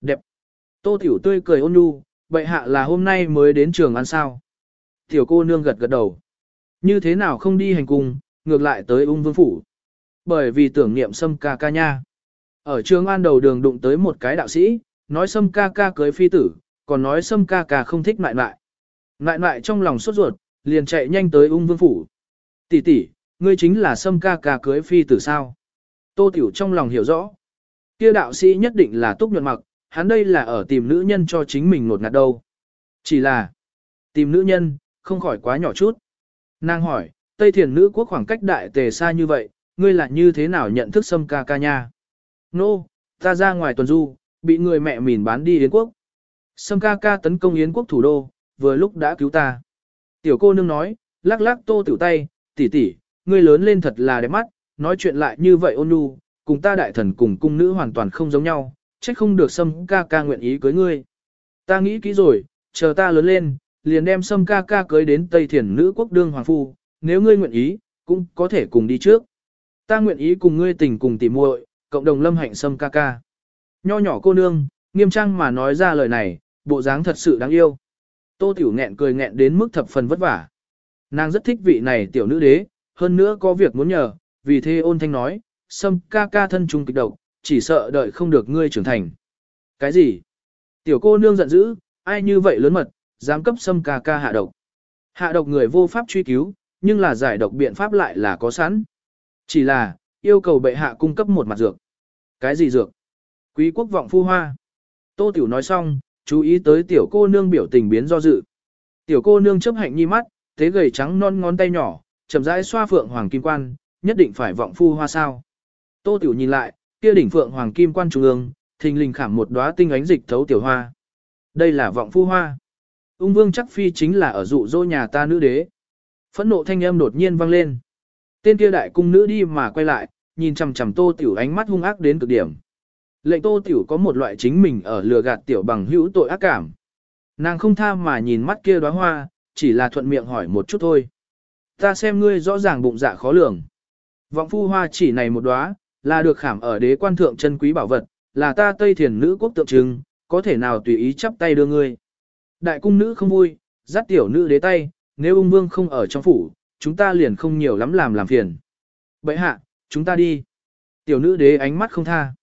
Đẹp. Tô Tiểu tươi cười ôn nhu, bệ hạ là hôm nay mới đến trường ăn sao. Tiểu cô nương gật gật đầu. Như thế nào không đi hành cung, ngược lại tới ung vương phủ. Bởi vì tưởng niệm sâm ca ca nha. Ở trường an đầu đường đụng tới một cái đạo sĩ, nói sâm ca ca cưới phi tử, còn nói sâm ca ca không thích mại mại. Mại mại trong lòng sốt ruột, liền chạy nhanh tới ung vương phủ. Tỷ tỷ, ngươi chính là sâm ca ca cưới phi tử sao? Tô Tiểu trong lòng hiểu rõ. Kia đạo sĩ nhất định là túc nhuận mặc, hắn đây là ở tìm nữ nhân cho chính mình nột ngạt đâu. Chỉ là, tìm nữ nhân, không khỏi quá nhỏ chút. Nàng hỏi, Tây Thiền nữ quốc khoảng cách đại tề xa như vậy, ngươi là như thế nào nhận thức sâm ca ca nha? Nô, no, ta ra ngoài tuần du, bị người mẹ mìn bán đi Yến quốc. Sâm ca ca tấn công Yến quốc thủ đô, vừa lúc đã cứu ta. Tiểu cô nương nói, lắc lắc tô tiểu tay, tỷ tỷ, ngươi lớn lên thật là đẹp mắt, nói chuyện lại như vậy ôn nhu, cùng ta đại thần cùng cung nữ hoàn toàn không giống nhau, trách không được sâm ca ca nguyện ý cưới ngươi. Ta nghĩ kỹ rồi, chờ ta lớn lên, liền đem sâm ca ca cưới đến Tây Thiền nữ quốc đương hoàng phu, nếu ngươi nguyện ý, cũng có thể cùng đi trước. Ta nguyện ý cùng ngươi tình cùng tỉ muội, cộng đồng lâm hạnh sâm ca ca. Nho nhỏ cô nương, nghiêm trang mà nói ra lời này, bộ dáng thật sự đáng yêu. Tô Tiểu nghẹn cười nghẹn đến mức thập phần vất vả. Nàng rất thích vị này tiểu nữ đế, hơn nữa có việc muốn nhờ, vì thế ôn thanh nói, sâm ca ca thân trung kịch độc, chỉ sợ đợi không được ngươi trưởng thành. Cái gì? Tiểu cô nương giận dữ, ai như vậy lớn mật, dám cấp xâm ca ca hạ độc. Hạ độc người vô pháp truy cứu, nhưng là giải độc biện pháp lại là có sẵn. Chỉ là, yêu cầu bệ hạ cung cấp một mặt dược. Cái gì dược? Quý quốc vọng phu hoa. Tô Tiểu nói xong, chú ý tới tiểu cô nương biểu tình biến do dự. Tiểu cô nương chấp hạnh nhi mắt, thế gầy trắng non ngón tay nhỏ, chậm rãi xoa phượng hoàng kim quan, nhất định phải vọng phu hoa sao. Tô Tiểu nhìn lại, kia đỉnh phượng hoàng kim quan trung ương, thình lình khảm một đóa tinh ánh dịch thấu tiểu hoa. Đây là vọng phu hoa. Ung vương chắc phi chính là ở dụ dỗ nhà ta nữ đế. Phẫn nộ thanh âm đột nhiên vang lên. Tên kia đại cung nữ đi mà quay lại, nhìn chằm chằm Tô Tiểu ánh mắt hung ác đến cực điểm. Lệnh Tô Tiểu có một loại chính mình ở lừa gạt tiểu bằng hữu tội ác cảm. Nàng không tha mà nhìn mắt kia đóa hoa, chỉ là thuận miệng hỏi một chút thôi. Ta xem ngươi rõ ràng bụng dạ khó lường. Vọng phu hoa chỉ này một đóa, là được khảm ở đế quan thượng chân quý bảo vật, là ta Tây Thiền nữ quốc tượng trưng, có thể nào tùy ý chắp tay đưa ngươi. Đại cung nữ không vui, dắt tiểu nữ đế tay, nếu ung vương không ở trong phủ, chúng ta liền không nhiều lắm làm làm phiền. Bậy hạ, chúng ta đi. Tiểu nữ đế ánh mắt không tha.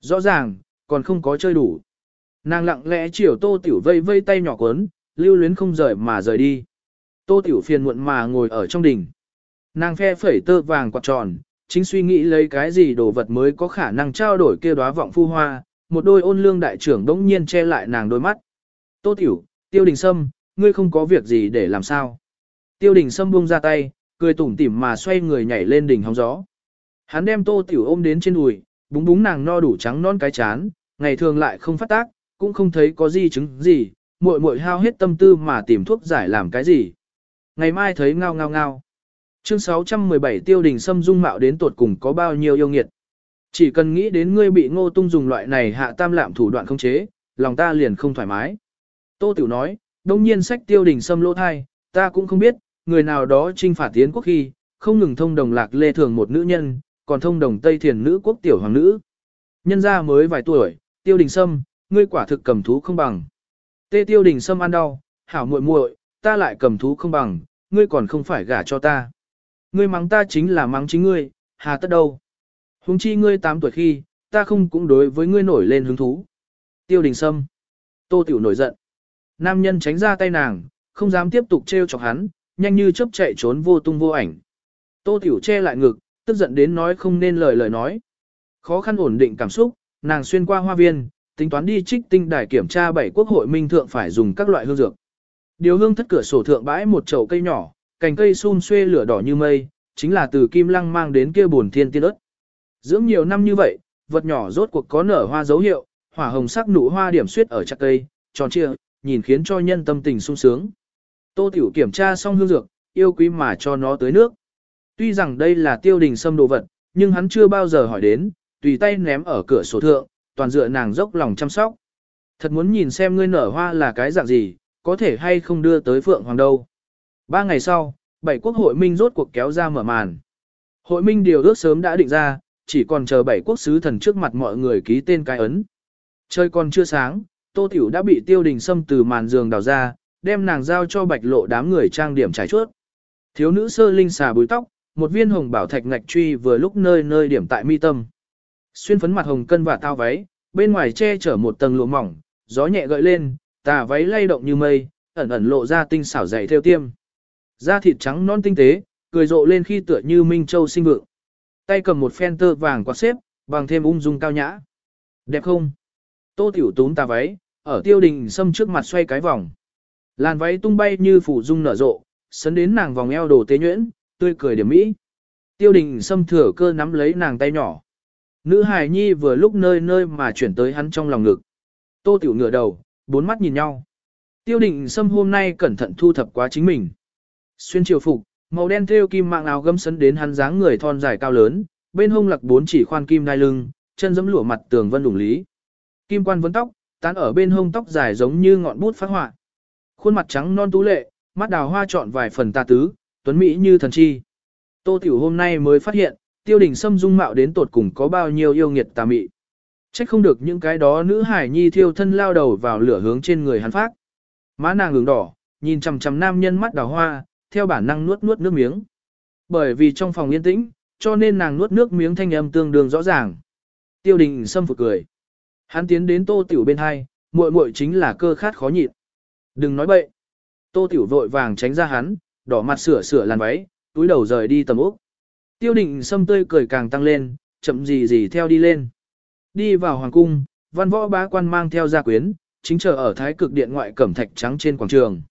Rõ ràng, còn không có chơi đủ. Nàng lặng lẽ chiều tô tiểu vây vây tay nhỏ quấn, lưu luyến không rời mà rời đi. Tô tiểu phiền muộn mà ngồi ở trong đỉnh. Nàng phe phẩy tơ vàng quạt tròn, chính suy nghĩ lấy cái gì đồ vật mới có khả năng trao đổi kia đóa vọng phu hoa, một đôi ôn lương đại trưởng đống nhiên che lại nàng đôi mắt. Tô tiểu, tiêu đình sâm, ngươi không có việc gì để làm sao. Tiêu đình sâm buông ra tay, cười tủm tỉm mà xoay người nhảy lên đỉnh hóng gió. Hắn đem tô tiểu ôm đến trên đùi, búng búng nàng no đủ trắng non cái chán, ngày thường lại không phát tác, cũng không thấy có gì chứng gì, muội muội hao hết tâm tư mà tìm thuốc giải làm cái gì. Ngày mai thấy ngao ngao ngao. Chương 617 tiêu đình sâm dung mạo đến tột cùng có bao nhiêu yêu nghiệt. Chỉ cần nghĩ đến ngươi bị ngô tung dùng loại này hạ tam lạm thủ đoạn không chế, lòng ta liền không thoải mái. Tô Tiểu nói, đông nhiên sách tiêu đình sâm lỗ thai, ta cũng không biết, người nào đó trinh phạt tiến quốc khi, không ngừng thông đồng lạc lê thường một nữ nhân, còn thông đồng tây thiền nữ quốc tiểu hoàng nữ. Nhân gia mới vài tuổi, tiêu đình sâm, ngươi quả thực cầm thú không bằng. Tê tiêu đình sâm ăn đau, hảo muội muội, ta lại cầm thú không bằng, ngươi còn không phải gả cho ta. Ngươi mắng ta chính là mắng chính ngươi, hà tất đâu. Hùng chi ngươi 8 tuổi khi, ta không cũng đối với ngươi nổi lên hứng thú. Tiêu đình sâm. Tô tiểu nổi giận. Nam nhân tránh ra tay nàng, không dám tiếp tục trêu chọc hắn, nhanh như chớp chạy trốn vô tung vô ảnh. Tô tiểu che lại ngực, tức giận đến nói không nên lời lời nói. Khó khăn ổn định cảm xúc, nàng xuyên qua hoa viên, tính toán đi trích tinh đài kiểm tra bảy quốc hội minh thượng phải dùng các loại hương dược. Điều hương thất cửa sổ thượng bãi một chậu cây nhỏ, cành cây xun xuê lửa đỏ như mây, chính là từ kim lăng mang đến kia buồn thiên tiên ớt. Dưỡng nhiều năm như vậy, vật nhỏ rốt cuộc có nở hoa dấu hiệu, hỏa hồng sắc nụ hoa điểm xuyết ở chặt cây, tròn trịa, nhìn khiến cho nhân tâm tình sung sướng. Tô Tiểu kiểm tra xong hương dược, yêu quý mà cho nó tới nước. Tuy rằng đây là tiêu đình xâm đồ vật, nhưng hắn chưa bao giờ hỏi đến, tùy tay ném ở cửa sổ thượng, toàn dựa nàng dốc lòng chăm sóc. Thật muốn nhìn xem ngươi nở hoa là cái dạng gì, có thể hay không đưa tới Phượng Hoàng đâu. Ba ngày sau, bảy quốc hội minh rốt cuộc kéo ra mở màn. Hội minh điều ước sớm đã định ra, chỉ còn chờ bảy quốc sứ thần trước mặt mọi người ký tên cái ấn. Trời còn chưa sáng, Tô Tiểu đã bị Tiêu Đình Sâm từ màn giường đào ra, đem nàng giao cho bạch lộ đám người trang điểm trải chuốt. Thiếu nữ sơ linh xà búi tóc, một viên hồng bảo thạch ngạch truy vừa lúc nơi nơi điểm tại mi tâm. Xuyên phấn mặt hồng cân và tao váy, bên ngoài che chở một tầng lụa mỏng, gió nhẹ gợi lên, tà váy lay động như mây, ẩn ẩn lộ ra tinh xảo dày theo tiêm. Da thịt trắng non tinh tế, cười rộ lên khi tựa như minh châu sinh vượng. Tay cầm một phen tơ vàng quạt xếp, bằng thêm ung dung cao nhã. Đẹp không? Tô tiểu tún tà váy, ở tiêu đình xâm trước mặt xoay cái vòng. Làn váy tung bay như phủ dung nở rộ, sấn đến nàng vòng eo đồ tế nhuyễn, tươi cười điểm mỹ. Tiêu đình xâm thừa cơ nắm lấy nàng tay nhỏ. Nữ hài nhi vừa lúc nơi nơi mà chuyển tới hắn trong lòng ngực. Tô tiểu ngửa đầu, bốn mắt nhìn nhau. Tiêu đình xâm hôm nay cẩn thận thu thập quá chính mình. Xuyên triều phục, màu đen thêu kim mạng áo gấm sấn đến hắn dáng người thon dài cao lớn, bên hông lặc bốn chỉ khoan kim đai lưng, chân dẫm lụa mặt tường vân đủng lý. Kim quan vấn tóc, tán ở bên hông tóc dài giống như ngọn bút phát họa. Khuôn mặt trắng non tú lệ, mắt đào hoa trọn vài phần tà tứ, tuấn mỹ như thần chi. Tô Tiểu hôm nay mới phát hiện, tiêu đình xâm dung mạo đến tột cùng có bao nhiêu yêu nghiệt tà mị. Trách không được những cái đó nữ hải nhi thiêu thân lao đầu vào lửa hướng trên người hắn phát. Má nàng hướng đỏ, nhìn chằm chằm nam nhân mắt đào hoa, theo bản năng nuốt nuốt nước miếng. Bởi vì trong phòng yên tĩnh, cho nên nàng nuốt nước miếng thanh âm tương đương rõ ràng. Tiêu đình Sâm phụt cười. Hắn tiến đến tô tiểu bên hai, muội muội chính là cơ khát khó nhịn. Đừng nói bậy. Tô tiểu vội vàng tránh ra hắn, đỏ mặt sửa sửa làn váy, túi đầu rời đi tầm ốc. Tiêu đình Sâm tươi cười càng tăng lên, chậm gì gì theo đi lên. Đi vào hoàng cung, văn võ bá quan mang theo gia quyến, chính chờ ở thái cực điện ngoại cẩm thạch trắng trên quảng trường.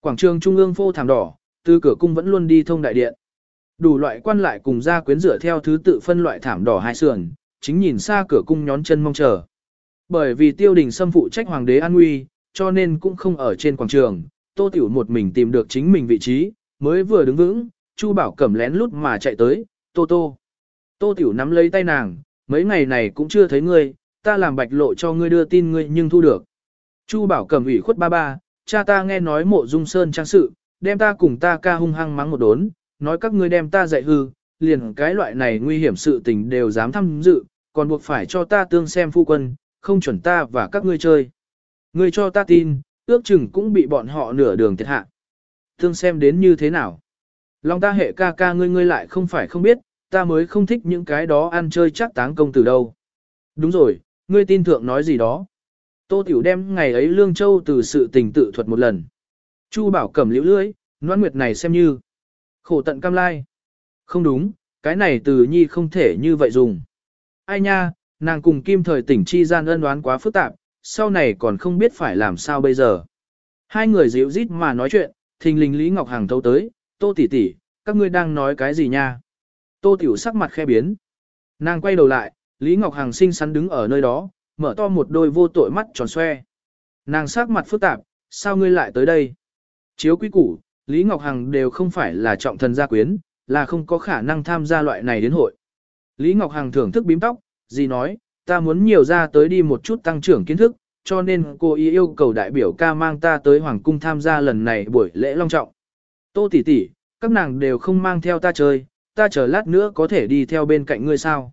Quảng trường trung ương phô thảm đỏ, từ cửa cung vẫn luôn đi thông đại điện. Đủ loại quan lại cùng gia quyến rửa theo thứ tự phân loại thảm đỏ hai sườn, chính nhìn xa cửa cung nhón chân mong chờ. Bởi vì tiêu đình xâm phụ trách hoàng đế an nguy, cho nên cũng không ở trên quảng trường, tô tiểu một mình tìm được chính mình vị trí, mới vừa đứng vững, Chu Bảo Cẩm lén lút mà chạy tới, tô tô. Tô tiểu nắm lấy tay nàng, mấy ngày này cũng chưa thấy ngươi, ta làm bạch lộ cho ngươi đưa tin ngươi nhưng thu được. Chu Bảo Cẩm ủy khuất ba ba, cha ta nghe nói mộ dung sơn trang sự, đem ta cùng ta ca hung hăng mắng một đốn, nói các ngươi đem ta dạy hư, liền cái loại này nguy hiểm sự tình đều dám tham dự, còn buộc phải cho ta tương xem phu quân, không chuẩn ta và các ngươi chơi. Ngươi cho ta tin, ước chừng cũng bị bọn họ nửa đường thiệt hạ. Tương xem đến như thế nào. Long ta hệ ca ca ngươi ngươi lại không phải không biết, ta mới không thích những cái đó ăn chơi chắc táng công từ đâu. Đúng rồi, ngươi tin thượng nói gì đó. Tô Tiểu đem ngày ấy Lương Châu từ sự tình tự thuật một lần. Chu bảo cầm liễu lưỡi, noan nguyệt này xem như. Khổ tận cam lai. Không đúng, cái này từ nhi không thể như vậy dùng. Ai nha, nàng cùng kim thời tỉnh chi gian ân đoán quá phức tạp, sau này còn không biết phải làm sao bây giờ. Hai người dịu rít mà nói chuyện, thình lình Lý Ngọc Hằng thâu tới, tô tỷ tỷ, các ngươi đang nói cái gì nha? Tô tiểu sắc mặt khe biến. Nàng quay đầu lại, Lý Ngọc Hằng xinh xắn đứng ở nơi đó, mở to một đôi vô tội mắt tròn xoe. Nàng sắc mặt phức tạp, sao ngươi lại tới đây? Chiếu quý củ, Lý Ngọc Hằng đều không phải là trọng thần gia quyến, là không có khả năng tham gia loại này đến hội. Lý Ngọc Hằng thưởng thức bím tóc, gì nói, ta muốn nhiều ra tới đi một chút tăng trưởng kiến thức, cho nên cô ý yêu cầu đại biểu ca mang ta tới Hoàng Cung tham gia lần này buổi lễ long trọng. Tô tỷ tỷ, các nàng đều không mang theo ta chơi, ta chờ lát nữa có thể đi theo bên cạnh ngươi sao.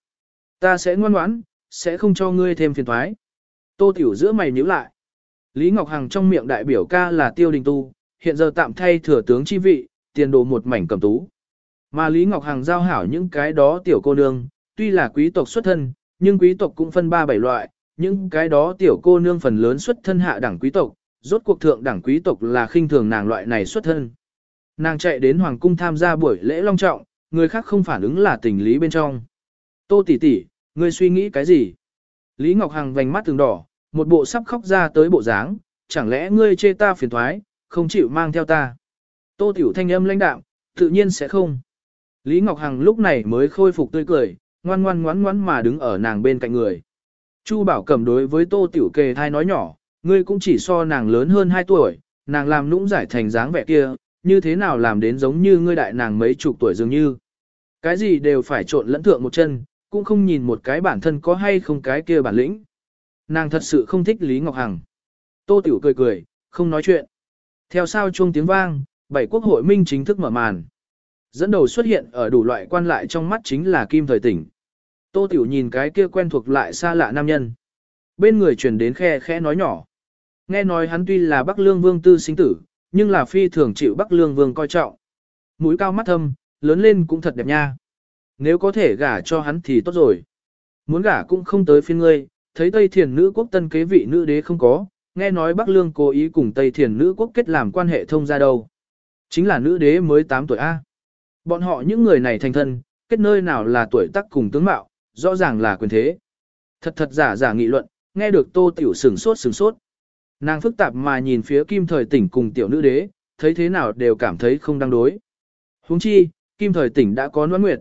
Ta sẽ ngoan ngoãn, sẽ không cho ngươi thêm phiền thoái. Tô tiểu giữa mày nhíu lại. Lý Ngọc Hằng trong miệng đại biểu ca là tiêu đình tu, hiện giờ tạm thay thừa tướng chi vị, tiền đồ một mảnh cầm tú. Mà Lý Ngọc Hằng giao hảo những cái đó tiểu cô nương, tuy là quý tộc xuất thân, nhưng quý tộc cũng phân ba bảy loại, những cái đó tiểu cô nương phần lớn xuất thân hạ đẳng quý tộc, rốt cuộc thượng đẳng quý tộc là khinh thường nàng loại này xuất thân. Nàng chạy đến hoàng cung tham gia buổi lễ long trọng, người khác không phản ứng là tình lý bên trong. Tô tỷ tỷ, ngươi suy nghĩ cái gì? Lý Ngọc Hằng vành mắt từng đỏ, một bộ sắp khóc ra tới bộ dáng, chẳng lẽ ngươi chê ta phiền thoái, không chịu mang theo ta? Tô tiểu thanh âm lãnh đạm, tự nhiên sẽ không. Lý Ngọc Hằng lúc này mới khôi phục tươi cười, ngoan ngoan ngoan ngoan mà đứng ở nàng bên cạnh người. Chu Bảo Cẩm đối với Tô Tiểu Kề thai nói nhỏ, ngươi cũng chỉ so nàng lớn hơn 2 tuổi, nàng làm nũng giải thành dáng vẻ kia, như thế nào làm đến giống như ngươi đại nàng mấy chục tuổi dường như. Cái gì đều phải trộn lẫn thượng một chân, cũng không nhìn một cái bản thân có hay không cái kia bản lĩnh. Nàng thật sự không thích Lý Ngọc Hằng. Tô Tiểu cười cười, không nói chuyện. Theo sao chuông tiếng vang, bảy quốc hội minh chính thức mở màn. Dẫn đầu xuất hiện ở đủ loại quan lại trong mắt chính là Kim Thời Tỉnh. Tô Tiểu nhìn cái kia quen thuộc lại xa lạ nam nhân. bên người truyền đến khe khẽ nói nhỏ. Nghe nói hắn tuy là Bắc Lương Vương tư sinh tử, nhưng là phi thường chịu Bắc Lương Vương coi trọng. Mũi cao mắt thâm, lớn lên cũng thật đẹp nha. Nếu có thể gả cho hắn thì tốt rồi. Muốn gả cũng không tới phiên ngươi, thấy Tây Thiền nữ quốc tân kế vị nữ đế không có, nghe nói Bắc Lương cố ý cùng Tây Thiền nữ quốc kết làm quan hệ thông ra đâu. Chính là nữ đế mới 8 tuổi A. Bọn họ những người này thành thân, kết nơi nào là tuổi tác cùng tướng mạo, rõ ràng là quyền thế. Thật thật giả giả nghị luận, nghe được tô tiểu sửng sốt sửng sốt. Nàng phức tạp mà nhìn phía kim thời tỉnh cùng tiểu nữ đế, thấy thế nào đều cảm thấy không đang đối. Huống chi, kim thời tỉnh đã có noan nguyệt.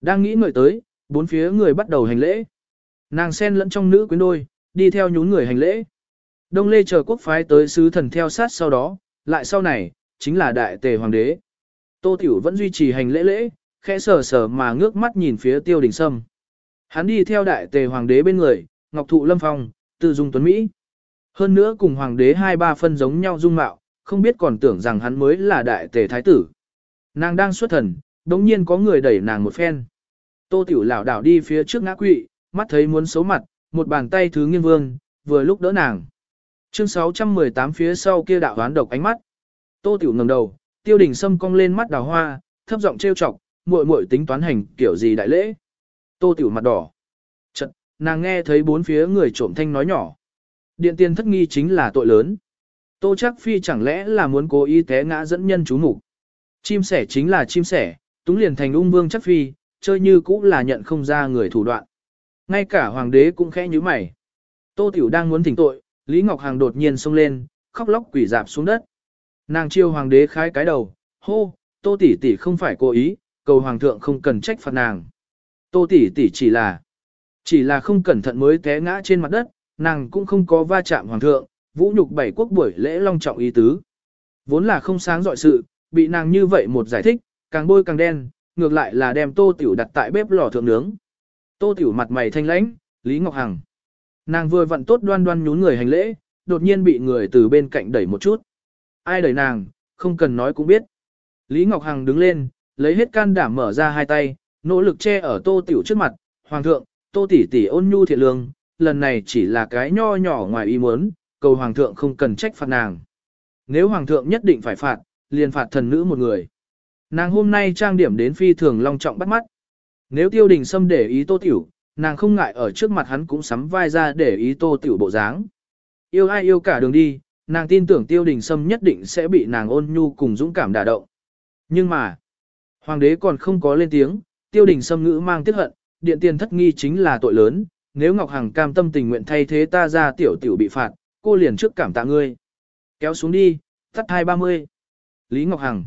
Đang nghĩ ngợi tới, bốn phía người bắt đầu hành lễ. Nàng sen lẫn trong nữ quyến đôi, đi theo nhún người hành lễ. Đông Lê chờ quốc phái tới sứ thần theo sát sau đó, lại sau này, chính là đại tề hoàng đế. Tô Tiểu vẫn duy trì hành lễ lễ, khẽ sờ sờ mà ngước mắt nhìn phía tiêu đình sâm. Hắn đi theo đại tề hoàng đế bên người, ngọc thụ lâm phong, từ dung tuấn Mỹ. Hơn nữa cùng hoàng đế hai ba phân giống nhau dung mạo, không biết còn tưởng rằng hắn mới là đại tề thái tử. Nàng đang xuất thần, đống nhiên có người đẩy nàng một phen. Tô Tiểu lảo đảo đi phía trước ngã quỵ, mắt thấy muốn xấu mặt, một bàn tay thứ nghiêng vương, vừa lúc đỡ nàng. Chương 618 phía sau kia đạo hoán độc ánh mắt. Tô Tiểu ngẩng đầu, Tiêu Đình Sâm cong lên mắt đào hoa, thấp giọng trêu chọc, muội muội tính toán hành kiểu gì đại lễ. Tô Tiểu mặt đỏ. Chợt, nàng nghe thấy bốn phía người trộm thanh nói nhỏ. Điện tiền thất nghi chính là tội lớn. Tô chắc phi chẳng lẽ là muốn cố ý té ngã dẫn nhân chú mục Chim sẻ chính là chim sẻ, túng liền thành ung vương chắc phi, chơi như cũng là nhận không ra người thủ đoạn. Ngay cả hoàng đế cũng khẽ như mày. Tô Tiểu đang muốn thỉnh tội, Lý Ngọc Hàng đột nhiên xông lên, khóc lóc quỷ dạp xuống đất. Nàng chiêu hoàng đế khai cái đầu, hô, Tô tỷ tỷ không phải cố ý, cầu hoàng thượng không cần trách phạt nàng. Tô tỷ tỷ chỉ là, chỉ là không cẩn thận mới té ngã trên mặt đất, nàng cũng không có va chạm hoàng thượng, vũ nhục bảy quốc buổi lễ long trọng ý tứ. Vốn là không sáng dọi sự, bị nàng như vậy một giải thích, càng bôi càng đen, ngược lại là đem tô tiểu đặt tại bếp lò thượng nướng. Tô tiểu mặt mày thanh lãnh, Lý Ngọc Hằng. Nàng vừa vặn tốt đoan đoan nhún người hành lễ, đột nhiên bị người từ bên cạnh đẩy một chút. Ai đẩy nàng, không cần nói cũng biết. Lý Ngọc Hằng đứng lên, lấy hết can đảm mở ra hai tay, nỗ lực che ở tô tiểu trước mặt. Hoàng thượng, tô tỷ tỷ ôn nhu thiện lương, lần này chỉ là cái nho nhỏ ngoài ý muốn, cầu hoàng thượng không cần trách phạt nàng. Nếu hoàng thượng nhất định phải phạt, liền phạt thần nữ một người. Nàng hôm nay trang điểm đến phi thường long trọng bắt mắt. Nếu tiêu đình xâm để ý tô tiểu, nàng không ngại ở trước mặt hắn cũng sắm vai ra để ý tô tiểu bộ dáng. Yêu ai yêu cả đường đi, nàng tin tưởng tiêu đình sâm nhất định sẽ bị nàng ôn nhu cùng dũng cảm đả động. Nhưng mà, hoàng đế còn không có lên tiếng, tiêu đình sâm ngữ mang tiếc hận, điện tiền thất nghi chính là tội lớn, nếu Ngọc Hằng cam tâm tình nguyện thay thế ta ra tiểu tiểu bị phạt, cô liền trước cảm tạ ngươi. Kéo xuống đi, tắt hai ba mươi. Lý Ngọc Hằng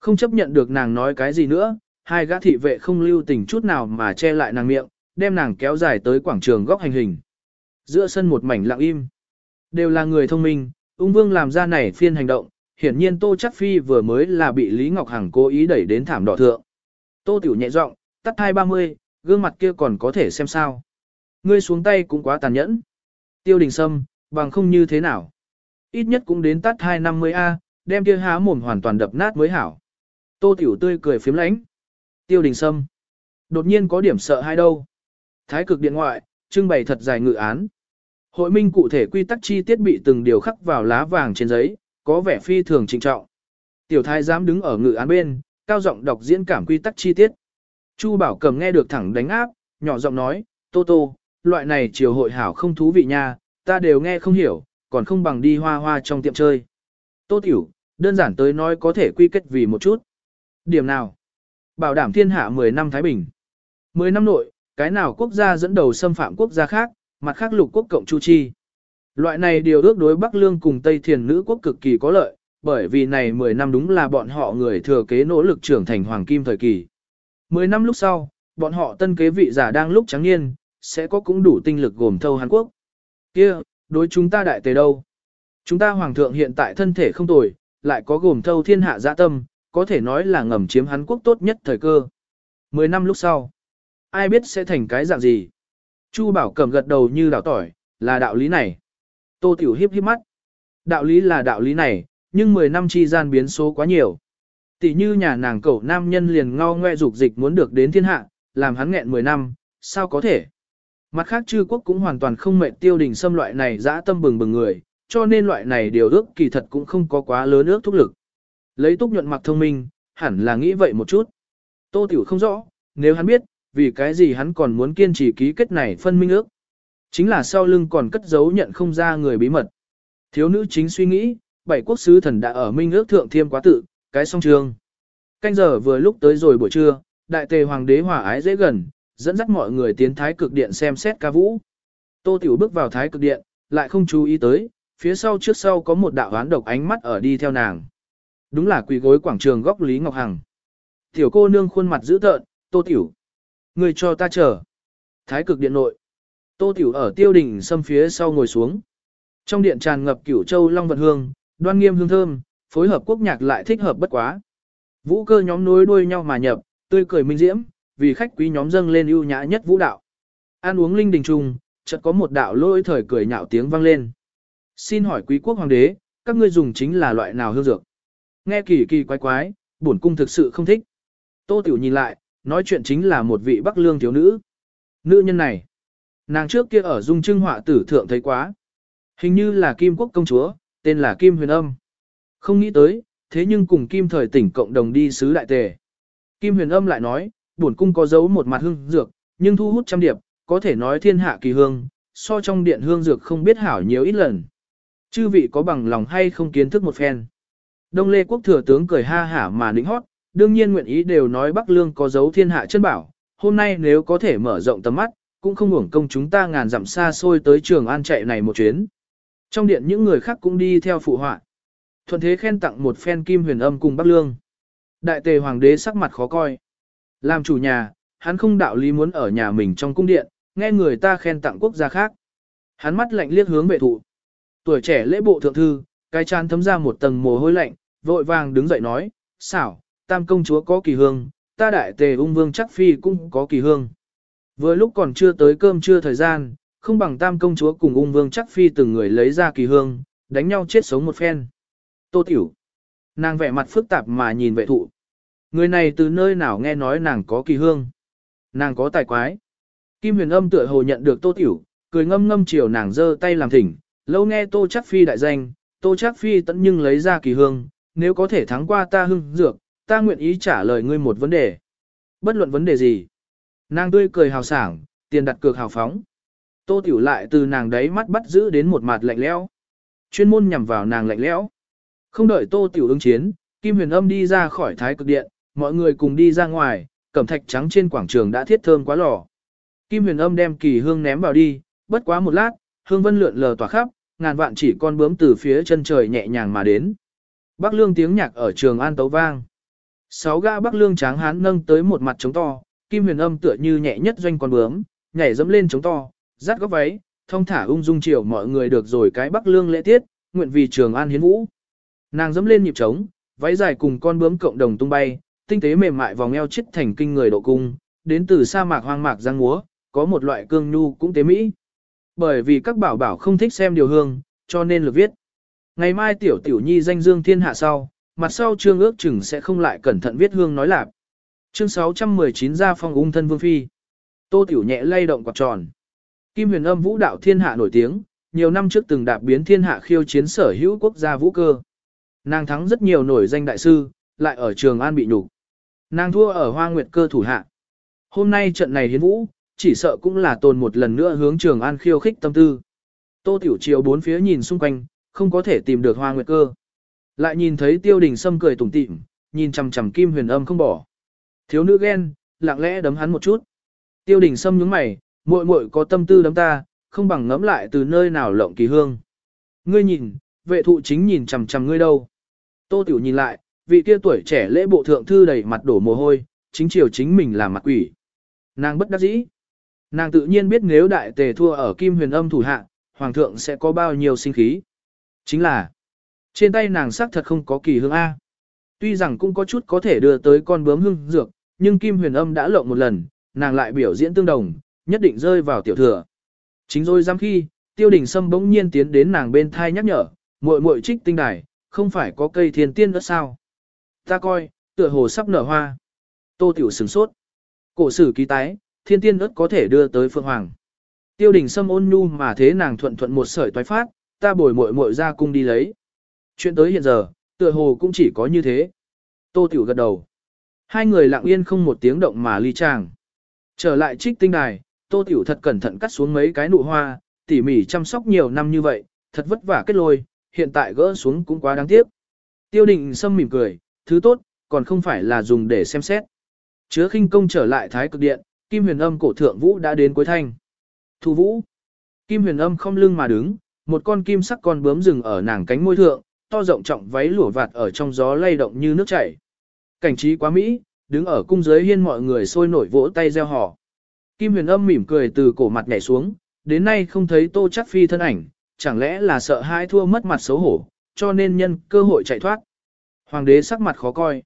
không chấp nhận được nàng nói cái gì nữa, hai gã thị vệ không lưu tình chút nào mà che lại nàng miệng, đem nàng kéo dài tới quảng trường góc hành hình. Giữa sân một mảnh lặng im. Đều là người thông minh, ung vương làm ra này phiên hành động, hiển nhiên Tô Chắc Phi vừa mới là bị Lý Ngọc Hằng cố ý đẩy đến thảm đỏ thượng. Tô Tiểu nhẹ giọng, tắt hai ba mươi, gương mặt kia còn có thể xem sao. Ngươi xuống tay cũng quá tàn nhẫn. Tiêu đình sâm, bằng không như thế nào. Ít nhất cũng đến tắt hai năm mươi a đem kia há mồm hoàn toàn đập nát mới hảo. Tô Tiểu tươi cười phiếm lánh. Tiêu đình sâm. Đột nhiên có điểm sợ hai đâu. Thái cực điện ngoại, trưng bày thật dài ngự án. Hội minh cụ thể quy tắc chi tiết bị từng điều khắc vào lá vàng trên giấy, có vẻ phi thường trinh trọng. Tiểu thái giám đứng ở ngự án bên, cao giọng đọc diễn cảm quy tắc chi tiết. Chu Bảo Cầm nghe được thẳng đánh áp, nhỏ giọng nói, Tô Tô, loại này chiều hội hảo không thú vị nha, ta đều nghe không hiểu, còn không bằng đi hoa hoa trong tiệm chơi. Tô Tiểu, đơn giản tới nói có thể quy kết vì một chút. Điểm nào? Bảo đảm thiên hạ 10 năm Thái Bình. 10 năm nội, cái nào quốc gia dẫn đầu xâm phạm quốc gia khác, mặt khác lục quốc cộng chu chi. Loại này điều ước đối Bắc Lương cùng Tây Thiền nữ quốc cực kỳ có lợi, bởi vì này 10 năm đúng là bọn họ người thừa kế nỗ lực trưởng thành hoàng kim thời kỳ. 10 năm lúc sau, bọn họ tân kế vị giả đang lúc trắng niên, sẽ có cũng đủ tinh lực gồm thâu Hàn Quốc. kia đối chúng ta đại tề đâu? Chúng ta hoàng thượng hiện tại thân thể không tồi, lại có gồm thâu thiên hạ dạ tâm, có thể nói là ngầm chiếm Hàn Quốc tốt nhất thời cơ. 10 năm lúc sau, ai biết sẽ thành cái dạng gì? Chu Bảo cẩm gật đầu như đảo tỏi, là đạo lý này. Tô Tiểu hiếp hiếp mắt. Đạo lý là đạo lý này, nhưng 10 năm chi gian biến số quá nhiều. Tỷ như nhà nàng cậu nam nhân liền ngao ngoe dục dịch muốn được đến thiên hạ, làm hắn nghẹn 10 năm, sao có thể? Mặt khác chư quốc cũng hoàn toàn không mệnh tiêu đình xâm loại này dã tâm bừng bừng người, cho nên loại này điều ước kỳ thật cũng không có quá lớn ước thúc lực. Lấy túc nhuận mặc thông minh, hẳn là nghĩ vậy một chút. Tô Tiểu không rõ, nếu hắn biết, vì cái gì hắn còn muốn kiên trì ký kết này phân minh ước. Chính là sau lưng còn cất giấu nhận không ra người bí mật. Thiếu nữ chính suy nghĩ, bảy quốc sứ thần đã ở minh ước thượng thiêm quá tự, cái song trường. Canh giờ vừa lúc tới rồi buổi trưa, đại tề hoàng đế hòa ái dễ gần, dẫn dắt mọi người tiến thái cực điện xem xét ca vũ. Tô Tiểu bước vào thái cực điện, lại không chú ý tới, phía sau trước sau có một đạo hán độc ánh mắt ở đi theo nàng. Đúng là quỳ gối quảng trường góc Lý Ngọc Hằng. Tiểu cô nương khuôn mặt dữ tợn, Tô Tiểu. Người cho ta chờ. Thái cực điện nội. Tô Tiểu ở tiêu đỉnh xâm phía sau ngồi xuống. Trong điện tràn ngập cửu châu long vận hương, đoan nghiêm hương thơm, phối hợp quốc nhạc lại thích hợp bất quá. Vũ cơ nhóm nối đuôi nhau mà nhập, tươi cười minh diễm, vì khách quý nhóm dâng lên ưu nhã nhất vũ đạo. Ăn uống linh đình trùng, chợt có một đạo lôi thời cười nhạo tiếng vang lên. Xin hỏi quý quốc hoàng đế, các ngươi dùng chính là loại nào hương dược? Nghe kỳ kỳ quái quái, bổn cung thực sự không thích. Tô Tiểu nhìn lại, nói chuyện chính là một vị bắc lương thiếu nữ. Nữ nhân này, nàng trước kia ở dung trưng họa tử thượng thấy quá. Hình như là Kim Quốc công chúa, tên là Kim Huyền Âm. Không nghĩ tới, thế nhưng cùng Kim thời tỉnh cộng đồng đi sứ đại tề. Kim Huyền Âm lại nói, bổn cung có giấu một mặt hương dược, nhưng thu hút trăm điệp, có thể nói thiên hạ kỳ hương, so trong điện hương dược không biết hảo nhiều ít lần. Chư vị có bằng lòng hay không kiến thức một phen. Đông Lê Quốc thừa tướng cười ha hả mà nịnh hót, đương nhiên nguyện ý đều nói Bắc Lương có dấu thiên hạ chân bảo, hôm nay nếu có thể mở rộng tầm mắt, cũng không hưởng công chúng ta ngàn dặm xa xôi tới trường an chạy này một chuyến. Trong điện những người khác cũng đi theo phụ họa. Thuận thế khen tặng một phen kim huyền âm cùng Bắc Lương. Đại tề hoàng đế sắc mặt khó coi. Làm chủ nhà, hắn không đạo lý muốn ở nhà mình trong cung điện, nghe người ta khen tặng quốc gia khác. Hắn mắt lạnh liếc hướng vệ thụ. Tuổi trẻ lễ bộ thượng thư, cái chán thấm ra một tầng mồ hôi lạnh, vội vàng đứng dậy nói, xảo, tam công chúa có kỳ hương, ta đại tề ung vương chắc phi cũng có kỳ hương. Vừa lúc còn chưa tới cơm trưa thời gian, không bằng tam công chúa cùng ung vương chắc phi từng người lấy ra kỳ hương, đánh nhau chết sống một phen. Tô tiểu. Nàng vẻ mặt phức tạp mà nhìn vệ thụ. Người này từ nơi nào nghe nói nàng có kỳ hương. Nàng có tài quái. Kim huyền âm tựa hồ nhận được tô tiểu, cười ngâm ngâm chiều nàng giơ tay làm thỉnh, lâu nghe tô chắc phi đại danh, tô chắc phi tận nhưng lấy ra kỳ hương, nếu có thể thắng qua ta hưng dược, ta nguyện ý trả lời ngươi một vấn đề. Bất luận vấn đề gì. Nàng tươi cười hào sảng, tiền đặt cược hào phóng. Tô tiểu lại từ nàng đấy mắt bắt giữ đến một mặt lạnh lẽo. Chuyên môn nhằm vào nàng lạnh lẽo. Không đợi tô tiểu ứng chiến, Kim huyền âm đi ra khỏi thái cực điện, mọi người cùng đi ra ngoài, cẩm thạch trắng trên quảng trường đã thiết thơm quá lò. Kim huyền âm đem kỳ hương ném vào đi, bất quá một lát, hương vân lượn lờ tỏa khắp, ngàn vạn chỉ con bướm từ phía chân trời nhẹ nhàng mà đến. Bắc lương tiếng nhạc ở trường an tấu vang. Sáu gã bắc lương tráng hán nâng tới một mặt trống to, kim huyền âm tựa như nhẹ nhất doanh con bướm, nhảy dẫm lên trống to, rát góc váy, thông thả ung dung chiều mọi người được rồi cái bắc lương lễ tiết, nguyện vì trường an hiến vũ. Nàng dẫm lên nhịp trống, váy dài cùng con bướm cộng đồng tung bay, tinh tế mềm mại vòng eo chết thành kinh người độ cung, đến từ sa mạc hoang mạc giang múa, có một loại cương nhu cũng tế mỹ. Bởi vì các bảo bảo không thích xem điều hương, cho nên lược viết. Ngày mai tiểu tiểu nhi danh dương thiên hạ sau, mặt sau trương ước chừng sẽ không lại cẩn thận viết hương nói lạp. Chương 619 ra phong ung thân vương phi. Tô tiểu nhẹ lay động quạt tròn. Kim huyền âm vũ đạo thiên hạ nổi tiếng, nhiều năm trước từng đạp biến thiên hạ khiêu chiến sở hữu quốc gia vũ cơ. Nàng thắng rất nhiều nổi danh đại sư, lại ở trường an bị nhục. Nàng thua ở hoa nguyệt cơ thủ hạ. Hôm nay trận này hiến vũ, chỉ sợ cũng là tồn một lần nữa hướng trường an khiêu khích tâm tư. Tô Tiểu Triều bốn phía nhìn xung quanh, không có thể tìm được hoa nguyệt cơ. Lại nhìn thấy tiêu đình sâm cười tủm tỉm, nhìn chằm chằm kim huyền âm không bỏ. Thiếu nữ ghen, lặng lẽ đấm hắn một chút. Tiêu đình sâm nhướng mày, muội muội có tâm tư đấm ta, không bằng ngẫm lại từ nơi nào lộng kỳ hương. Ngươi nhìn, vệ thụ chính nhìn chằm chằm ngươi đâu. Tô Tiểu nhìn lại, vị kia tuổi trẻ lễ bộ thượng thư đầy mặt đổ mồ hôi, chính chiều chính mình là mặt quỷ. Nàng bất đắc dĩ. Nàng tự nhiên biết nếu đại tề thua ở kim huyền âm thủ hạ, hoàng thượng sẽ có bao nhiêu sinh khí. Chính là, trên tay nàng sắc thật không có kỳ hương A. Tuy rằng cũng có chút có thể đưa tới con bướm hương dược, nhưng kim huyền âm đã lộng một lần, nàng lại biểu diễn tương đồng, nhất định rơi vào tiểu thừa. Chính rồi giam khi, tiêu đình sâm bỗng nhiên tiến đến nàng bên thai nhắc nhở, muội muội trích tinh đài, không phải có cây thiên tiên nữa sao? Ta coi, tựa hồ sắp nở hoa. Tô tiểu sửng sốt. Cổ sử ký tái, thiên tiên ớt có thể đưa tới Phượng Hoàng. Tiêu đình Sâm ôn nhu mà thế nàng thuận thuận một sợi toái phát, ta bồi muội muội ra cung đi lấy. Chuyện tới hiện giờ, tựa hồ cũng chỉ có như thế. Tô Tiểu gật đầu. Hai người lặng yên không một tiếng động mà ly chàng. Trở lại trích tinh đài, Tô Tiểu thật cẩn thận cắt xuống mấy cái nụ hoa, tỉ mỉ chăm sóc nhiều năm như vậy, thật vất vả kết lôi, hiện tại gỡ xuống cũng quá đáng tiếc. Tiêu định Sâm mỉm cười, thứ tốt, còn không phải là dùng để xem xét. Chứa khinh công trở lại thái cực điện, Kim huyền âm cổ thượng vũ đã đến cuối thanh. Thu vũ. Kim huyền âm không lưng mà đứng, một con kim sắc con bướm rừng ở nàng cánh môi thượng, to rộng trọng váy lụa vạt ở trong gió lay động như nước chảy. Cảnh trí quá mỹ, đứng ở cung dưới hiên mọi người sôi nổi vỗ tay reo hò. Kim huyền âm mỉm cười từ cổ mặt nhảy xuống, đến nay không thấy tô chắc phi thân ảnh, chẳng lẽ là sợ hai thua mất mặt xấu hổ, cho nên nhân cơ hội chạy thoát. Hoàng đế sắc mặt khó coi.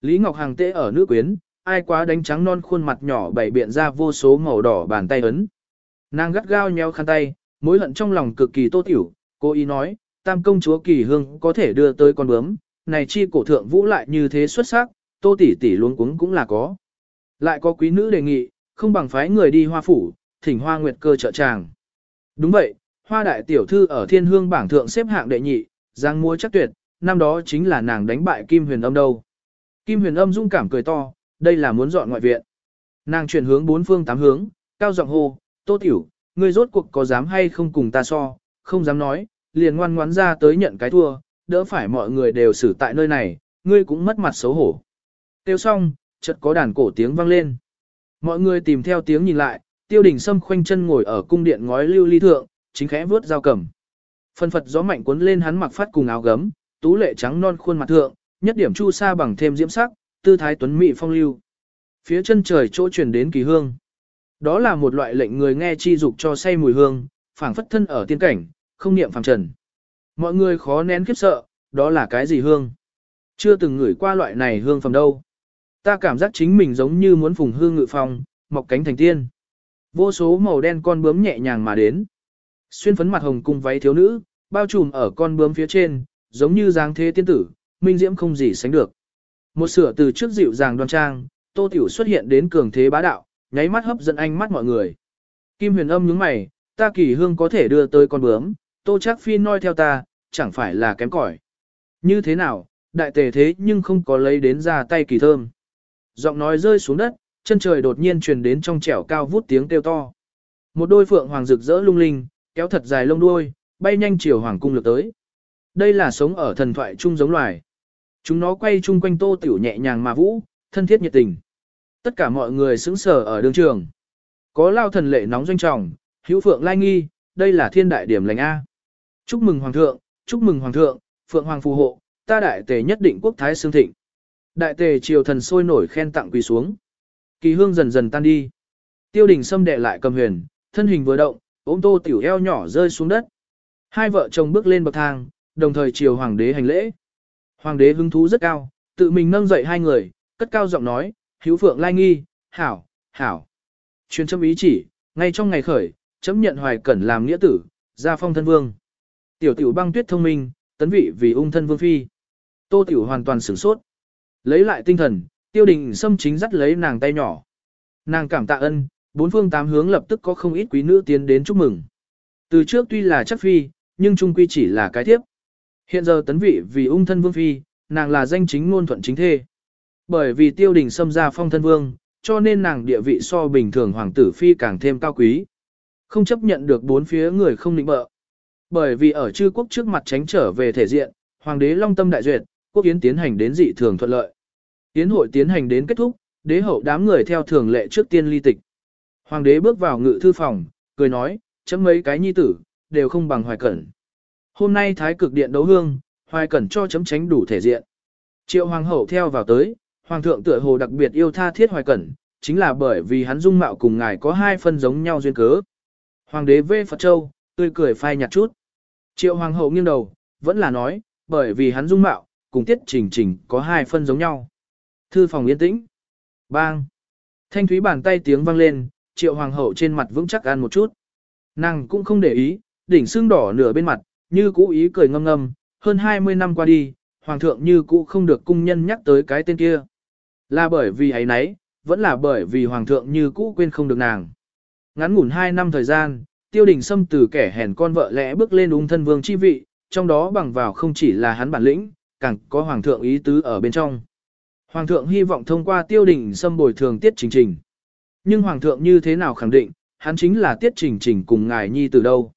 Lý Ngọc hàng tễ ở nữ quyến, ai quá đánh trắng non khuôn mặt nhỏ bảy biện ra vô số màu đỏ bàn tay ấn. Nàng gắt gao nheo khăn tay, mối hận trong lòng cực kỳ tô tiểu, cô ý nói, tam công chúa kỳ hương có thể đưa tới con bướm, này chi cổ thượng vũ lại như thế xuất sắc, tô tỷ tỷ luống cuống cũng là có. Lại có quý nữ đề nghị, không bằng phái người đi hoa phủ, thỉnh hoa nguyệt cơ trợ tràng. Đúng vậy, hoa đại tiểu thư ở thiên hương bảng thượng xếp hạng đệ nhị, giang mua chắc tuyệt, năm đó chính là nàng đánh bại Kim Huyền Âm đâu. Kim Huyền Âm dung cảm cười to, đây là muốn dọn ngoại viện. Nàng chuyển hướng bốn phương tám hướng, cao giọng hô, tô tiểu, ngươi rốt cuộc có dám hay không cùng ta so, không dám nói, liền ngoan ngoãn ra tới nhận cái thua, đỡ phải mọi người đều xử tại nơi này, ngươi cũng mất mặt xấu hổ. Tiêu xong, chợt có đàn cổ tiếng vang lên. Mọi người tìm theo tiếng nhìn lại, tiêu đình sâm khoanh chân ngồi ở cung điện ngói lưu ly thượng, chính khẽ vướt dao cầm. Phân phật gió mạnh cuốn lên hắn mặc phát cùng áo gấm, tú lệ trắng non khuôn mặt thượng, nhất điểm chu sa bằng thêm diễm sắc, tư thái tuấn mỹ phong lưu. Phía chân trời chỗ truyền đến kỳ hương. Đó là một loại lệnh người nghe chi dục cho say mùi hương, phảng phất thân ở tiên cảnh, không niệm phàm trần. Mọi người khó nén khiếp sợ, đó là cái gì hương? Chưa từng ngửi qua loại này hương phẩm đâu. Ta cảm giác chính mình giống như muốn phùng hương ngự phòng, mọc cánh thành tiên. Vô số màu đen con bướm nhẹ nhàng mà đến. Xuyên phấn mặt hồng cùng váy thiếu nữ, bao trùm ở con bướm phía trên, giống như dáng thế tiên tử, minh diễm không gì sánh được. Một sửa từ trước dịu dàng đoan trang, tô tiểu xuất hiện đến cường thế bá đạo, nháy mắt hấp dẫn ánh mắt mọi người. Kim huyền âm nhướng mày, ta kỳ hương có thể đưa tới con bướm, tô chắc phi nói theo ta, chẳng phải là kém cỏi. Như thế nào, đại tề thế nhưng không có lấy đến ra tay kỳ thơm. Giọng nói rơi xuống đất, chân trời đột nhiên truyền đến trong trẻo cao vút tiếng kêu to. Một đôi phượng hoàng rực rỡ lung linh, kéo thật dài lông đuôi, bay nhanh chiều hoàng cung lược tới. Đây là sống ở thần thoại chung giống loài. Chúng nó quay chung quanh tô tiểu nhẹ nhàng mà vũ, thân thiết nhiệt tình. Tất cả mọi người sững sờ ở đường trường. Có lao thần lệ nóng doanh trọng, hữu phượng lai nghi, đây là thiên đại điểm lành A. Chúc mừng hoàng thượng, chúc mừng hoàng thượng, phượng hoàng phù hộ, ta đại tề nhất định quốc thái xương thịnh. Đại tề triều thần sôi nổi khen tặng quỳ xuống. Kỳ hương dần dần tan đi. Tiêu đình xâm đệ lại cầm huyền, thân hình vừa động, ôm tô tiểu eo nhỏ rơi xuống đất. Hai vợ chồng bước lên bậc thang, đồng thời triều hoàng đế hành lễ. Hoàng đế hứng thú rất cao, tự mình nâng dậy hai người, cất cao giọng nói, hữu phượng lai nghi, hảo, hảo. Truyền châm ý chỉ, ngay trong ngày khởi, chấm nhận hoài cẩn làm nghĩa tử, ra phong thân vương. Tiểu tiểu băng tuyết thông minh, tấn vị vì ung thân vương phi. Tô tiểu hoàn toàn sửng sốt. Lấy lại tinh thần, tiêu đình xâm chính dắt lấy nàng tay nhỏ. Nàng cảm tạ ân, bốn phương tám hướng lập tức có không ít quý nữ tiến đến chúc mừng. Từ trước tuy là chắc phi, nhưng trung quy chỉ là cái thiếp. Hiện giờ tấn vị vì ung thân vương phi, nàng là danh chính ngôn thuận chính thê. Bởi vì tiêu đình xâm ra phong thân vương, cho nên nàng địa vị so bình thường hoàng tử phi càng thêm cao quý. Không chấp nhận được bốn phía người không định bợ. Bởi vì ở chư quốc trước mặt tránh trở về thể diện, hoàng đế long tâm đại duyệt, quốc yến tiến hành đến dị thường thuận lợi. Yến hội tiến hành đến kết thúc, đế hậu đám người theo thường lệ trước tiên ly tịch. Hoàng đế bước vào ngự thư phòng, cười nói, chấm mấy cái nhi tử, đều không bằng hoài cẩn. Hôm nay thái cực điện đấu hương, hoài cẩn cho chấm tránh đủ thể diện. Triệu hoàng hậu theo vào tới, hoàng thượng tựa hồ đặc biệt yêu tha thiết hoài cẩn, chính là bởi vì hắn dung mạo cùng ngài có hai phân giống nhau duyên cớ. Hoàng đế vê Phật Châu, tươi cười phai nhạt chút. Triệu hoàng hậu nghiêng đầu, vẫn là nói, bởi vì hắn dung mạo, cùng tiết trình trình có hai phân giống nhau. Thư phòng yên tĩnh. Bang. Thanh thúy bàn tay tiếng vang lên, triệu hoàng hậu trên mặt vững chắc ăn một chút. Nàng cũng không để ý, đỉnh xương đỏ nửa bên mặt, như cũ ý cười ngâm ngâm, hơn 20 năm qua đi, hoàng thượng như cũ không được cung nhân nhắc tới cái tên kia. Là bởi vì ấy nấy, vẫn là bởi vì hoàng thượng như cũ quên không được nàng. Ngắn ngủn 2 năm thời gian, tiêu đình xâm từ kẻ hèn con vợ lẽ bước lên ung thân vương chi vị, trong đó bằng vào không chỉ là hắn bản lĩnh, càng có hoàng thượng ý tứ ở bên trong. Hoàng thượng hy vọng thông qua tiêu đình xâm bồi thường tiết trình trình. Nhưng hoàng thượng như thế nào khẳng định, hắn chính là tiết trình trình cùng ngài nhi từ đâu.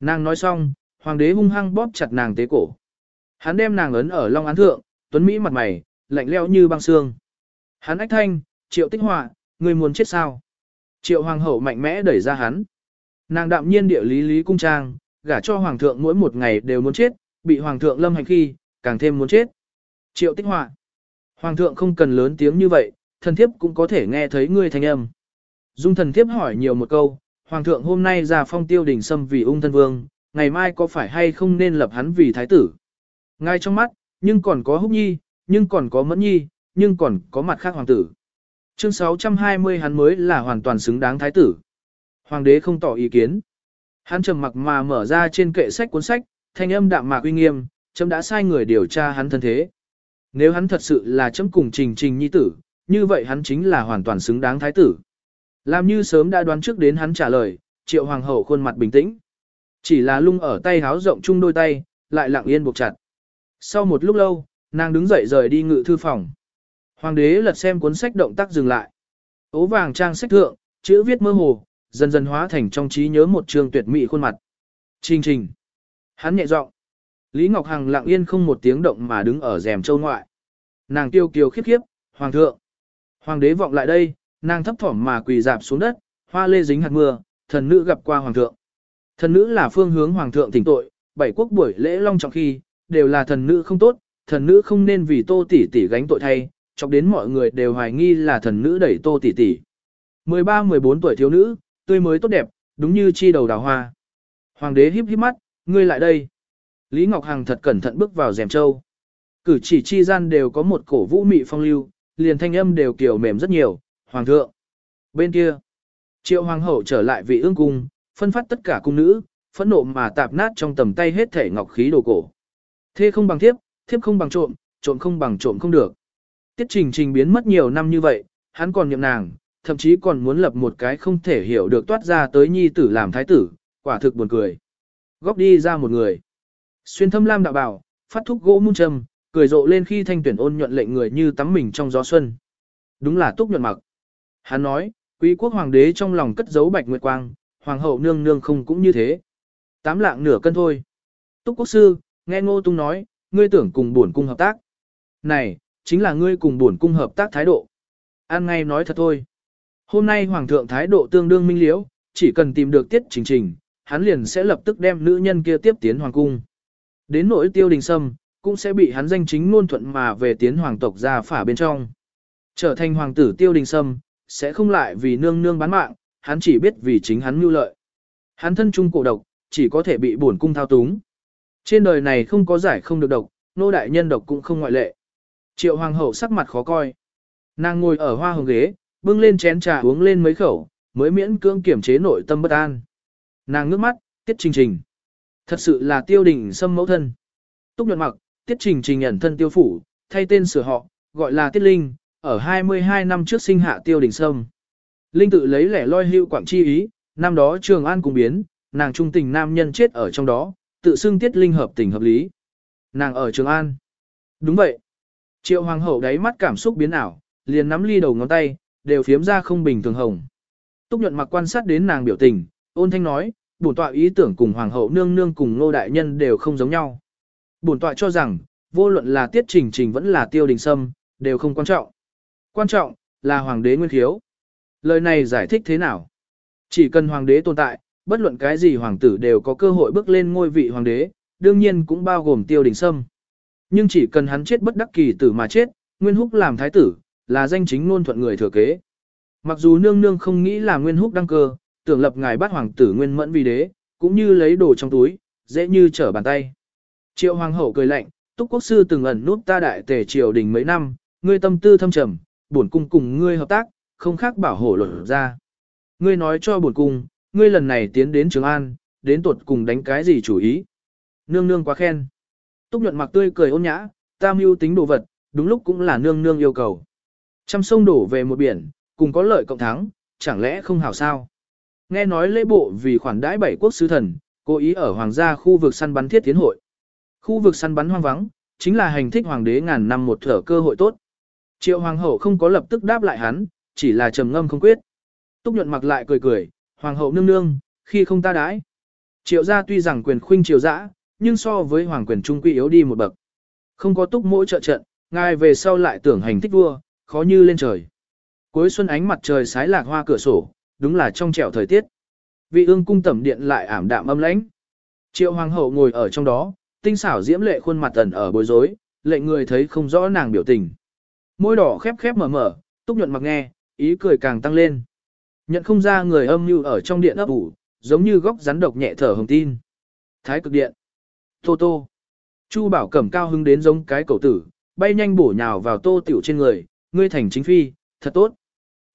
Nàng nói xong, hoàng đế hung hăng bóp chặt nàng tế cổ. Hắn đem nàng ấn ở long án thượng, tuấn Mỹ mặt mày, lạnh leo như băng xương. Hắn ách thanh, triệu tích họa, người muốn chết sao? Triệu hoàng hậu mạnh mẽ đẩy ra hắn. Nàng đạm nhiên địa lý lý cung trang, gả cho hoàng thượng mỗi một ngày đều muốn chết, bị hoàng thượng lâm hành khi, càng thêm muốn chết. Triệu tích họa. Hoàng thượng không cần lớn tiếng như vậy, thần thiếp cũng có thể nghe thấy ngươi thanh âm. Dung thần thiếp hỏi nhiều một câu, hoàng thượng hôm nay ra phong tiêu đỉnh xâm vì ung thân vương, ngày mai có phải hay không nên lập hắn vì thái tử? Ngay trong mắt, nhưng còn có húc nhi, nhưng còn có mẫn nhi, nhưng còn có mặt khác hoàng tử. Chương 620 hắn mới là hoàn toàn xứng đáng thái tử. Hoàng đế không tỏ ý kiến. Hắn trầm mặc mà mở ra trên kệ sách cuốn sách, thanh âm đạm mạc uy nghiêm, chấm đã sai người điều tra hắn thân thế. Nếu hắn thật sự là chấm cùng trình trình nhi tử, như vậy hắn chính là hoàn toàn xứng đáng thái tử. Làm như sớm đã đoán trước đến hắn trả lời, triệu hoàng hậu khuôn mặt bình tĩnh. Chỉ là lung ở tay háo rộng chung đôi tay, lại lặng yên buộc chặt. Sau một lúc lâu, nàng đứng dậy rời đi ngự thư phòng. Hoàng đế lật xem cuốn sách động tác dừng lại. Ố vàng trang sách thượng, chữ viết mơ hồ, dần dần hóa thành trong trí nhớ một trường tuyệt mỹ khuôn mặt. Trình trình. Hắn nhẹ giọng. Lý Ngọc Hằng lặng yên không một tiếng động mà đứng ở rèm châu ngoại. Nàng tiêu kiều khiếp khiếp, hoàng thượng. Hoàng đế vọng lại đây, nàng thấp thỏm mà quỳ dạp xuống đất, hoa lê dính hạt mưa, thần nữ gặp qua hoàng thượng. Thần nữ là phương hướng hoàng thượng thỉnh tội, bảy quốc buổi lễ long trọng khi, đều là thần nữ không tốt, thần nữ không nên vì tô tỷ tỷ gánh tội thay, chọc đến mọi người đều hoài nghi là thần nữ đẩy tô tỷ tỷ. 13-14 tuổi thiếu nữ, tươi mới tốt đẹp, đúng như chi đầu đào hoa. Hoàng đế híp híp mắt, ngươi lại đây. Lý Ngọc Hằng thật cẩn thận bước vào rèm châu. Cử chỉ chi gian đều có một cổ vũ mị phong lưu, liền thanh âm đều kiểu mềm rất nhiều, hoàng thượng. Bên kia, triệu hoàng hậu trở lại vị ương cung, phân phát tất cả cung nữ, phẫn nộ mà tạp nát trong tầm tay hết thể ngọc khí đồ cổ. Thế không bằng thiếp, thiếp không bằng trộm, trộm không bằng trộm không được. Tiết trình trình biến mất nhiều năm như vậy, hắn còn niệm nàng, thậm chí còn muốn lập một cái không thể hiểu được toát ra tới nhi tử làm thái tử, quả thực buồn cười. Góc đi ra một người. Xuyên thâm lam đạo bảo, phát thúc gỗ muôn trầm, cười rộ lên khi thanh tuyển ôn nhuận lệnh người như tắm mình trong gió xuân. Đúng là túc nhuận mặc. Hắn nói, quý quốc hoàng đế trong lòng cất giấu bạch nguyệt quang, hoàng hậu nương nương không cũng như thế. Tám lạng nửa cân thôi. Túc quốc sư, nghe ngô tung nói, ngươi tưởng cùng bổn cung hợp tác. Này, chính là ngươi cùng bổn cung hợp tác thái độ. An ngay nói thật thôi. Hôm nay hoàng thượng thái độ tương đương minh liễu, chỉ cần tìm được tiết trình trình, hắn liền sẽ lập tức đem nữ nhân kia tiếp tiến hoàng cung. Đến nỗi tiêu đình sâm, cũng sẽ bị hắn danh chính ngôn thuận mà về tiến hoàng tộc ra phả bên trong. Trở thành hoàng tử tiêu đình sâm, sẽ không lại vì nương nương bán mạng, hắn chỉ biết vì chính hắn mưu lợi. Hắn thân trung cổ độc, chỉ có thể bị bổn cung thao túng. Trên đời này không có giải không được độc, nô đại nhân độc cũng không ngoại lệ. Triệu hoàng hậu sắc mặt khó coi. Nàng ngồi ở hoa hồng ghế, bưng lên chén trà uống lên mấy khẩu, mới miễn cưỡng kiểm chế nội tâm bất an. Nàng ngước mắt, tiết trình trình. Thật sự là tiêu đình xâm mẫu thân. Túc nhuận mặc, tiết trình trình nhận thân tiêu phủ, thay tên sửa họ, gọi là tiết linh, ở 22 năm trước sinh hạ tiêu đình sâm. Linh tự lấy lẻ loi hưu quảng chi ý, năm đó trường an cùng biến, nàng trung tình nam nhân chết ở trong đó, tự xưng tiết linh hợp tình hợp lý. Nàng ở trường an. Đúng vậy. Triệu hoàng hậu đáy mắt cảm xúc biến ảo, liền nắm ly đầu ngón tay, đều phiếm ra không bình thường hồng. Túc nhuận mặc quan sát đến nàng biểu tình, ôn thanh nói, bổn tọa ý tưởng cùng hoàng hậu nương nương cùng ngô đại nhân đều không giống nhau. Bổn tọa cho rằng, vô luận là tiết trình trình vẫn là tiêu đình sâm, đều không quan trọng. Quan trọng, là hoàng đế nguyên thiếu. Lời này giải thích thế nào? Chỉ cần hoàng đế tồn tại, bất luận cái gì hoàng tử đều có cơ hội bước lên ngôi vị hoàng đế, đương nhiên cũng bao gồm tiêu đình sâm. Nhưng chỉ cần hắn chết bất đắc kỳ tử mà chết, Nguyên Húc làm thái tử, là danh chính ngôn thuận người thừa kế. Mặc dù nương nương không nghĩ là Nguyên Húc đăng cơ, tưởng lập ngài bắt hoàng tử Nguyên Mẫn vì đế, cũng như lấy đồ trong túi, dễ như trở bàn tay. Triệu hoàng hậu cười lạnh, Túc quốc sư từng ẩn nút ta đại tề triều đình mấy năm, ngươi tâm tư thâm trầm, bổn cung cùng ngươi hợp tác, không khác bảo hộ luật ra. Ngươi nói cho bổn cung, ngươi lần này tiến đến Trường An, đến tuột cùng đánh cái gì chủ ý. Nương nương quá khen. Túc nhuận mặc tươi cười ôn nhã, ta mưu tính đồ vật, đúng lúc cũng là nương nương yêu cầu. Trăm sông đổ về một biển, cùng có lợi cộng thắng, chẳng lẽ không hảo sao? Nghe nói lễ bộ vì khoản đãi bảy quốc sứ thần, cố ý ở hoàng gia khu vực săn bắn thiết tiến hội. Khu vực săn bắn hoang vắng, chính là hành thích hoàng đế ngàn năm một thở cơ hội tốt. Triệu hoàng hậu không có lập tức đáp lại hắn, chỉ là trầm ngâm không quyết. Túc nhuận mặc lại cười cười, hoàng hậu nương nương, khi không ta đãi. Triệu gia tuy rằng quyền khuynh triều dã, nhưng so với hoàng quyền trung quy yếu đi một bậc. Không có túc mỗi trợ trận, ngài về sau lại tưởng hành thích vua, khó như lên trời. Cuối xuân ánh mặt trời sái lạc hoa cửa sổ, đúng là trong trẻo thời tiết. Vị ương cung tẩm điện lại ảm đạm âm lãnh. Triệu hoàng hậu ngồi ở trong đó, tinh xảo diễm lệ khuôn mặt tần ở bối rối, lệnh người thấy không rõ nàng biểu tình. Môi đỏ khép khép mở mở, túc nhuận mặc nghe, ý cười càng tăng lên. Nhận không ra người âm như ở trong điện ấp ủ, giống như góc rắn độc nhẹ thở hồng tin. Thái cực điện. Tô tô. Chu bảo cẩm cao hứng đến giống cái cầu tử, bay nhanh bổ nhào vào tô tiểu trên người, ngươi thành chính phi, thật tốt.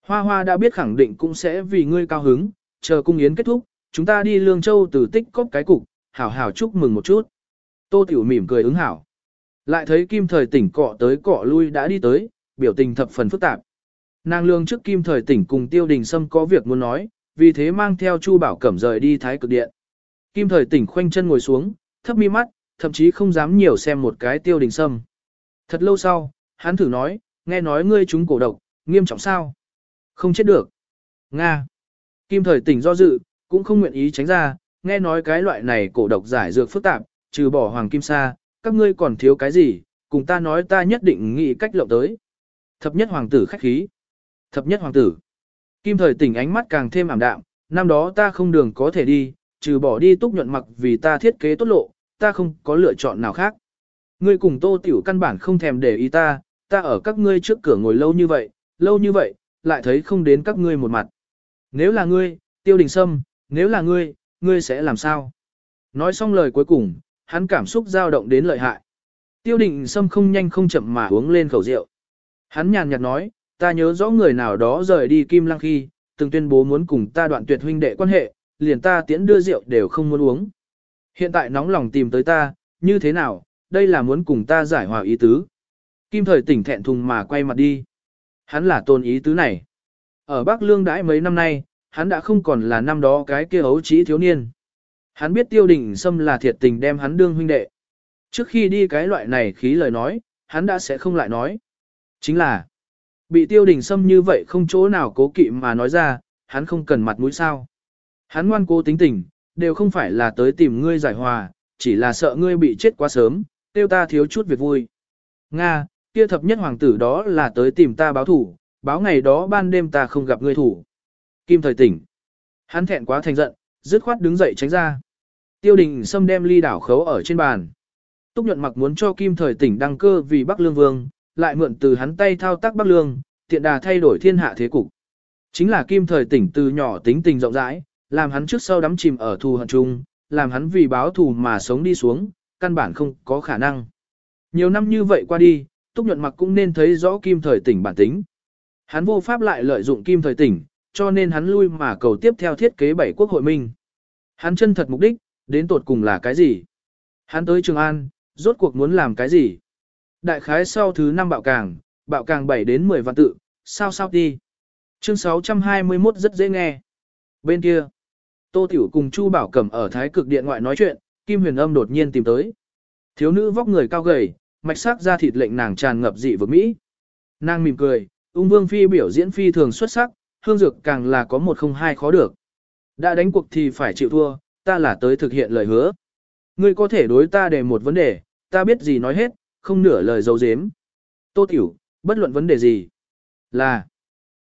Hoa hoa đã biết khẳng định cũng sẽ vì ngươi cao hứng, chờ cung yến kết thúc, chúng ta đi Lương Châu từ tích cóp cái cục, hảo hảo chúc mừng một chút. Tô tiểu mỉm cười ứng hảo. Lại thấy kim thời tỉnh cọ tới cọ lui đã đi tới, biểu tình thập phần phức tạp. Nàng lương trước kim thời tỉnh cùng tiêu đình sâm có việc muốn nói, vì thế mang theo Chu Bảo Cẩm rời đi thái cực điện. Kim thời tỉnh khoanh chân ngồi xuống, thấp mi mắt, thậm chí không dám nhiều xem một cái tiêu đình sâm. Thật lâu sau, hắn thử nói, nghe nói ngươi chúng cổ độc, nghiêm trọng sao? Không chết được. Nga. Kim thời tỉnh do dự, cũng không nguyện ý tránh ra, nghe nói cái loại này cổ độc giải dược phức tạp, trừ bỏ hoàng kim sa, các ngươi còn thiếu cái gì, cùng ta nói ta nhất định nghĩ cách lộng tới. Thập nhất hoàng tử khách khí. Thập nhất hoàng tử. Kim thời tỉnh ánh mắt càng thêm ảm đạm, năm đó ta không đường có thể đi, trừ bỏ đi túc nhuận mặc vì ta thiết kế tốt lộ, ta không có lựa chọn nào khác. Ngươi cùng tô tiểu căn bản không thèm để ý ta, ta ở các ngươi trước cửa ngồi lâu như vậy, lâu như vậy, lại thấy không đến các ngươi một mặt. Nếu là ngươi, tiêu đình sâm, nếu là ngươi, ngươi sẽ làm sao? Nói xong lời cuối cùng, hắn cảm xúc dao động đến lợi hại. Tiêu đình sâm không nhanh không chậm mà uống lên khẩu rượu. Hắn nhàn nhạt nói, ta nhớ rõ người nào đó rời đi Kim Lăng khi, từng tuyên bố muốn cùng ta đoạn tuyệt huynh đệ quan hệ, liền ta tiễn đưa rượu đều không muốn uống. Hiện tại nóng lòng tìm tới ta, như thế nào, đây là muốn cùng ta giải hòa ý tứ. Kim thời tỉnh thẹn thùng mà quay mặt đi. Hắn là tôn ý tứ này. Ở Bắc Lương đãi mấy năm nay, hắn đã không còn là năm đó cái kia ấu trí thiếu niên. Hắn biết tiêu đình xâm là thiệt tình đem hắn đương huynh đệ. Trước khi đi cái loại này khí lời nói, hắn đã sẽ không lại nói. Chính là, bị tiêu đình xâm như vậy không chỗ nào cố kỵ mà nói ra, hắn không cần mặt mũi sao. Hắn ngoan cố tính tình, đều không phải là tới tìm ngươi giải hòa, chỉ là sợ ngươi bị chết quá sớm, tiêu ta thiếu chút việc vui. Nga, kia thập nhất hoàng tử đó là tới tìm ta báo thủ, báo ngày đó ban đêm ta không gặp ngươi thủ. Kim thời tỉnh. Hắn thẹn quá thành giận, dứt khoát đứng dậy tránh ra. Tiêu đình xâm đem ly đảo khấu ở trên bàn. Túc nhuận mặc muốn cho kim thời tỉnh đăng cơ vì Bắc Lương Vương, lại mượn từ hắn tay thao tác Bắc Lương, tiện đà thay đổi thiên hạ thế cục. Chính là kim thời tỉnh từ nhỏ tính tình rộng rãi, làm hắn trước sau đắm chìm ở thù hận chung, làm hắn vì báo thù mà sống đi xuống, căn bản không có khả năng. Nhiều năm như vậy qua đi, Túc Nhuận Mặc cũng nên thấy rõ kim thời tỉnh bản tính. Hắn vô pháp lại lợi dụng kim thời tỉnh, cho nên hắn lui mà cầu tiếp theo thiết kế bảy quốc hội minh. Hắn chân thật mục đích, đến tột cùng là cái gì? Hắn tới Trường An, rốt cuộc muốn làm cái gì? Đại khái sau thứ năm bạo càng, bạo càng 7 đến 10 vạn tự, sao sao đi. Chương 621 rất dễ nghe. Bên kia, Tô Tiểu cùng Chu Bảo Cẩm ở Thái Cực Điện ngoại nói chuyện, Kim Huyền Âm đột nhiên tìm tới. Thiếu nữ vóc người cao gầy, mạch sắc ra thịt lệnh nàng tràn ngập dị vực mỹ. Nàng mỉm cười, ung vương phi biểu diễn phi thường xuất sắc, hương dược càng là có một không hai khó được. Đã đánh cuộc thì phải chịu thua, ta là tới thực hiện lời hứa. Ngươi có thể đối ta để một vấn đề, ta biết gì nói hết, không nửa lời dấu dếm. Tô Tiểu, bất luận vấn đề gì. Là,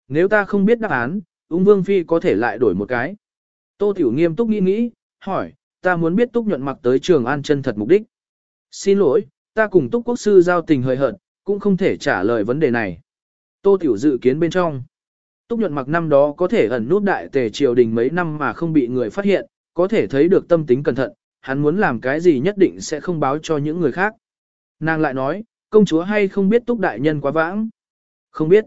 nếu ta không biết đáp án, ung vương phi có thể lại đổi một cái. Tô Tiểu nghiêm túc nghĩ nghĩ, hỏi, ta muốn biết Túc nhuận mặc tới trường an chân thật mục đích. Xin lỗi, ta cùng Túc Quốc Sư giao tình hơi hợt, cũng không thể trả lời vấn đề này. Tô Tiểu dự kiến bên trong. Túc nhuận mặc năm đó có thể ẩn nút đại tề triều đình mấy năm mà không bị người phát hiện, có thể thấy được tâm tính cẩn thận, hắn muốn làm cái gì nhất định sẽ không báo cho những người khác. Nàng lại nói, công chúa hay không biết Túc đại nhân quá vãng? Không biết.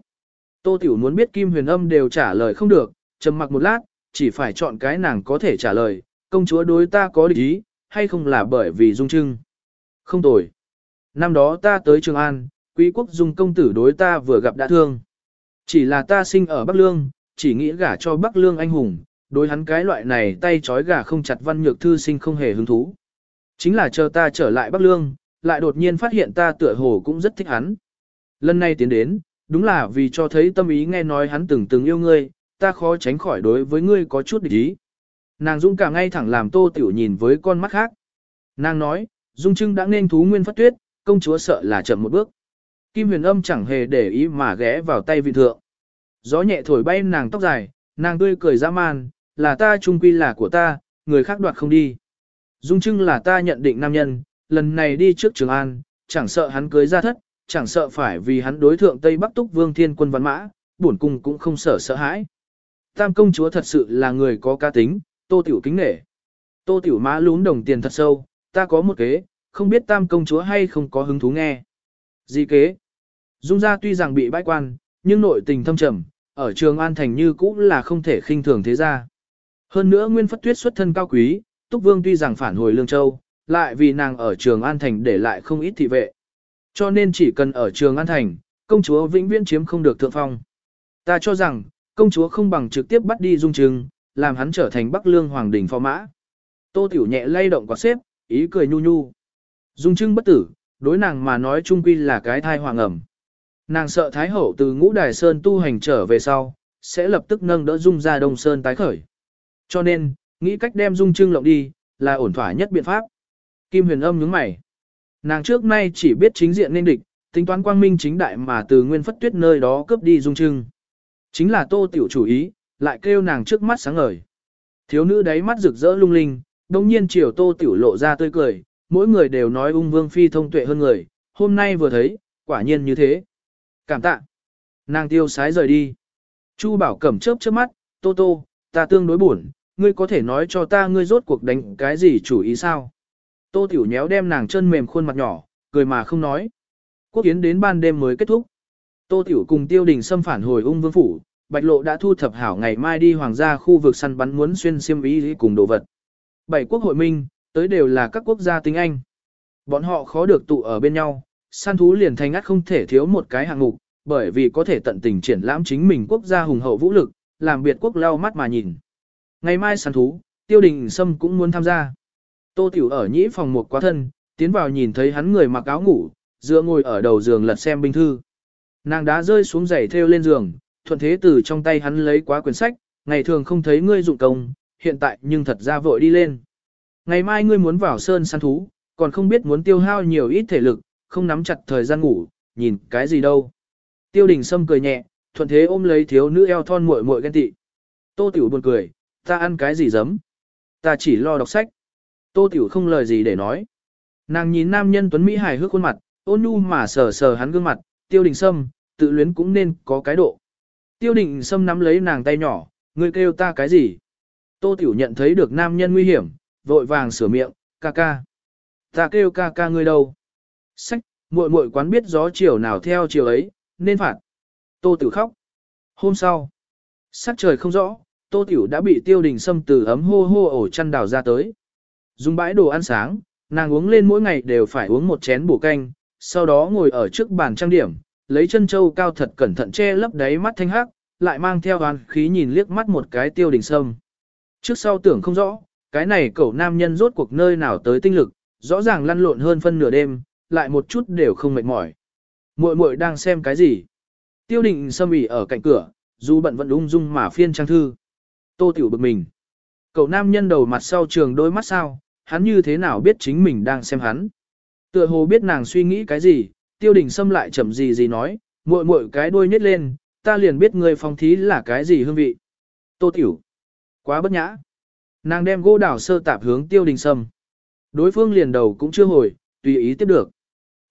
Tô Tiểu muốn biết Kim Huyền Âm đều trả lời không được, trầm mặc một lát, chỉ phải chọn cái nàng có thể trả lời, công chúa đối ta có địch ý, hay không là bởi vì dung trưng. Không tồi. Năm đó ta tới Trường An, quý quốc dung công tử đối ta vừa gặp đã thương. Chỉ là ta sinh ở Bắc Lương, chỉ nghĩ gả cho Bắc Lương anh hùng, đối hắn cái loại này tay trói gà không chặt văn nhược thư sinh không hề hứng thú. Chính là chờ ta trở lại Bắc Lương, lại đột nhiên phát hiện ta tựa hồ cũng rất thích hắn. Lần này tiến đến, đúng là vì cho thấy tâm ý nghe nói hắn từng từng yêu ngươi, ta khó tránh khỏi đối với ngươi có chút địch ý. Nàng Dung cả ngay thẳng làm tô tiểu nhìn với con mắt khác. Nàng nói, Dung Trưng đã nên thú nguyên phát tuyết, công chúa sợ là chậm một bước. Kim huyền âm chẳng hề để ý mà ghé vào tay vị thượng. Gió nhẹ thổi bay nàng tóc dài, nàng tươi cười dã man, là ta trung quy là của ta, người khác đoạt không đi. Dung Trưng là ta nhận định nam nhân, lần này đi trước Trường An, chẳng sợ hắn cưới ra thất, chẳng sợ phải vì hắn đối thượng Tây Bắc Túc Vương Thiên Quân Văn Mã, bổn cung cũng không sợ sợ hãi. Tam công chúa thật sự là người có cá tính, tô tiểu kính nể. Tô tiểu má lún đồng tiền thật sâu, ta có một kế, không biết tam công chúa hay không có hứng thú nghe. Gì kế? Dung gia tuy rằng bị bãi quan, nhưng nội tình thâm trầm, ở trường An Thành như cũ là không thể khinh thường thế gia. Hơn nữa Nguyên Phất Tuyết xuất thân cao quý, Túc Vương tuy rằng phản hồi Lương Châu, lại vì nàng ở trường An Thành để lại không ít thị vệ. Cho nên chỉ cần ở trường An Thành, công chúa vĩnh viễn chiếm không được thượng phong. Ta cho rằng, công chúa không bằng trực tiếp bắt đi Dung Trừng, làm hắn trở thành Bắc Lương Hoàng đình phò mã. Tô Tiểu nhẹ lay động quả xếp, ý cười nhu nhu. Dung Trưng bất tử, đối nàng mà nói chung quy là cái thai hoàng ẩm. Nàng sợ Thái Hậu từ ngũ đài sơn tu hành trở về sau, sẽ lập tức nâng đỡ Dung ra Đông Sơn tái khởi. Cho nên, nghĩ cách đem Dung Trưng lộng đi, là ổn thỏa nhất biện pháp. Kim huyền âm nhướng mày. Nàng trước nay chỉ biết chính diện nên địch, tính toán quang minh chính đại mà từ nguyên phất tuyết nơi đó cướp đi Dung Trưng. Chính là tô tiểu chủ ý, lại kêu nàng trước mắt sáng ngời. Thiếu nữ đáy mắt rực rỡ lung linh, đồng nhiên chiều tô tiểu lộ ra tươi cười, mỗi người đều nói ung vương phi thông tuệ hơn người, hôm nay vừa thấy, quả nhiên như thế. Cảm tạ. Nàng tiêu sái rời đi. Chu bảo cẩm chớp chớp mắt, tô tô, ta tương đối buồn, ngươi có thể nói cho ta ngươi rốt cuộc đánh cái gì chủ ý sao? Tô tiểu nhéo đem nàng chân mềm khuôn mặt nhỏ, cười mà không nói. Quốc kiến đến ban đêm mới kết thúc. Tô tiểu cùng tiêu đình xâm phản hồi ung vương phủ, bạch lộ đã thu thập hảo ngày mai đi hoàng gia khu vực săn bắn muốn xuyên xiêm ý cùng đồ vật. Bảy quốc hội minh, tới đều là các quốc gia tiếng Anh. Bọn họ khó được tụ ở bên nhau, săn thú liền thành ngắt không thể thiếu một cái hạng mục, bởi vì có thể tận tình triển lãm chính mình quốc gia hùng hậu vũ lực, làm biệt quốc lau mắt mà nhìn. Ngày mai săn thú, tiêu đình sâm cũng muốn tham gia. Tô Tiểu ở nhĩ phòng một quá thân, tiến vào nhìn thấy hắn người mặc áo ngủ, dựa ngồi ở đầu giường lật xem binh thư. Nàng đã rơi xuống giày theo lên giường, thuận thế từ trong tay hắn lấy quá quyển sách, ngày thường không thấy ngươi dụng công, hiện tại nhưng thật ra vội đi lên. Ngày mai ngươi muốn vào sơn săn thú, còn không biết muốn tiêu hao nhiều ít thể lực, không nắm chặt thời gian ngủ, nhìn cái gì đâu. Tiêu đình Sâm cười nhẹ, thuận thế ôm lấy thiếu nữ eo thon muội muội ghen tị. Tô Tiểu buồn cười, ta ăn cái gì dấm? Ta chỉ lo đọc sách. Tô Tiểu không lời gì để nói. Nàng nhìn nam nhân tuấn Mỹ hài hước khuôn mặt, ôn nhu mà sờ sờ hắn gương mặt, tiêu đình sâm, tự luyến cũng nên có cái độ. Tiêu đình sâm nắm lấy nàng tay nhỏ, ngươi kêu ta cái gì? Tô Tiểu nhận thấy được nam nhân nguy hiểm, vội vàng sửa miệng, ca ca. Ta kêu ca ca ngươi đâu? Sách, muội muội quán biết gió chiều nào theo chiều ấy, nên phạt. Tô Tiểu khóc. Hôm sau, sắc trời không rõ, Tô Tiểu đã bị tiêu đình sâm từ ấm hô hô ổ chăn đào ra tới. Dùng bãi đồ ăn sáng, nàng uống lên mỗi ngày đều phải uống một chén bổ canh, sau đó ngồi ở trước bàn trang điểm, lấy chân châu cao thật cẩn thận che lấp đáy mắt thanh hắc, lại mang theo oán khí nhìn liếc mắt một cái tiêu đình sâm. Trước sau tưởng không rõ, cái này cậu nam nhân rốt cuộc nơi nào tới tinh lực, rõ ràng lăn lộn hơn phân nửa đêm, lại một chút đều không mệt mỏi. Muội muội đang xem cái gì? Tiêu định xâm ỉ ở cạnh cửa, dù bận vẫn ung dung mà phiên trang thư. Tô tiểu bực mình. Cậu nam nhân đầu mặt sau trường đôi mắt sao, hắn như thế nào biết chính mình đang xem hắn. Tựa hồ biết nàng suy nghĩ cái gì, tiêu đình xâm lại chậm gì gì nói, muội muội cái đuôi nhét lên, ta liền biết người phong thí là cái gì hương vị. Tô tiểu. Quá bất nhã. Nàng đem gỗ đào sơ tạp hướng tiêu đình sâm. Đối phương liền đầu cũng chưa hồi, tùy ý tiếp được.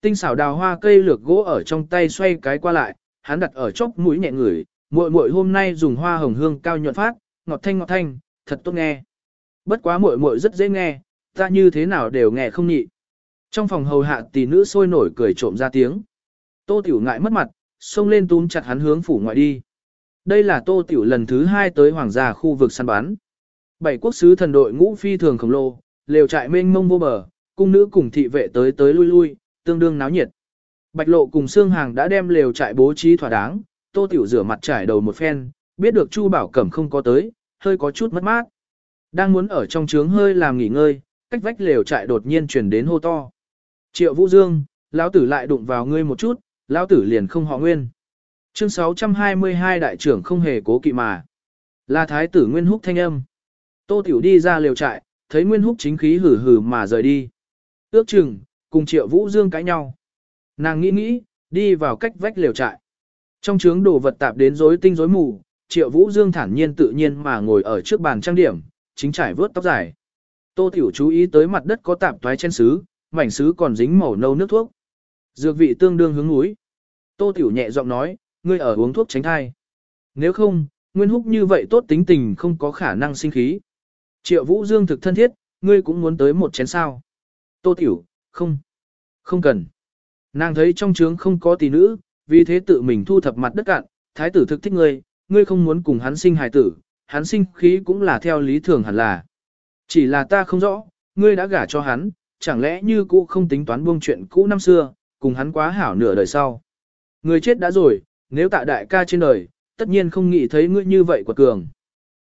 Tinh xảo đào hoa cây lược gỗ ở trong tay xoay cái qua lại, hắn đặt ở chốc mũi nhẹ ngửi, muội muội hôm nay dùng hoa hồng hương cao nhuận phát, ngọt thanh ngọt thanh, thật tốt nghe. Bất quá muội muội rất dễ nghe, ta như thế nào đều nghe không nhị. Trong phòng hầu hạ tỷ nữ sôi nổi cười trộm ra tiếng. Tô Tiểu ngại mất mặt, xông lên túm chặt hắn hướng phủ ngoại đi. Đây là Tô Tiểu lần thứ hai tới hoàng gia khu vực săn bắn. Bảy quốc sứ thần đội ngũ phi thường khổng lồ, lều trại mênh mông vô bờ, cung nữ cùng thị vệ tới tới lui lui, tương đương náo nhiệt. Bạch lộ cùng xương hàng đã đem lều trại bố trí thỏa đáng, Tô Tiểu rửa mặt trải đầu một phen, biết được Chu Bảo Cẩm không có tới, hơi có chút mất mát. Đang muốn ở trong trướng hơi làm nghỉ ngơi, cách vách lều trại đột nhiên truyền đến hô to. Triệu Vũ Dương, lão tử lại đụng vào ngươi một chút, lão tử liền không họ nguyên. Chương 622 đại trưởng không hề cố kỵ mà. Là thái tử Nguyên Húc thanh âm. Tô Tiểu đi ra lều trại, thấy Nguyên Húc chính khí hử hử mà rời đi. Ước chừng, cùng Triệu Vũ Dương cãi nhau. Nàng nghĩ nghĩ, đi vào cách vách lều trại. Trong chướng đồ vật tạp đến rối tinh rối mù, Triệu Vũ Dương thản nhiên tự nhiên mà ngồi ở trước bàn trang điểm, chính trải vớt tóc dài. Tô Tiểu chú ý tới mặt đất có tạp toái trên sứ, mảnh sứ còn dính màu nâu nước thuốc. Dược vị tương đương hướng núi. Tô Tiểu nhẹ giọng nói, ngươi ở uống thuốc tránh thai. Nếu không, Nguyên Húc như vậy tốt tính tình không có khả năng sinh khí. Triệu Vũ Dương thực thân thiết, ngươi cũng muốn tới một chén sao. Tô Tiểu, không, không cần. Nàng thấy trong trướng không có tỷ nữ, vì thế tự mình thu thập mặt đất cạn, thái tử thực thích ngươi, ngươi không muốn cùng hắn sinh hài tử, hắn sinh khí cũng là theo lý thường hẳn là. Chỉ là ta không rõ, ngươi đã gả cho hắn, chẳng lẽ như cũ không tính toán buông chuyện cũ năm xưa, cùng hắn quá hảo nửa đời sau. Người chết đã rồi, nếu tạ đại ca trên đời, tất nhiên không nghĩ thấy ngươi như vậy quật cường.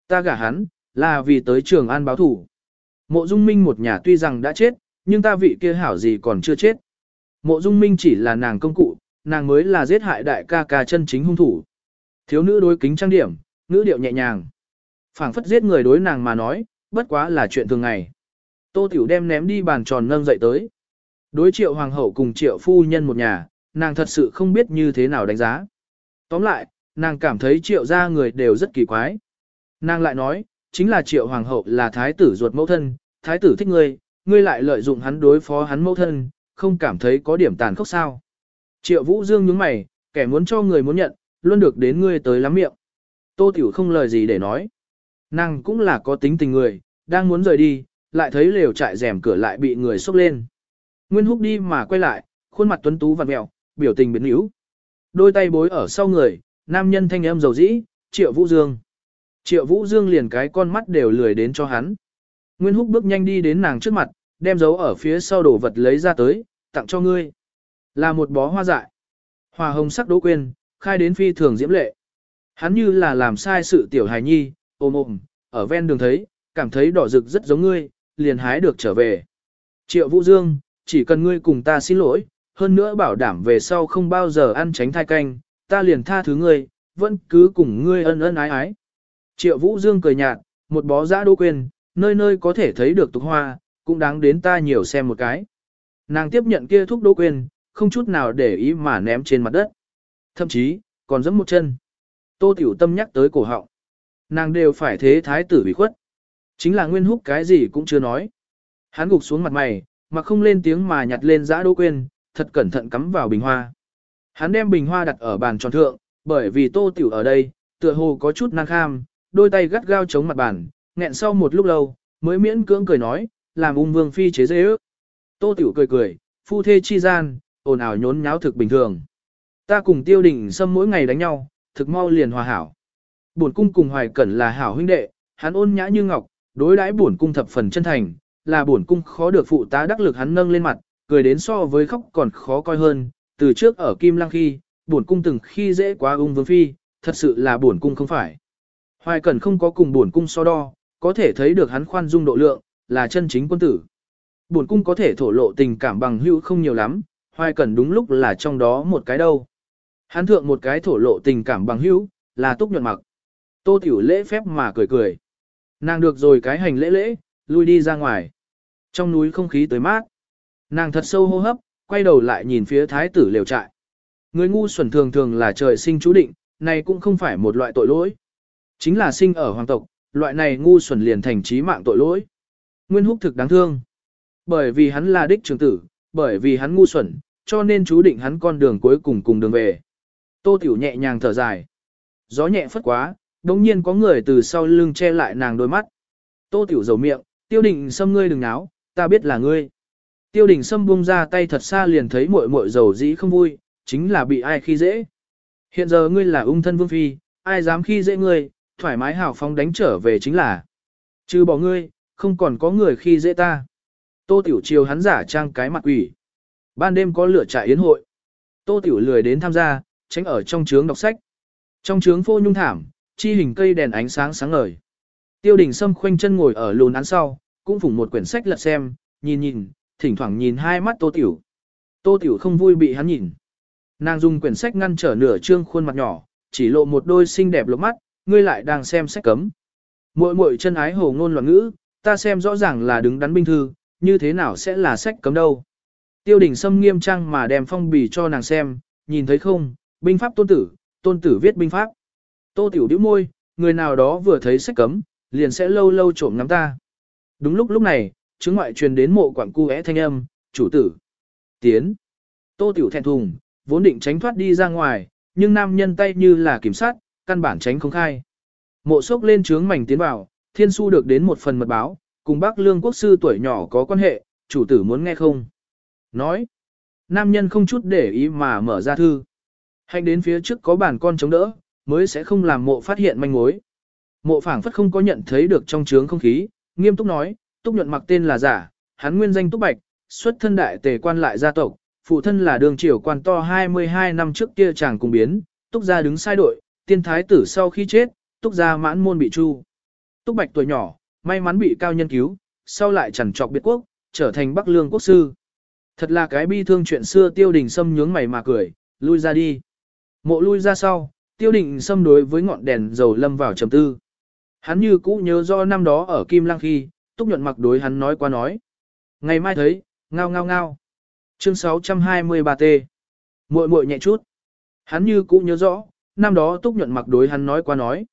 Ta gả hắn, là vì tới trường an báo thủ. Mộ dung minh một nhà tuy rằng đã chết, nhưng ta vị kia hảo gì còn chưa chết. Mộ dung minh chỉ là nàng công cụ, nàng mới là giết hại đại ca ca chân chính hung thủ. Thiếu nữ đối kính trang điểm, ngữ điệu nhẹ nhàng. phảng phất giết người đối nàng mà nói, bất quá là chuyện thường ngày. Tô Tiểu đem ném đi bàn tròn nâng dậy tới. Đối triệu hoàng hậu cùng triệu phu nhân một nhà, nàng thật sự không biết như thế nào đánh giá. Tóm lại, nàng cảm thấy triệu gia người đều rất kỳ quái. Nàng lại nói, chính là triệu hoàng hậu là thái tử ruột mẫu thân, thái tử thích ngươi, ngươi lại lợi dụng hắn đối phó hắn mẫu thân, không cảm thấy có điểm tàn khốc sao. Triệu vũ dương nhướng mày, kẻ muốn cho người muốn nhận, luôn được đến ngươi tới lắm miệng. Tô Tiểu không lời gì để nói. Nàng cũng là có tính tình người, đang muốn rời đi, lại thấy lều trại rèm cửa lại bị người xốc lên. Nguyên húc đi mà quay lại, khuôn mặt tuấn tú vặn mẹo, biểu tình biến yếu. Đôi tay bối ở sau người, nam nhân thanh âm dầu dĩ, triệu vũ dương. Triệu vũ dương liền cái con mắt đều lười đến cho hắn. Nguyên húc bước nhanh đi đến nàng trước mặt, đem dấu ở phía sau đồ vật lấy ra tới, tặng cho ngươi. Là một bó hoa dại. Hoa hồng sắc đỗ quên, khai đến phi thường diễm lệ. Hắn như là làm sai sự tiểu hài nhi, ôm ôm, ở ven đường thấy, cảm thấy đỏ rực rất giống ngươi, liền hái được trở về. Triệu Vũ Dương, chỉ cần ngươi cùng ta xin lỗi, hơn nữa bảo đảm về sau không bao giờ ăn tránh thai canh, ta liền tha thứ ngươi, vẫn cứ cùng ngươi ân ân ái ái. Triệu Vũ Dương cười nhạt, một bó giã đô quên, nơi nơi có thể thấy được tục hoa, cũng đáng đến ta nhiều xem một cái. Nàng tiếp nhận kia thuốc đô quên, không chút nào để ý mà ném trên mặt đất. Thậm chí, còn giẫm một chân. Tô Tiểu Tâm nhắc tới cổ họng. Nàng đều phải thế thái tử bị khuất. Chính là Nguyên Húc cái gì cũng chưa nói. Hắn gục xuống mặt mày, mà không lên tiếng mà nhặt lên giã đỗ quên, thật cẩn thận cắm vào bình hoa. Hắn đem bình hoa đặt ở bàn tròn thượng, bởi vì tô tiểu ở đây, tựa hồ có chút năng kham, đôi tay gắt gao chống mặt bàn, nghẹn sau một lúc lâu, mới miễn cưỡng cười nói, làm ung vương phi chế dễ ước. Tô tiểu cười cười, phu thê chi gian, ồn ào nhốn nháo thực bình thường. Ta cùng tiêu đình xâm mỗi ngày đánh nhau, thực mau liền hòa hảo. Bổn cung cùng hoài cẩn là hảo huynh đệ, hắn ôn nhã như ngọc, đối đãi bổn cung thập phần chân thành, là bổn cung khó được phụ tá đắc lực hắn nâng lên mặt, cười đến so với khóc còn khó coi hơn, từ trước ở Kim Lăng khi, bổn cung từng khi dễ quá ung vương phi, thật sự là bổn cung không phải. Hoài Cẩn không có cùng bổn cung so đo, có thể thấy được hắn khoan dung độ lượng, là chân chính quân tử. Bổn cung có thể thổ lộ tình cảm bằng hữu không nhiều lắm, Hoài Cẩn đúng lúc là trong đó một cái đâu. Hắn thượng một cái thổ lộ tình cảm bằng hữu, là túc nhuận mặc. Tô Tiểu lễ phép mà cười cười. Nàng được rồi cái hành lễ lễ, lui đi ra ngoài. Trong núi không khí tới mát. Nàng thật sâu hô hấp, quay đầu lại nhìn phía thái tử liều trại. Người ngu xuẩn thường thường là trời sinh chú định, này cũng không phải một loại tội lỗi. Chính là sinh ở hoàng tộc, loại này ngu xuẩn liền thành trí mạng tội lỗi. Nguyên húc thực đáng thương. Bởi vì hắn là đích trưởng tử, bởi vì hắn ngu xuẩn, cho nên chú định hắn con đường cuối cùng cùng đường về. Tô Tiểu nhẹ nhàng thở dài. Gió nhẹ phất quá, đồng nhiên có người từ sau lưng che lại nàng đôi mắt. Tô Tiểu dầu miệng, tiêu định xâm ngươi đừng náo, ta biết là ngươi. Tiêu đình Sâm buông ra tay thật xa liền thấy muội muội dầu dĩ không vui, chính là bị ai khi dễ. Hiện giờ ngươi là ung thân vương phi, ai dám khi dễ ngươi, thoải mái hào phóng đánh trở về chính là. Trừ bỏ ngươi, không còn có người khi dễ ta. Tô Tiểu chiều hắn giả trang cái mặt quỷ. Ban đêm có lửa trại yến hội. Tô Tiểu lười đến tham gia, tránh ở trong trướng đọc sách. Trong trướng phô nhung thảm, chi hình cây đèn ánh sáng sáng ngời. Tiêu đình Sâm khoanh chân ngồi ở lùn án sau, cũng phủng một quyển sách lật xem, nhìn nhìn, thỉnh thoảng nhìn hai mắt tô tiểu. Tô tiểu không vui bị hắn nhìn. Nàng dùng quyển sách ngăn trở nửa trương khuôn mặt nhỏ, chỉ lộ một đôi xinh đẹp lỗ mắt, ngươi lại đang xem sách cấm. Muội muội chân ái hồ ngôn loạn ngữ, ta xem rõ ràng là đứng đắn binh thư, như thế nào sẽ là sách cấm đâu. Tiêu đình Sâm nghiêm trang mà đem phong bì cho nàng xem, nhìn thấy không, binh pháp tôn tử, tôn tử viết binh pháp. Tô tiểu điếu môi, người nào đó vừa thấy sách cấm, liền sẽ lâu lâu trộm ngắm ta. Đúng lúc lúc này, chứng ngoại truyền đến mộ quảng cu thanh âm, chủ tử. Tiến. Tô tiểu thẹn thùng, vốn định tránh thoát đi ra ngoài, nhưng nam nhân tay như là kiểm sát, căn bản tránh không khai. Mộ sốc lên trướng mảnh tiến vào, thiên su được đến một phần mật báo, cùng bác lương quốc sư tuổi nhỏ có quan hệ, chủ tử muốn nghe không? Nói. Nam nhân không chút để ý mà mở ra thư. Hành đến phía trước có bản con chống đỡ, mới sẽ không làm mộ phát hiện manh mối. Mộ phảng phất không có nhận thấy được trong trướng không khí, nghiêm túc nói, túc nhuận mặc tên là giả, hắn nguyên danh túc bạch, xuất thân đại tề quan lại gia tộc, phụ thân là đường triều quan to 22 năm trước kia chàng cùng biến, túc gia đứng sai đội, tiên thái tử sau khi chết, túc gia mãn môn bị chu. Túc bạch tuổi nhỏ, may mắn bị cao nhân cứu, sau lại chẳng trọc biệt quốc, trở thành bắc lương quốc sư. Thật là cái bi thương chuyện xưa tiêu đình sâm nhướng mày mà cười, lui ra đi. Mộ lui ra sau, tiêu đình sâm đối với ngọn đèn dầu lâm vào trầm tư. Hắn như cũ nhớ do năm đó ở Kim Lăng khi, túc nhuận mặc đối hắn nói qua nói. Ngày mai thấy, ngao ngao ngao. Chương 623T. Muội muội nhẹ chút. Hắn như cũ nhớ rõ, năm đó túc nhuận mặc đối hắn nói qua nói.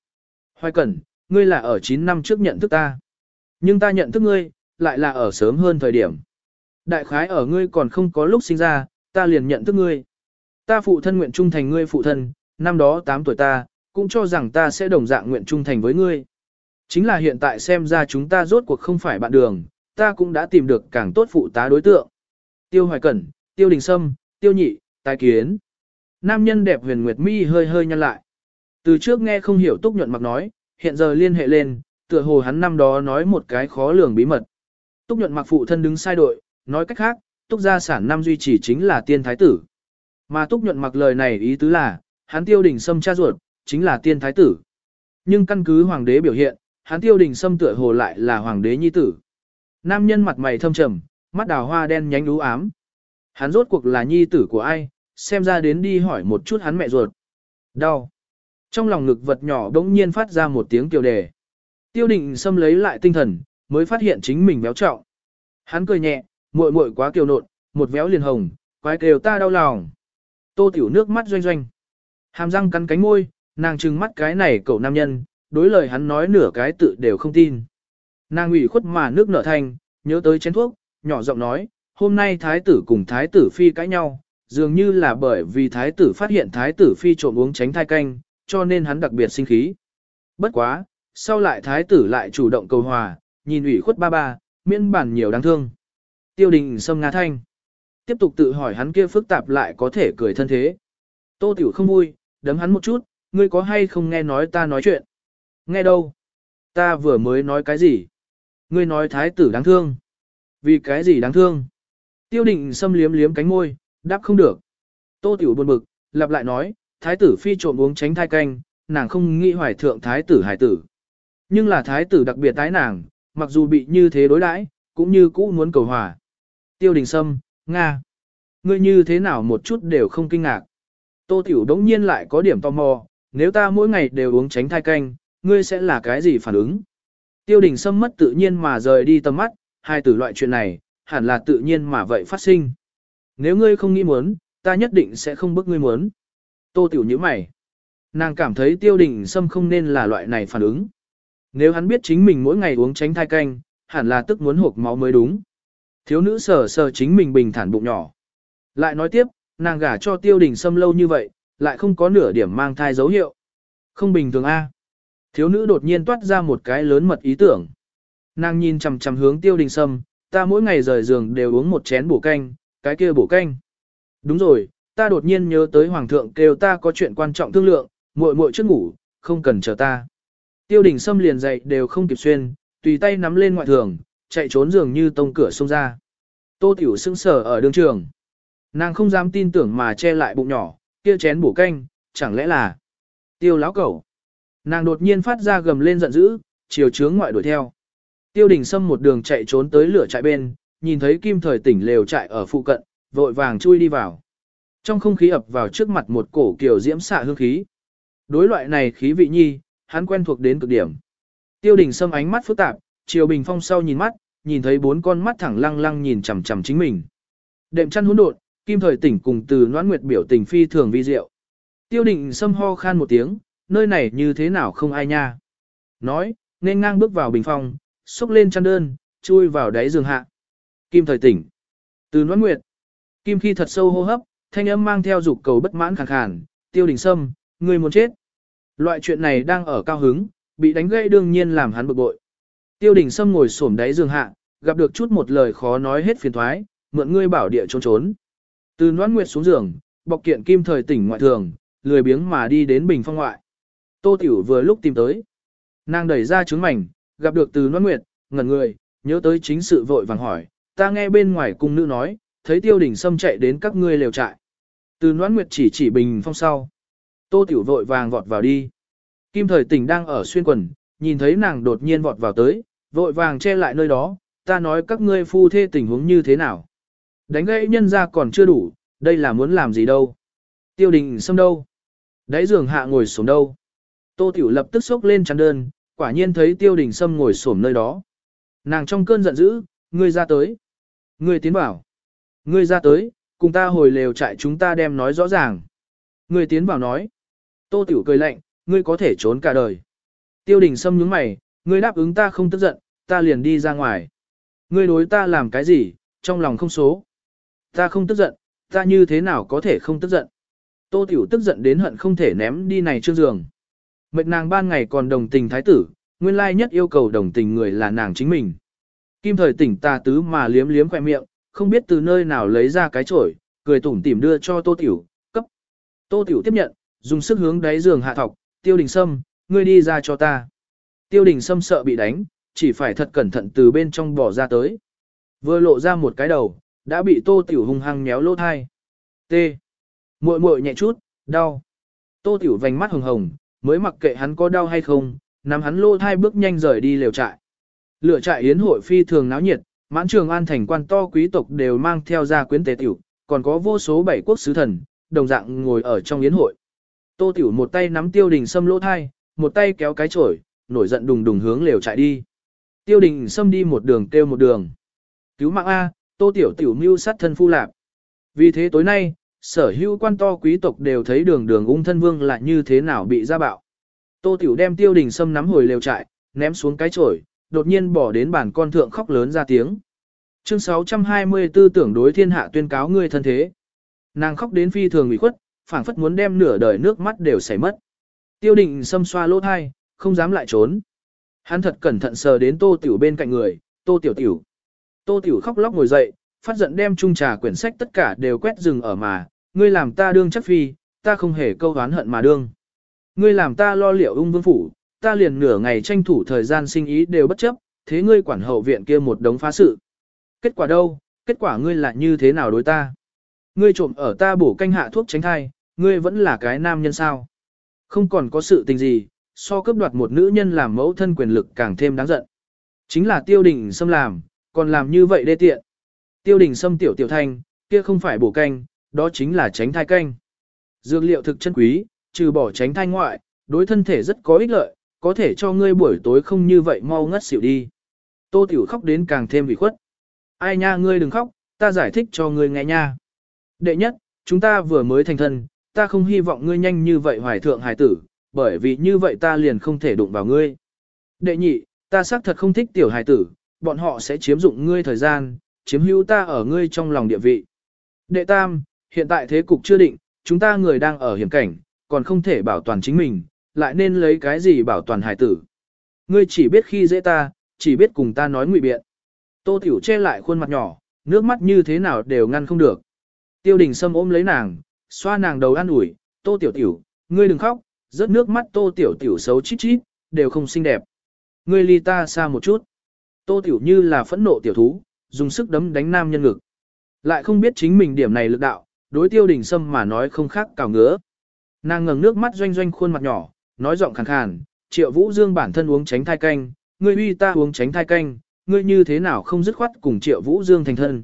Hoài cẩn, ngươi là ở 9 năm trước nhận thức ta. Nhưng ta nhận thức ngươi, lại là ở sớm hơn thời điểm. Đại khái ở ngươi còn không có lúc sinh ra, ta liền nhận thức ngươi. Ta phụ thân nguyện trung thành ngươi phụ thân, năm đó 8 tuổi ta, cũng cho rằng ta sẽ đồng dạng nguyện trung thành với ngươi. Chính là hiện tại xem ra chúng ta rốt cuộc không phải bạn đường, ta cũng đã tìm được càng tốt phụ tá đối tượng. Tiêu Hoài Cẩn, Tiêu Đình Sâm, Tiêu Nhị, Tài Kiến. Nam nhân đẹp huyền nguyệt mi hơi hơi nhăn lại. Từ trước nghe không hiểu Túc Nhuận Mặc nói, hiện giờ liên hệ lên, tựa hồ hắn năm đó nói một cái khó lường bí mật. Túc Nhuận Mặc phụ thân đứng sai đội, nói cách khác, Túc gia sản năm duy chỉ chính là tiên thái tử. Mà Túc Nhuận Mặc lời này ý tứ là, hắn Tiêu Đình Sâm cha ruột, chính là tiên thái tử. Nhưng căn cứ hoàng đế biểu hiện, hắn Tiêu Đình Sâm tựa hồ lại là hoàng đế nhi tử. Nam nhân mặt mày thâm trầm, mắt đào hoa đen nhánh lú ám. Hắn rốt cuộc là nhi tử của ai, xem ra đến đi hỏi một chút hắn mẹ ruột. Đau. Trong lòng ngực vật nhỏ đống nhiên phát ra một tiếng kiều đề. Tiêu định xâm lấy lại tinh thần, mới phát hiện chính mình béo trọng. Hắn cười nhẹ, muội muội quá kiều nộn, một véo liền hồng, quái kêu ta đau lòng. Tô tiểu nước mắt doanh doanh. Hàm răng cắn cánh môi, nàng trừng mắt cái này cậu nam nhân, đối lời hắn nói nửa cái tự đều không tin. Nàng ủy khuất mà nước nở thành, nhớ tới chén thuốc, nhỏ giọng nói, hôm nay thái tử cùng thái tử phi cãi nhau, dường như là bởi vì thái tử phát hiện thái tử phi trộm uống tránh thai canh, cho nên hắn đặc biệt sinh khí. Bất quá, sau lại thái tử lại chủ động cầu hòa, nhìn ủy khuất ba ba, miễn bản nhiều đáng thương. Tiêu đình sâm nga thanh. Tiếp tục tự hỏi hắn kia phức tạp lại có thể cười thân thế. Tô tiểu không vui, đấm hắn một chút, ngươi có hay không nghe nói ta nói chuyện? Nghe đâu? Ta vừa mới nói cái gì? Ngươi nói thái tử đáng thương. Vì cái gì đáng thương? Tiêu định xâm liếm liếm cánh môi, đáp không được. Tô tiểu buồn bực, lặp lại nói, thái tử phi trộm uống tránh thai canh, nàng không nghĩ hoài thượng thái tử hải tử. Nhưng là thái tử đặc biệt tái nàng, mặc dù bị như thế đối đãi, cũng như cũ muốn cầu hòa. Tiêu đình sâm, Nga. Ngươi như thế nào một chút đều không kinh ngạc. Tô tiểu đống nhiên lại có điểm tò mò, nếu ta mỗi ngày đều uống tránh thai canh, ngươi sẽ là cái gì phản ứng? Tiêu đình sâm mất tự nhiên mà rời đi tầm mắt, hai tử loại chuyện này, hẳn là tự nhiên mà vậy phát sinh. Nếu ngươi không nghĩ muốn, ta nhất định sẽ không bức ngươi muốn. Tô tiểu như mày. Nàng cảm thấy tiêu đình sâm không nên là loại này phản ứng. Nếu hắn biết chính mình mỗi ngày uống tránh thai canh, hẳn là tức muốn hộp máu mới đúng. Thiếu nữ sờ sờ chính mình bình thản bụng nhỏ. Lại nói tiếp, nàng gả cho tiêu đình sâm lâu như vậy, lại không có nửa điểm mang thai dấu hiệu. Không bình thường A. Thiếu nữ đột nhiên toát ra một cái lớn mật ý tưởng. Nàng nhìn chằm chằm hướng tiêu đình sâm, ta mỗi ngày rời giường đều uống một chén bổ canh, cái kia bổ canh. Đúng rồi, ta đột nhiên nhớ tới hoàng thượng kêu ta có chuyện quan trọng thương lượng, muội muội trước ngủ, không cần chờ ta. Tiêu đình sâm liền dậy đều không kịp xuyên, tùy tay nắm lên ngoại thường, chạy trốn giường như tông cửa xông ra. Tô tiểu sững sờ ở đường trường. Nàng không dám tin tưởng mà che lại bụng nhỏ, kia chén bổ canh, chẳng lẽ là tiêu láo cẩu. Nàng đột nhiên phát ra gầm lên giận dữ, chiều chướng ngoại đuổi theo. Tiêu đình Sâm một đường chạy trốn tới lửa trại bên, nhìn thấy kim thời tỉnh lều trại ở phụ cận, vội vàng chui đi vào. Trong không khí ập vào trước mặt một cổ kiểu diễm xạ hương khí. Đối loại này khí vị nhi, hắn quen thuộc đến cực điểm. Tiêu đình Sâm ánh mắt phức tạp, chiều bình phong sau nhìn mắt, nhìn thấy bốn con mắt thẳng lăng lăng nhìn chằm chằm chính mình. Đệm chăn hỗn độn, kim thời tỉnh cùng từ noãn nguyệt biểu tình phi thường vi diệu. Tiêu đình Sâm ho khan một tiếng, nơi này như thế nào không ai nha. Nói, nên ngang bước vào bình phong, xúc lên chăn đơn, chui vào đáy giường hạ. Kim thời tỉnh. Từ noãn nguyệt. Kim khi thật sâu hô hấp, thanh âm mang theo dục cầu bất mãn khàn khàn, tiêu đình sâm, ngươi muốn chết. Loại chuyện này đang ở cao hứng, bị đánh gãy đương nhiên làm hắn bực bội. Tiêu đình sâm ngồi xổm đáy giường hạ, gặp được chút một lời khó nói hết phiền thoái, mượn ngươi bảo địa trốn trốn. Từ noãn nguyệt xuống giường, bọc kiện kim thời tỉnh ngoại thường, lười biếng mà đi đến bình phong ngoại. Tô Tiểu vừa lúc tìm tới. Nàng đẩy ra trứng mảnh, gặp được từ noãn nguyệt, ngẩn người, nhớ tới chính sự vội vàng hỏi, ta nghe bên ngoài cung nữ nói, thấy tiêu đỉnh sâm chạy đến các ngươi lều trại. Từ noãn nguyệt chỉ chỉ bình phong sau. Tô Tiểu vội vàng vọt vào đi. Kim thời tỉnh đang ở xuyên quần, nhìn thấy nàng đột nhiên vọt vào tới, vội vàng che lại nơi đó, ta nói các ngươi phu thê tình huống như thế nào. Đánh gãy nhân ra còn chưa đủ, đây là muốn làm gì đâu. Tiêu đình xâm đâu? Đáy giường hạ ngồi xuống đâu? Tô Tiểu lập tức xốc lên chăn đơn, quả nhiên thấy tiêu đình sâm ngồi xổm nơi đó. Nàng trong cơn giận dữ, ngươi ra tới. Ngươi tiến bảo. Ngươi ra tới, cùng ta hồi lều trại chúng ta đem nói rõ ràng. Ngươi tiến bảo nói. Tô Tiểu cười lạnh, ngươi có thể trốn cả đời. Tiêu đình sâm nhướng mày, ngươi đáp ứng ta không tức giận, ta liền đi ra ngoài. Ngươi đối ta làm cái gì, trong lòng không số. Ta không tức giận, ta như thế nào có thể không tức giận. Tô Tiểu tức giận đến hận không thể ném đi này trương giường. Mệnh nàng ban ngày còn đồng tình thái tử, nguyên lai nhất yêu cầu đồng tình người là nàng chính mình. Kim thời tỉnh ta tứ mà liếm liếm khoẻ miệng, không biết từ nơi nào lấy ra cái chổi, cười tủm tỉm đưa cho Tô Tiểu, cấp. Tô Tiểu tiếp nhận, dùng sức hướng đáy giường hạ thọc, tiêu đình sâm, ngươi đi ra cho ta. Tiêu đình sâm sợ bị đánh, chỉ phải thật cẩn thận từ bên trong bỏ ra tới. Vừa lộ ra một cái đầu, đã bị Tô Tiểu hung hăng méo lỗ thai. T. Muội muội nhẹ chút, đau. Tô Tiểu vành mắt hồng hồng, mới mặc kệ hắn có đau hay không, nắm hắn lỗ thai bước nhanh rời đi lều trại. Lựa trại yến hội phi thường náo nhiệt, mãn trường an thành quan to quý tộc đều mang theo ra quyến tế tiểu, còn có vô số bảy quốc sứ thần, đồng dạng ngồi ở trong yến hội. Tô Tiểu một tay nắm tiêu đình xâm lỗ thai, một tay kéo cái chổi, nổi giận đùng đùng hướng lều trại đi. Tiêu đình xâm đi một đường kêu một đường. Cứu mạng A, tô tiểu tiểu mưu sát thân phu lạp. Vì thế tối nay, sở hữu quan to quý tộc đều thấy đường đường ung thân vương là như thế nào bị ra bạo. Tô tiểu đem tiêu đình sâm nắm hồi lều trại, ném xuống cái chổi, đột nhiên bỏ đến bàn con thượng khóc lớn ra tiếng. Chương 624 tưởng đối thiên hạ tuyên cáo ngươi thân thế. Nàng khóc đến phi thường ủy khuất, phảng phất muốn đem nửa đời nước mắt đều chảy mất. Tiêu định xâm xoa lỗ thai, không dám lại trốn. Hắn thật cẩn thận sờ đến tô tiểu bên cạnh người, tô tiểu tiểu. Tô Tiểu khóc lóc ngồi dậy, phát giận đem chung trà quyển sách tất cả đều quét rừng ở mà, ngươi làm ta đương chắc phi, ta không hề câu oán hận mà đương. Ngươi làm ta lo liệu ung vương phủ, ta liền nửa ngày tranh thủ thời gian sinh ý đều bất chấp, thế ngươi quản hậu viện kia một đống phá sự. Kết quả đâu, kết quả ngươi là như thế nào đối ta? Ngươi trộm ở ta bổ canh hạ thuốc tránh thai, ngươi vẫn là cái nam nhân sao? Không còn có sự tình gì, so cướp đoạt một nữ nhân làm mẫu thân quyền lực càng thêm đáng giận. Chính là tiêu đình xâm làm, còn làm như vậy đê tiện. Tiêu đình xâm tiểu tiểu thanh, kia không phải bổ canh, đó chính là tránh thai canh. Dược liệu thực chân quý, trừ bỏ tránh thai ngoại, đối thân thể rất có ích lợi, có thể cho ngươi buổi tối không như vậy mau ngất xỉu đi. Tô tiểu khóc đến càng thêm bị khuất. Ai nha ngươi đừng khóc, ta giải thích cho ngươi nghe nha. Đệ nhất, chúng ta vừa mới thành thân, ta không hy vọng ngươi nhanh như vậy hoài thượng hài tử, bởi vì như vậy ta liền không thể đụng vào ngươi. Đệ nhị, ta xác thật không thích tiểu hài tử, bọn họ sẽ chiếm dụng ngươi thời gian, chiếm hữu ta ở ngươi trong lòng địa vị. Đệ tam, hiện tại thế cục chưa định, chúng ta người đang ở hiểm cảnh, còn không thể bảo toàn chính mình, lại nên lấy cái gì bảo toàn hải tử. Ngươi chỉ biết khi dễ ta, chỉ biết cùng ta nói ngụy biện. Tô Tiểu che lại khuôn mặt nhỏ, nước mắt như thế nào đều ngăn không được. Tiêu đình Sâm ôm lấy nàng, xoa nàng đầu an ủi, Tô Tiểu Tiểu, ngươi đừng khóc, rớt nước mắt Tô Tiểu Tiểu xấu chít chít, đều không xinh đẹp. Ngươi ly ta xa một chút. Tô Tiểu như là phẫn nộ tiểu thú, dùng sức đấm đánh nam nhân ngực. Lại không biết chính mình điểm này lực đạo, đối tiêu đình sâm mà nói không khác cào ngứa. Nàng ngẩng nước mắt doanh doanh khuôn mặt nhỏ, nói giọng khàn khàn, triệu vũ dương bản thân uống tránh thai canh, ngươi uy ta uống tránh thai canh, ngươi như thế nào không dứt khoát cùng triệu vũ dương thành thân.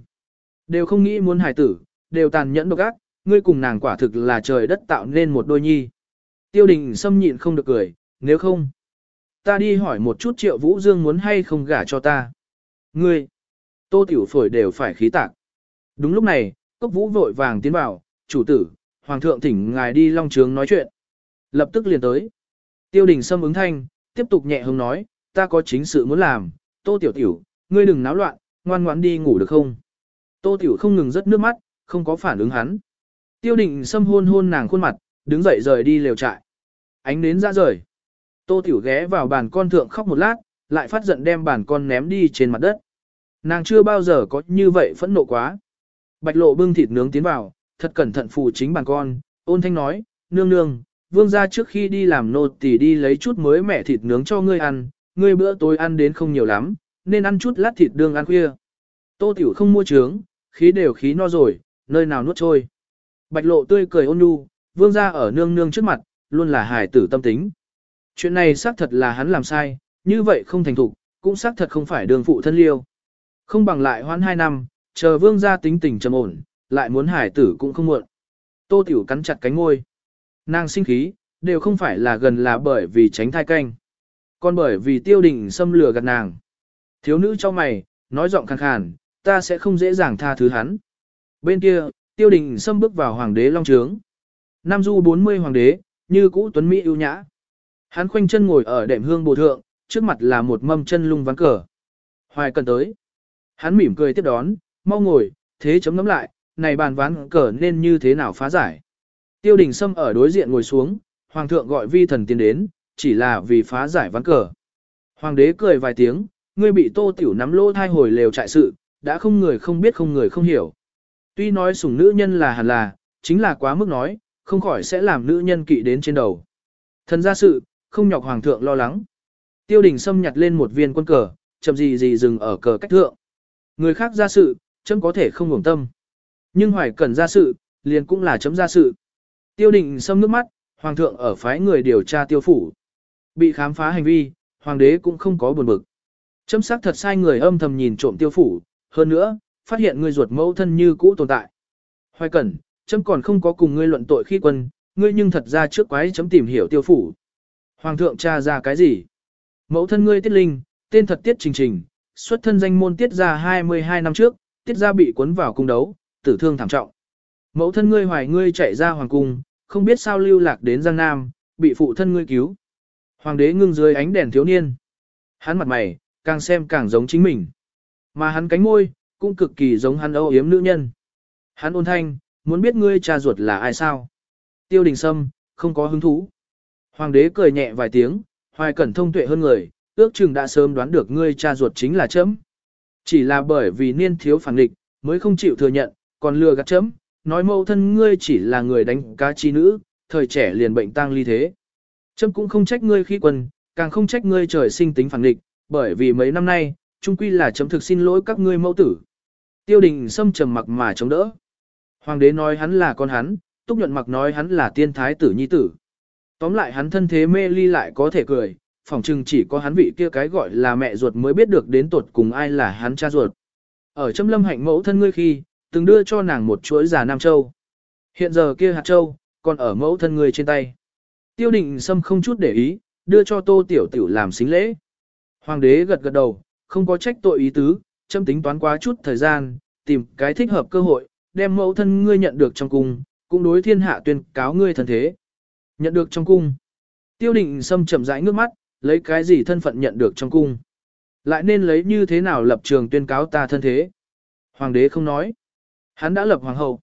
Đều không nghĩ muốn hài tử, đều tàn nhẫn độc ác, ngươi cùng nàng quả thực là trời đất tạo nên một đôi nhi. Tiêu đình xâm nhịn không được cười, nếu không, ta đi hỏi một chút triệu vũ dương muốn hay không gả cho ta. Ngươi, tô tiểu phổi đều phải khí tạc. Đúng lúc này, cốc vũ vội vàng tiến vào, chủ tử, hoàng thượng thỉnh ngài đi long trướng nói chuyện. Lập tức liền tới. Tiêu đình Sâm ứng thanh, tiếp tục nhẹ hứng nói, ta có chính sự muốn làm, tô tiểu tiểu, ngươi đừng náo loạn, ngoan ngoãn đi ngủ được không? Tô tiểu không ngừng rớt nước mắt, không có phản ứng hắn. Tiêu đình Sâm hôn hôn nàng khuôn mặt, đứng dậy rời đi lều trại. Ánh nến ra rời. Tô tiểu ghé vào bàn con thượng khóc một lát, lại phát giận đem bàn con ném đi trên mặt đất. Nàng chưa bao giờ có như vậy phẫn nộ quá. Bạch lộ bưng thịt nướng tiến vào, thật cẩn thận phù chính bàn con, ôn thanh nói, nương nương, vương gia trước khi đi làm nô tỳ đi lấy chút mới mẹ thịt nướng cho ngươi ăn, ngươi bữa tối ăn đến không nhiều lắm, nên ăn chút lát thịt đương ăn khuya. Tô tiểu không mua trướng, khí đều khí no rồi, nơi nào nuốt trôi. Bạch lộ tươi cười ôn nhu, vương gia ở nương nương trước mặt, luôn là hài tử tâm tính. Chuyện này xác thật là hắn làm sai, như vậy không thành thục, cũng xác thật không phải đường phụ thân liêu. Không bằng lại hoãn hai năm, chờ vương gia tính tình trầm ổn, lại muốn hải tử cũng không muộn. Tô tiểu cắn chặt cánh môi. Nàng sinh khí, đều không phải là gần là bởi vì tránh thai canh. Còn bởi vì tiêu đình xâm lừa gạt nàng. Thiếu nữ cho mày, nói giọng khàn khàn, ta sẽ không dễ dàng tha thứ hắn. Bên kia, tiêu đình xâm bước vào hoàng đế long trướng. Nam du 40 hoàng đế, như cũ tuấn Mỹ ưu nhã. Hắn khoanh chân ngồi ở đệm hương bồ thượng, trước mặt là một mâm chân lung ván cờ. Hoài cần tới. Hắn mỉm cười tiếp đón, mau ngồi, thế chấm ngắm lại, này bàn ván cờ nên như thế nào phá giải. Tiêu đình Sâm ở đối diện ngồi xuống, hoàng thượng gọi vi thần tiến đến, chỉ là vì phá giải ván cờ. Hoàng đế cười vài tiếng, ngươi bị tô tiểu nắm lỗ thai hồi lều trại sự, đã không người không biết không người không hiểu. Tuy nói sủng nữ nhân là hẳn là, chính là quá mức nói, không khỏi sẽ làm nữ nhân kỵ đến trên đầu. Thần ra sự, không nhọc hoàng thượng lo lắng. Tiêu đình Sâm nhặt lên một viên quân cờ, chậm gì gì dừng ở cờ cách thượng. Người khác ra sự, chấm có thể không ngủng tâm. Nhưng hoài cần ra sự, liền cũng là chấm ra sự. Tiêu định xâm nước mắt, hoàng thượng ở phái người điều tra tiêu phủ. Bị khám phá hành vi, hoàng đế cũng không có buồn bực. Chấm sắc thật sai người âm thầm nhìn trộm tiêu phủ, hơn nữa, phát hiện người ruột mẫu thân như cũ tồn tại. Hoài cẩn, chấm còn không có cùng ngươi luận tội khi quân, ngươi nhưng thật ra trước quái chấm tìm hiểu tiêu phủ. Hoàng thượng tra ra cái gì? Mẫu thân ngươi tiết linh, tên thật tiết trình trình, xuất thân danh môn tiết ra 22 năm trước, tiết ra bị cuốn vào cung đấu, tử thương thảm trọng. Mẫu thân ngươi hoài ngươi chạy ra hoàng cung, không biết sao lưu lạc đến Giang Nam, bị phụ thân ngươi cứu. Hoàng đế ngưng dưới ánh đèn thiếu niên. Hắn mặt mày, càng xem càng giống chính mình. Mà hắn cánh môi, cũng cực kỳ giống hắn âu yếm nữ nhân. Hắn ôn thanh, muốn biết ngươi cha ruột là ai sao? Tiêu đình sâm, không có hứng thú. Hoàng đế cười nhẹ vài tiếng, hoài cẩn thông tuệ hơn người, ước chừng đã sớm đoán được ngươi cha ruột chính là chấm. Chỉ là bởi vì niên thiếu phản nghịch, mới không chịu thừa nhận, còn lừa gạt chấm, nói mẫu thân ngươi chỉ là người đánh cá chi nữ, thời trẻ liền bệnh tang ly thế. Trâm cũng không trách ngươi khi quân, càng không trách ngươi trời sinh tính phản nghịch, bởi vì mấy năm nay, chung quy là chấm thực xin lỗi các ngươi mẫu tử. Tiêu đình xâm trầm mặc mà chống đỡ. Hoàng đế nói hắn là con hắn, túc nhuận mặc nói hắn là tiên thái tử nhi tử. Tóm lại hắn thân thế mê ly lại có thể cười, phỏng chừng chỉ có hắn vị kia cái gọi là mẹ ruột mới biết được đến tột cùng ai là hắn cha ruột. Ở trong lâm hạnh mẫu thân ngươi khi, từng đưa cho nàng một chuỗi già Nam Châu. Hiện giờ kia hạt châu, còn ở mẫu thân ngươi trên tay. Tiêu định Sâm không chút để ý, đưa cho tô tiểu tiểu làm xính lễ. Hoàng đế gật gật đầu, không có trách tội ý tứ, châm tính toán quá chút thời gian, tìm cái thích hợp cơ hội, đem mẫu thân ngươi nhận được trong cung, cũng đối thiên hạ tuyên cáo ngươi thân thế. Nhận được trong cung. Tiêu định Sâm chậm rãi ngước mắt, lấy cái gì thân phận nhận được trong cung. Lại nên lấy như thế nào lập trường tuyên cáo ta thân thế. Hoàng đế không nói. Hắn đã lập hoàng hậu.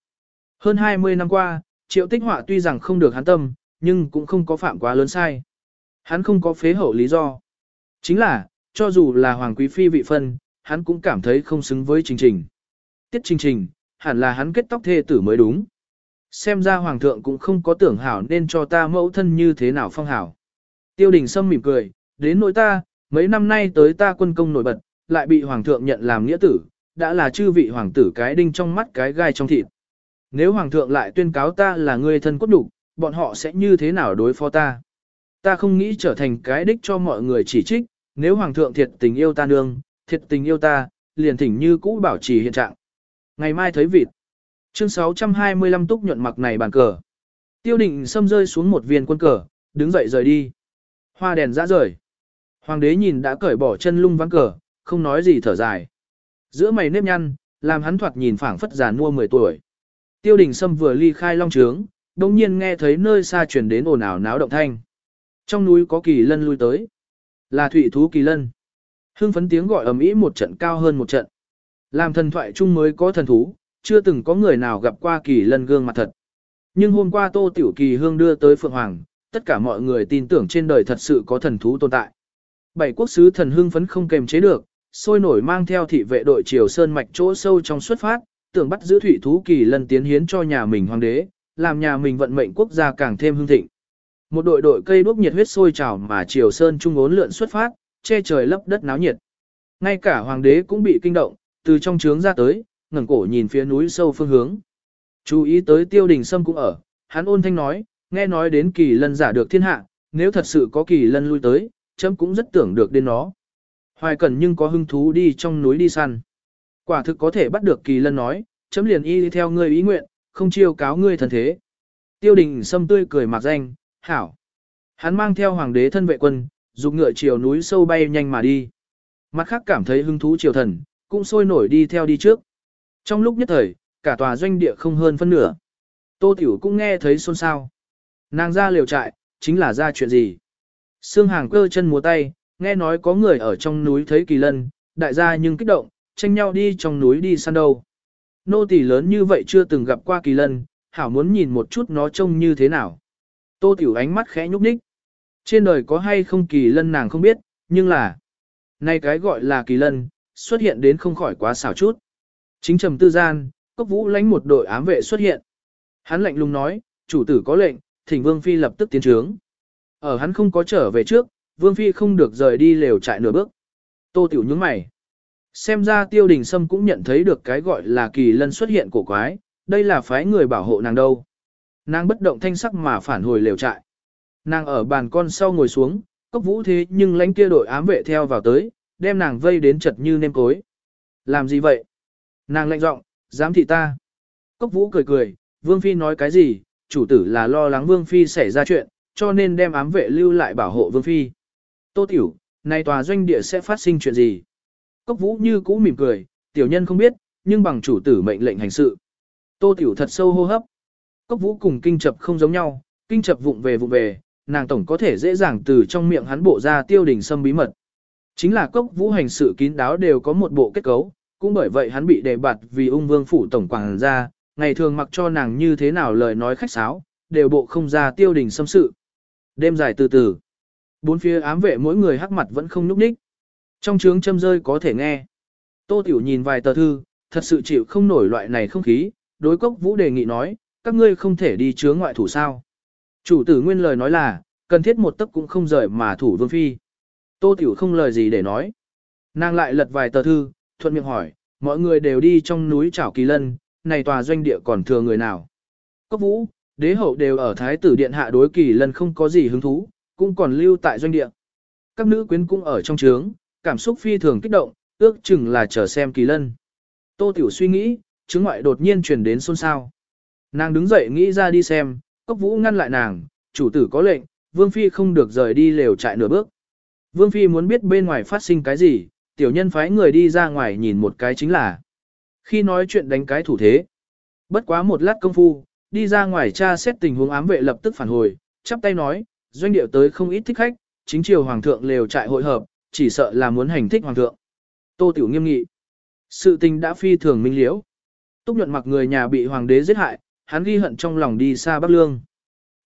Hơn 20 năm qua, triệu tích họa tuy rằng không được hắn tâm, nhưng cũng không có phạm quá lớn sai. Hắn không có phế hậu lý do. Chính là, cho dù là hoàng quý phi vị phân, hắn cũng cảm thấy không xứng với trình trình. Tiết trình trình, hẳn là hắn kết tóc thê tử mới đúng. Xem ra hoàng thượng cũng không có tưởng hảo nên cho ta mẫu thân như thế nào phong hảo. Tiêu đình Sâm mỉm cười, đến nỗi ta, mấy năm nay tới ta quân công nổi bật, lại bị hoàng thượng nhận làm nghĩa tử, đã là chư vị hoàng tử cái đinh trong mắt cái gai trong thịt. Nếu hoàng thượng lại tuyên cáo ta là người thân cốt đủ, bọn họ sẽ như thế nào đối phó ta? Ta không nghĩ trở thành cái đích cho mọi người chỉ trích, nếu hoàng thượng thiệt tình yêu ta nương, thiệt tình yêu ta, liền thỉnh như cũ bảo trì hiện trạng. Ngày mai thấy vịt. Chương 625 túc nhuận mặc này bàn cờ. Tiêu định xâm rơi xuống một viên quân cờ, đứng dậy rời đi. Hoa đèn ra rời. Hoàng đế nhìn đã cởi bỏ chân lung ván cờ, không nói gì thở dài. Giữa mày nếp nhăn, làm hắn thoạt nhìn phảng phất già mua 10 tuổi. Tiêu đình Sâm vừa ly khai long trướng, đồng nhiên nghe thấy nơi xa chuyển đến ồn ào náo động thanh. Trong núi có kỳ lân lui tới. Là thủy thú kỳ lân. Hưng phấn tiếng gọi ầm ĩ một trận cao hơn một trận. Làm thần thoại chung mới có thần thú, chưa từng có người nào gặp qua kỳ lân gương mặt thật. Nhưng hôm qua Tô Tiểu Kỳ Hương đưa tới Phượng Hoàng, tất cả mọi người tin tưởng trên đời thật sự có thần thú tồn tại. Bảy quốc sứ thần hưng phấn không kềm chế được, sôi nổi mang theo thị vệ đội triều sơn mạch chỗ sâu trong xuất phát, tưởng bắt giữ thủy thú kỳ lân tiến hiến cho nhà mình hoàng đế, làm nhà mình vận mệnh quốc gia càng thêm hưng thịnh. Một đội đội cây đuốc nhiệt huyết sôi trào mà triều sơn trung ốn lượn xuất phát, che trời lấp đất náo nhiệt. Ngay cả hoàng đế cũng bị kinh động, từ trong trướng ra tới, ngẩng cổ nhìn phía núi sâu phương hướng. Chú ý tới tiêu đình sâm cũng ở, hắn ôn thanh nói, nghe nói đến kỳ lân giả được thiên hạ, nếu thật sự có kỳ lân lui tới, chấm cũng rất tưởng được đến nó. Hoài cẩn nhưng có hứng thú đi trong núi đi săn. Quả thực có thể bắt được kỳ lân nói, chấm liền y theo ngươi ý nguyện, không chiêu cáo ngươi thần thế. Tiêu đình sâm tươi cười mạc danh, hảo. Hắn mang theo hoàng đế thân vệ quân, dùng ngựa chiều núi sâu bay nhanh mà đi. Mặt khác cảm thấy hứng thú triều thần, cũng sôi nổi đi theo đi trước. Trong lúc nhất thời, cả tòa doanh địa không hơn phân nửa. Tô Tiểu cũng nghe thấy xôn xao. Nàng ra liều trại, chính là ra chuyện gì? Sương hàng cơ chân múa tay, nghe nói có người ở trong núi thấy kỳ lân, đại gia nhưng kích động, tranh nhau đi trong núi đi săn đâu. Nô tỳ lớn như vậy chưa từng gặp qua kỳ lân, hảo muốn nhìn một chút nó trông như thế nào. Tô Tiểu ánh mắt khẽ nhúc nhích. Trên đời có hay không kỳ lân nàng không biết, nhưng là... Nay cái gọi là kỳ lân, xuất hiện đến không khỏi quá xảo chút. Chính trầm tư gian, cốc vũ lãnh một đội ám vệ xuất hiện. Hắn lạnh lùng nói, chủ tử có lệnh, thỉnh Vương Phi lập tức tiến trướng. Ở hắn không có trở về trước, Vương Phi không được rời đi lều trại nửa bước. Tô Tiểu nhướng mày. Xem ra tiêu đình sâm cũng nhận thấy được cái gọi là kỳ lân xuất hiện của quái, đây là phái người bảo hộ nàng đâu. Nàng bất động thanh sắc mà phản hồi lều trại. Nàng ở bàn con sau ngồi xuống, cốc vũ thế nhưng lãnh kia đội ám vệ theo vào tới, đem nàng vây đến chật như nêm cối. Làm gì vậy? Nàng lạnh giọng, dám thị ta. Cốc vũ cười cười, Vương Phi nói cái gì, chủ tử là lo lắng Vương Phi xảy ra chuyện, cho nên đem ám vệ lưu lại bảo hộ Vương Phi. Tô Tiểu, này tòa doanh địa sẽ phát sinh chuyện gì? Cốc vũ như cũ mỉm cười, tiểu nhân không biết, nhưng bằng chủ tử mệnh lệnh hành sự. Tô Tiểu thật sâu hô hấp. Cốc vũ cùng kinh chập không giống nhau, kinh chập vụng về vụng về, nàng tổng có thể dễ dàng từ trong miệng hắn bộ ra tiêu đình xâm bí mật. Chính là cốc vũ hành sự kín đáo đều có một bộ kết cấu, cũng bởi vậy hắn bị đề bạt vì ung vương phủ tổng quảng ra, ngày thường mặc cho nàng như thế nào lời nói khách sáo, đều bộ không ra tiêu đình xâm sự. Đêm dài từ từ, bốn phía ám vệ mỗi người hắc mặt vẫn không núp ních. Trong trướng châm rơi có thể nghe. Tô Tiểu nhìn vài tờ thư, thật sự chịu không nổi loại này không khí, đối cốc vũ đề nghị nói, các ngươi không thể đi chướng ngoại thủ sao. Chủ tử nguyên lời nói là, cần thiết một tấc cũng không rời mà thủ vương phi. Tô Tiểu không lời gì để nói. Nàng lại lật vài tờ thư, thuận miệng hỏi, mọi người đều đi trong núi chảo kỳ lân, này tòa doanh địa còn thừa người nào. Cốc vũ, đế hậu đều ở thái tử điện hạ đối kỳ lân không có gì hứng thú, cũng còn lưu tại doanh địa. Các nữ quyến cũng ở trong trướng, cảm xúc phi thường kích động, ước chừng là chờ xem kỳ lân. Tô Tiểu suy nghĩ, chứng ngoại đột nhiên truyền đến xôn xao. Nàng đứng dậy nghĩ ra đi xem, cốc vũ ngăn lại nàng, chủ tử có lệnh, Vương Phi không được rời đi lều trại nửa bước. Vương Phi muốn biết bên ngoài phát sinh cái gì, tiểu nhân phái người đi ra ngoài nhìn một cái chính là. Khi nói chuyện đánh cái thủ thế. Bất quá một lát công phu, đi ra ngoài tra xét tình huống ám vệ lập tức phản hồi, chắp tay nói, doanh điệu tới không ít thích khách, chính triều hoàng thượng lều trại hội hợp, chỉ sợ là muốn hành thích hoàng thượng. Tô Tiểu nghiêm nghị. Sự tình đã phi thường minh liễu. Túc nhuận mặc người nhà bị hoàng đế giết hại, hắn ghi hận trong lòng đi xa Bắc Lương.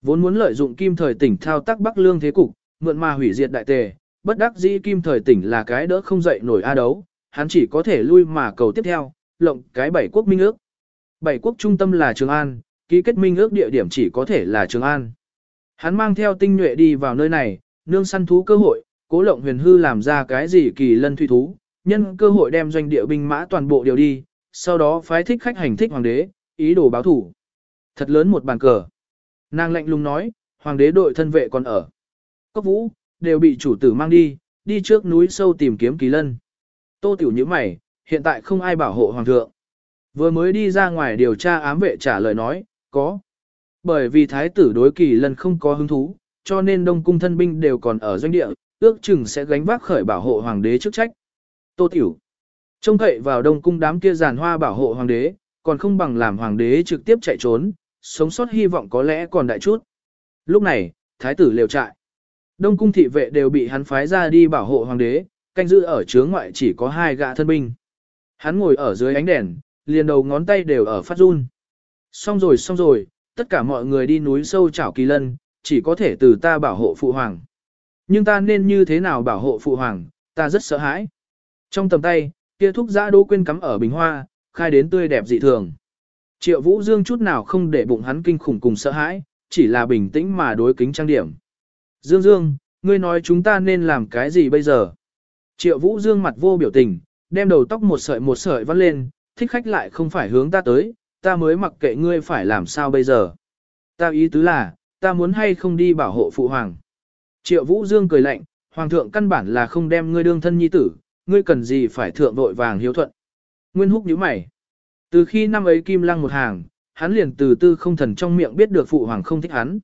Vốn muốn lợi dụng kim thời tỉnh thao tác Bắc Lương thế cục, mượn mà hủy diệt đại tề, bất đắc dĩ kim thời tỉnh là cái đỡ không dậy nổi a đấu, hắn chỉ có thể lui mà cầu tiếp theo, lộng cái bảy quốc minh ước. Bảy quốc trung tâm là Trường An, ký kết minh ước địa điểm chỉ có thể là Trường An. Hắn mang theo tinh nhuệ đi vào nơi này, nương săn thú cơ hội, cố lộng huyền hư làm ra cái gì kỳ lân thủy thú, nhân cơ hội đem doanh địa binh mã toàn bộ điều đi, sau đó phái thích khách hành thích hoàng đế, ý đồ báo thủ. Thật lớn một bàn cờ. Nàng lạnh lùng nói, hoàng đế đội thân vệ còn ở. Cốc vũ, đều bị chủ tử mang đi, đi trước núi sâu tìm kiếm kỳ lân. Tô tiểu như mày, hiện tại không ai bảo hộ hoàng thượng. Vừa mới đi ra ngoài điều tra ám vệ trả lời nói, có. Bởi vì thái tử đối kỳ lân không có hứng thú, cho nên đông cung thân binh đều còn ở doanh địa, ước chừng sẽ gánh vác khởi bảo hộ hoàng đế chức trách. Tô tiểu. Trông cậy vào đông cung đám kia giàn hoa bảo hộ hoàng đế, còn không bằng làm hoàng đế trực tiếp chạy trốn, sống sót hy vọng có lẽ còn đại chút. Lúc này, thái tử liều trại. Đông cung thị vệ đều bị hắn phái ra đi bảo hộ hoàng đế, canh giữ ở chướng ngoại chỉ có hai gã thân binh. Hắn ngồi ở dưới ánh đèn, liền đầu ngón tay đều ở phát run. Xong rồi xong rồi, tất cả mọi người đi núi sâu chảo kỳ lân, chỉ có thể từ ta bảo hộ phụ hoàng. Nhưng ta nên như thế nào bảo hộ phụ hoàng, ta rất sợ hãi. Trong tầm tay, kia thúc giã đỗ quên cắm ở bình hoa, khai đến tươi đẹp dị thường. Triệu Vũ Dương chút nào không để bụng hắn kinh khủng cùng sợ hãi, chỉ là bình tĩnh mà đối kính trang điểm. Dương Dương, ngươi nói chúng ta nên làm cái gì bây giờ? Triệu Vũ Dương mặt vô biểu tình, đem đầu tóc một sợi một sợi vắt lên, thích khách lại không phải hướng ta tới, ta mới mặc kệ ngươi phải làm sao bây giờ. Ta ý tứ là, ta muốn hay không đi bảo hộ phụ hoàng. Triệu Vũ Dương cười lạnh, hoàng thượng căn bản là không đem ngươi đương thân nhi tử, ngươi cần gì phải thượng vội vàng hiếu thuận. Nguyên húc nhíu mày. Từ khi năm ấy kim lăng một hàng, hắn liền từ tư không thần trong miệng biết được phụ hoàng không thích hắn.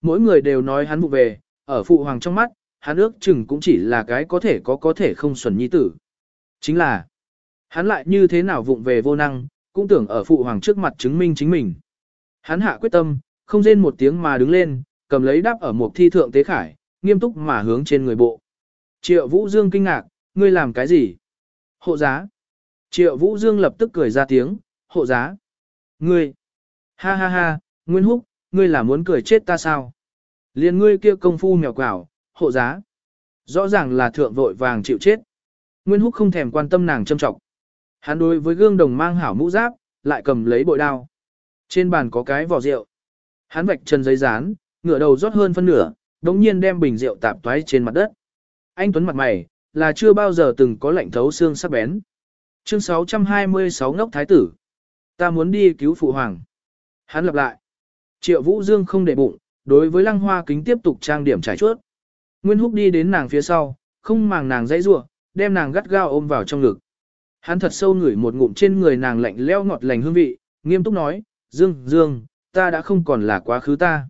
Mỗi người đều nói hắn vụ về, ở phụ hoàng trong mắt, hắn ước chừng cũng chỉ là cái có thể có có thể không xuẩn nhi tử. Chính là, hắn lại như thế nào vụng về vô năng, cũng tưởng ở phụ hoàng trước mặt chứng minh chính mình. Hắn hạ quyết tâm, không rên một tiếng mà đứng lên, cầm lấy đáp ở một thi thượng tế khải, nghiêm túc mà hướng trên người bộ. Triệu Vũ Dương kinh ngạc, ngươi làm cái gì? Hộ giá. Triệu Vũ Dương lập tức cười ra tiếng, hộ giá. Ngươi. Ha ha ha, Nguyên Húc, ngươi là muốn cười chết ta sao? Liên ngươi kia công phu mèo quảo, hộ giá. Rõ ràng là thượng vội vàng chịu chết. Nguyên Húc không thèm quan tâm nàng châm trọng. Hắn đối với gương đồng mang hảo mũ giáp, lại cầm lấy bội đao. Trên bàn có cái vỏ rượu. Hắn vạch chân giấy dán, ngửa đầu rót hơn phân nửa, đống nhiên đem bình rượu tạp toái trên mặt đất. Anh Tuấn mặt mày, là chưa bao giờ từng có lạnh thấu xương sắc bén. Chương 626 ngốc thái tử. Ta muốn đi cứu phụ hoàng. Hắn lặp lại. Triệu Vũ Dương không để bụng, đối với lăng hoa kính tiếp tục trang điểm trải chuốt. Nguyên Húc đi đến nàng phía sau, không màng nàng dãy rủa, đem nàng gắt gao ôm vào trong ngực. Hắn thật sâu ngửi một ngụm trên người nàng lạnh leo ngọt lành hương vị, nghiêm túc nói, Dương, Dương, ta đã không còn là quá khứ ta.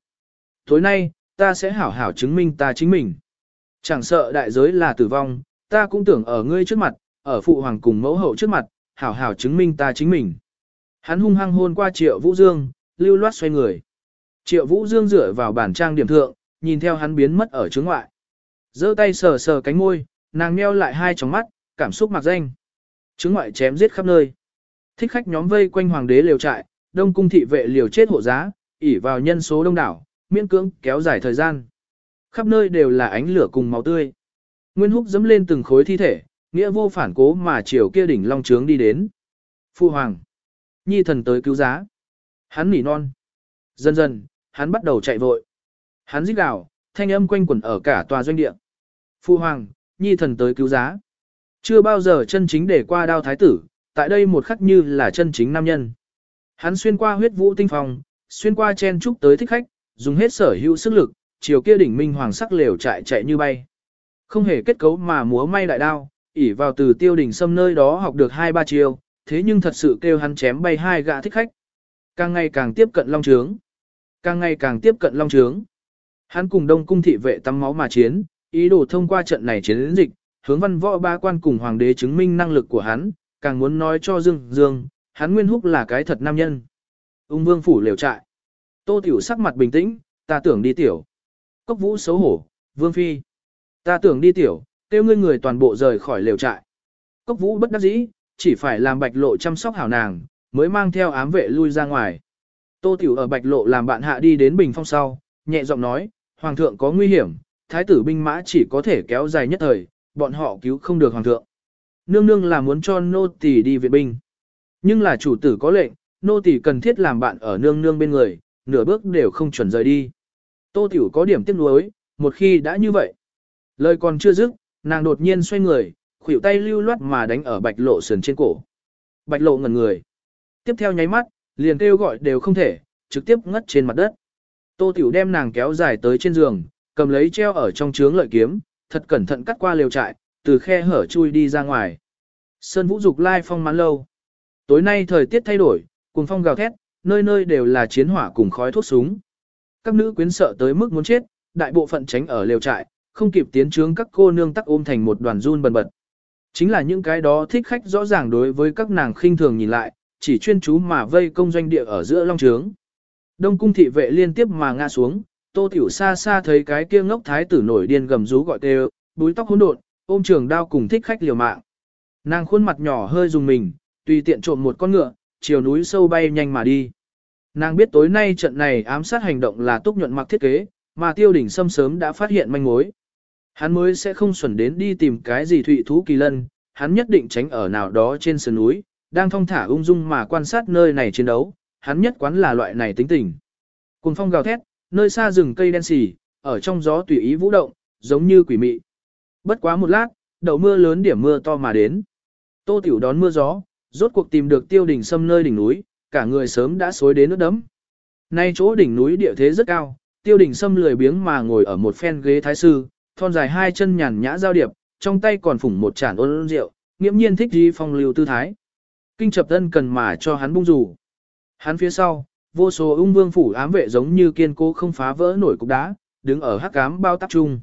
Tối nay, ta sẽ hảo hảo chứng minh ta chính mình. Chẳng sợ đại giới là tử vong, ta cũng tưởng ở ngươi trước mặt, ở phụ hoàng cùng mẫu hậu trước mặt, hảo hảo chứng minh ta chính mình. Hắn hung hăng hôn qua triệu vũ dương, lưu loát xoay người. Triệu vũ dương dựa vào bản trang điểm thượng, nhìn theo hắn biến mất ở trước ngoại. giơ tay sờ sờ cánh môi, nàng nheo lại hai tròng mắt, cảm xúc mặc danh. Chứng ngoại chém giết khắp nơi. Thích khách nhóm vây quanh hoàng đế liều trại, đông cung thị vệ liều chết hộ giá, ỉ vào nhân số đông đảo, miễn cưỡng kéo dài thời gian. Khắp nơi đều là ánh lửa cùng máu tươi. Nguyên húc dẫm lên từng khối thi thể, nghĩa vô phản cố mà chiều kia đỉnh long trướng đi đến. Phu hoàng. Nhi thần tới cứu giá. Hắn nỉ non. Dần dần, hắn bắt đầu chạy vội. Hắn rít gào, thanh âm quanh quẩn ở cả tòa doanh địa. Phu hoàng, nhi thần tới cứu giá. Chưa bao giờ chân chính để qua đao thái tử, tại đây một khắc như là chân chính nam nhân. Hắn xuyên qua huyết vũ tinh phòng, xuyên qua chen trúc tới thích khách, dùng hết sở hữu sức lực, chiều kia đỉnh minh hoàng sắc lều chạy chạy như bay. Không hề kết cấu mà múa may đại đao, ỉ vào từ tiêu đỉnh xâm nơi đó học được hai ba chiều, thế nhưng thật sự kêu hắn chém bay hai gã thích khách. Càng ngày càng tiếp cận long trướng. Càng ngày càng tiếp cận long trướng. Hắn cùng đông cung thị vệ tắm máu mà chiến, ý đồ thông qua trận này chiến dịch, hướng văn võ ba quan cùng hoàng đế chứng minh năng lực của hắn, càng muốn nói cho Dương Dương, hắn nguyên húc là cái thật nam nhân. Ung vương phủ liều trại. Tô tiểu sắc mặt bình tĩnh, ta tưởng đi tiểu. Cốc vũ xấu hổ, vương phi. Ta tưởng đi tiểu, kêu ngươi người toàn bộ rời khỏi liều trại. Cốc vũ bất đắc dĩ, chỉ phải làm bạch lộ chăm sóc hảo nàng, mới mang theo ám vệ lui ra ngoài. Tô tiểu ở bạch lộ làm bạn hạ đi đến bình phong sau, nhẹ giọng nói, hoàng thượng có nguy hiểm, thái tử binh mã chỉ có thể kéo dài nhất thời, bọn họ cứu không được hoàng thượng. Nương nương là muốn cho nô tỳ đi viện binh. Nhưng là chủ tử có lệnh, nô tỳ cần thiết làm bạn ở nương nương bên người, nửa bước đều không chuẩn rời đi. Tô Tiểu có điểm tiếc nuối, một khi đã như vậy. Lời còn chưa dứt, nàng đột nhiên xoay người, khuỷu tay lưu loát mà đánh ở bạch lộ sườn trên cổ. Bạch lộ ngẩn người. Tiếp theo nháy mắt, liền kêu gọi đều không thể, trực tiếp ngất trên mặt đất. Tô Tiểu đem nàng kéo dài tới trên giường, cầm lấy treo ở trong trướng lợi kiếm, thật cẩn thận cắt qua lều trại, từ khe hở chui đi ra ngoài. Sơn Vũ Dục lai phong mãn lâu. Tối nay thời tiết thay đổi, cùng phong gào thét, nơi nơi đều là chiến hỏa cùng khói thuốc súng. Các nữ quyến sợ tới mức muốn chết, đại bộ phận tránh ở lều trại, không kịp tiến trướng các cô nương tắc ôm thành một đoàn run bần bật. Chính là những cái đó thích khách rõ ràng đối với các nàng khinh thường nhìn lại, chỉ chuyên chú mà vây công doanh địa ở giữa long trướng. Đông cung thị vệ liên tiếp mà ngã xuống, tô tiểu xa xa thấy cái kia ngốc thái tử nổi điên gầm rú gọi tê búi tóc hỗn độn, ôm trường đao cùng thích khách liều mạng. Nàng khuôn mặt nhỏ hơi dùng mình, tùy tiện trộm một con ngựa, chiều núi sâu bay nhanh mà đi. Nàng biết tối nay trận này ám sát hành động là túc nhuận mặc thiết kế, mà tiêu đỉnh sâm sớm đã phát hiện manh mối. Hắn mới sẽ không xuẩn đến đi tìm cái gì thụy thú kỳ lân, hắn nhất định tránh ở nào đó trên sườn núi, đang thong thả ung dung mà quan sát nơi này chiến đấu, hắn nhất quán là loại này tính tình. Cùng phong gào thét, nơi xa rừng cây đen xì, ở trong gió tùy ý vũ động, giống như quỷ mị. Bất quá một lát, đầu mưa lớn điểm mưa to mà đến. Tô Tiểu đón mưa gió, rốt cuộc tìm được tiêu đỉnh sâm nơi đỉnh núi, cả người sớm đã xối đến nước đấm. Nay chỗ đỉnh núi địa thế rất cao, tiêu đỉnh sâm lười biếng mà ngồi ở một phen ghế thái sư, thon dài hai chân nhàn nhã giao điệp, trong tay còn phủng một chản ôn rượu, nghiễm nhiên thích gì phong lưu tư thái. Kinh chập thân cần mà cho hắn bung rủ. Hắn phía sau, vô số ung vương phủ ám vệ giống như kiên cố không phá vỡ nổi cục đá, đứng ở hắc ám bao tác trung.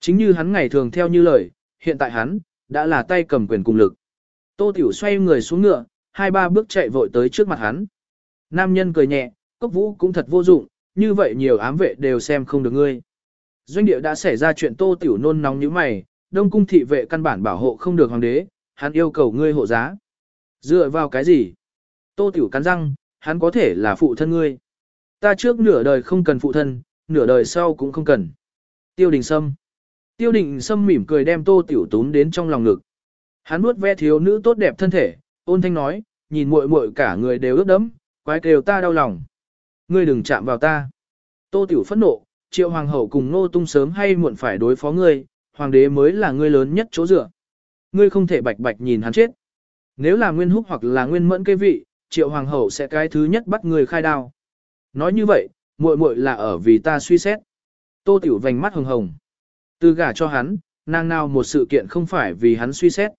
Chính như hắn ngày thường theo như lời, hiện tại hắn, đã là tay cầm quyền cùng lực. Tô Tiểu xoay người xuống ngựa, hai ba bước chạy vội tới trước mặt hắn. Nam nhân cười nhẹ, cốc vũ cũng thật vô dụng, như vậy nhiều ám vệ đều xem không được ngươi. Doanh địa đã xảy ra chuyện Tô Tiểu nôn nóng như mày, đông cung thị vệ căn bản bảo hộ không được hoàng đế, hắn yêu cầu ngươi hộ giá. Dựa vào cái gì? Tô Tiểu cắn răng, hắn có thể là phụ thân ngươi. Ta trước nửa đời không cần phụ thân, nửa đời sau cũng không cần. Tiêu đình sâm. Tiêu đình sâm mỉm cười đem Tô Tiểu tún đến trong lòng ngực. Hắn nuốt ve thiếu nữ tốt đẹp thân thể, ôn thanh nói, nhìn muội muội cả người đều ướt đẫm, quái kêu ta đau lòng. Ngươi đừng chạm vào ta. Tô Tiểu phẫn nộ, triệu hoàng hậu cùng nô tung sớm hay muộn phải đối phó ngươi, hoàng đế mới là ngươi lớn nhất chỗ dựa. Ngươi không thể bạch bạch nhìn hắn chết. Nếu là nguyên húc hoặc là nguyên mẫn cây vị, triệu hoàng hậu sẽ cái thứ nhất bắt người khai đao. Nói như vậy, muội muội là ở vì ta suy xét. Tô Tiểu vành mắt hồng hồng. Từ gả cho hắn, nàng nào một sự kiện không phải vì hắn suy xét.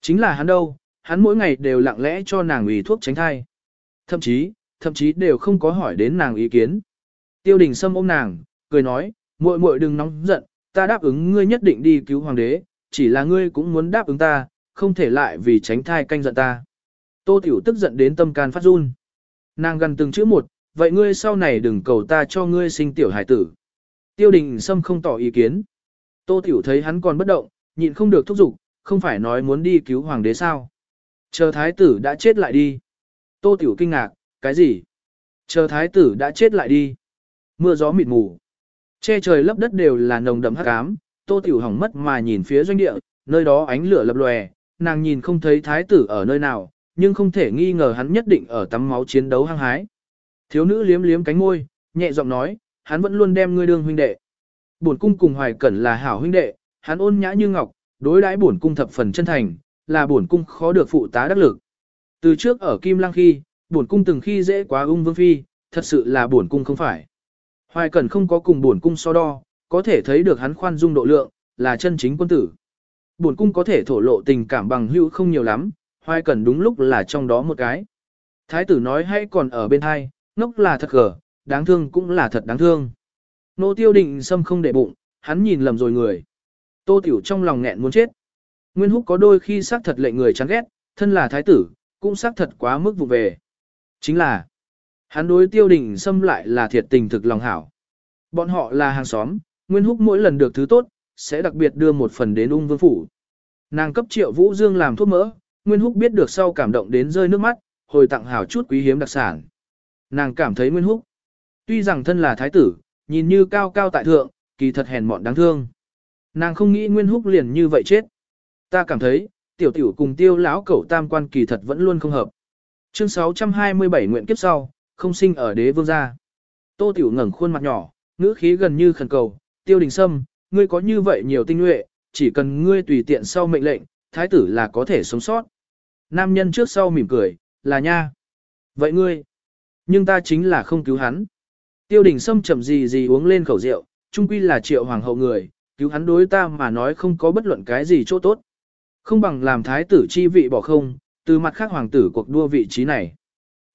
Chính là hắn đâu, hắn mỗi ngày đều lặng lẽ cho nàng ủy thuốc tránh thai. Thậm chí, thậm chí đều không có hỏi đến nàng ý kiến. Tiêu đình Sâm ôm nàng, cười nói, muội muội đừng nóng giận, ta đáp ứng ngươi nhất định đi cứu hoàng đế, chỉ là ngươi cũng muốn đáp ứng ta, không thể lại vì tránh thai canh giận ta. Tô Tiểu tức giận đến tâm can phát run. Nàng gần từng chữ một, vậy ngươi sau này đừng cầu ta cho ngươi sinh tiểu hải tử. Tiêu đình Sâm không tỏ ý kiến. Tô Tiểu thấy hắn còn bất động, nhịn không được thúc giục, không phải nói muốn đi cứu hoàng đế sao. Chờ thái tử đã chết lại đi. Tô Tiểu kinh ngạc, cái gì? Chờ thái tử đã chết lại đi. Mưa gió mịt mù. Che trời lấp đất đều là nồng đậm hắc ám, Tô Tiểu hỏng mất mà nhìn phía doanh địa, nơi đó ánh lửa lập lòe, nàng nhìn không thấy thái tử ở nơi nào, nhưng không thể nghi ngờ hắn nhất định ở tắm máu chiến đấu hăng hái. Thiếu nữ liếm liếm cánh môi, nhẹ giọng nói, hắn vẫn luôn đem ngươi đương huynh đệ. Bổn cung cùng Hoài Cẩn là hảo huynh đệ, hắn ôn nhã như ngọc, đối đãi bổn cung thập phần chân thành, là bổn cung khó được phụ tá đắc lực. Từ trước ở Kim Lăng khi, bổn cung từng khi dễ quá ung vương phi, thật sự là bổn cung không phải. Hoài Cẩn không có cùng bổn cung so đo, có thể thấy được hắn khoan dung độ lượng, là chân chính quân tử. Bổn cung có thể thổ lộ tình cảm bằng hữu không nhiều lắm, Hoài Cẩn đúng lúc là trong đó một cái. Thái tử nói hay còn ở bên hai, ngốc là thật gở, đáng thương cũng là thật đáng thương. Nô tiêu định xâm không để bụng, hắn nhìn lầm rồi người. Tô Tiểu trong lòng nghẹn muốn chết. Nguyên Húc có đôi khi xác thật lệnh người chán ghét, thân là thái tử, cũng xác thật quá mức vụ về. Chính là, hắn đối tiêu đình xâm lại là thiệt tình thực lòng hảo. Bọn họ là hàng xóm, Nguyên Húc mỗi lần được thứ tốt, sẽ đặc biệt đưa một phần đến ung vương phủ. Nàng cấp triệu Vũ Dương làm thuốc mỡ, Nguyên Húc biết được sau cảm động đến rơi nước mắt, hồi tặng hảo chút quý hiếm đặc sản. Nàng cảm thấy Nguyên Húc, tuy rằng thân là thái tử, nhìn như cao cao tại thượng, kỳ thật hèn mọn đáng thương. Nàng không nghĩ Nguyên Húc liền như vậy chết. Ta cảm thấy, tiểu tiểu cùng tiêu lão cẩu tam quan kỳ thật vẫn luôn không hợp. Chương 627 nguyện kiếp sau, không sinh ở đế vương gia. Tô tiểu ngẩng khuôn mặt nhỏ, ngữ khí gần như khẩn cầu, tiêu đình sâm, ngươi có như vậy nhiều tinh nhuệ, chỉ cần ngươi tùy tiện sau mệnh lệnh, thái tử là có thể sống sót. Nam nhân trước sau mỉm cười, là nha. Vậy ngươi, nhưng ta chính là không cứu hắn. Tiêu đình sâm chậm gì gì uống lên khẩu rượu, trung quy là triệu hoàng hậu người, cứu hắn đối ta mà nói không có bất luận cái gì chỗ tốt. Không bằng làm thái tử chi vị bỏ không, từ mặt khác hoàng tử cuộc đua vị trí này.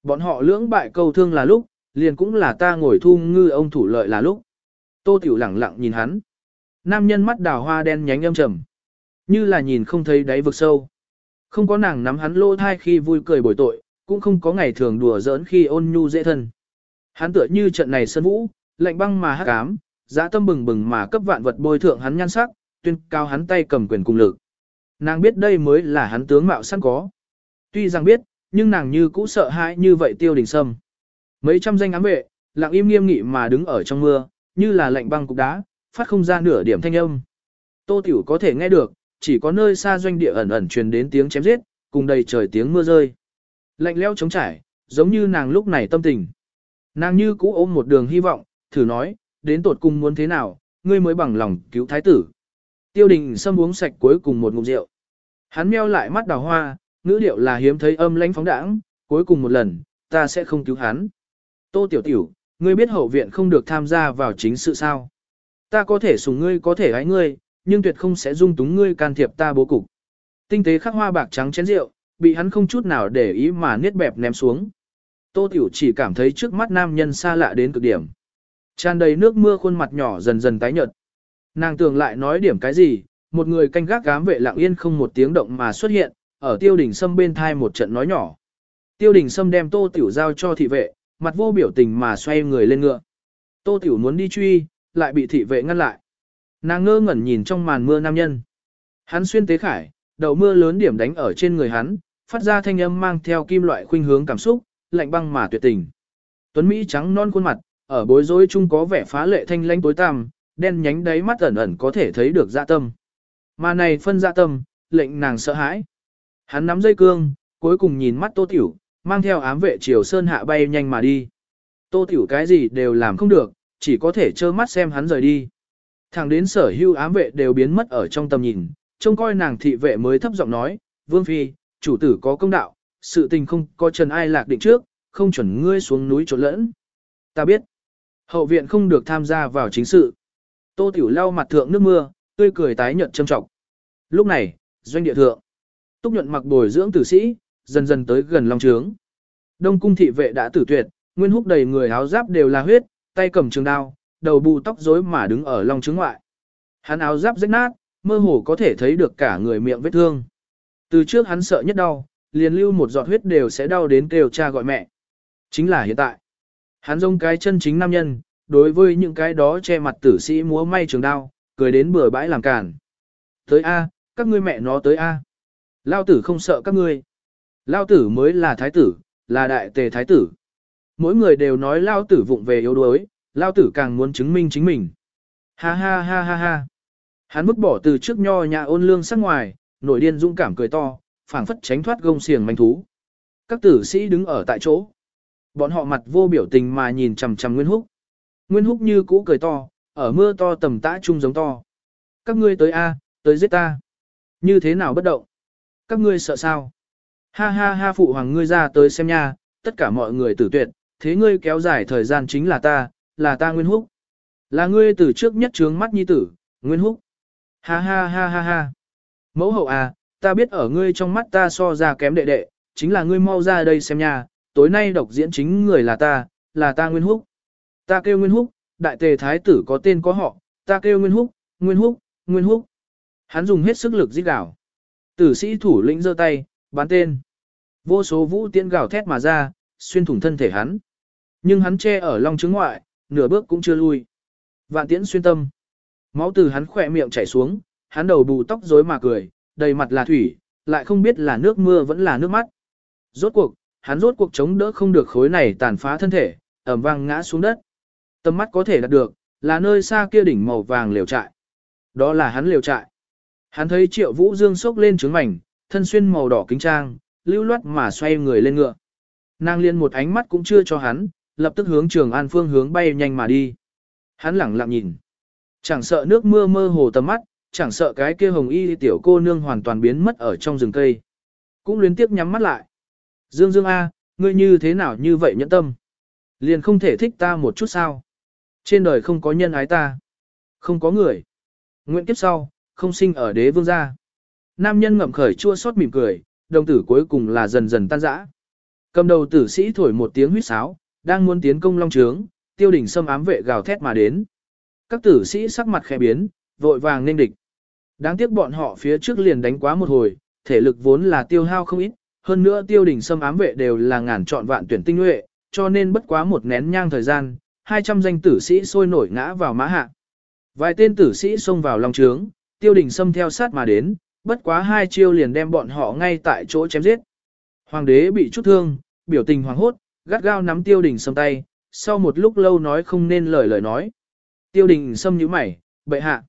Bọn họ lưỡng bại câu thương là lúc, liền cũng là ta ngồi thu ngư ông thủ lợi là lúc. Tô Tiểu lẳng lặng nhìn hắn. Nam nhân mắt đào hoa đen nhánh âm trầm, như là nhìn không thấy đáy vực sâu. Không có nàng nắm hắn lỗ thai khi vui cười bồi tội, cũng không có ngày thường đùa giỡn khi ôn nhu dễ thân. Hắn tựa như trận này sân vũ, lạnh băng mà hắc ám, dã tâm bừng bừng mà cấp vạn vật bôi thượng hắn nhan sắc, tuyên cao hắn tay cầm quyền cùng lực. Nàng biết đây mới là hắn tướng mạo sẵn có. Tuy rằng biết, nhưng nàng như cũ sợ hãi như vậy tiêu đình sâm. Mấy trăm danh ám vệ, lặng im nghiêm nghị mà đứng ở trong mưa, như là lạnh băng cục đá, phát không ra nửa điểm thanh âm. Tô Tiểu có thể nghe được, chỉ có nơi xa doanh địa ẩn ẩn truyền đến tiếng chém giết, cùng đầy trời tiếng mưa rơi. Lạnh leo trống trải, giống như nàng lúc này tâm tình. Nàng như cũ ôm một đường hy vọng, thử nói, đến tột cùng muốn thế nào, ngươi mới bằng lòng cứu thái tử. Tiêu đình xâm uống sạch cuối cùng một ngụm rượu. Hắn meo lại mắt đào hoa, ngữ điệu là hiếm thấy âm lãnh phóng đãng, cuối cùng một lần, ta sẽ không cứu hắn. Tô tiểu tiểu, ngươi biết hậu viện không được tham gia vào chính sự sao. Ta có thể sùng ngươi có thể gái ngươi, nhưng tuyệt không sẽ dung túng ngươi can thiệp ta bố cục. Tinh tế khắc hoa bạc trắng chén rượu, bị hắn không chút nào để ý mà niết bẹp ném xuống. Tô Tiểu chỉ cảm thấy trước mắt nam nhân xa lạ đến cực điểm. Tràn đầy nước mưa khuôn mặt nhỏ dần dần tái nhợt. Nàng tưởng lại nói điểm cái gì, một người canh gác gám vệ lặng yên không một tiếng động mà xuất hiện, ở tiêu đỉnh sâm bên thai một trận nói nhỏ. Tiêu đỉnh sâm đem tô tiểu giao cho thị vệ, mặt vô biểu tình mà xoay người lên ngựa. Tô tiểu muốn đi truy, lại bị thị vệ ngăn lại. Nàng ngơ ngẩn nhìn trong màn mưa nam nhân. Hắn xuyên tế khải, đầu mưa lớn điểm đánh ở trên người hắn, phát ra thanh âm mang theo kim loại khuynh hướng cảm xúc, lạnh băng mà tuyệt tình. Tuấn Mỹ trắng non khuôn mặt, ở bối rối chung có vẻ phá lệ thanh lãnh tối tăm, đen nhánh đáy mắt ẩn ẩn có thể thấy được dạ tâm. Mà này phân dạ tâm, lệnh nàng sợ hãi. Hắn nắm dây cương, cuối cùng nhìn mắt Tô Tiểu, mang theo ám vệ triều sơn hạ bay nhanh mà đi. Tô Tiểu cái gì đều làm không được, chỉ có thể trơ mắt xem hắn rời đi. Thẳng đến sở hưu ám vệ đều biến mất ở trong tầm nhìn, trông coi nàng thị vệ mới thấp giọng nói, Vương Phi, chủ tử có công đạo, sự tình không có trần ai lạc định trước, không chuẩn ngươi xuống núi trốn lẫn. Ta biết, hậu viện không được tham gia vào chính sự. Tô Tiểu lau mặt thượng nước mưa, tươi cười tái nhợt châm trọng. Lúc này, doanh địa thượng, túc nhuận mặc bồi dưỡng tử sĩ, dần dần tới gần long trướng. Đông cung thị vệ đã tử tuyệt, nguyên húc đầy người áo giáp đều là huyết, tay cầm trường đao, đầu bù tóc rối mà đứng ở long trứng ngoại. Hắn áo giáp rách nát, mơ hồ có thể thấy được cả người miệng vết thương. Từ trước hắn sợ nhất đau, liền lưu một giọt huyết đều sẽ đau đến kêu cha gọi mẹ. Chính là hiện tại. Hắn rông cái chân chính nam nhân, đối với những cái đó che mặt tử sĩ múa may trường đao, cười đến bừa bãi làm cản. Tới A, các ngươi mẹ nó tới A. Lao tử không sợ các ngươi. Lao tử mới là thái tử, là đại tề thái tử. Mỗi người đều nói Lao tử vụng về yếu đuối, Lao tử càng muốn chứng minh chính mình. Ha ha ha ha ha. Hắn vứt bỏ từ trước nho nhà ôn lương sắc ngoài, nổi điên dũng cảm cười to, phảng phất tránh thoát gông xiềng manh thú. Các tử sĩ đứng ở tại chỗ. Bọn họ mặt vô biểu tình mà nhìn chằm chằm Nguyên Húc. Nguyên Húc như cũ cười to, ở mưa to tầm tã trung giống to. Các ngươi tới A, tới giết ta. Như thế nào bất động? Các ngươi sợ sao? Ha ha ha phụ hoàng ngươi ra tới xem nha, tất cả mọi người tử tuyệt, thế ngươi kéo dài thời gian chính là ta, là ta Nguyên Húc. Là ngươi từ trước nhất trướng mắt nhi tử, Nguyên Húc. Ha ha ha ha ha. Mẫu hậu à, ta biết ở ngươi trong mắt ta so ra kém đệ đệ, chính là ngươi mau ra đây xem nha, tối nay độc diễn chính người là ta, là ta Nguyên Húc. Ta kêu Nguyên Húc, đại tề thái tử có tên có họ, ta kêu Nguyên Húc, Nguyên Húc, Nguyên Húc. Hắn dùng hết sức lực giết gào. Tử sĩ thủ lĩnh giơ tay, bán tên. Vô số vũ tiễn gào thét mà ra, xuyên thủng thân thể hắn. Nhưng hắn che ở long trứng ngoại, nửa bước cũng chưa lui. Vạn tiễn xuyên tâm. Máu từ hắn khỏe miệng chảy xuống, hắn đầu bù tóc rối mà cười, đầy mặt là thủy, lại không biết là nước mưa vẫn là nước mắt. Rốt cuộc, hắn rốt cuộc chống đỡ không được khối này tàn phá thân thể, ẩm vang ngã xuống đất. Tầm mắt có thể đạt được, là nơi xa kia đỉnh màu vàng liều trại. Đó là hắn liều trại. Hắn thấy triệu vũ dương sốc lên trứng mảnh, thân xuyên màu đỏ kính trang, lưu loát mà xoay người lên ngựa. Nàng liên một ánh mắt cũng chưa cho hắn, lập tức hướng trường an phương hướng bay nhanh mà đi. Hắn lẳng lặng nhìn. Chẳng sợ nước mưa mơ hồ tầm mắt, chẳng sợ cái kia hồng y tiểu cô nương hoàn toàn biến mất ở trong rừng cây. Cũng liên tiếp nhắm mắt lại. Dương Dương A, ngươi như thế nào như vậy nhẫn tâm? Liền không thể thích ta một chút sao? Trên đời không có nhân ái ta. không có người. Nguyện kiếp sau, không sinh ở đế vương gia. Nam nhân ngậm khởi chua xót mỉm cười, đồng tử cuối cùng là dần dần tan rã. Cầm đầu tử sĩ thổi một tiếng huýt sáo, đang muốn tiến công long trướng, tiêu đỉnh xâm ám vệ gào thét mà đến. Các tử sĩ sắc mặt khẽ biến, vội vàng nên địch. Đáng tiếc bọn họ phía trước liền đánh quá một hồi, thể lực vốn là tiêu hao không ít, hơn nữa tiêu đỉnh xâm ám vệ đều là ngàn chọn vạn tuyển tinh nhuệ, cho nên bất quá một nén nhang thời gian, 200 danh tử sĩ sôi nổi ngã vào mã hạ. Vài tên tử sĩ xông vào long trướng, tiêu đỉnh xâm theo sát mà đến, bất quá hai chiêu liền đem bọn họ ngay tại chỗ chém giết. Hoàng đế bị chút thương, biểu tình hoàng hốt, gắt gao nắm tiêu đình sâm tay, sau một lúc lâu nói không nên lời lời nói. Tiêu đình sâm nhíu mày, bệ hạ.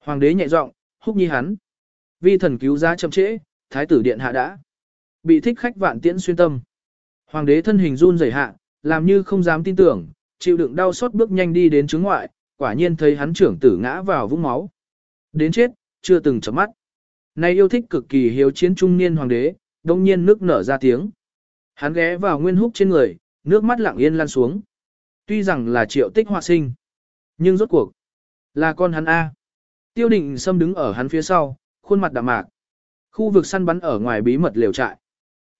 Hoàng đế nhẹ giọng, húc nhi hắn. Vi thần cứu giá chậm trễ, thái tử điện hạ đã. Bị thích khách vạn tiễn xuyên tâm. Hoàng đế thân hình run rẩy hạ, làm như không dám tin tưởng, chịu đựng đau xót bước nhanh đi đến chứng ngoại, quả nhiên thấy hắn trưởng tử ngã vào vũng máu. Đến chết, chưa từng chấm mắt. Này yêu thích cực kỳ hiếu chiến trung niên hoàng đế, đông nhiên nước nở ra tiếng. Hắn ghé vào nguyên húc trên người, nước mắt lặng yên lan xuống. Tuy rằng là triệu tích họa sinh, nhưng rốt cuộc, là con hắn A. Tiêu định xâm đứng ở hắn phía sau, khuôn mặt đạm mạc. Khu vực săn bắn ở ngoài bí mật liều trại.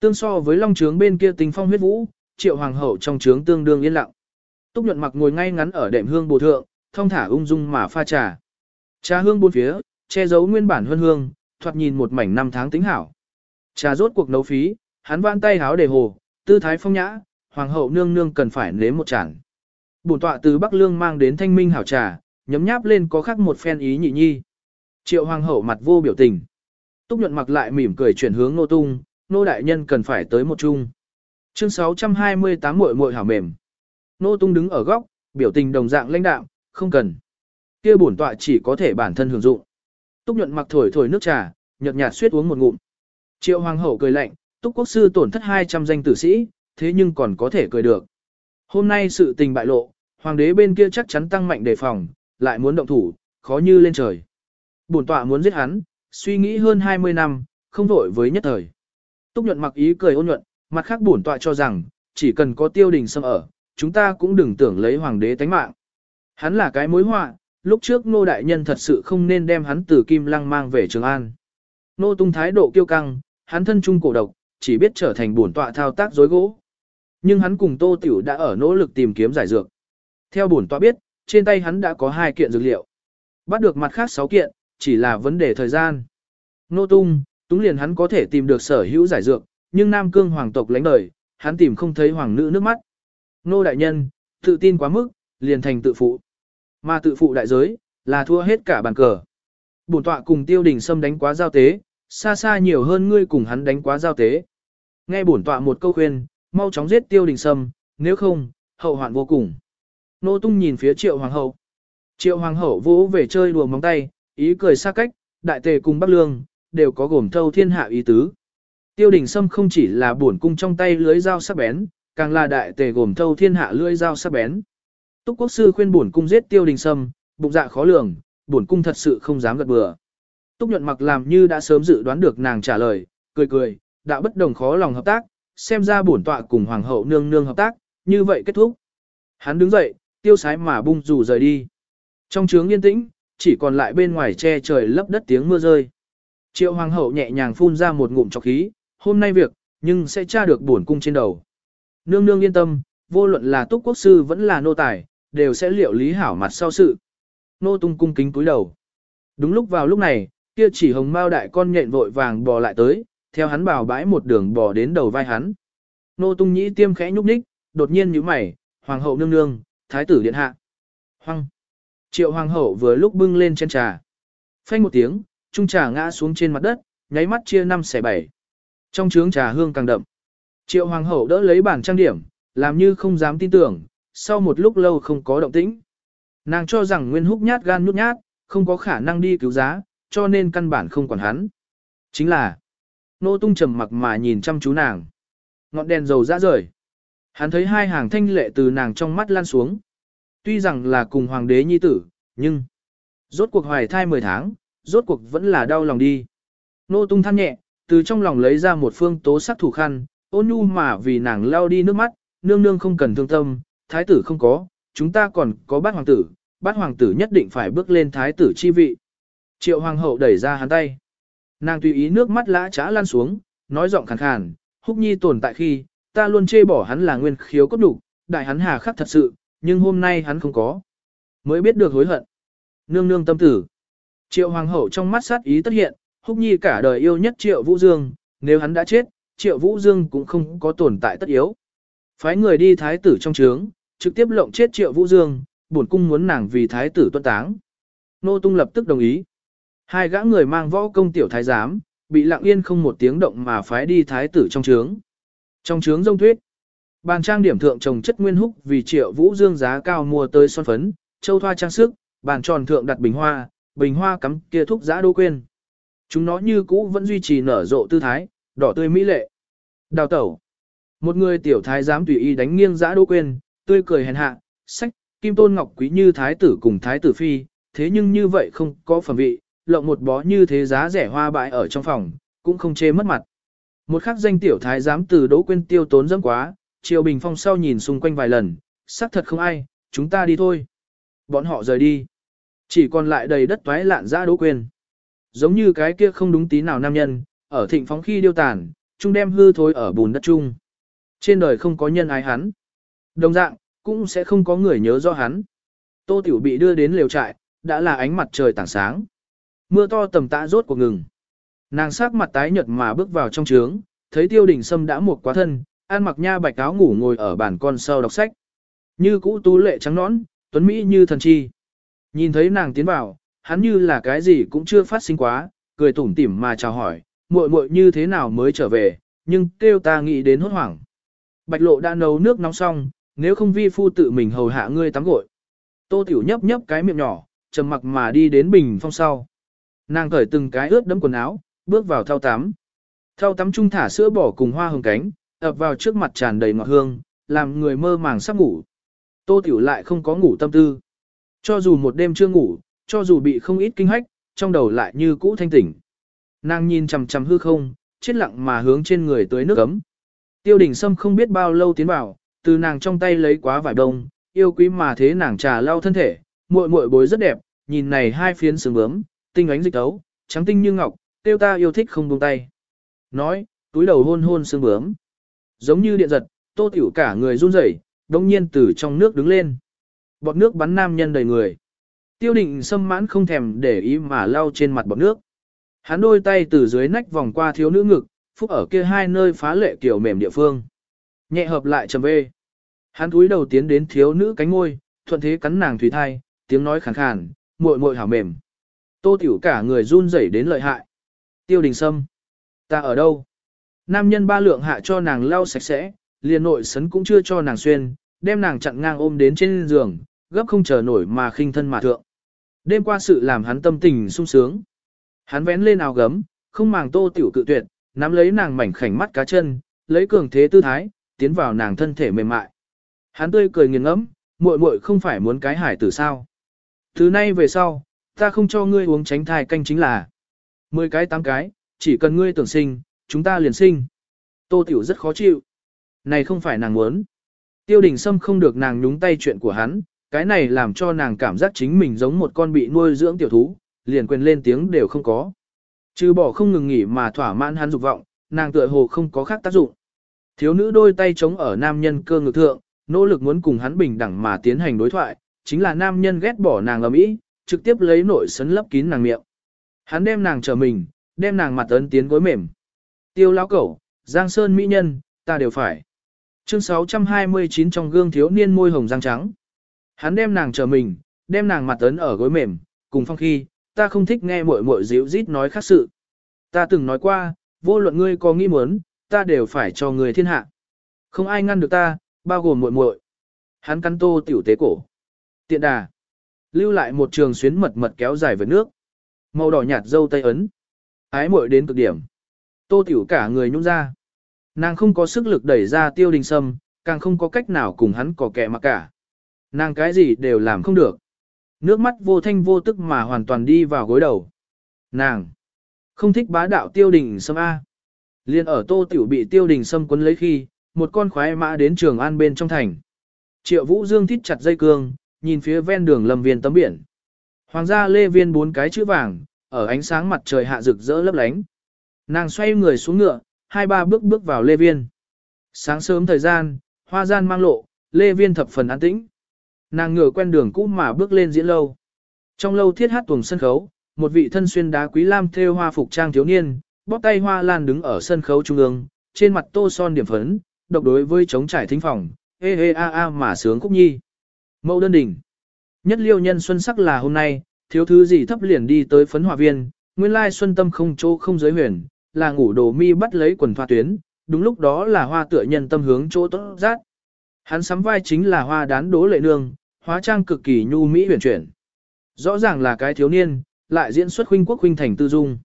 Tương so với long trướng bên kia tình phong huyết vũ, triệu hoàng hậu trong trướng tương đương yên lặng. Túc nhuận mặc ngồi ngay ngắn ở đệm hương bồ thượng, thông thả ung dung mà pha trà. Trà hương bốn phía, che giấu nguyên bản hương hương, thoạt nhìn một mảnh năm tháng tính hảo. Trà rốt cuộc nấu phí, hắn vãn tay háo đề hồ, tư thái phong nhã, hoàng hậu nương nương cần phải nếm một chản. Bổn tọa từ Bắc Lương mang đến thanh minh hảo trà, nhấm nháp lên có khác một phen ý nhị nhi. Triệu hoàng hậu mặt vô biểu tình. Túc nhuận mặc lại mỉm cười chuyển hướng nô tung, nô đại nhân cần phải tới một chung. Chương 628 muội muội hảo mềm. Nô tung đứng ở góc, biểu tình đồng dạng lãnh đạm, không cần. kia bổn tọa chỉ có thể bản thân hưởng dụng. Túc nhuận mặc thổi thổi nước trà, nhợt nhạt suýt uống một ngụm. Triệu hoàng hậu cười lạnh, Túc quốc sư tổn thất 200 danh tử sĩ, thế nhưng còn có thể cười được. Hôm nay sự tình bại lộ, hoàng đế bên kia chắc chắn tăng mạnh đề phòng, lại muốn động thủ, khó như lên trời. Bổn tọa muốn giết hắn, suy nghĩ hơn 20 năm, không vội với nhất thời. Túc nhuận mặc ý cười ôn nhuận, mặt khác bổn tọa cho rằng, chỉ cần có tiêu đình xâm ở, chúng ta cũng đừng tưởng lấy hoàng đế tánh mạng. Hắn là cái mối họa, lúc trước nô đại nhân thật sự không nên đem hắn từ Kim Lăng mang về Trường An. Nô tung thái độ kiêu căng, hắn thân trung cổ độc, chỉ biết trở thành bổn tọa thao tác dối gỗ. Nhưng hắn cùng Tô Tiểu đã ở nỗ lực tìm kiếm giải dược. Theo bổn tọa biết, trên tay hắn đã có hai kiện dược liệu. Bắt được mặt khác sáu kiện, chỉ là vấn đề thời gian. Nô tung, túng liền hắn có thể tìm được sở hữu giải dược, nhưng Nam Cương hoàng tộc lãnh đời, hắn tìm không thấy hoàng nữ nước mắt. Nô đại nhân, tự tin quá mức, liền thành tự phụ. Mà tự phụ đại giới, là thua hết cả bàn cờ. Bổn tọa cùng tiêu đình xâm đánh quá giao tế, xa xa nhiều hơn ngươi cùng hắn đánh quá giao tế. Nghe bổn tọa một câu khuyên, mau chóng giết tiêu đình sâm, nếu không, hậu hoạn vô cùng. Nô tung nhìn phía triệu hoàng hậu. Triệu hoàng hậu vỗ về chơi đùa móng tay, ý cười xa cách, đại tề cùng bắc lương, đều có gồm thâu thiên hạ ý tứ. Tiêu đình sâm không chỉ là bổn cung trong tay lưới dao sắc bén, càng là đại tề gồm thâu thiên hạ lưới dao sắc bén. Túc quốc sư khuyên bổn cung giết tiêu đình sâm, bụng dạ khó lường, bổn cung thật sự không dám gật bừa. Túc nhuận mặc làm như đã sớm dự đoán được nàng trả lời, cười cười, đã bất đồng khó lòng hợp tác, xem ra bổn tọa cùng hoàng hậu nương nương hợp tác, như vậy kết thúc. Hắn đứng dậy, tiêu sái mà bung rủ rời đi. Trong trướng yên tĩnh, chỉ còn lại bên ngoài che trời lấp đất tiếng mưa rơi. Triệu hoàng hậu nhẹ nhàng phun ra một ngụm trọc khí, hôm nay việc, nhưng sẽ tra được bổn cung trên đầu. Nương nương yên tâm, vô luận là túc quốc sư vẫn là nô tài, đều sẽ liệu lý hảo mặt sau sự. Nô tung cung kính cúi đầu. Đúng lúc vào lúc này, kia chỉ hồng mao đại con nhện vội vàng bò lại tới, theo hắn bảo bãi một đường bò đến đầu vai hắn. Nô tung nhĩ tiêm khẽ nhúc nhích, đột nhiên nhíu mày, hoàng hậu nương nương, thái tử điện hạ. Hoang. Triệu hoàng hậu vừa lúc bưng lên trên trà. Phanh một tiếng, trung trà ngã xuống trên mặt đất, nháy mắt chia năm xẻ bảy. Trong trướng trà hương càng đậm. Triệu hoàng hậu đỡ lấy bản trang điểm, làm như không dám tin tưởng, sau một lúc lâu không có động tĩnh. Nàng cho rằng Nguyên Húc nhát gan nhút nhát, không có khả năng đi cứu giá, cho nên căn bản không quản hắn. Chính là, nô tung trầm mặc mà nhìn chăm chú nàng. Ngọn đèn dầu ra rời. Hắn thấy hai hàng thanh lệ từ nàng trong mắt lan xuống. Tuy rằng là cùng hoàng đế nhi tử, nhưng rốt cuộc hoài thai 10 tháng, rốt cuộc vẫn là đau lòng đi. Nô tung than nhẹ, từ trong lòng lấy ra một phương tố sắc thủ khăn, ôn nhu mà vì nàng lao đi nước mắt, nương nương không cần thương tâm, thái tử không có, chúng ta còn có bát hoàng tử, bát hoàng tử nhất định phải bước lên thái tử chi vị. Triệu hoàng hậu đẩy ra hắn tay. Nàng tùy ý nước mắt lã trá lan xuống, nói giọng khàn khàn, húc nhi tồn tại khi, ta luôn chê bỏ hắn là nguyên khiếu cốt đủ, đại hắn hà khắc thật sự, nhưng hôm nay hắn không có. Mới biết được hối hận. Nương nương tâm tử. Triệu hoàng hậu trong mắt sát ý tất hiện, húc nhi cả đời yêu nhất triệu vũ dương, nếu hắn đã chết, triệu vũ dương cũng không có tồn tại tất yếu. Phái người đi thái tử trong trướng, trực tiếp lộng chết triệu vũ dương, bổn cung muốn nàng vì thái tử tuân táng. Nô tung lập tức đồng ý. Hai gã người mang võ công tiểu thái giám, bị lặng yên không một tiếng động mà phái đi thái tử trong trướng. Trong trướng rông thuyết, bàn trang điểm thượng trồng chất nguyên húc vì triệu vũ dương giá cao mua tới son phấn, châu thoa trang sức, bàn tròn thượng đặt bình hoa, bình hoa cắm kia thúc giã đô quên. Chúng nó như cũ vẫn duy trì nở rộ tư thái, đỏ tươi mỹ lệ. Đào tẩu. Một người tiểu thái giám tùy ý đánh nghiêng giã đô quên, tươi cười hèn hạ, sách, kim tôn ngọc quý như thái tử cùng thái tử phi, thế nhưng như vậy không có phẩm vị, lộng một bó như thế giá rẻ hoa bãi ở trong phòng, cũng không chê mất mặt. Một khắc danh tiểu thái dám từ đỗ quên tiêu tốn dâm quá, Triều Bình Phong sau nhìn xung quanh vài lần, xác thật không ai, chúng ta đi thôi. Bọn họ rời đi. Chỉ còn lại đầy đất toái lạn ra đỗ quên. Giống như cái kia không đúng tí nào nam nhân, ở thịnh phóng khi điêu tàn, chung đem hư thối ở bùn đất chung. Trên đời không có nhân ai hắn. Đồng dạng, cũng sẽ không có người nhớ do hắn. Tô Tiểu bị đưa đến lều trại, đã là ánh mặt trời tảng sáng. Mưa to tầm tã rốt cuộc ngừng. Nàng sắc mặt tái nhợt mà bước vào trong trướng, thấy tiêu đình sâm đã một quá thân, ăn mặc nha bạch áo ngủ ngồi ở bàn con sau đọc sách. Như cũ tú lệ trắng nõn, tuấn Mỹ như thần chi. Nhìn thấy nàng tiến vào, hắn như là cái gì cũng chưa phát sinh quá, cười tủm tỉm mà chào hỏi, muội muội như thế nào mới trở về, nhưng kêu ta nghĩ đến hốt hoảng. Bạch lộ đã nấu nước nóng xong, nếu không vi phu tự mình hầu hạ ngươi tắm gội. Tô tiểu nhấp nhấp cái miệng nhỏ, trầm mặc mà đi đến bình phong sau. Nàng cởi từng cái ướt đẫm quần áo, bước vào thao tắm. Thao tắm trung thả sữa bỏ cùng hoa hồng cánh, ập vào trước mặt tràn đầy ngọt hương, làm người mơ màng sắp ngủ. Tô Tiểu lại không có ngủ tâm tư. Cho dù một đêm chưa ngủ, cho dù bị không ít kinh hách, trong đầu lại như cũ thanh tỉnh. Nàng nhìn chằm chằm hư không, chết lặng mà hướng trên người tới nước ấm. Tiêu đình Sâm không biết bao lâu tiến vào, từ nàng trong tay lấy quá vải đông, yêu quý mà thế nàng trà lau thân thể, muội muội bối rất đẹp, nhìn này hai phiến sừng bướm, tinh ánh dịch tấu, trắng tinh như ngọc, tiêu ta yêu thích không buông tay. Nói, túi đầu hôn hôn sương bướm. Giống như điện giật, tô tiểu cả người run rẩy, đông nhiên từ trong nước đứng lên. Bọt nước bắn nam nhân đầy người. Tiêu định sâm mãn không thèm để ý mà lau trên mặt bọt nước. Hắn đôi tay từ dưới nách vòng qua thiếu nữ ngực, phúc ở kia hai nơi phá lệ kiểu mềm địa phương. Nhẹ hợp lại trầm bê. Hắn túi đầu tiến đến thiếu nữ cánh môi, thuận thế cắn nàng thủy thai, tiếng nói khàn khàn, muội muội hảo mềm. Tô tiểu cả người run rẩy đến lợi hại. Tiêu đình sâm. Ta ở đâu? Nam nhân ba lượng hạ cho nàng lau sạch sẽ, liền nội sấn cũng chưa cho nàng xuyên, đem nàng chặn ngang ôm đến trên giường, gấp không chờ nổi mà khinh thân mà thượng. Đêm qua sự làm hắn tâm tình sung sướng. Hắn vén lên áo gấm, không màng tô tiểu cự tuyệt, nắm lấy nàng mảnh khảnh mắt cá chân, lấy cường thế tư thái, tiến vào nàng thân thể mềm mại. Hắn tươi cười nghiền ngẫm, muội muội không phải muốn cái hải tử sao? Thứ nay về sau, ta không cho ngươi uống tránh thai canh chính là mười cái tám cái, chỉ cần ngươi tưởng sinh, chúng ta liền sinh. Tô Tiểu rất khó chịu. Này không phải nàng muốn. Tiêu đình Sâm không được nàng nhúng tay chuyện của hắn, cái này làm cho nàng cảm giác chính mình giống một con bị nuôi dưỡng tiểu thú, liền quên lên tiếng đều không có. Trừ bỏ không ngừng nghỉ mà thỏa mãn hắn dục vọng, nàng tựa hồ không có khác tác dụng. Thiếu nữ đôi tay chống ở nam nhân cơ ngực thượng, nỗ lực muốn cùng hắn bình đẳng mà tiến hành đối thoại, chính là nam nhân ghét bỏ nàng ở mỹ, trực tiếp lấy nội sấn lấp kín nàng miệng. Hắn đem nàng chờ mình, đem nàng mặt ấn tiến gối mềm. Tiêu lão cẩu, Giang Sơn mỹ nhân, ta đều phải. Chương 629 trong gương thiếu niên môi hồng răng trắng. Hắn đem nàng chờ mình, đem nàng mặt ấn ở gối mềm, cùng phong khi, ta không thích nghe muội muội díu rít nói khác sự. Ta từng nói qua, vô luận ngươi có nghĩ muốn, ta đều phải cho người thiên hạ. Không ai ngăn được ta, bao gồm muội muội. Hắn cắn tô tiểu tế cổ. Tiện đà. Lưu lại một trường xuyến mật mật kéo dài về nước. Màu đỏ nhạt dâu tây ấn. Ái muội đến cực điểm. Tô tiểu cả người nhung ra. Nàng không có sức lực đẩy ra tiêu đình sâm, càng không có cách nào cùng hắn có kẻ mà cả. Nàng cái gì đều làm không được. Nước mắt vô thanh vô tức mà hoàn toàn đi vào gối đầu. Nàng không thích bá đạo tiêu đình sâm A. Liên ở tô tiểu bị tiêu đình sâm quấn lấy khi, một con khoái mã đến trường an bên trong thành. Triệu vũ dương thít chặt dây cương, nhìn phía ven đường lâm viên tấm biển. Hoàng gia lê viên bốn cái chữ vàng, ở ánh sáng mặt trời hạ rực rỡ lấp lánh. Nàng xoay người xuống ngựa, hai ba bước bước vào lê viên. Sáng sớm thời gian, hoa gian mang lộ, lê viên thập phần an tĩnh. Nàng ngựa quen đường cũ mà bước lên diễn lâu. Trong lâu thiết hát tuồng sân khấu, một vị thân xuyên đá quý lam thêu hoa phục trang thiếu niên, bóp tay hoa lan đứng ở sân khấu trung ương, trên mặt tô son điểm phấn, độc đối với chống trải thính phòng, hê hê a a mà sướng khúc nhi. Mẫu đơn đỉnh. Nhất liêu nhân xuân sắc là hôm nay, thiếu thứ gì thấp liền đi tới phấn hòa viên, nguyên lai xuân tâm không chỗ không giới huyền, là ngủ đồ mi bắt lấy quần thoa tuyến, đúng lúc đó là hoa tựa nhân tâm hướng chỗ tốt rát. Hắn sắm vai chính là hoa đán đố lệ nương, hóa trang cực kỳ nhu mỹ huyền chuyển. Rõ ràng là cái thiếu niên, lại diễn xuất huynh quốc huynh thành tư dung.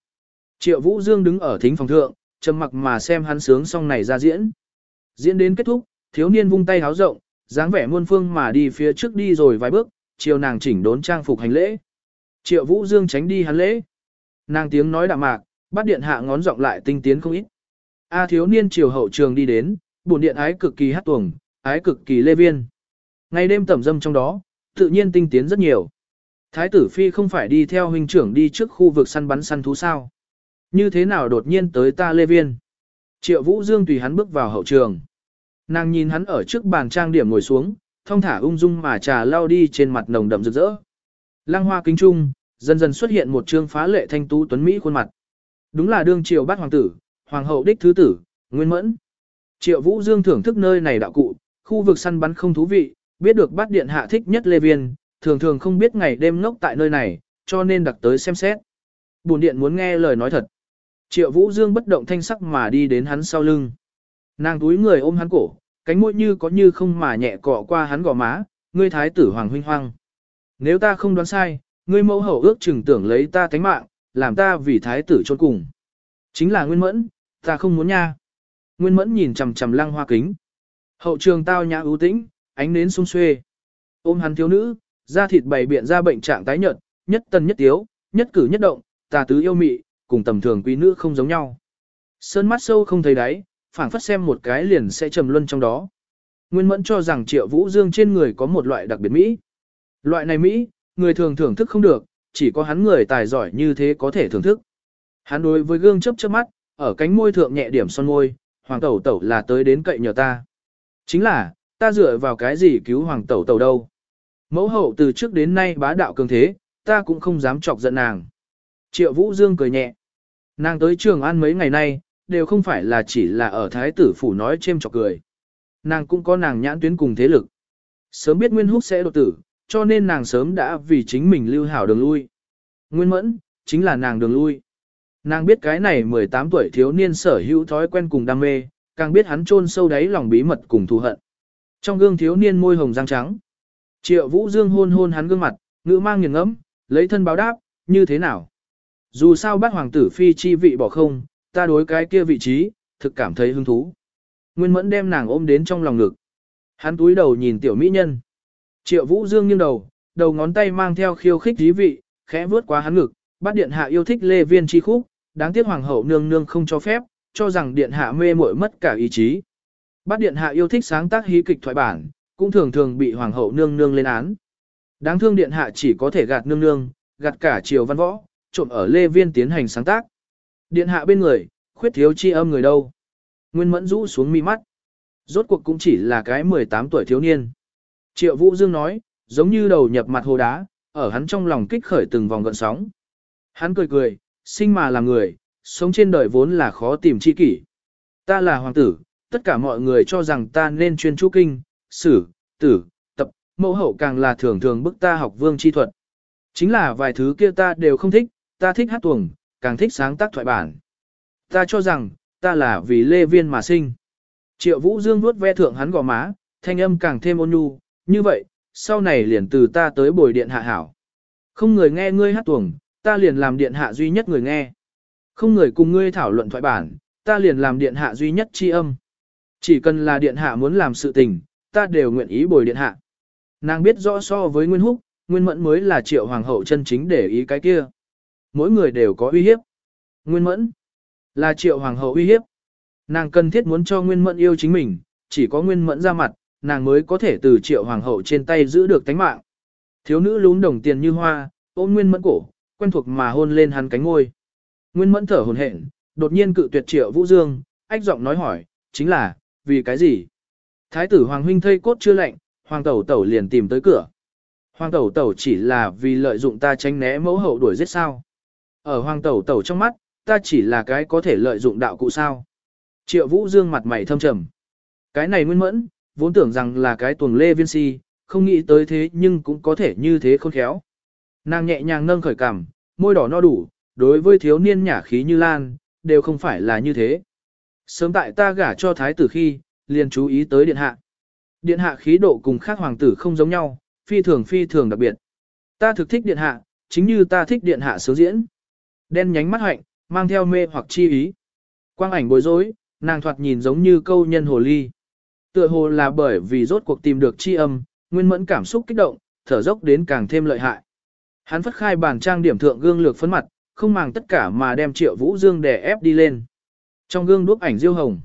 Triệu Vũ Dương đứng ở thính phòng thượng, trầm mặc mà xem hắn sướng xong này ra diễn. Diễn đến kết thúc, thiếu niên vung tay háo rộng, dáng vẻ muôn phương mà đi phía trước đi rồi vài bước, chiều nàng chỉnh đốn trang phục hành lễ. Triệu Vũ Dương tránh đi hắn lễ. Nàng tiếng nói đạm mạc, bắt điện hạ ngón giọng lại tinh tiến không ít. A thiếu niên chiều hậu trường đi đến, buồn điện ái cực kỳ hát tuồng, ái cực kỳ lê viên. Ngày đêm tẩm dâm trong đó, tự nhiên tinh tiến rất nhiều. Thái tử phi không phải đi theo huynh trưởng đi trước khu vực săn bắn săn thú sao? Như thế nào đột nhiên tới ta lê viên? Triệu Vũ Dương tùy hắn bước vào hậu trường. Nàng nhìn hắn ở trước bàn trang điểm ngồi xuống, thông thả ung dung mà trà lao đi trên mặt nồng đậm rực rỡ. Lăng hoa kính trung, dần dần xuất hiện một trương phá lệ thanh tú tuấn Mỹ khuôn mặt. Đúng là đương triều bát hoàng tử, hoàng hậu đích thứ tử, Nguyên Mẫn. Triệu Vũ Dương thưởng thức nơi này đạo cụ, khu vực săn bắn không thú vị, biết được bát điện hạ thích nhất Lê Viên, thường thường không biết ngày đêm ngốc tại nơi này, cho nên đặc tới xem xét. Bồn điện muốn nghe lời nói thật. Triệu Vũ Dương bất động thanh sắc mà đi đến hắn sau lưng. Nàng túi người ôm hắn cổ, cánh môi như có như không mà nhẹ cọ qua hắn gò má, ngươi thái tử hoàng huynh hoang. Nếu ta không đoán sai, ngươi mẫu hậu ước chừng tưởng lấy ta tánh mạng, làm ta vì thái tử trôn cùng. Chính là Nguyên Mẫn, ta không muốn nha. Nguyên Mẫn nhìn chằm chằm lăng hoa kính. Hậu trường tao nhã ưu tĩnh, ánh nến sung xuê. Ôm hắn thiếu nữ, da thịt bày biện ra bệnh trạng tái nhợt, nhất tân nhất tiếu, nhất cử nhất động, tà tứ yêu mị, cùng tầm thường quý nữ không giống nhau. Sơn mắt sâu không thấy đáy, phảng phất xem một cái liền sẽ trầm luân trong đó. Nguyên Mẫn cho rằng Triệu Vũ Dương trên người có một loại đặc biệt Mỹ. Loại này Mỹ, người thường thưởng thức không được, chỉ có hắn người tài giỏi như thế có thể thưởng thức. Hắn đối với gương chấp chớp mắt, ở cánh môi thượng nhẹ điểm son môi, hoàng tẩu tẩu là tới đến cậy nhờ ta. Chính là, ta dựa vào cái gì cứu hoàng tẩu tẩu đâu. Mẫu hậu từ trước đến nay bá đạo cường thế, ta cũng không dám chọc giận nàng. Triệu Vũ Dương cười nhẹ. Nàng tới trường an mấy ngày nay, đều không phải là chỉ là ở thái tử phủ nói chêm chọc cười. Nàng cũng có nàng nhãn tuyến cùng thế lực. Sớm biết Nguyên Húc sẽ đột tử, cho nên nàng sớm đã vì chính mình lưu hảo đường lui. Nguyên Mẫn, chính là nàng đường lui. Nàng biết cái này 18 tuổi thiếu niên sở hữu thói quen cùng đam mê, càng biết hắn chôn sâu đáy lòng bí mật cùng thù hận. Trong gương thiếu niên môi hồng răng trắng. Triệu Vũ Dương hôn hôn hắn gương mặt, ngữ mang nghiền ngẫm, lấy thân báo đáp, như thế nào? Dù sao bác hoàng tử phi chi vị bỏ không, ta đối cái kia vị trí, thực cảm thấy hứng thú. Nguyên mẫn đem nàng ôm đến trong lòng ngực. Hắn túi đầu nhìn tiểu mỹ nhân. Triệu Vũ Dương nghiêng đầu, đầu ngón tay mang theo khiêu khích dí vị, khẽ vướt qua hắn ngực, bắt điện hạ yêu thích lê viên chi khúc, đáng tiếc hoàng hậu nương nương không cho phép, cho rằng điện hạ mê muội mất cả ý chí. Bắt điện hạ yêu thích sáng tác hí kịch thoại bản, cũng thường thường bị hoàng hậu nương nương lên án. Đáng thương điện hạ chỉ có thể gạt nương nương, gạt cả triều văn võ, trộm ở lê viên tiến hành sáng tác. Điện hạ bên người, khuyết thiếu chi âm người đâu. Nguyên mẫn rũ xuống mi mắt. Rốt cuộc cũng chỉ là cái 18 tuổi thiếu niên. Triệu Vũ Dương nói, giống như đầu nhập mặt hồ đá, ở hắn trong lòng kích khởi từng vòng gợn sóng. Hắn cười cười, sinh mà là người, sống trên đời vốn là khó tìm chi kỷ. Ta là hoàng tử, tất cả mọi người cho rằng ta nên chuyên chú kinh, sử, tử, tập, mẫu hậu càng là thường thường bức ta học vương chi thuật. Chính là vài thứ kia ta đều không thích, ta thích hát tuồng, càng thích sáng tác thoại bản. Ta cho rằng, ta là vì lê viên mà sinh. Triệu Vũ Dương vuốt ve thượng hắn gò má, thanh âm càng thêm ôn nhu, như vậy, sau này liền từ ta tới bồi điện hạ hảo. Không người nghe ngươi hát tuồng, ta liền làm điện hạ duy nhất người nghe. Không người cùng ngươi thảo luận thoại bản, ta liền làm điện hạ duy nhất chi âm. Chỉ cần là điện hạ muốn làm sự tình, ta đều nguyện ý bồi điện hạ. Nàng biết rõ so với Nguyên Húc, Nguyên Mẫn mới là triệu hoàng hậu chân chính để ý cái kia. Mỗi người đều có uy hiếp. Nguyên Mẫn là triệu hoàng hậu uy hiếp. Nàng cần thiết muốn cho Nguyên Mẫn yêu chính mình, chỉ có Nguyên Mẫn ra mặt, nàng mới có thể từ triệu hoàng hậu trên tay giữ được tánh mạng. Thiếu nữ lún đồng tiền như hoa, ôm Nguyên Mẫn cổ, quen thuộc mà hôn lên hắn cánh ngôi. Nguyên Mẫn thở hổn hển, đột nhiên cự tuyệt Triệu Vũ Dương, ách giọng nói hỏi, chính là, vì cái gì? Thái tử Hoàng huynh thây cốt chưa lạnh, Hoàng tẩu tẩu liền tìm tới cửa. Hoàng tẩu tẩu chỉ là vì lợi dụng ta tránh né mẫu hậu đuổi giết sao. Ở Hoàng tẩu tẩu trong mắt, ta chỉ là cái có thể lợi dụng đạo cụ sao. Triệu Vũ Dương mặt mày thâm trầm. Cái này nguyên mẫn, vốn tưởng rằng là cái tuồng lê viên si, không nghĩ tới thế nhưng cũng có thể như thế khôn khéo. Nàng nhẹ nhàng nâng khởi cằm, môi đỏ no đủ, đối với thiếu niên nhả khí như lan, đều không phải là như thế. Sớm tại ta gả cho thái tử khi, liền chú ý tới điện hạ. Điện hạ khí độ cùng khác hoàng tử không giống nhau, phi thường phi thường đặc biệt. Ta thực thích điện hạ, chính như ta thích điện hạ sướng diễn. Đen nhánh mắt hạnh, mang theo mê hoặc chi ý. Quang ảnh bối rối, nàng thoạt nhìn giống như câu nhân hồ ly. Tựa hồ là bởi vì rốt cuộc tìm được chi âm, nguyên mẫn cảm xúc kích động, thở dốc đến càng thêm lợi hại. Hắn phất khai bàn trang điểm thượng gương lược phấn mặt, không màng tất cả mà đem triệu vũ dương đè ép đi lên. Trong gương đuốc ảnh diêu hồng.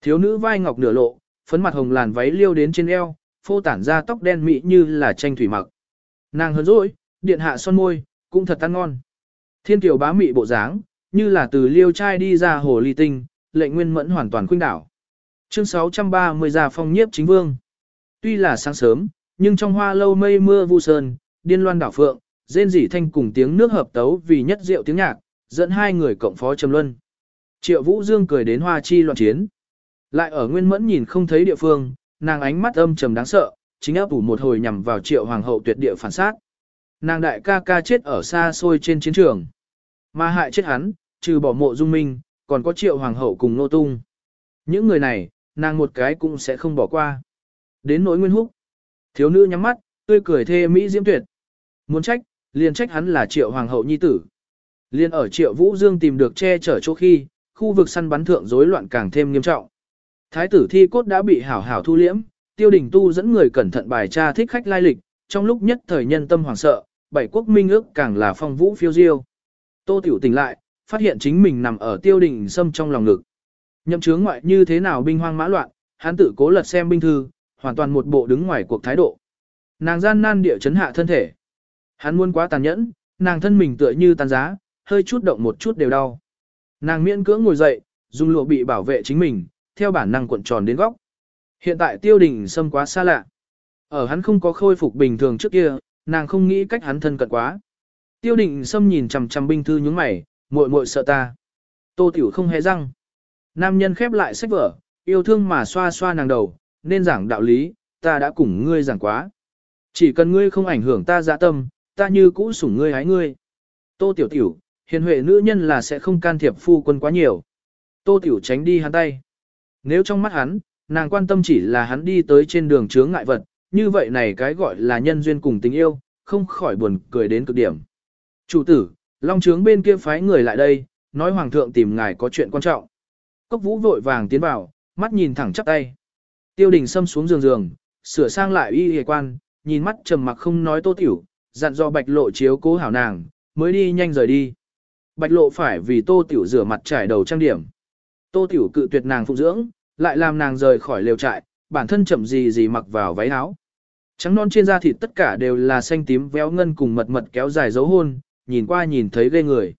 Thiếu nữ vai ngọc nửa lộ, phấn mặt hồng làn váy liêu đến trên eo, phô tản ra tóc đen mị như là tranh thủy mặc. Nàng hớn rỗi, điện hạ son môi, cũng thật ăn ngon. Thiên kiều bá mị bộ dáng, như là từ liêu trai đi ra hồ ly tinh, lệnh nguyên mẫn hoàn toàn khuynh đảo. Chương 630 ra phong nhiếp chính vương. Tuy là sáng sớm, nhưng trong hoa lâu mây mưa vu sơn, điên loan đảo phượng, rên rỉ thanh cùng tiếng nước hợp tấu vì nhất diệu tiếng nhạc, dẫn hai người cộng phó trầm luân. Triệu Vũ Dương cười đến hoa chi loạn chiến. Lại ở nguyên mẫn nhìn không thấy địa phương, nàng ánh mắt âm trầm đáng sợ, chính ấp ủ một hồi nhằm vào triệu hoàng hậu tuyệt địa phản sát. Nàng đại ca ca chết ở xa xôi trên chiến trường. Mà hại chết hắn, trừ bỏ mộ dung minh, còn có triệu hoàng hậu cùng nô tung. Những người này, nàng một cái cũng sẽ không bỏ qua. Đến nỗi nguyên húc. Thiếu nữ nhắm mắt, tươi cười thê mỹ diễm tuyệt. Muốn trách, liền trách hắn là triệu hoàng hậu nhi tử. Liên ở triệu vũ dương tìm được che chở chỗ khi, khu vực săn bắn thượng rối loạn càng thêm nghiêm trọng. Thái tử thi cốt đã bị hảo hảo thu liễm, tiêu đình tu dẫn người cẩn thận bài tra thích khách lai lịch, trong lúc nhất thời nhân tâm hoảng sợ, bảy quốc minh ước càng là phong vũ phiêu diêu. Tô tiểu tỉnh lại, phát hiện chính mình nằm ở tiêu đình sâm trong lòng ngực. Nhậm chướng ngoại như thế nào binh hoang mã loạn, hắn tự cố lật xem binh thư, hoàn toàn một bộ đứng ngoài cuộc thái độ. Nàng gian nan địa chấn hạ thân thể. Hắn muốn quá tàn nhẫn, nàng thân mình tựa như tàn giá, hơi chút động một chút đều đau. Nàng miễn cưỡng ngồi dậy, dùng lụa bị bảo vệ chính mình, theo bản năng cuộn tròn đến góc. Hiện tại tiêu đình sâm quá xa lạ. Ở hắn không có khôi phục bình thường trước kia, nàng không nghĩ cách hắn thân cận quá. Tiêu định sâm nhìn chằm chằm binh thư nhướng mày, muội muội sợ ta. Tô tiểu không hề răng. Nam nhân khép lại sách vở, yêu thương mà xoa xoa nàng đầu, nên giảng đạo lý, ta đã cùng ngươi giảng quá. Chỉ cần ngươi không ảnh hưởng ta dạ tâm, ta như cũ sủng ngươi hái ngươi. Tô tiểu tiểu, hiền huệ nữ nhân là sẽ không can thiệp phu quân quá nhiều. Tô tiểu tránh đi hắn tay. Nếu trong mắt hắn, nàng quan tâm chỉ là hắn đi tới trên đường chướng ngại vật, như vậy này cái gọi là nhân duyên cùng tình yêu, không khỏi buồn cười đến cực điểm. Chủ tử, Long trướng bên kia phái người lại đây, nói hoàng thượng tìm ngài có chuyện quan trọng. Cốc vũ vội vàng tiến vào, mắt nhìn thẳng chắp tay. Tiêu đình xâm xuống giường giường, sửa sang lại y hề quan, nhìn mắt trầm mặc không nói tô tiểu, dặn do bạch lộ chiếu cố hảo nàng, mới đi nhanh rời đi. Bạch lộ phải vì tô tiểu rửa mặt trải đầu trang điểm. Tô tiểu cự tuyệt nàng phụ dưỡng, lại làm nàng rời khỏi lều trại, bản thân chậm gì gì mặc vào váy áo. Trắng non trên da thịt tất cả đều là xanh tím véo ngân cùng mật mật kéo dài dấu hôn, nhìn qua nhìn thấy ghê người.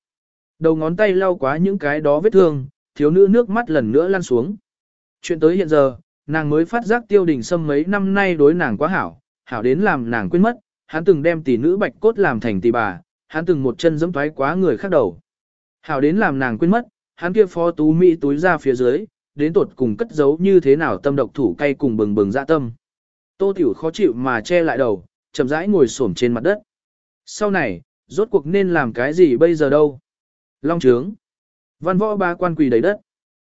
Đầu ngón tay lau quá những cái đó vết thương, thiếu nữ nước mắt lần nữa lăn xuống. Chuyện tới hiện giờ, nàng mới phát giác tiêu đình sâm mấy năm nay đối nàng quá hảo, hảo đến làm nàng quên mất, hắn từng đem tỷ nữ bạch cốt làm thành tỷ bà, hắn từng một chân giẫm thoái quá người khác đầu. Hảo đến làm nàng quên mất, hắn kia phó tú mỹ túi ra phía dưới, đến tột cùng cất giấu như thế nào tâm độc thủ cay cùng bừng bừng dạ tâm. Tô tiểu khó chịu mà che lại đầu, chậm rãi ngồi xổm trên mặt đất. Sau này, rốt cuộc nên làm cái gì bây giờ đâu? Long trướng. Văn võ ba quan quỳ đầy đất.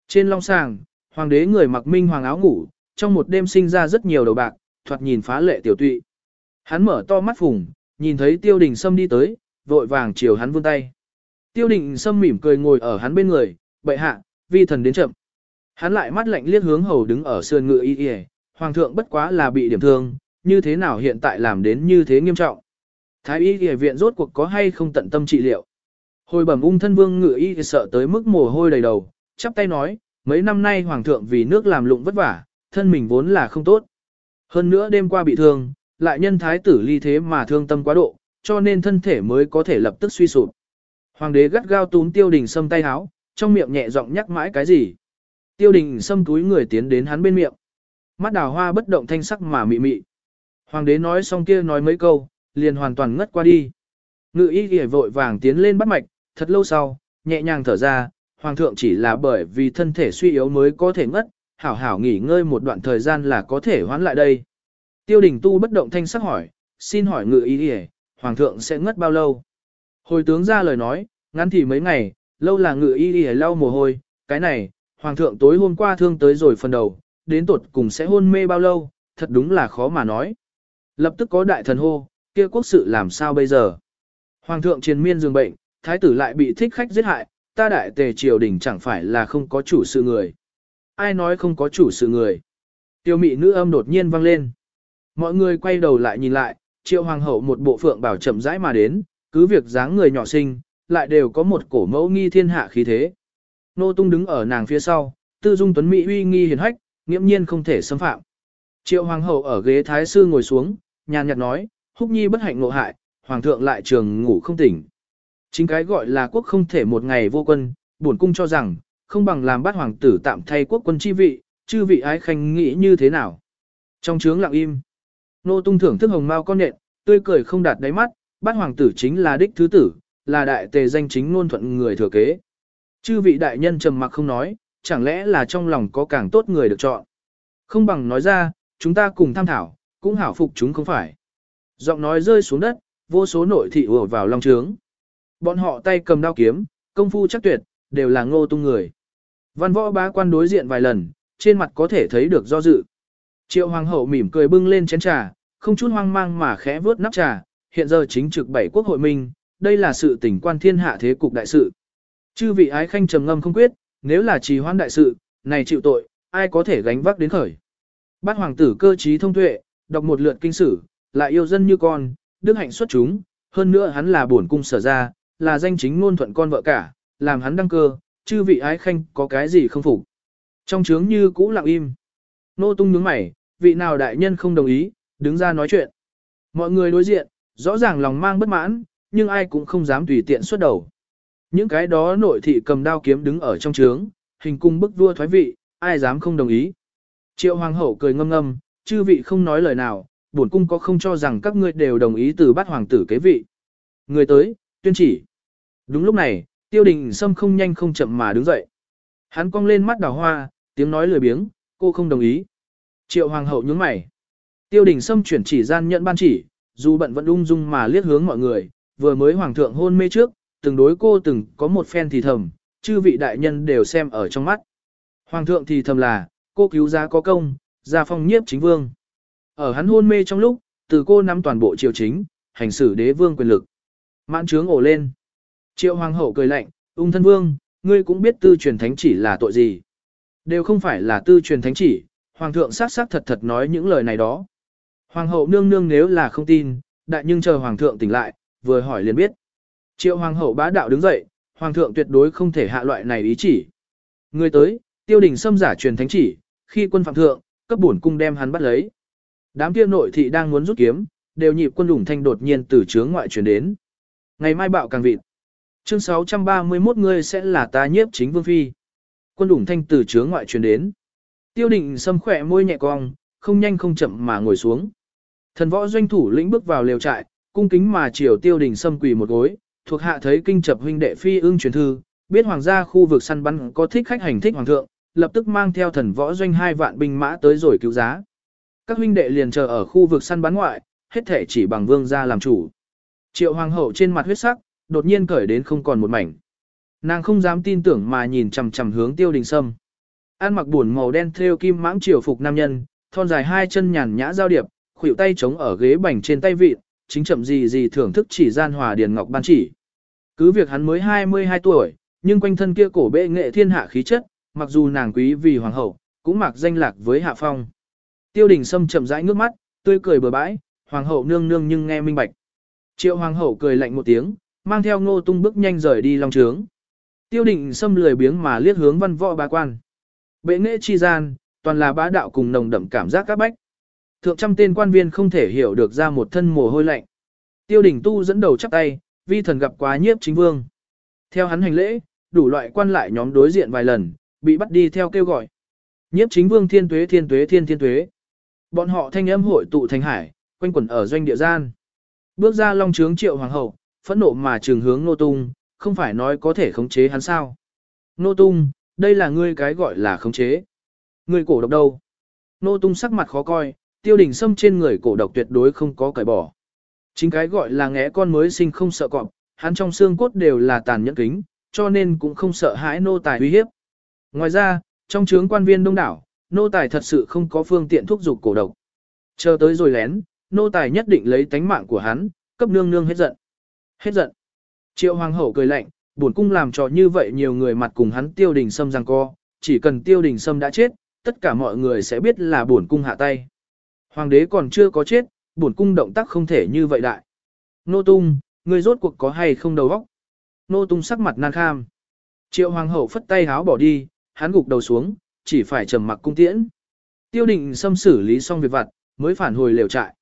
Trên long sàng, hoàng đế người mặc minh hoàng áo ngủ, trong một đêm sinh ra rất nhiều đầu bạc, thoạt nhìn phá lệ tiểu tụy. Hắn mở to mắt phùng, nhìn thấy tiêu đình sâm đi tới, vội vàng chiều hắn vươn tay. Tiêu đình sâm mỉm cười ngồi ở hắn bên người, bệ hạ, vi thần đến chậm. Hắn lại mắt lạnh liếc hướng hầu đứng ở sườn ngựa y y, hoàng thượng bất quá là bị điểm thương, như thế nào hiện tại làm đến như thế nghiêm trọng. Thái y y viện rốt cuộc có hay không tận tâm trị liệu. Hồi bẩm ung thân vương ngự y sợ tới mức mồ hôi đầy đầu, chắp tay nói, mấy năm nay hoàng thượng vì nước làm lụng vất vả, thân mình vốn là không tốt. Hơn nữa đêm qua bị thương, lại nhân thái tử ly thế mà thương tâm quá độ, cho nên thân thể mới có thể lập tức suy sụp. Hoàng đế gắt gao túm tiêu đình sâm tay háo, trong miệng nhẹ giọng nhắc mãi cái gì. Tiêu đình sâm túi người tiến đến hắn bên miệng. Mắt đào hoa bất động thanh sắc mà mị mị. Hoàng đế nói xong kia nói mấy câu, liền hoàn toàn ngất qua đi. Ngự y ghề vội vàng tiến lên bắt mạch, thật lâu sau, nhẹ nhàng thở ra, hoàng thượng chỉ là bởi vì thân thể suy yếu mới có thể ngất, hảo hảo nghỉ ngơi một đoạn thời gian là có thể hoán lại đây. Tiêu đình tu bất động thanh sắc hỏi, xin hỏi ngự y ghề, hoàng thượng sẽ ngất bao lâu? Hồi tướng ra lời nói, ngắn thì mấy ngày, lâu là ngự y ghề lau mồ hôi, cái này, hoàng thượng tối hôm qua thương tới rồi phần đầu, đến tột cùng sẽ hôn mê bao lâu, thật đúng là khó mà nói. Lập tức có đại thần hô, kia quốc sự làm sao bây giờ? Hoàng thượng triền miên dường bệnh, thái tử lại bị thích khách giết hại, ta đại tề triều đình chẳng phải là không có chủ sự người. Ai nói không có chủ sự người? Tiêu mị nữ âm đột nhiên vang lên. Mọi người quay đầu lại nhìn lại, triệu hoàng hậu một bộ phượng bảo chậm rãi mà đến, cứ việc dáng người nhỏ xinh, lại đều có một cổ mẫu nghi thiên hạ khí thế. Nô tung đứng ở nàng phía sau, tư dung tuấn mỹ uy nghi hiền hách, nghiễm nhiên không thể xâm phạm. Triệu hoàng hậu ở ghế thái sư ngồi xuống, nhàn nhạt nói, húc nhi bất hạnh ngộ hại, hoàng thượng lại trường ngủ không tỉnh. Chính cái gọi là quốc không thể một ngày vô quân, bổn cung cho rằng, không bằng làm bắt hoàng tử tạm thay quốc quân chi vị, chư vị ái khanh nghĩ như thế nào. Trong trướng lặng im, nô tung thưởng thức hồng mao con nện, tươi cười không đạt đáy mắt, bắt hoàng tử chính là đích thứ tử, là đại tề danh chính ngôn thuận người thừa kế. Chư vị đại nhân trầm mặc không nói, chẳng lẽ là trong lòng có càng tốt người được chọn. Không bằng nói ra, chúng ta cùng tham thảo, cũng hảo phục chúng không phải. Giọng nói rơi xuống đất, vô số nội thị ùa vào long trướng. Bọn họ tay cầm đao kiếm, công phu chắc tuyệt, đều là ngô tung người. Văn võ bá quan đối diện vài lần, trên mặt có thể thấy được do dự. Triệu hoàng hậu mỉm cười bưng lên chén trà, không chút hoang mang mà khẽ vớt nắp trà, hiện giờ chính trực bảy quốc hội minh, đây là sự tình quan thiên hạ thế cục đại sự. Chư vị ái khanh trầm ngâm không quyết, nếu là trì hoãn đại sự, này chịu tội, ai có thể gánh vác đến khởi. Bát hoàng tử cơ trí thông tuệ, đọc một lượt kinh sử, lại yêu dân như con, đức hạnh xuất chúng, hơn nữa hắn là bổn cung sở ra, là danh chính ngôn thuận con vợ cả, làm hắn đăng cơ, chư vị ái khanh có cái gì không phục. Trong trướng như cũ lặng im. Nô tung nhướng mày, vị nào đại nhân không đồng ý, đứng ra nói chuyện. Mọi người đối diện, rõ ràng lòng mang bất mãn, nhưng ai cũng không dám tùy tiện xuất đầu. Những cái đó nội thị cầm đao kiếm đứng ở trong trướng, hình cung bức vua thoái vị, ai dám không đồng ý. Triệu hoàng hậu cười ngâm ngâm, chư vị không nói lời nào, bổn cung có không cho rằng các ngươi đều đồng ý từ bắt hoàng tử kế vị. Người tới, tuyên chỉ. Đúng lúc này, tiêu đình sâm không nhanh không chậm mà đứng dậy. Hắn cong lên mắt đào hoa, tiếng nói lười biếng, cô không đồng ý. Triệu hoàng hậu nhướng mày. Tiêu đình sâm chuyển chỉ gian nhận ban chỉ, dù bận vẫn ung dung mà liếc hướng mọi người, vừa mới hoàng thượng hôn mê trước, từng đối cô từng có một phen thì thầm, chư vị đại nhân đều xem ở trong mắt. Hoàng thượng thì thầm là, cô cứu giá có công, gia phong nhiếp chính vương. Ở hắn hôn mê trong lúc, từ cô nắm toàn bộ triều chính, hành xử đế vương quyền lực. Mãn trướng ổ lên. Triệu hoàng hậu cười lạnh, ung thân vương, ngươi cũng biết tư truyền thánh chỉ là tội gì. Đều không phải là tư truyền thánh chỉ, hoàng thượng sát sát thật thật nói những lời này đó. Hoàng hậu nương nương nếu là không tin, đại nhưng chờ hoàng thượng tỉnh lại, vừa hỏi liền biết. Triệu hoàng hậu bá đạo đứng dậy, hoàng thượng tuyệt đối không thể hạ loại này ý chỉ. Người tới, tiêu đình xâm giả truyền thánh chỉ, khi quân phạm thượng, cấp bổn cung đem hắn bắt lấy. Đám kia nội thị đang muốn rút kiếm, đều nhịp quân đủng thanh đột nhiên từ chướng ngoại truyền đến. Ngày mai bạo càng vịt. Chương 631 ngươi sẽ là ta nhiếp chính vương phi. Quân đủng thanh từ chướng ngoại truyền đến. Tiêu định xâm khỏe môi nhẹ cong, không nhanh không chậm mà ngồi xuống. Thần võ doanh thủ lĩnh bước vào lều trại, cung kính mà chiều tiêu đình xâm quỳ một gối, thuộc hạ thấy kinh chập huynh đệ phi ưng truyền thư, biết hoàng gia khu vực săn bắn có thích khách hành thích hoàng thượng, lập tức mang theo thần võ doanh hai vạn binh mã tới rồi cứu giá. Các huynh đệ liền chờ ở khu vực săn bắn ngoại, hết thể chỉ bằng vương gia làm chủ. Triệu hoàng hậu trên mặt huyết sắc, đột nhiên cởi đến không còn một mảnh. Nàng không dám tin tưởng mà nhìn chằm chằm hướng tiêu đình sâm. An mặc buồn màu đen thêu kim mãng triều phục nam nhân, thon dài hai chân nhàn nhã giao điệp, khuỷu tay chống ở ghế bành trên tay vịt, chính chậm gì gì thưởng thức chỉ gian hòa điền ngọc ban chỉ. Cứ việc hắn mới 22 tuổi, nhưng quanh thân kia cổ bệ nghệ thiên hạ khí chất, mặc dù nàng quý vì hoàng hậu, cũng mặc danh lạc với hạ phong. Tiêu đình sâm chậm rãi ngước mắt, tươi cười bừa bãi, hoàng hậu nương nương nhưng nghe minh bạch. Triệu hoàng hậu cười lạnh một tiếng, mang theo ngô tung bước nhanh rời đi long trướng. Tiêu đình sâm lười biếng mà liếc hướng văn võ bá quan. Bệ nghệ chi gian, toàn là bá đạo cùng nồng đậm cảm giác các bách. Thượng trăm tên quan viên không thể hiểu được ra một thân mồ hôi lạnh. Tiêu đình tu dẫn đầu chắp tay, vi thần gặp quá nhiếp chính vương. Theo hắn hành lễ, đủ loại quan lại nhóm đối diện vài lần, bị bắt đi theo kêu gọi. Nhiếp chính vương thiên tuế thiên tuế thiên thiên tuế. Bọn họ thanh âm hội tụ thành hải, quanh quẩn ở doanh địa gian. Bước ra long trướng triệu hoàng hậu, phẫn nộ mà trường hướng nô tung, không phải nói có thể khống chế hắn sao. Nô tung, đây là ngươi cái gọi là khống chế. Ngươi cổ độc đâu? Nô tung sắc mặt khó coi, tiêu đình sâm trên người cổ độc tuyệt đối không có cởi bỏ. Chính cái gọi là ngẽ con mới sinh không sợ cọp, hắn trong xương cốt đều là tàn nhẫn kính, cho nên cũng không sợ hãi nô tài uy hiếp. Ngoài ra, trong trướng quan viên đông đảo, nô tài thật sự không có phương tiện thúc giục cổ độc. Chờ tới rồi lén, nô tài nhất định lấy tánh mạng của hắn, cấp nương nương hết giận. Hết giận. Triệu hoàng hậu cười lạnh, buồn cung làm trò như vậy nhiều người mặt cùng hắn tiêu đình sâm răng co, chỉ cần tiêu đình sâm đã chết, tất cả mọi người sẽ biết là buồn cung hạ tay. Hoàng đế còn chưa có chết, buồn cung động tác không thể như vậy đại. Nô tung, người rốt cuộc có hay không đầu óc? Nô tung sắc mặt nan kham. Triệu hoàng hậu phất tay háo bỏ đi, hắn gục đầu xuống, chỉ phải trầm mặc cung tiễn. Tiêu định xâm xử lý xong việc vặt, mới phản hồi lều trại.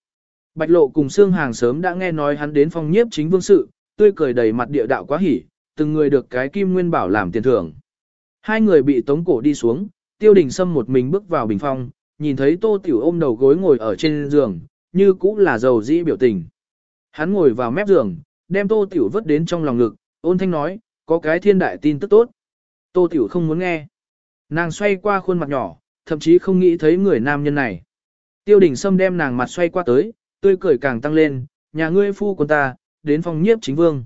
Bạch lộ cùng xương hàng sớm đã nghe nói hắn đến phong nhiếp chính vương sự, tươi cười đầy mặt địa đạo quá hỉ, từng người được cái kim nguyên bảo làm tiền thưởng. Hai người bị tống cổ đi xuống, tiêu đình sâm một mình bước vào bình phong, nhìn thấy tô tiểu ôm đầu gối ngồi ở trên giường, như cũng là dầu dĩ biểu tình. Hắn ngồi vào mép giường, đem tô tiểu vứt đến trong lòng ngực, ôn thanh nói, có cái thiên đại tin tức tốt. Tô tiểu không muốn nghe. Nàng xoay qua khuôn mặt nhỏ, thậm chí không nghĩ thấy người nam nhân này. Tiêu đình Sâm đem nàng mặt xoay qua tới, tươi cười càng tăng lên, nhà ngươi phu của ta, đến phòng nhiếp chính vương.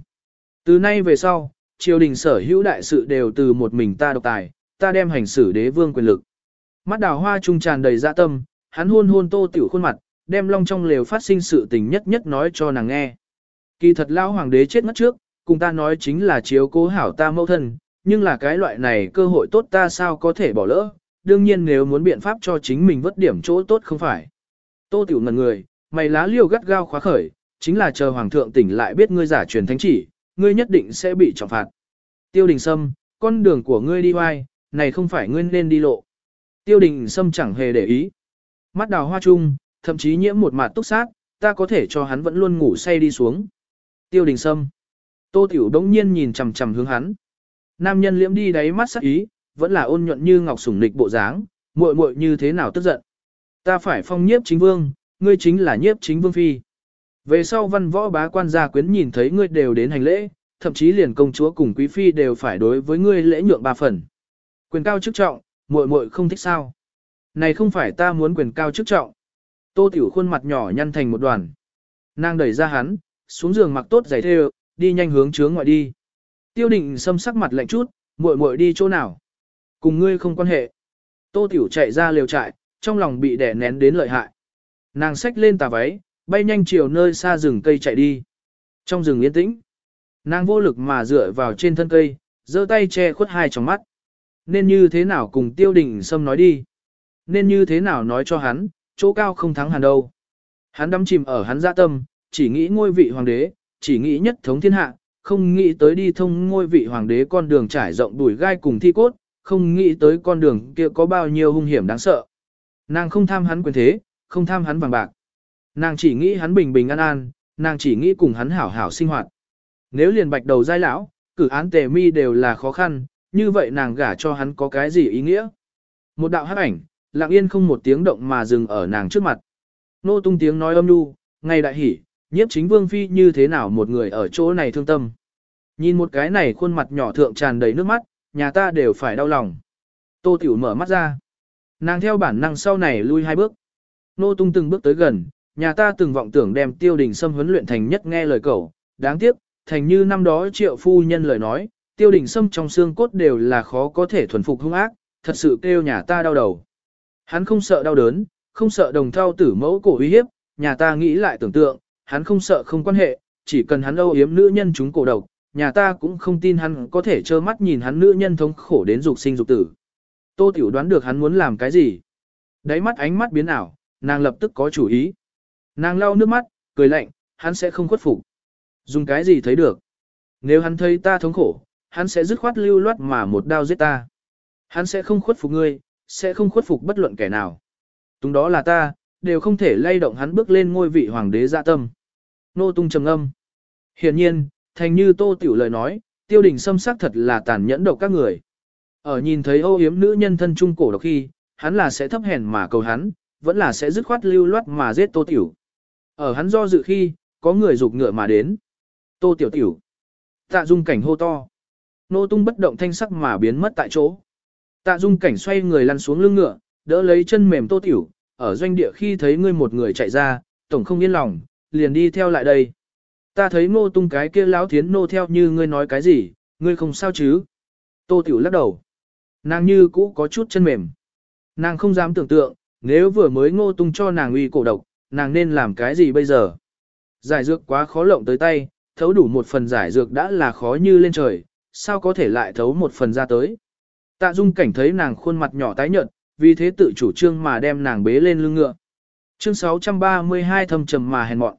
Từ nay về sau, triều đình sở hữu đại sự đều từ một mình ta độc tài, ta đem hành xử đế vương quyền lực. Mắt đào hoa trung tràn đầy dạ tâm, hắn hôn hôn tô tiểu khuôn mặt, đem long trong lều phát sinh sự tình nhất nhất nói cho nàng nghe. Kỳ thật lão hoàng đế chết mất trước, cùng ta nói chính là chiếu cố hảo ta mẫu thân, nhưng là cái loại này cơ hội tốt ta sao có thể bỏ lỡ, đương nhiên nếu muốn biện pháp cho chính mình vất điểm chỗ tốt không phải. Tô tiểu ngần người, mày lá liêu gắt gao khóa khởi, chính là chờ hoàng thượng tỉnh lại biết ngươi giả truyền thánh chỉ, ngươi nhất định sẽ bị trọng phạt. Tiêu đình sâm, con đường của ngươi đi hoai, này không phải ngươi nên đi lộ. Tiêu đình sâm chẳng hề để ý. Mắt đào hoa chung, thậm chí nhiễm một mặt túc sát, ta có thể cho hắn vẫn luôn ngủ say đi xuống. Tiêu đình sâm. Tô tiểu đống nhiên nhìn chằm chằm hướng hắn. Nam nhân liễm đi đáy mắt sắc ý, vẫn là ôn nhuận như ngọc sủng nịch bộ dáng, muội muội như thế nào tức giận. Ta phải phong nhiếp chính vương, ngươi chính là nhiếp chính vương phi. Về sau văn võ bá quan gia quyến nhìn thấy ngươi đều đến hành lễ, thậm chí liền công chúa cùng quý phi đều phải đối với ngươi lễ nhượng ba phần. Quyền cao chức trọng, muội muội không thích sao? Này không phải ta muốn quyền cao chức trọng. Tô Tiểu khuôn mặt nhỏ nhăn thành một đoàn. Nàng đẩy ra hắn, xuống giường mặc tốt giày thêu, đi nhanh hướng chướng ngoại đi. Tiêu định xâm sắc mặt lạnh chút, muội muội đi chỗ nào? Cùng ngươi không quan hệ. Tô Tiểu chạy ra liều trại, trong lòng bị đè nén đến lợi hại. Nàng xách lên tà váy, bay nhanh chiều nơi xa rừng cây chạy đi. Trong rừng yên tĩnh, nàng vô lực mà dựa vào trên thân cây, giơ tay che khuất hai tròng mắt. Nên như thế nào cùng tiêu đình sâm nói đi? Nên như thế nào nói cho hắn, chỗ cao không thắng hẳn đâu. Hắn đắm chìm ở hắn dạ tâm, chỉ nghĩ ngôi vị hoàng đế, chỉ nghĩ nhất thống thiên hạ, không nghĩ tới đi thông ngôi vị hoàng đế con đường trải rộng đùi gai cùng thi cốt, không nghĩ tới con đường kia có bao nhiêu hung hiểm đáng sợ. Nàng không tham hắn quyền thế, không tham hắn vàng bạc. Nàng chỉ nghĩ hắn bình bình an an, nàng chỉ nghĩ cùng hắn hảo hảo sinh hoạt. Nếu liền bạch đầu giai lão, cử án tề mi đều là khó khăn, như vậy nàng gả cho hắn có cái gì ý nghĩa? Một đạo hát ảnh, lặng yên không một tiếng động mà dừng ở nàng trước mặt. Nô tung tiếng nói âm nu, ngay đại hỉ, nhiếp chính vương phi như thế nào một người ở chỗ này thương tâm. Nhìn một cái này khuôn mặt nhỏ thượng tràn đầy nước mắt, nhà ta đều phải đau lòng. Tô tiểu mở mắt ra. Nàng theo bản năng sau này lui hai bước. Nô tung từng bước tới gần, nhà ta từng vọng tưởng đem tiêu đình sâm huấn luyện thành nhất nghe lời cậu, đáng tiếc, thành như năm đó triệu phu nhân lời nói, tiêu đình sâm trong xương cốt đều là khó có thể thuần phục hung ác, thật sự kêu nhà ta đau đầu. Hắn không sợ đau đớn, không sợ đồng thao tử mẫu cổ uy hiếp, nhà ta nghĩ lại tưởng tượng, hắn không sợ không quan hệ, chỉ cần hắn âu yếm nữ nhân chúng cổ độc, nhà ta cũng không tin hắn có thể trơ mắt nhìn hắn nữ nhân thống khổ đến dục sinh dục tử. Tô Tiểu đoán được hắn muốn làm cái gì. Đáy mắt ánh mắt biến ảo, nàng lập tức có chủ ý. Nàng lau nước mắt, cười lạnh, hắn sẽ không khuất phục. Dùng cái gì thấy được? Nếu hắn thấy ta thống khổ, hắn sẽ dứt khoát lưu loát mà một đao giết ta. Hắn sẽ không khuất phục ngươi, sẽ không khuất phục bất luận kẻ nào. Túng đó là ta, đều không thể lay động hắn bước lên ngôi vị hoàng đế dạ tâm. Nô tung trầm âm. Hiển nhiên, thành như tô tiểu lời nói, tiêu đình xâm sắc thật là tàn nhẫn độc các người. Ở nhìn thấy ô yếm nữ nhân thân trung cổ độc khi, hắn là sẽ thấp hèn mà cầu hắn, vẫn là sẽ dứt khoát lưu loát mà giết tô tiểu. Ở hắn do dự khi, có người rục ngựa mà đến. Tô tiểu tiểu. Tạ dung cảnh hô to. Nô tung bất động thanh sắc mà biến mất tại chỗ. Tạ dung cảnh xoay người lăn xuống lưng ngựa, đỡ lấy chân mềm tô tiểu, ở doanh địa khi thấy ngươi một người chạy ra, tổng không yên lòng, liền đi theo lại đây. Ta thấy ngô tung cái kia lão thiến nô theo như ngươi nói cái gì, ngươi không sao chứ. Tô tiểu lắc đầu. Nàng như cũ có chút chân mềm. Nàng không dám tưởng tượng, nếu vừa mới ngô tung cho nàng uy cổ độc, nàng nên làm cái gì bây giờ. Giải dược quá khó lộng tới tay, thấu đủ một phần giải dược đã là khó như lên trời, sao có thể lại thấu một phần ra tới. Tạ Dung cảnh thấy nàng khuôn mặt nhỏ tái nhợt, vì thế tự chủ trương mà đem nàng bế lên lưng ngựa. Chương 632 thâm trầm mà hèn mọn.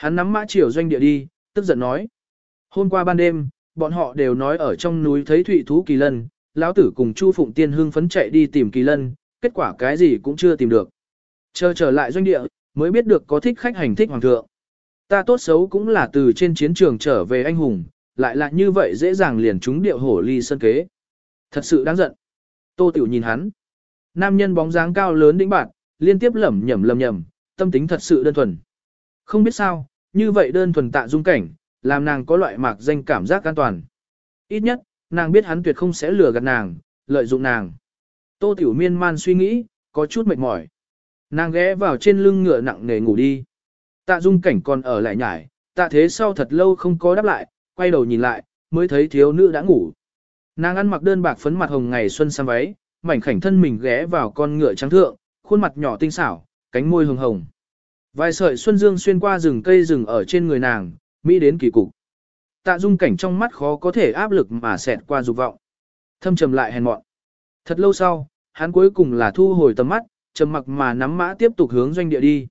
Hắn nắm mã triều doanh địa đi, tức giận nói. Hôm qua ban đêm, bọn họ đều nói ở trong núi thấy thụy thú kỳ lân, lão tử cùng Chu Phụng Tiên hưng phấn chạy đi tìm kỳ lân, kết quả cái gì cũng chưa tìm được. Chờ trở lại doanh địa, mới biết được có thích khách hành thích hoàng thượng. Ta tốt xấu cũng là từ trên chiến trường trở về anh hùng, lại là như vậy dễ dàng liền trúng điệu hổ ly sân kế. Thật sự đáng giận. Tô Tiểu nhìn hắn. Nam nhân bóng dáng cao lớn đĩnh bạn, liên tiếp lẩm nhẩm lẩm nhẩm, tâm tính thật sự đơn thuần. Không biết sao, như vậy đơn thuần tạ dung cảnh, làm nàng có loại mạc danh cảm giác an toàn. Ít nhất, nàng biết hắn tuyệt không sẽ lừa gạt nàng, lợi dụng nàng. Tô Tiểu miên man suy nghĩ, có chút mệt mỏi. Nàng ghé vào trên lưng ngựa nặng nề ngủ đi. Tạ dung cảnh còn ở lại nhải, tạ thế sau thật lâu không có đáp lại, quay đầu nhìn lại, mới thấy thiếu nữ đã ngủ. Nàng ăn mặc đơn bạc phấn mặt hồng ngày xuân sam váy, mảnh khảnh thân mình ghé vào con ngựa trắng thượng, khuôn mặt nhỏ tinh xảo, cánh môi hồng hồng. Vài sợi xuân dương xuyên qua rừng cây rừng ở trên người nàng, mỹ đến kỳ cục. Tạ dung cảnh trong mắt khó có thể áp lực mà xẹt qua dục vọng. Thâm trầm lại hèn mọn. Thật lâu sau, hắn cuối cùng là thu hồi tầm mắt, trầm mặc mà nắm mã tiếp tục hướng doanh địa đi.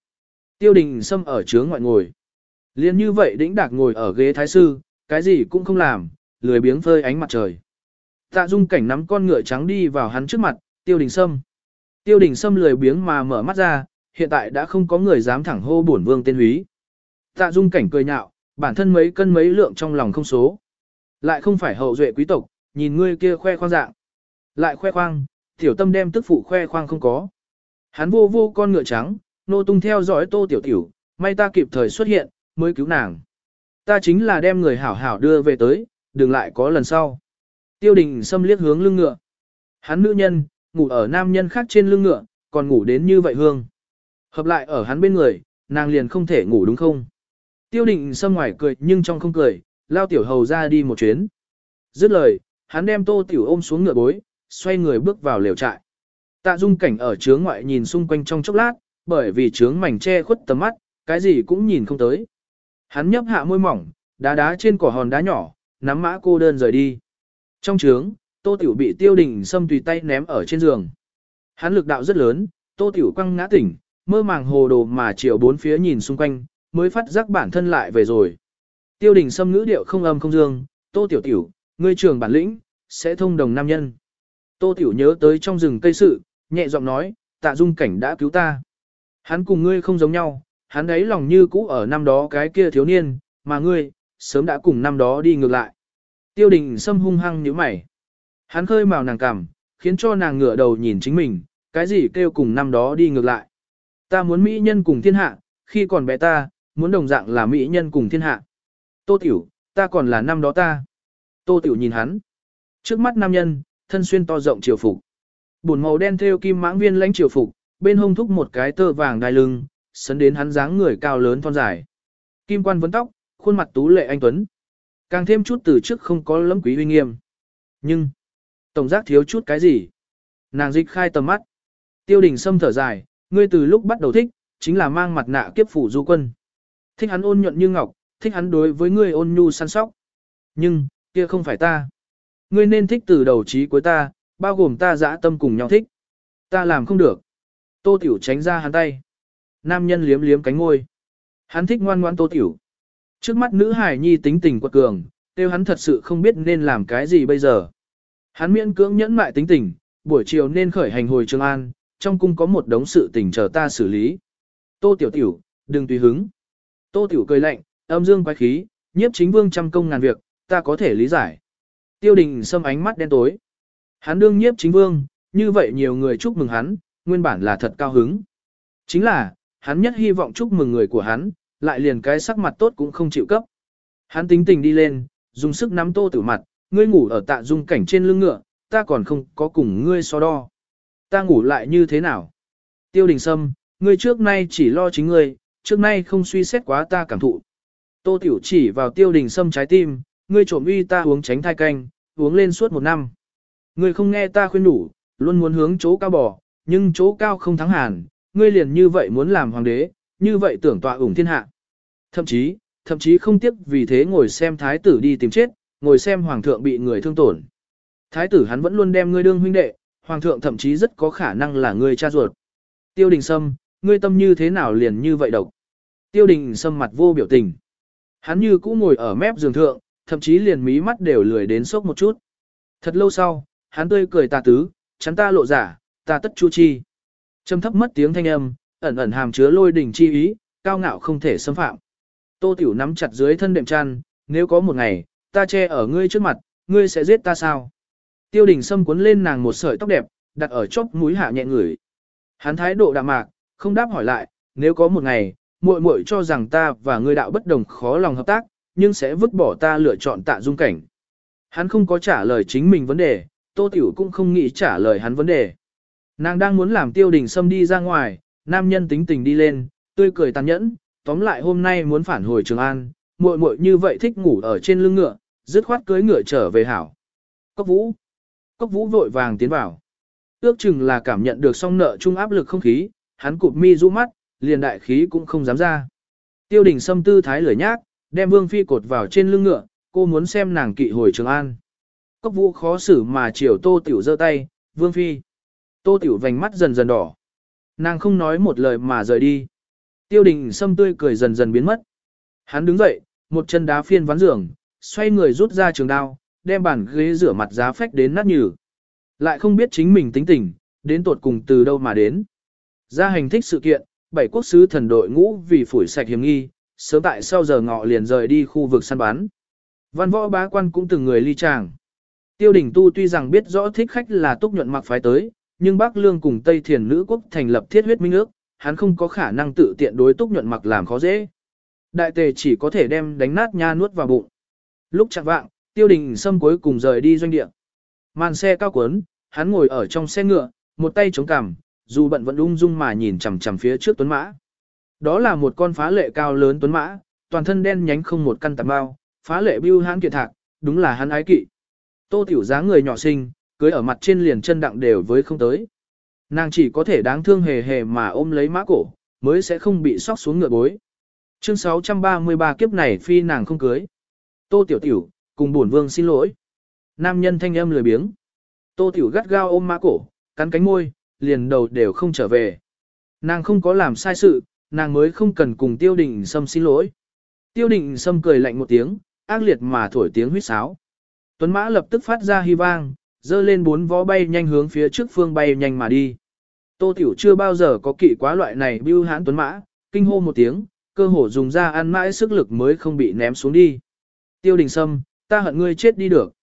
Tiêu đình Sâm ở chướng ngoại ngồi. Liên như vậy đĩnh đạc ngồi ở ghế thái sư, cái gì cũng không làm, lười biếng phơi ánh mặt trời. Tạ dung cảnh nắm con ngựa trắng đi vào hắn trước mặt, tiêu đình sâm. Tiêu đình sâm lười biếng mà mở mắt ra, hiện tại đã không có người dám thẳng hô bổn vương tên húy. Tạ dung cảnh cười nhạo, bản thân mấy cân mấy lượng trong lòng không số. Lại không phải hậu duệ quý tộc, nhìn ngươi kia khoe khoang dạng. Lại khoe khoang, tiểu tâm đem tức phụ khoe khoang không có. Hắn vô vô con ngựa trắng, nô tung theo dõi tô tiểu tiểu, may ta kịp thời xuất hiện, mới cứu nàng. Ta chính là đem người hảo hảo đưa về tới, đừng lại có lần sau. Tiêu đình xâm liếc hướng lưng ngựa. Hắn nữ nhân, ngủ ở nam nhân khác trên lưng ngựa, còn ngủ đến như vậy hương. Hợp lại ở hắn bên người, nàng liền không thể ngủ đúng không? Tiêu định xâm ngoài cười nhưng trong không cười, lao tiểu hầu ra đi một chuyến. Dứt lời, hắn đem tô tiểu ôm xuống ngựa bối, xoay người bước vào lều trại. Tạ dung cảnh ở trướng ngoại nhìn xung quanh trong chốc lát, bởi vì trướng mảnh che khuất tầm mắt, cái gì cũng nhìn không tới. Hắn nhấp hạ môi mỏng, đá đá trên cỏ hòn đá nhỏ, nắm mã cô đơn rời đi. Trong trướng, Tô Tiểu bị Tiêu Đình xâm tùy tay ném ở trên giường. Hắn lực đạo rất lớn, Tô Tiểu quăng ngã tỉnh, mơ màng hồ đồ mà chiều bốn phía nhìn xung quanh, mới phát giác bản thân lại về rồi. Tiêu Đình Sâm ngữ điệu không âm không dương, Tô Tiểu Tiểu, ngươi trường bản lĩnh, sẽ thông đồng nam nhân. Tô Tiểu nhớ tới trong rừng cây sự, nhẹ giọng nói, tạ dung cảnh đã cứu ta. Hắn cùng ngươi không giống nhau, hắn ấy lòng như cũ ở năm đó cái kia thiếu niên, mà ngươi, sớm đã cùng năm đó đi ngược lại. Tiêu đình Sâm hung hăng nhíu mày. Hắn khơi màu nàng cằm, khiến cho nàng ngửa đầu nhìn chính mình, cái gì kêu cùng năm đó đi ngược lại. Ta muốn mỹ nhân cùng thiên hạ, khi còn bé ta, muốn đồng dạng là mỹ nhân cùng thiên hạ. Tô Tiểu, ta còn là năm đó ta. Tô Tiểu nhìn hắn. Trước mắt nam nhân, thân xuyên to rộng triều phục. Bùn màu đen theo kim mãng viên lãnh triều phục, bên hông thúc một cái tơ vàng đai lưng, sấn đến hắn dáng người cao lớn thon dài. Kim quan vấn tóc, khuôn mặt tú lệ anh tuấn. Càng thêm chút từ trước không có lẫm quý uy nghiêm. Nhưng, tổng giác thiếu chút cái gì? Nàng dịch khai tầm mắt. Tiêu đình sâm thở dài, ngươi từ lúc bắt đầu thích, chính là mang mặt nạ kiếp phủ du quân. Thích hắn ôn nhuận như ngọc, thích hắn đối với ngươi ôn nhu săn sóc. Nhưng, kia không phải ta. Ngươi nên thích từ đầu chí cuối ta, bao gồm ta dã tâm cùng nhau thích. Ta làm không được. Tô Tiểu tránh ra hắn tay. Nam nhân liếm liếm cánh ngôi. Hắn thích ngoan ngoan Tô Tiểu. Trước mắt nữ hải nhi tính tình quật cường, tiêu hắn thật sự không biết nên làm cái gì bây giờ. Hắn miễn cưỡng nhẫn mại tính tình, buổi chiều nên khởi hành hồi Trường An, trong cung có một đống sự tình chờ ta xử lý. Tô tiểu tiểu, đừng tùy hứng. Tô tiểu cười lạnh, âm dương quái khí, nhiếp chính vương trăm công ngàn việc, ta có thể lý giải. Tiêu đình xâm ánh mắt đen tối. Hắn đương nhiếp chính vương, như vậy nhiều người chúc mừng hắn, nguyên bản là thật cao hứng. Chính là, hắn nhất hy vọng chúc mừng người của hắn, lại liền cái sắc mặt tốt cũng không chịu cấp. Hắn tính tình đi lên, dùng sức nắm tô tử mặt, ngươi ngủ ở tạ dung cảnh trên lưng ngựa, ta còn không có cùng ngươi so đo. Ta ngủ lại như thế nào? Tiêu đình sâm, ngươi trước nay chỉ lo chính ngươi, trước nay không suy xét quá ta cảm thụ. Tô tiểu chỉ vào tiêu đình sâm trái tim, ngươi trộm uy ta uống tránh thai canh, uống lên suốt một năm. Ngươi không nghe ta khuyên đủ, luôn muốn hướng chỗ cao bỏ, nhưng chỗ cao không thắng hàn, ngươi liền như vậy muốn làm hoàng đế, như vậy tưởng tọa ủng thiên hạ. Thậm chí, thậm chí không tiếc vì thế ngồi xem thái tử đi tìm chết, ngồi xem hoàng thượng bị người thương tổn. Thái tử hắn vẫn luôn đem ngươi đương huynh đệ, hoàng thượng thậm chí rất có khả năng là ngươi cha ruột. Tiêu đình sâm, ngươi tâm như thế nào liền như vậy độc. Tiêu đình sâm mặt vô biểu tình. Hắn như cũ ngồi ở mép giường thượng, thậm chí liền mí mắt đều lười đến sốc một chút. Thật lâu sau, hắn tươi cười tà tứ, chắn ta lộ giả, ta tất chu chi. Trầm thấp mất tiếng thanh âm, ẩn ẩn hàm chứa lôi đỉnh chi ý, cao ngạo không thể xâm phạm. Tô Tiểu nắm chặt dưới thân đệm chăn, nếu có một ngày, ta che ở ngươi trước mặt, ngươi sẽ giết ta sao? Tiêu đình Sâm cuốn lên nàng một sợi tóc đẹp, đặt ở chóp mũi hạ nhẹ ngửi. Hắn thái độ đạm mạc, không đáp hỏi lại, nếu có một ngày, muội muội cho rằng ta và ngươi đạo bất đồng khó lòng hợp tác, nhưng sẽ vứt bỏ ta lựa chọn tạ dung cảnh. Hắn không có trả lời chính mình vấn đề, Tô Tiểu cũng không nghĩ trả lời hắn vấn đề. Nàng đang muốn làm tiêu đình Sâm đi ra ngoài, nam nhân tính tình đi lên, tươi cười tàn nhẫn, tóm lại hôm nay muốn phản hồi Trường An, muội muội như vậy thích ngủ ở trên lưng ngựa, dứt khoát cưới ngựa trở về hảo. Cốc vũ. Cốc vũ vội vàng tiến vào. Ước chừng là cảm nhận được song nợ chung áp lực không khí, hắn cụp mi rũ mắt, liền đại khí cũng không dám ra. Tiêu đình Sâm tư thái lười nhác, đem vương phi cột vào trên lưng ngựa, cô muốn xem nàng kỵ hồi Trường An. Cốc vũ khó xử mà chiều tô tiểu giơ tay, vương phi. Tô tiểu vành mắt dần dần đỏ. Nàng không nói một lời mà rời đi. Tiêu đình sâm tươi cười dần dần biến mất. Hắn đứng dậy, một chân đá phiên ván giường, xoay người rút ra trường đao, đem bàn ghế rửa mặt giá phách đến nát nhừ. Lại không biết chính mình tính tình, đến tột cùng từ đâu mà đến. Ra hành thích sự kiện, bảy quốc sứ thần đội ngũ vì phủi sạch hiểm nghi, sớm tại sau giờ ngọ liền rời đi khu vực săn bắn. Văn võ bá quan cũng từng người ly tràng. Tiêu đình tu tuy rằng biết rõ thích khách là túc nhuận mặc phái tới, nhưng Bắc Lương cùng Tây Thiền nữ quốc thành lập thiết huyết minh ước, hắn không có khả năng tự tiện đối túc nhuận mặc làm khó dễ. Đại tề chỉ có thể đem đánh nát nha nuốt vào bụng. Lúc chặt vạng, tiêu đình Sâm cuối cùng rời đi doanh địa. Màn xe cao cuốn, hắn ngồi ở trong xe ngựa, một tay chống cằm, dù bận vẫn ung dung mà nhìn chằm chằm phía trước tuấn mã. Đó là một con phá lệ cao lớn tuấn mã, toàn thân đen nhánh không một căn tạp bao, phá lệ bưu hãn kiệt thạc, đúng là hắn ái kỵ. Tô tiểu dáng người nhỏ xinh, cưới ở mặt trên liền chân đặng đều với không tới. Nàng chỉ có thể đáng thương hề hề mà ôm lấy mã cổ, mới sẽ không bị sóc xuống ngựa bối. Chương 633 kiếp này phi nàng không cưới. Tô Tiểu Tiểu, cùng bổn vương xin lỗi. Nam nhân thanh âm lười biếng. Tô Tiểu gắt gao ôm mã cổ, cắn cánh môi, liền đầu đều không trở về. Nàng không có làm sai sự, nàng mới không cần cùng Tiêu Đình Sâm xin lỗi. Tiêu Đình Sâm cười lạnh một tiếng, ác liệt mà thổi tiếng huýt sáo. Tuấn Mã lập tức phát ra hy vang, dơ lên bốn vó bay nhanh hướng phía trước phương bay nhanh mà đi. Tô Tiểu chưa bao giờ có kỵ quá loại này bưu hãn tuấn mã, kinh hô một tiếng, cơ hồ dùng ra ăn mãi sức lực mới không bị ném xuống đi. Tiêu đình sâm, ta hận ngươi chết đi được.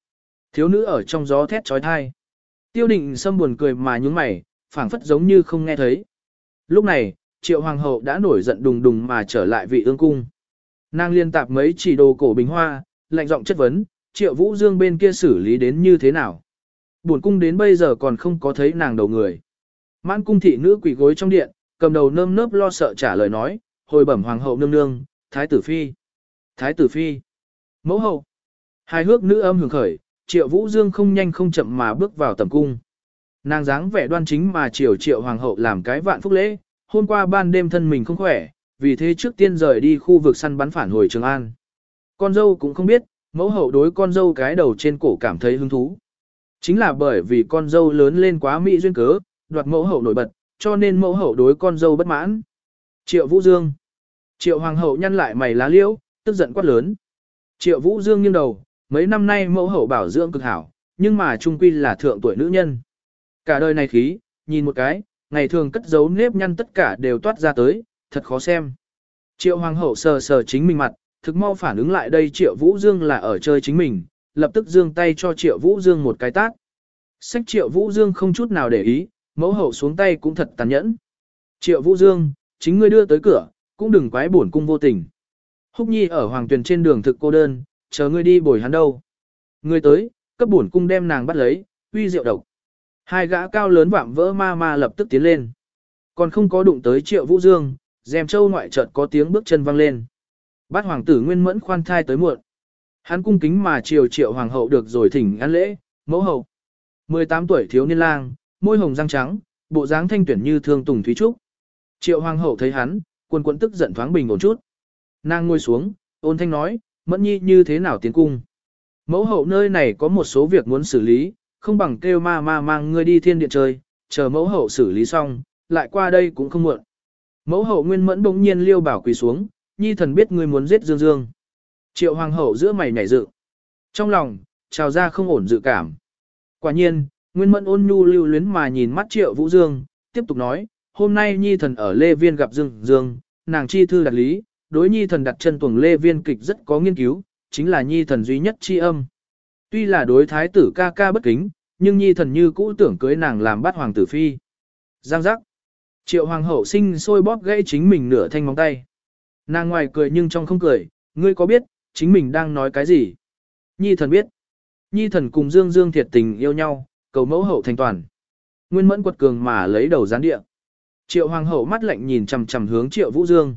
Thiếu nữ ở trong gió thét trói thai. Tiêu định sâm buồn cười mà nhúng mày, phảng phất giống như không nghe thấy. Lúc này, triệu hoàng hậu đã nổi giận đùng đùng mà trở lại vị ương cung. Nàng liên tạp mấy chỉ đồ cổ bình hoa, lạnh giọng chất vấn, triệu vũ dương bên kia xử lý đến như thế nào. Buồn cung đến bây giờ còn không có thấy nàng đầu người. Mãn cung thị nữ quỷ gối trong điện, cầm đầu nơm nớp lo sợ trả lời nói, hồi bẩm hoàng hậu nương nương, thái tử phi. Thái tử phi. Mẫu hậu. Hai hước nữ âm hưởng khởi, triệu vũ dương không nhanh không chậm mà bước vào tầm cung. Nàng dáng vẻ đoan chính mà triều triệu hoàng hậu làm cái vạn phúc lễ, hôm qua ban đêm thân mình không khỏe, vì thế trước tiên rời đi khu vực săn bắn phản hồi Trường An. Con dâu cũng không biết, mẫu hậu đối con dâu cái đầu trên cổ cảm thấy hứng thú. Chính là bởi vì con dâu lớn lên quá mỹ duyên cớ, đoạt mẫu hậu nổi bật, cho nên mẫu hậu đối con dâu bất mãn. Triệu Vũ Dương. Triệu Hoàng hậu nhăn lại mày lá liễu, tức giận quát lớn. Triệu Vũ Dương nghiêng đầu, mấy năm nay mẫu hậu bảo dưỡng cực hảo, nhưng mà trung quy là thượng tuổi nữ nhân. Cả đời này khí, nhìn một cái, ngày thường cất giấu nếp nhăn tất cả đều toát ra tới, thật khó xem. Triệu hoàng hậu sờ sờ chính mình mặt, thực mau phản ứng lại đây Triệu Vũ Dương là ở chơi chính mình, lập tức dương tay cho Triệu Vũ Dương một cái tát. Sách Triệu Vũ Dương không chút nào để ý, mẫu hậu xuống tay cũng thật tàn nhẫn. Triệu Vũ Dương, chính ngươi đưa tới cửa, cũng đừng quái buồn cung vô tình. Húc Nhi ở hoàng tuyển trên đường thực cô đơn, chờ ngươi đi bồi hắn đâu. Ngươi tới, cấp bổn cung đem nàng bắt lấy, uy rượu độc. Hai gã cao lớn vạm vỡ ma ma lập tức tiến lên. Còn không có đụng tới Triệu Vũ Dương, dèm châu ngoại chợt có tiếng bước chân vang lên. Bát hoàng tử Nguyên Mẫn khoan thai tới muộn. Hắn cung kính mà triều Triệu hoàng hậu được rồi thỉnh ăn lễ, mẫu hậu. 18 tuổi thiếu niên lang, môi hồng răng trắng, bộ dáng thanh tuyển như thương tùng thúy trúc. Triệu hoàng hậu thấy hắn, quần quẫn tức giận thoáng bình ổn chút. Nàng ngồi xuống, ôn thanh nói, mẫn nhi như thế nào tiến cung. Mẫu hậu nơi này có một số việc muốn xử lý, không bằng kêu ma ma mang ngươi đi thiên điện chơi, chờ mẫu hậu xử lý xong, lại qua đây cũng không muộn. Mẫu hậu nguyên mẫn bỗng nhiên liêu bảo quỳ xuống, nhi thần biết ngươi muốn giết Dương Dương. Triệu hoàng hậu giữa mày nhảy dự. Trong lòng, trào ra không ổn dự cảm. Quả nhiên, nguyên mẫn ôn nhu lưu luyến mà nhìn mắt triệu vũ Dương, tiếp tục nói, hôm nay nhi thần ở Lê Viên gặp Dương Dương, nàng chi thư đặt lý, đối nhi thần đặt chân tuồng Lê Viên kịch rất có nghiên cứu, chính là nhi thần duy nhất chi âm. Tuy là đối thái tử ca ca bất kính, nhưng nhi thần như cũ tưởng cưới nàng làm bát hoàng tử phi. Giang giác. Triệu hoàng hậu sinh sôi bóp gãy chính mình nửa thanh móng tay. Nàng ngoài cười nhưng trong không cười, ngươi có biết, chính mình đang nói cái gì? Nhi thần biết. Nhi thần cùng Dương Dương thiệt tình yêu nhau, cầu mẫu hậu thành toàn. Nguyên mẫn quật cường mà lấy đầu gián địa. Triệu hoàng hậu mắt lạnh nhìn chằm chằm hướng triệu vũ dương.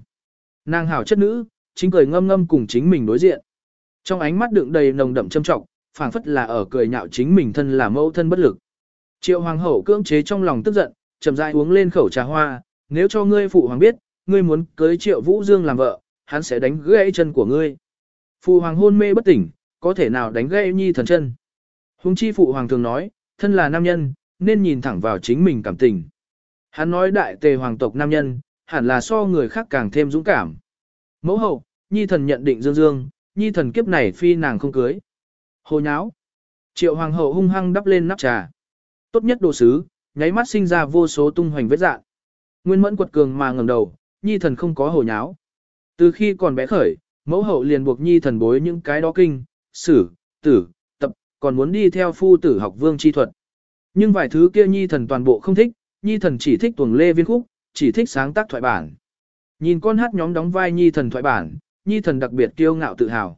Nàng hảo chất nữ, chính cười ngâm ngâm cùng chính mình đối diện. Trong ánh mắt đựng đầy nồng đậm châm trọng, phảng phất là ở cười nhạo chính mình thân là mẫu thân bất lực. Triệu hoàng hậu cưỡng chế trong lòng tức giận, chậm rãi uống lên khẩu trà hoa, nếu cho ngươi phụ hoàng biết, ngươi muốn cưới triệu vũ dương làm vợ, hắn sẽ đánh gãy chân của ngươi. Phụ hoàng hôn mê bất tỉnh, có thể nào đánh gãy nhi thần chân. Hùng chi phụ hoàng thường nói, thân là nam nhân, nên nhìn thẳng vào chính mình cảm tình. Hắn nói đại tề hoàng tộc nam nhân, hẳn là so người khác càng thêm dũng cảm. Mẫu hậu, nhi thần nhận định dương dương, nhi thần kiếp này phi nàng không cưới. Hồ nháo. Triệu hoàng hậu hung hăng đắp lên nắp trà. Tốt nhất đồ sứ, nháy mắt sinh ra vô số tung hoành vết dạn. Nguyên mẫn quật cường mà ngẩng đầu, nhi thần không có hồ nháo. Từ khi còn bé khởi, mẫu hậu liền buộc nhi thần bối những cái đó kinh, sử, tử, tập, còn muốn đi theo phu tử học vương chi thuật. Nhưng vài thứ kia nhi thần toàn bộ không thích, nhi thần chỉ thích tuồng lê viên khúc, chỉ thích sáng tác thoại bản. Nhìn con hát nhóm đóng vai nhi thần thoại bản, nhi thần đặc biệt kiêu ngạo tự hào.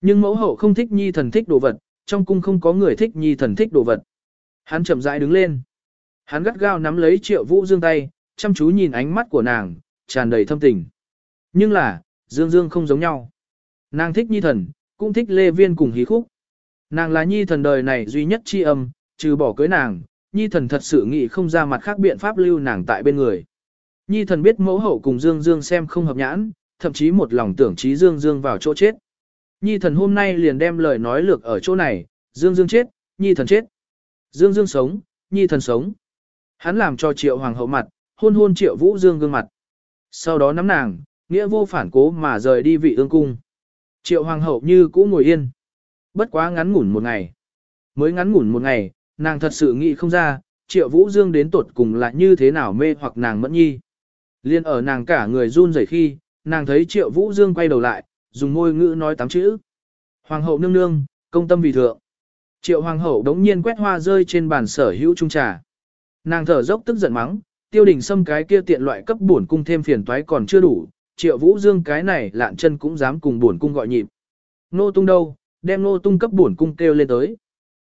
Nhưng mẫu hậu không thích nhi thần thích đồ vật, trong cung không có người thích nhi thần thích đồ vật. Hắn chậm rãi đứng lên. Hắn gắt gao nắm lấy triệu vũ dương tay, chăm chú nhìn ánh mắt của nàng, tràn đầy thâm tình. Nhưng là, dương dương không giống nhau. Nàng thích nhi thần, cũng thích lê viên cùng hí khúc. Nàng là nhi thần đời này duy nhất chi âm, trừ bỏ cưới nàng, nhi thần thật sự nghĩ không ra mặt khác biện pháp lưu nàng tại bên người. Nhi thần biết mẫu hậu cùng Dương Dương xem không hợp nhãn, thậm chí một lòng tưởng trí Dương Dương vào chỗ chết. Nhi thần hôm nay liền đem lời nói lược ở chỗ này, Dương Dương chết, Nhi thần chết. Dương Dương sống, Nhi thần sống. Hắn làm cho triệu hoàng hậu mặt, hôn hôn triệu vũ Dương gương mặt. Sau đó nắm nàng, nghĩa vô phản cố mà rời đi vị ương cung. Triệu hoàng hậu như cũ ngồi yên. Bất quá ngắn ngủn một ngày. Mới ngắn ngủn một ngày, nàng thật sự nghĩ không ra, triệu vũ dương đến tột cùng là như thế nào mê hoặc nàng mẫn nhi. Liên ở nàng cả người run rẩy khi, nàng thấy triệu vũ dương quay đầu lại, dùng môi ngữ nói tám chữ. Hoàng hậu nương nương, công tâm vì thượng. Triệu hoàng hậu đống nhiên quét hoa rơi trên bàn sở hữu trung trà. Nàng thở dốc tức giận mắng, tiêu đình xâm cái kia tiện loại cấp bổn cung thêm phiền toái còn chưa đủ, triệu vũ dương cái này lạn chân cũng dám cùng bổn cung gọi nhịp. Nô tung đâu, đem nô tung cấp bổn cung kêu lên tới.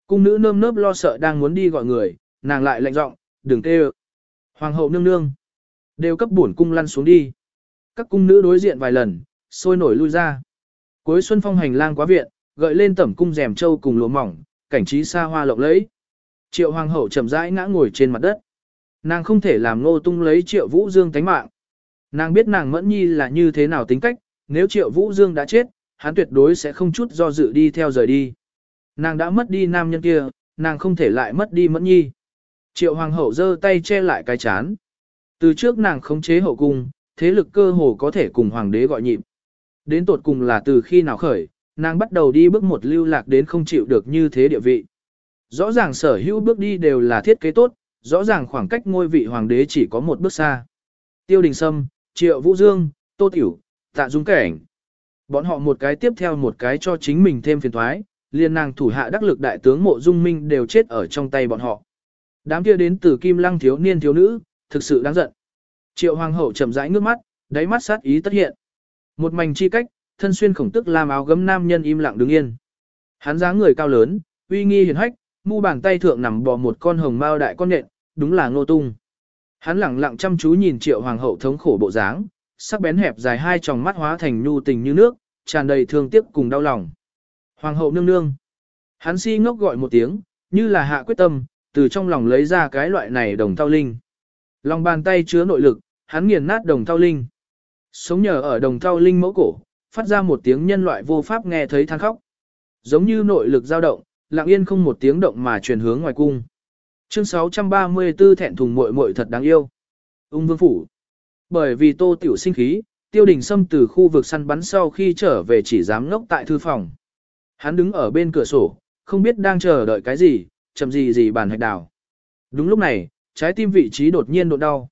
Cung nữ nơm nớp lo sợ đang muốn đi gọi người, nàng lại lạnh giọng, đừng kêu. Hoàng hậu nương nương, đều cấp bổn cung lăn xuống đi. Các cung nữ đối diện vài lần, sôi nổi lui ra. Cuối xuân phong hành lang quá viện, gợi lên tẩm cung rèm châu cùng lụa mỏng, cảnh trí xa hoa lộng lẫy. Triệu hoàng hậu chậm rãi ngã ngồi trên mặt đất. Nàng không thể làm nô tung lấy triệu vũ dương tánh mạng. Nàng biết nàng mẫn nhi là như thế nào tính cách, nếu triệu vũ dương đã chết, hắn tuyệt đối sẽ không chút do dự đi theo rời đi. Nàng đã mất đi nam nhân kia, nàng không thể lại mất đi mẫn nhi. Triệu hoàng hậu giơ tay che lại cái chán. Từ trước nàng khống chế hậu cung, thế lực cơ hồ có thể cùng hoàng đế gọi nhịp. Đến tột cùng là từ khi nào khởi, nàng bắt đầu đi bước một lưu lạc đến không chịu được như thế địa vị. Rõ ràng sở hữu bước đi đều là thiết kế tốt, rõ ràng khoảng cách ngôi vị hoàng đế chỉ có một bước xa. Tiêu đình sâm, Triệu Vũ Dương, Tô Tiểu, Tạ Dung Cảnh. Bọn họ một cái tiếp theo một cái cho chính mình thêm phiền thoái, liên nàng thủ hạ đắc lực đại tướng mộ dung minh đều chết ở trong tay bọn họ. Đám kia đến từ kim lăng thiếu niên thiếu nữ, thực sự đáng giận. Triệu hoàng hậu chậm rãi ngước mắt, đáy mắt sát ý tất hiện. Một mảnh chi cách, thân xuyên khổng tức làm áo gấm nam nhân im lặng đứng yên. Hắn dáng người cao lớn, uy nghi hiền hách, mu bàn tay thượng nằm bò một con hồng mao đại con nện, đúng là ngô tung. Hắn lặng lặng chăm chú nhìn triệu hoàng hậu thống khổ bộ dáng, sắc bén hẹp dài hai tròng mắt hóa thành nhu tình như nước, tràn đầy thương tiếc cùng đau lòng. Hoàng hậu nương nương. Hắn si ngốc gọi một tiếng, như là hạ quyết tâm, từ trong lòng lấy ra cái loại này đồng tao linh. Lòng bàn tay chứa nội lực, hắn nghiền nát đồng thao linh. Sống nhờ ở đồng thao linh mẫu cổ, phát ra một tiếng nhân loại vô pháp nghe thấy than khóc. Giống như nội lực dao động, lặng yên không một tiếng động mà truyền hướng ngoài cung. Chương 634 thẹn thùng muội muội thật đáng yêu. Ung vương phủ. Bởi vì tô tiểu sinh khí, tiêu đình xâm từ khu vực săn bắn sau khi trở về chỉ dám ngốc tại thư phòng. Hắn đứng ở bên cửa sổ, không biết đang chờ đợi cái gì, chậm gì gì bàn hạch đào. Đúng lúc này, trái tim vị trí đột nhiên đột đau.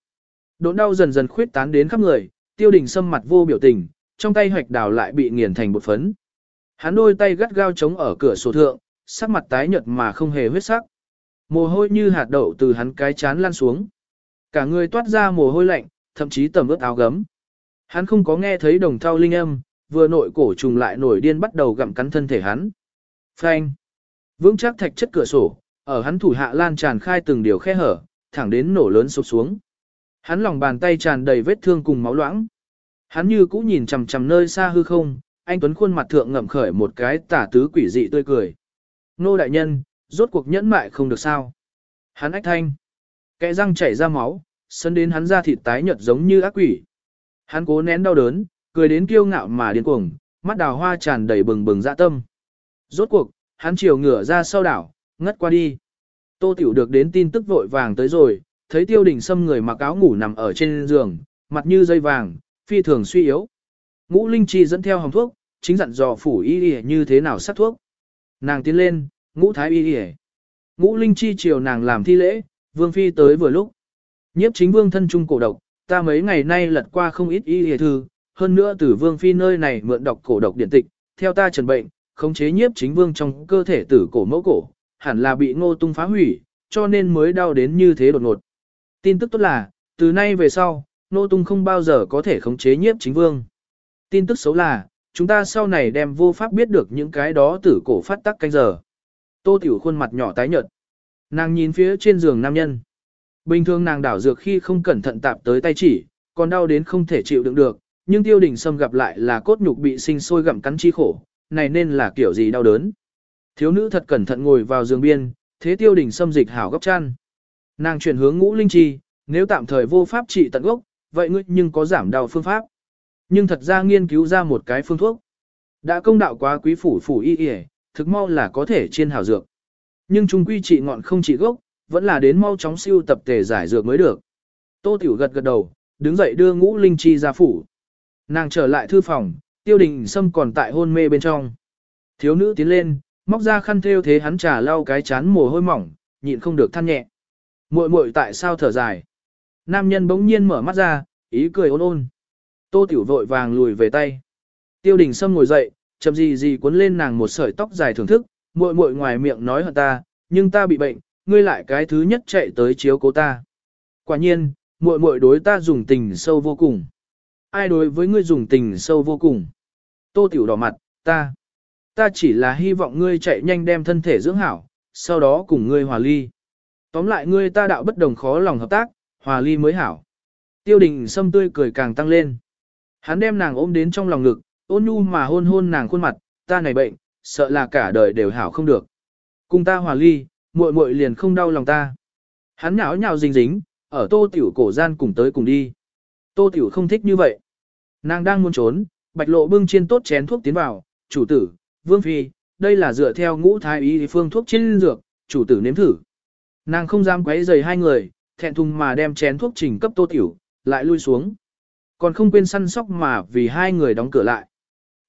Đột đau dần dần khuyết tán đến khắp người, tiêu đình Sâm mặt vô biểu tình, trong tay hạch đào lại bị nghiền thành bột phấn. Hắn đôi tay gắt gao chống ở cửa sổ thượng, sắc mặt tái nhợt mà không hề huyết sắc. Mồ hôi như hạt đậu từ hắn cái chán lan xuống. Cả người toát ra mồ hôi lạnh, thậm chí tầm ướt áo gấm. Hắn không có nghe thấy đồng thao linh âm, vừa nội cổ trùng lại nổi điên bắt đầu gặm cắn thân thể hắn. Phanh. Vững chắc thạch chất cửa sổ, ở hắn thủ hạ lan tràn khai từng điều khe hở, thẳng đến nổ lớn sụp xuống. Hắn lòng bàn tay tràn đầy vết thương cùng máu loãng. Hắn như cũ nhìn chằm chằm nơi xa hư không, anh Tuấn khuôn mặt thượng ngậm khởi một cái tả tứ quỷ dị tươi cười. Nô đại nhân, rốt cuộc nhẫn mại không được sao. Hắn ách thanh. Kẽ răng chảy ra máu, sân đến hắn ra thịt tái nhợt giống như ác quỷ. Hắn cố nén đau đớn, cười đến kiêu ngạo mà điên cuồng, mắt đào hoa tràn đầy bừng bừng dạ tâm. Rốt cuộc, hắn chiều ngửa ra sau đảo, ngất qua đi. Tô Tiểu được đến tin tức vội vàng tới rồi, thấy tiêu đình sâm người mặc áo ngủ nằm ở trên giường, mặt như dây vàng, phi thường suy yếu. Ngũ Linh Chi dẫn theo hồng thuốc, chính dặn dò phủ y y như thế nào sát thuốc. Nàng tiến lên, ngũ thái y y Ngũ Linh Chi chiều nàng làm thi lễ, vương phi tới vừa lúc. Nhiếp chính vương thân trung cổ độc, ta mấy ngày nay lật qua không ít y y thư, hơn nữa từ vương phi nơi này mượn đọc cổ độc điện tịch, theo ta trần bệnh, khống chế nhiếp chính vương trong cơ thể tử cổ mẫu cổ, hẳn là bị ngô tung phá hủy, cho nên mới đau đến như thế đột ngột. Tin tức tốt là, từ nay về sau, ngô tung không bao giờ có thể khống chế nhiếp chính vương. Tin tức xấu là, chúng ta sau này đem vô pháp biết được những cái đó tử cổ phát tắc canh giờ. Tô tiểu khuôn mặt nhỏ tái nhợt. Nàng nhìn phía trên giường nam nhân. Bình thường nàng đảo dược khi không cẩn thận tạp tới tay chỉ, còn đau đến không thể chịu đựng được, nhưng tiêu đình sâm gặp lại là cốt nhục bị sinh sôi gặm cắn chi khổ, này nên là kiểu gì đau đớn. Thiếu nữ thật cẩn thận ngồi vào giường biên, thế tiêu đình xâm dịch hảo góc chăn. Nàng chuyển hướng ngũ linh chi, nếu tạm thời vô pháp trị tận gốc, vậy ngươi nhưng có giảm đau phương pháp. Nhưng thật ra nghiên cứu ra một cái phương thuốc. Đã công đạo quá quý phủ phủ y y, thực mau là có thể chiên hảo dược. Nhưng trung quy trị ngọn không trị gốc, vẫn là đến mau chóng siêu tập tề giải dược mới được. Tô Tiểu gật gật đầu, đứng dậy đưa ngũ linh chi ra phủ. Nàng trở lại thư phòng, tiêu đình sâm còn tại hôn mê bên trong. Thiếu nữ tiến lên, móc ra khăn thêu thế hắn trà lau cái chán mồ hôi mỏng, nhịn không được than nhẹ. Muội muội tại sao thở dài? Nam nhân bỗng nhiên mở mắt ra, ý cười ôn ôn. Tô Tiểu vội vàng lùi về tay. Tiêu đình sâm ngồi dậy, chậm gì gì cuốn lên nàng một sợi tóc dài thưởng thức, muội muội ngoài miệng nói hận ta, nhưng ta bị bệnh, ngươi lại cái thứ nhất chạy tới chiếu cố ta. Quả nhiên, muội muội đối ta dùng tình sâu vô cùng. Ai đối với ngươi dùng tình sâu vô cùng? Tô Tiểu đỏ mặt, ta. Ta chỉ là hy vọng ngươi chạy nhanh đem thân thể dưỡng hảo, sau đó cùng ngươi hòa ly. Tóm lại ngươi ta đạo bất đồng khó lòng hợp tác, hòa ly mới hảo. Tiêu đình sâm tươi cười càng tăng lên. Hắn đem nàng ôm đến trong lòng ngực, ôn nhu mà hôn hôn nàng khuôn mặt, ta này bệnh, sợ là cả đời đều hảo không được. Cùng ta hòa ly, muội muội liền không đau lòng ta. Hắn nháo nhào dính dính, ở tô tiểu cổ gian cùng tới cùng đi. Tô tiểu không thích như vậy. Nàng đang muốn trốn, bạch lộ bưng chiên tốt chén thuốc tiến vào, chủ tử, vương phi, đây là dựa theo ngũ thái y phương thuốc trên dược, chủ tử nếm thử. Nàng không dám quấy rầy hai người, thẹn thùng mà đem chén thuốc trình cấp tô tiểu, lại lui xuống. Còn không quên săn sóc mà vì hai người đóng cửa lại.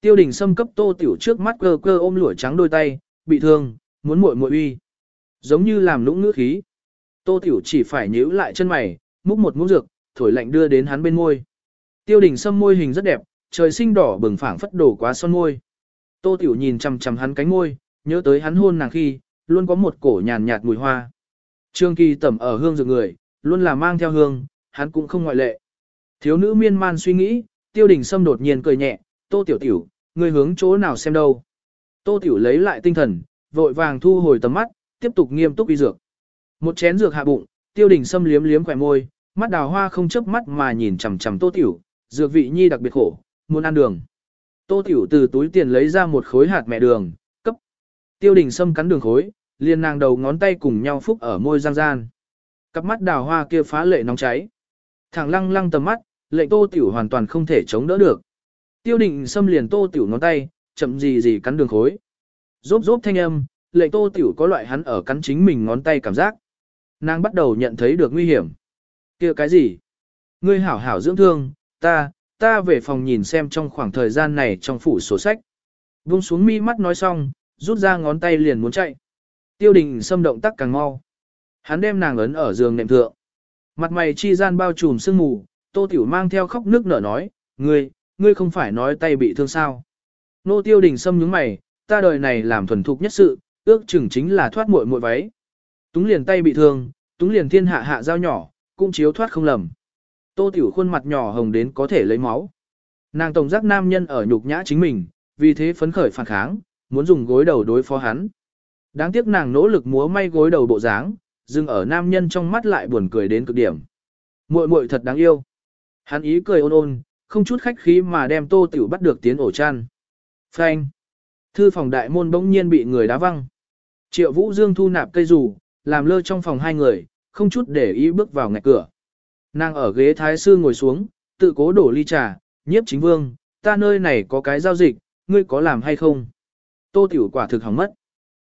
Tiêu đình xâm cấp tô tiểu trước mắt cơ cơ ôm lũa trắng đôi tay, bị thương, muốn muội muội uy. Giống như làm lũng ngữ khí. Tô tiểu chỉ phải nhíu lại chân mày, múc một muỗng dược, thổi lạnh đưa đến hắn bên môi. Tiêu đình sâm môi hình rất đẹp, trời sinh đỏ bừng phảng phất đổ quá son môi. Tô Tiểu nhìn chằm chằm hắn cánh môi, nhớ tới hắn hôn nàng khi, luôn có một cổ nhàn nhạt mùi hoa. Trương Kỳ tẩm ở hương dược người, luôn là mang theo hương, hắn cũng không ngoại lệ. Thiếu nữ miên man suy nghĩ, tiêu đình sâm đột nhiên cười nhẹ, Tô Tiểu Tiểu, ngươi hướng chỗ nào xem đâu. Tô Tiểu lấy lại tinh thần, vội vàng thu hồi tầm mắt, tiếp tục nghiêm túc y dược. Một chén dược hạ bụng, tiêu đình sâm liếm liếm khỏe môi, mắt đào hoa không chớp mắt mà nhìn chằm chằm Tô Tiểu, dược vị nhi đặc biệt khổ, muốn ăn đường. Tô Tiểu từ túi tiền lấy ra một khối hạt mẹ đường, cấp. Tiêu đình sâm cắn đường khối, liền nàng đầu ngón tay cùng nhau phúc ở môi giang gian. Cặp mắt đào hoa kia phá lệ nóng cháy. Thẳng lăng lăng tầm mắt, lệnh Tô Tiểu hoàn toàn không thể chống đỡ được. Tiêu đình sâm liền Tô Tiểu ngón tay, chậm gì gì cắn đường khối. Rốp rốp thanh âm, lệnh Tô Tiểu có loại hắn ở cắn chính mình ngón tay cảm giác. Nàng bắt đầu nhận thấy được nguy hiểm. kia cái gì? Ngươi hảo hảo dưỡng thương, ta, ta về phòng nhìn xem trong khoảng thời gian này trong phủ sổ sách. Vung xuống mi mắt nói xong, rút ra ngón tay liền muốn chạy. Tiêu đình xâm động tác càng mau. Hắn đem nàng ấn ở giường nệm thượng. Mặt mày chi gian bao trùm sương mù, tô tiểu mang theo khóc nước nở nói, ngươi, ngươi không phải nói tay bị thương sao. Nô tiêu đình xâm nhướng mày, ta đời này làm thuần thục nhất sự, ước chừng chính là thoát muội muội váy. Túng liền tay bị thương, túng liền thiên hạ hạ dao nhỏ, cũng chiếu thoát không lầm. Tô Tiểu khuôn mặt nhỏ hồng đến có thể lấy máu. Nàng tổng giác nam nhân ở nhục nhã chính mình, vì thế phấn khởi phản kháng, muốn dùng gối đầu đối phó hắn. Đáng tiếc nàng nỗ lực múa may gối đầu bộ dáng, dừng ở nam nhân trong mắt lại buồn cười đến cực điểm. Muội muội thật đáng yêu. Hắn ý cười ôn ôn, không chút khách khí mà đem Tô Tiểu bắt được tiến ổ chăn. Phanh. Thư phòng đại môn bỗng nhiên bị người đá văng. Triệu Vũ Dương thu nạp cây rủ, làm lơ trong phòng hai người, không chút để ý bước vào ngạch cửa. Nàng ở ghế thái sư ngồi xuống, tự cố đổ ly trà, nhiếp chính vương, ta nơi này có cái giao dịch, ngươi có làm hay không? Tô tiểu quả thực hỏng mất.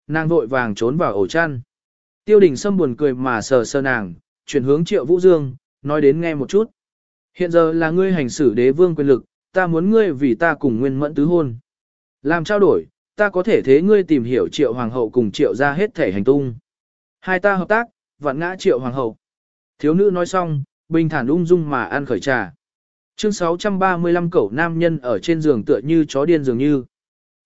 Nàng vội vàng trốn vào ổ chăn. Tiêu đình sâm buồn cười mà sờ sờ nàng, chuyển hướng triệu vũ dương, nói đến nghe một chút. Hiện giờ là ngươi hành xử đế vương quyền lực, ta muốn ngươi vì ta cùng nguyên mẫn tứ hôn. Làm trao đổi, ta có thể thế ngươi tìm hiểu triệu hoàng hậu cùng triệu ra hết thể hành tung. Hai ta hợp tác, vạn ngã triệu hoàng hậu. Thiếu nữ nói xong, bình thản ung dung mà ăn khởi trà. Chương 635 cẩu nam nhân ở trên giường tựa như chó điên dường như.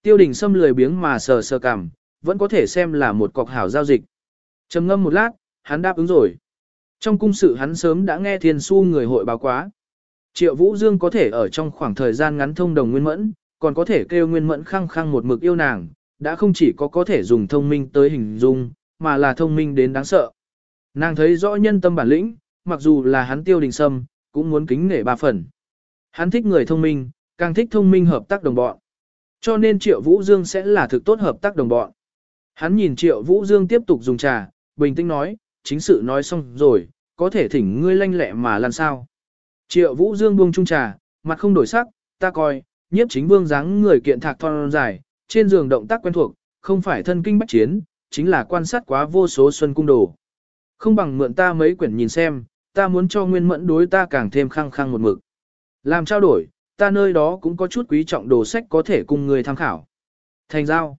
Tiêu đình xâm lười biếng mà sờ sờ cảm, vẫn có thể xem là một cọc hảo giao dịch. trầm ngâm một lát, hắn đáp ứng rồi. Trong cung sự hắn sớm đã nghe thiên su người hội báo quá. Triệu Vũ Dương có thể ở trong khoảng thời gian ngắn thông đồng Nguyên Mẫn, còn có thể kêu Nguyên Mẫn khăng khăng một mực yêu nàng, đã không chỉ có có thể dùng thông minh tới hình dung, mà là thông minh đến đáng sợ. Nàng thấy rõ nhân tâm bản lĩnh, mặc dù là hắn tiêu đình sâm, cũng muốn kính nể ba phần. Hắn thích người thông minh, càng thích thông minh hợp tác đồng bọn. Cho nên Triệu Vũ Dương sẽ là thực tốt hợp tác đồng bọn. Hắn nhìn Triệu Vũ Dương tiếp tục dùng trà, bình tĩnh nói, chính sự nói xong rồi, có thể thỉnh ngươi lanh lẹ mà làm sao. Triệu Vũ Dương buông chung trà, mặt không đổi sắc, ta coi, nhiếp chính vương dáng người kiện thạc thon dài, trên giường động tác quen thuộc, không phải thân kinh bách chiến, chính là quan sát quá vô số xuân cung đồ. Không bằng mượn ta mấy quyển nhìn xem, ta muốn cho nguyên mẫn đối ta càng thêm khăng khăng một mực. Làm trao đổi, ta nơi đó cũng có chút quý trọng đồ sách có thể cùng người tham khảo. Thành giao.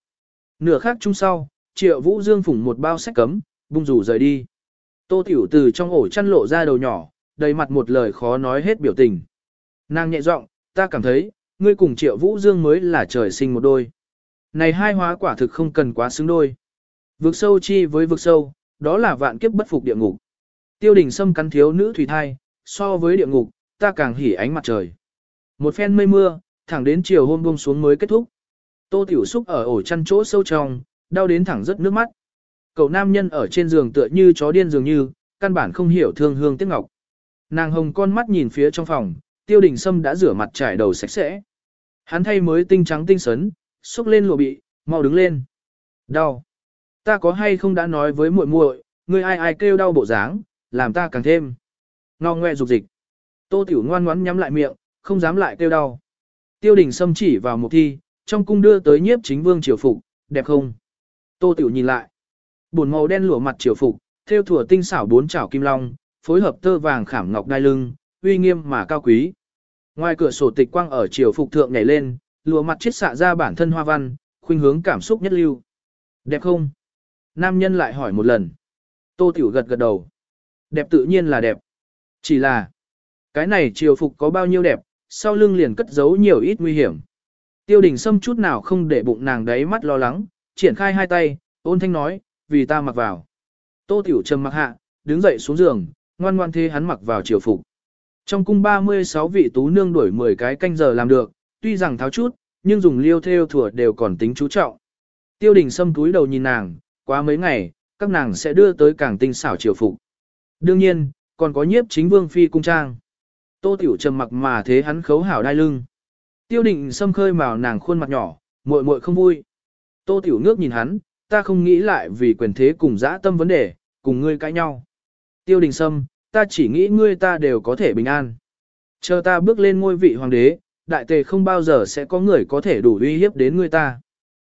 Nửa khác chung sau, triệu vũ dương phủng một bao sách cấm, bung rủ rời đi. Tô tiểu từ trong ổ chăn lộ ra đầu nhỏ, đầy mặt một lời khó nói hết biểu tình. Nàng nhẹ giọng, ta cảm thấy, ngươi cùng triệu vũ dương mới là trời sinh một đôi. Này hai hóa quả thực không cần quá xứng đôi. Vực sâu chi với vực sâu, đó là vạn kiếp bất phục địa ngục. Tiêu đình sâm cắn thiếu nữ thủy thai, so với địa ngục, ta càng hỉ ánh mặt trời. Một phen mây mưa, thẳng đến chiều hôm buông xuống mới kết thúc. Tô Tiểu Xúc ở ổ chăn chỗ sâu trong, đau đến thẳng rất nước mắt. Cậu nam nhân ở trên giường tựa như chó điên dường như, căn bản không hiểu thương hương tiếc ngọc. Nàng hồng con mắt nhìn phía trong phòng, tiêu đình sâm đã rửa mặt trải đầu sạch sẽ. Hắn thay mới tinh trắng tinh sấn, xúc lên lụa bị, mau đứng lên. Đau. Ta có hay không đã nói với muội muội, người ai ai kêu đau bộ dáng, làm ta càng thêm. Ngo ngoe dục dịch. Tô Tiểu ngoan ngoãn nhắm lại miệng, không dám lại kêu đau. Tiêu đình xâm chỉ vào một thi, trong cung đưa tới nhiếp chính vương triều phục, đẹp không? Tô Tiểu nhìn lại. Bồn màu đen lụa mặt triều phục, theo thủa tinh xảo bốn chảo kim long, phối hợp tơ vàng khảm ngọc đai lưng, uy nghiêm mà cao quý. Ngoài cửa sổ tịch quang ở triều phục thượng nhảy lên, lụa mặt chiết xạ ra bản thân hoa văn, khuynh hướng cảm xúc nhất lưu. Đẹp không? Nam nhân lại hỏi một lần. Tô Tiểu gật gật đầu. Đẹp tự nhiên là đẹp. Chỉ là, cái này triều phục có bao nhiêu đẹp, sau lưng liền cất giấu nhiều ít nguy hiểm. Tiêu đình Sâm chút nào không để bụng nàng đáy mắt lo lắng, triển khai hai tay, ôn thanh nói, vì ta mặc vào. Tô Tiểu Trầm mặc hạ, đứng dậy xuống giường, ngoan ngoan thế hắn mặc vào triều phục. Trong cung 36 vị tú nương đuổi 10 cái canh giờ làm được, tuy rằng tháo chút, nhưng dùng liêu theo thừa đều còn tính chú trọng. Tiêu đình Sâm túi đầu nhìn nàng, quá mấy ngày, các nàng sẽ đưa tới càng tinh xảo triều phục. Đương nhiên, còn có nhiếp chính vương phi cung trang. Tô Tiểu trầm mặc mà thế hắn khấu hảo đai lưng. Tiêu định xâm khơi màu nàng khuôn mặt nhỏ, muội muội không vui. Tô Tiểu nước nhìn hắn, ta không nghĩ lại vì quyền thế cùng dã tâm vấn đề, cùng ngươi cãi nhau. Tiêu đình sâm, ta chỉ nghĩ ngươi ta đều có thể bình an. Chờ ta bước lên ngôi vị hoàng đế, đại tề không bao giờ sẽ có người có thể đủ uy hiếp đến ngươi ta.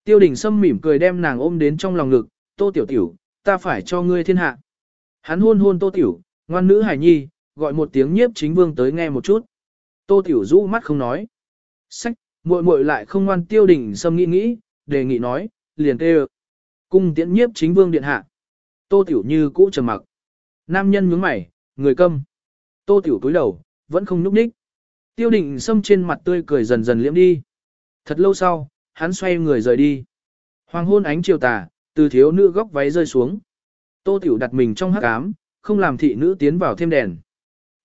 Tiêu đình sâm mỉm cười đem nàng ôm đến trong lòng ngực, tô tiểu tiểu, ta phải cho ngươi thiên hạ. Hắn hôn hôn tô tiểu, ngoan nữ hải nhi, gọi một tiếng nhiếp chính vương tới nghe một chút. Tô tiểu rũ mắt không nói. Sách, muội muội lại không ngoan tiêu đình sâm nghĩ nghĩ, đề nghị nói, liền kêu. Cung tiễn nhiếp chính vương điện hạ. Tô tiểu như cũ trầm mặc. Nam nhân nhướng mày, người câm. Tô tiểu túi đầu, vẫn không nhúc nhích. Tiêu đình sâm trên mặt tươi cười dần dần liễm đi. Thật lâu sau, hắn xoay người rời đi. Hoàng hôn ánh chiều tà, từ thiếu nữ góc váy rơi xuống. Tô Tiểu đặt mình trong hắc ám, không làm thị nữ tiến vào thêm đèn.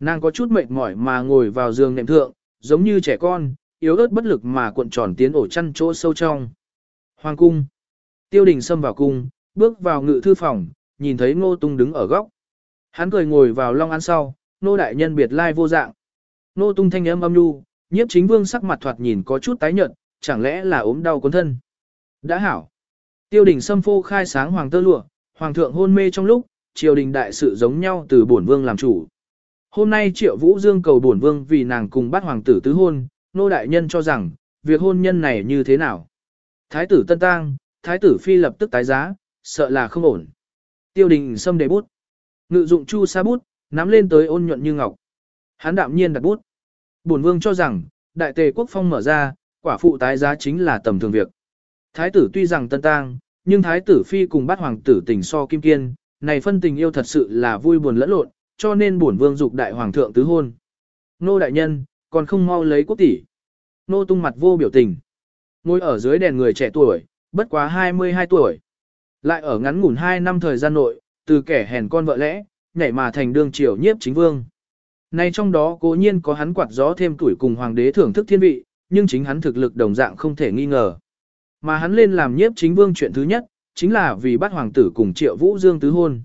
Nàng có chút mệt mỏi mà ngồi vào giường nệm thượng, giống như trẻ con, yếu ớt bất lực mà cuộn tròn tiến ổ chăn chỗ sâu trong. Hoàng cung. Tiêu đình xâm vào cung, bước vào ngự thư phòng, nhìn thấy ngô tung đứng ở góc. Hắn cười ngồi vào long ăn sau, nô đại nhân biệt lai vô dạng. Nô tung thanh âm âm nu, nhiếp chính vương sắc mặt thoạt nhìn có chút tái nhợt, chẳng lẽ là ốm đau cuốn thân. Đã hảo. Tiêu đình xâm phô khai sáng hoàng tơ lụa, hoàng thượng hôn mê trong lúc, triều đình đại sự giống nhau từ bổn vương làm chủ. Hôm nay triệu vũ dương cầu bổn vương vì nàng cùng bắt hoàng tử tứ hôn, nô đại nhân cho rằng, việc hôn nhân này như thế nào. Thái tử tân tang, thái tử phi lập tức tái giá, sợ là không ổn. Tiêu đình xâm đề bút. Ngự dụng chu sa bút, nắm lên tới ôn nhuận như ngọc. Hán đạm nhiên đặt bút. Bổn vương cho rằng, đại tề quốc phong mở ra, quả phụ tái giá chính là tầm thường việc. Thái tử tuy rằng tân tang, nhưng thái tử phi cùng bát hoàng tử tình so kim kiên, này phân tình yêu thật sự là vui buồn lẫn lộn, cho nên bổn vương dục đại hoàng thượng tứ hôn. Nô đại nhân, còn không mau lấy quốc tỷ. Nô tung mặt vô biểu tình. Ngồi ở dưới đèn người trẻ tuổi, bất quá 22 tuổi. Lại ở ngắn ngủn 2 năm thời gian nội, từ kẻ hèn con vợ lẽ, nhảy mà thành đương triều nhiếp chính vương. Nay trong đó cố nhiên có hắn quạt gió thêm tuổi cùng hoàng đế thưởng thức thiên vị, nhưng chính hắn thực lực đồng dạng không thể nghi ngờ. Mà hắn lên làm nhiếp chính vương chuyện thứ nhất, chính là vì bắt hoàng tử cùng triệu vũ dương tứ hôn.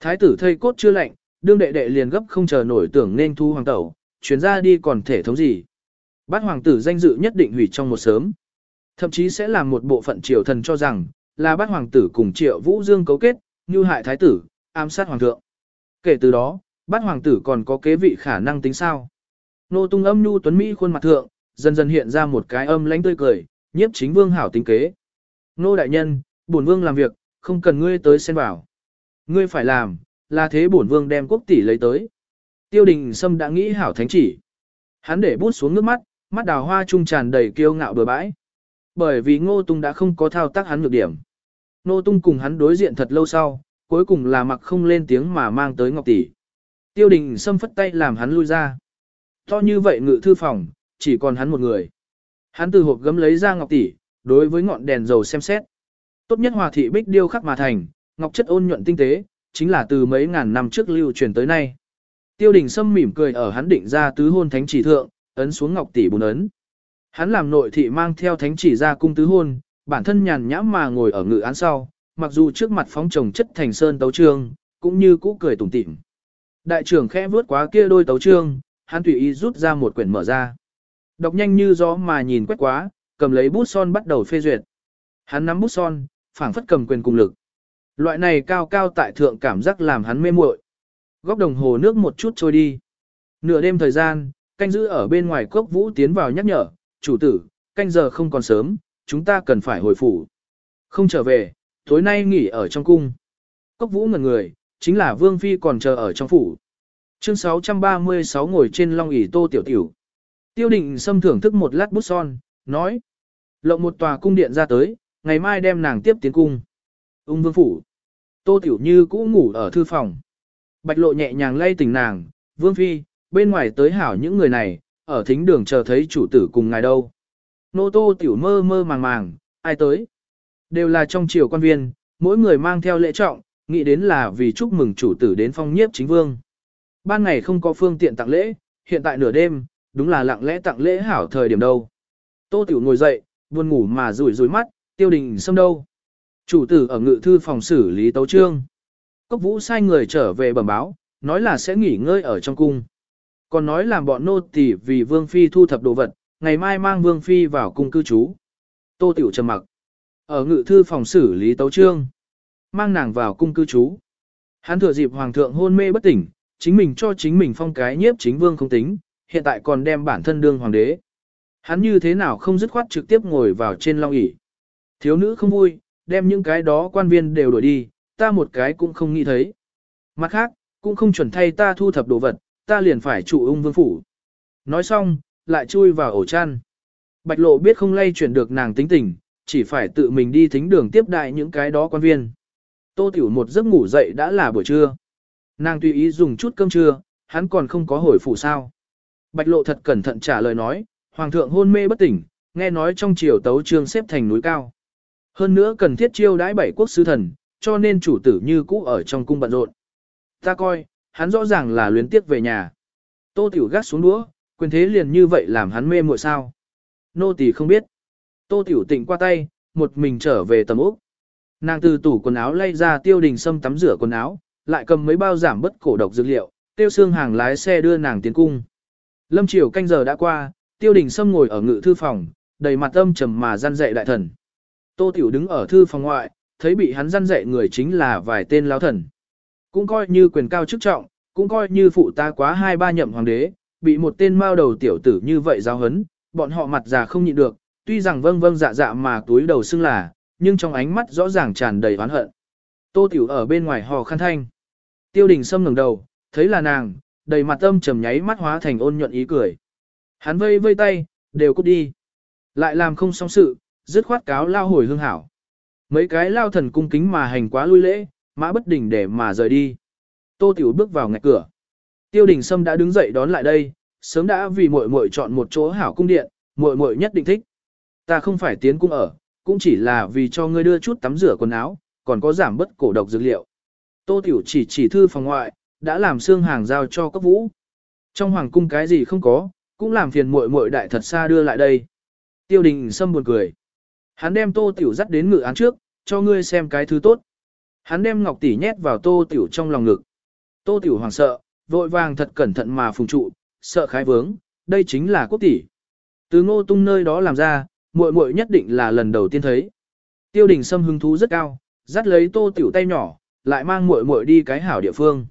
Thái tử thây cốt chưa lạnh, đương đệ đệ liền gấp không chờ nổi tưởng nên thu hoàng tẩu, chuyến ra đi còn thể thống gì. Bắt hoàng tử danh dự nhất định hủy trong một sớm. Thậm chí sẽ làm một bộ phận triều thần cho rằng, là bắt hoàng tử cùng triệu vũ dương cấu kết, như hại thái tử, ám sát hoàng thượng. Kể từ đó, bắt hoàng tử còn có kế vị khả năng tính sao. Nô tung âm nhu tuấn Mỹ khuôn mặt thượng, dần dần hiện ra một cái âm lãnh tươi cười, nhiếp chính vương hảo tính kế. Nô đại nhân, bổn vương làm việc, không cần ngươi tới xen vào. Ngươi phải làm, là thế bổn vương đem quốc tỷ lấy tới. Tiêu đình Sâm đã nghĩ hảo thánh chỉ. Hắn để bút xuống nước mắt, mắt đào hoa trung tràn đầy kiêu ngạo bừa bãi. Bởi vì ngô tung đã không có thao tác hắn nhược điểm. Ngô tung cùng hắn đối diện thật lâu sau, cuối cùng là mặc không lên tiếng mà mang tới ngọc tỷ. Tiêu đình Sâm phất tay làm hắn lui ra. To như vậy ngự thư phòng, chỉ còn hắn một người. Hắn từ hộp gấm lấy ra ngọc tỷ, đối với ngọn đèn dầu xem xét. Tốt nhất hòa thị bích điêu khắc mà thành, ngọc chất ôn nhuận tinh tế, chính là từ mấy ngàn năm trước lưu truyền tới nay. Tiêu đình Sâm mỉm cười ở hắn định ra tứ hôn thánh chỉ thượng, ấn xuống ngọc tỷ bùn ấn. Hắn làm nội thị mang theo thánh chỉ ra cung tứ hôn, bản thân nhàn nhã mà ngồi ở ngự án sau, mặc dù trước mặt phóng chồng chất thành sơn tấu trương, cũng như cũ cười tủm tỉm. Đại trưởng khẽ vuốt quá kia đôi tấu trương, hắn tùy ý rút ra một quyển mở ra. Đọc nhanh như gió mà nhìn quét quá, cầm lấy bút son bắt đầu phê duyệt. Hắn nắm bút son, phảng phất cầm quyền cùng lực. Loại này cao cao tại thượng cảm giác làm hắn mê muội. Góc đồng hồ nước một chút trôi đi. Nửa đêm thời gian, canh giữ ở bên ngoài cốc vũ tiến vào nhắc nhở, chủ tử, canh giờ không còn sớm, chúng ta cần phải hồi phủ. Không trở về, tối nay nghỉ ở trong cung. Cốc vũ ngẩn người, chính là Vương Phi còn chờ ở trong phủ. Chương 636 ngồi trên long ỷ tô tiểu tiểu. Tiêu định xâm thưởng thức một lát bút son, nói. Lộng một tòa cung điện ra tới, ngày mai đem nàng tiếp tiến cung. Ung vương phủ. Tô tiểu như cũ ngủ ở thư phòng. Bạch lộ nhẹ nhàng lay tỉnh nàng, vương phi, bên ngoài tới hảo những người này, ở thính đường chờ thấy chủ tử cùng ngài đâu. Nô tô tiểu mơ mơ màng màng, ai tới? Đều là trong triều quan viên, mỗi người mang theo lễ trọng, nghĩ đến là vì chúc mừng chủ tử đến phong nhiếp chính vương. Ban ngày không có phương tiện tặng lễ, hiện tại nửa đêm, đúng là lặng lẽ tặng lễ hảo thời điểm đâu. Tô Tiểu ngồi dậy, buồn ngủ mà rủi rủi mắt, tiêu đình xâm đâu. Chủ tử ở ngự thư phòng xử lý tấu trương. Cốc vũ sai người trở về bẩm báo, nói là sẽ nghỉ ngơi ở trong cung. Còn nói làm bọn nô tỳ vì Vương Phi thu thập đồ vật, ngày mai mang Vương Phi vào cung cư trú. Tô Tiểu trầm mặc. Ở ngự thư phòng xử lý tấu trương. Mang nàng vào cung cư trú. Hắn thừa dịp hoàng thượng hôn mê bất tỉnh, chính mình cho chính mình phong cái nhiếp chính vương không tính, hiện tại còn đem bản thân đương hoàng đế. Hắn như thế nào không dứt khoát trực tiếp ngồi vào trên long ỷ Thiếu nữ không vui, đem những cái đó quan viên đều đổi đi, ta một cái cũng không nghĩ thấy. Mặt khác, cũng không chuẩn thay ta thu thập đồ vật, ta liền phải trụ ung vương phủ. Nói xong, lại chui vào ổ chăn. Bạch lộ biết không lay chuyển được nàng tính tình, chỉ phải tự mình đi thính đường tiếp đại những cái đó quan viên. Tô tiểu một giấc ngủ dậy đã là buổi trưa. Nàng tùy ý dùng chút cơm trưa, hắn còn không có hồi phủ sao. Bạch lộ thật cẩn thận trả lời nói, hoàng thượng hôn mê bất tỉnh, nghe nói trong triều tấu trương xếp thành núi cao. Hơn nữa cần thiết chiêu đãi bảy quốc sứ thần, cho nên chủ tử như cũ ở trong cung bận rộn. Ta coi, hắn rõ ràng là luyến tiếc về nhà. Tô Tiểu gắt xuống đũa, quyền thế liền như vậy làm hắn mê muội sao. Nô tỳ không biết. Tô Tiểu tịnh qua tay, một mình trở về tầm ốc. Nàng từ tủ quần áo lay ra tiêu đình sâm tắm rửa quần áo, lại cầm mấy bao giảm bất cổ độc dược liệu, tiêu xương hàng lái xe đưa nàng tiến cung. Lâm chiều canh giờ đã qua, tiêu đình sâm ngồi ở ngự thư phòng, đầy mặt âm trầm mà gian dạy đại thần. Tô Tiểu đứng ở thư phòng ngoại, thấy bị hắn gian dạy người chính là vài tên lão thần. Cũng coi như quyền cao chức trọng, cũng coi như phụ ta quá hai ba nhậm hoàng đế, bị một tên mao đầu tiểu tử như vậy giao hấn, bọn họ mặt già không nhịn được, tuy rằng vâng vâng dạ dạ mà túi đầu xưng là, nhưng trong ánh mắt rõ ràng tràn đầy oán hận. Tô Tiểu ở bên ngoài hò khăn thanh. Tiêu đình Sâm ngẩng đầu, thấy là nàng, đầy mặt âm trầm nháy mắt hóa thành ôn nhuận ý cười. Hắn vây vây tay, đều cút đi. Lại làm không xong sự, dứt khoát cáo lao hồi hương hảo. Mấy cái lao thần cung kính mà hành quá lui lễ, mã bất đỉnh để mà rời đi. Tô Tiểu bước vào ngạch cửa. Tiêu đình Sâm đã đứng dậy đón lại đây, sớm đã vì muội muội chọn một chỗ hảo cung điện, muội muội nhất định thích. Ta không phải tiến cung ở, cũng chỉ là vì cho ngươi đưa chút tắm rửa quần áo, còn có giảm bất cổ độc dược liệu. Tô Tiểu chỉ chỉ thư phòng ngoại, đã làm xương hàng giao cho cấp vũ. Trong hoàng cung cái gì không có, cũng làm phiền muội muội đại thật xa đưa lại đây. Tiêu đình Sâm buồn cười. Hắn đem Tô Tiểu dắt đến ngự án trước, cho ngươi xem cái thứ tốt. Hắn đem ngọc tỷ nhét vào Tô Tiểu trong lòng ngực. Tô Tiểu hoàng sợ, vội vàng thật cẩn thận mà phùng trụ, sợ khái vướng, đây chính là quốc tỷ. Từ ngô tung nơi đó làm ra, muội muội nhất định là lần đầu tiên thấy. Tiêu đình Sâm hứng thú rất cao, dắt lấy Tô Tiểu tay nhỏ, lại mang muội muội đi cái hảo địa phương.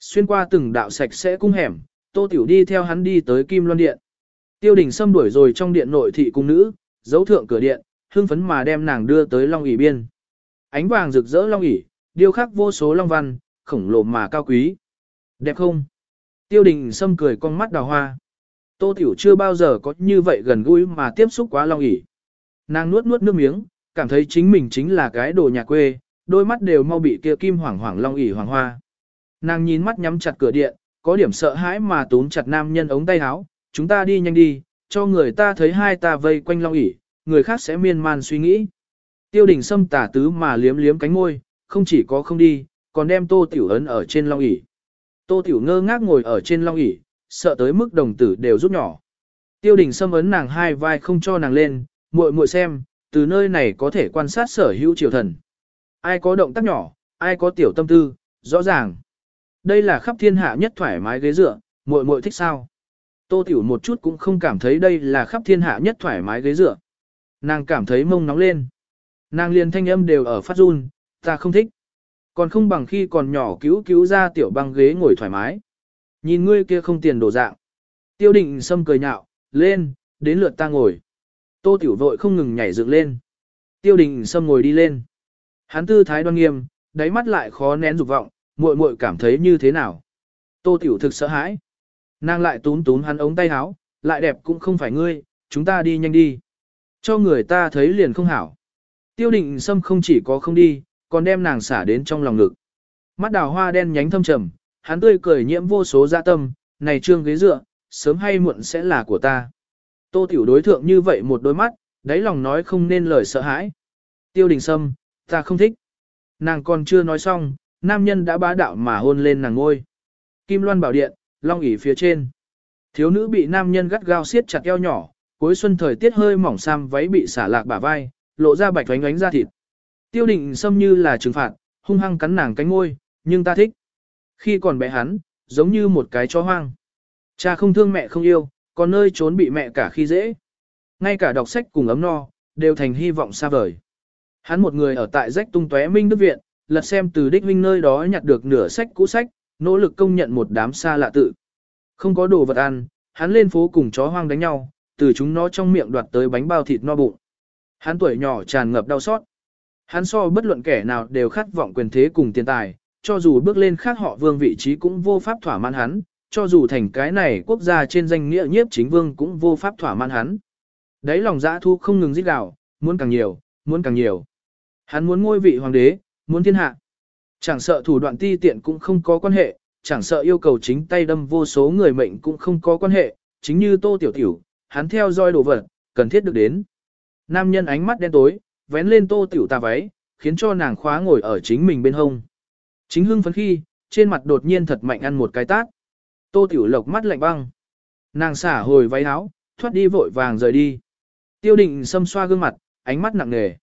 Xuyên qua từng đạo sạch sẽ cung hẻm, Tô Tiểu đi theo hắn đi tới Kim Loan Điện. Tiêu đình xâm đuổi rồi trong điện nội thị cung nữ, dấu thượng cửa điện, hưng phấn mà đem nàng đưa tới Long ỉ biên. Ánh vàng rực rỡ Long ỉ, điêu khắc vô số long văn, khổng lồ mà cao quý. Đẹp không? Tiêu đình xâm cười con mắt đào hoa. Tô Tiểu chưa bao giờ có như vậy gần gũi mà tiếp xúc quá Long ỉ. Nàng nuốt nuốt nước miếng, cảm thấy chính mình chính là cái đồ nhà quê, đôi mắt đều mau bị kia kim hoàng hoàng Long ỉ hoàng hoa. Nàng nhìn mắt nhắm chặt cửa điện, có điểm sợ hãi mà túm chặt nam nhân ống tay áo, chúng ta đi nhanh đi, cho người ta thấy hai ta vây quanh long ỉ, người khác sẽ miên man suy nghĩ. Tiêu đình sâm tả tứ mà liếm liếm cánh môi, không chỉ có không đi, còn đem tô tiểu ấn ở trên long ỉ. Tô tiểu ngơ ngác ngồi ở trên long ỉ, sợ tới mức đồng tử đều rút nhỏ. Tiêu đình sâm ấn nàng hai vai không cho nàng lên, muội muội xem, từ nơi này có thể quan sát sở hữu triều thần. Ai có động tác nhỏ, ai có tiểu tâm tư, rõ ràng. Đây là khắp thiên hạ nhất thoải mái ghế dựa, muội muội thích sao? Tô Tiểu một chút cũng không cảm thấy đây là khắp thiên hạ nhất thoải mái ghế dựa. Nàng cảm thấy mông nóng lên. Nàng liền thanh âm đều ở phát run, ta không thích. Còn không bằng khi còn nhỏ cứu cứu ra tiểu băng ghế ngồi thoải mái. Nhìn ngươi kia không tiền đồ dạng. Tiêu định sâm cười nhạo, lên, đến lượt ta ngồi. Tô Tiểu vội không ngừng nhảy dựng lên. Tiêu đình sâm ngồi đi lên. Hắn tư thái đoan nghiêm, đáy mắt lại khó nén dục vọng, muội muội cảm thấy như thế nào. Tô Tiểu thực sợ hãi. Nàng lại tún tún hắn ống tay áo, lại đẹp cũng không phải ngươi, chúng ta đi nhanh đi. Cho người ta thấy liền không hảo. Tiêu định Sâm không chỉ có không đi, còn đem nàng xả đến trong lòng ngực. Mắt đào hoa đen nhánh thâm trầm, hắn tươi cười nhiễm vô số dạ tâm, này trương ghế dựa, sớm hay muộn sẽ là của ta. Tô tiểu đối thượng như vậy một đôi mắt, đáy lòng nói không nên lời sợ hãi. Tiêu đình sâm, ta không thích. Nàng còn chưa nói xong, nam nhân đã bá đạo mà hôn lên nàng ngôi. Kim loan bảo điện, long ỉ phía trên. Thiếu nữ bị nam nhân gắt gao siết chặt eo nhỏ, cuối xuân thời tiết hơi mỏng sam váy bị xả lạc bả vai, lộ ra bạch oánh oánh ra thịt. Tiêu định xâm như là trừng phạt, hung hăng cắn nàng cánh ngôi, nhưng ta thích. Khi còn bé hắn, giống như một cái chó hoang. Cha không thương mẹ không yêu, còn nơi trốn bị mẹ cả khi dễ. Ngay cả đọc sách cùng ấm no, đều thành hy vọng xa vời. Hắn một người ở tại rách tung tóe Minh Đức Viện, lật xem từ đích huynh nơi đó nhặt được nửa sách cũ sách, nỗ lực công nhận một đám xa lạ tự. Không có đồ vật ăn, hắn lên phố cùng chó hoang đánh nhau, từ chúng nó trong miệng đoạt tới bánh bao thịt no bụng. Hắn tuổi nhỏ tràn ngập đau xót. Hắn so bất luận kẻ nào đều khát vọng quyền thế cùng tiền tài, cho dù bước lên khác họ vương vị trí cũng vô pháp thỏa mãn hắn, cho dù thành cái này quốc gia trên danh nghĩa nhiếp chính vương cũng vô pháp thỏa mãn hắn. Đấy lòng dã thu không ngừng giết gào, muốn càng nhiều, muốn càng nhiều. Hắn muốn ngôi vị hoàng đế, muốn thiên hạ. Chẳng sợ thủ đoạn ti tiện cũng không có quan hệ, chẳng sợ yêu cầu chính tay đâm vô số người mệnh cũng không có quan hệ, chính như tô tiểu tiểu, hắn theo dõi đồ vật, cần thiết được đến. Nam nhân ánh mắt đen tối, vén lên tô tiểu tà váy, khiến cho nàng khóa ngồi ở chính mình bên hông. Chính hưng phấn khi, trên mặt đột nhiên thật mạnh ăn một cái tát. Tô tiểu lộc mắt lạnh băng. Nàng xả hồi váy áo, thoát đi vội vàng rời đi. Tiêu định xâm xoa gương mặt, ánh mắt nặng nề.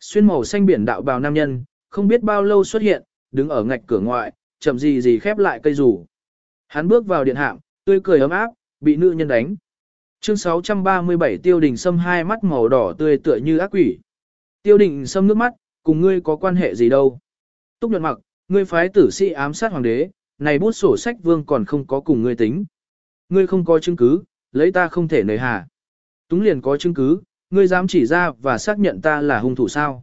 Xuyên màu xanh biển đạo bào nam nhân, không biết bao lâu xuất hiện, đứng ở ngạch cửa ngoại, chậm gì gì khép lại cây rủ. Hắn bước vào điện hạm, tươi cười ấm áp, bị nữ nhân đánh. Chương 637 Tiêu Đình Sâm hai mắt màu đỏ tươi tựa như ác quỷ. Tiêu Đình Sâm nước mắt, cùng ngươi có quan hệ gì đâu. Túc nhuận mặc, ngươi phái tử sĩ ám sát hoàng đế, này bút sổ sách vương còn không có cùng ngươi tính. Ngươi không có chứng cứ, lấy ta không thể nời hà. Túng liền có chứng cứ, ngươi dám chỉ ra và xác nhận ta là hung thủ sao.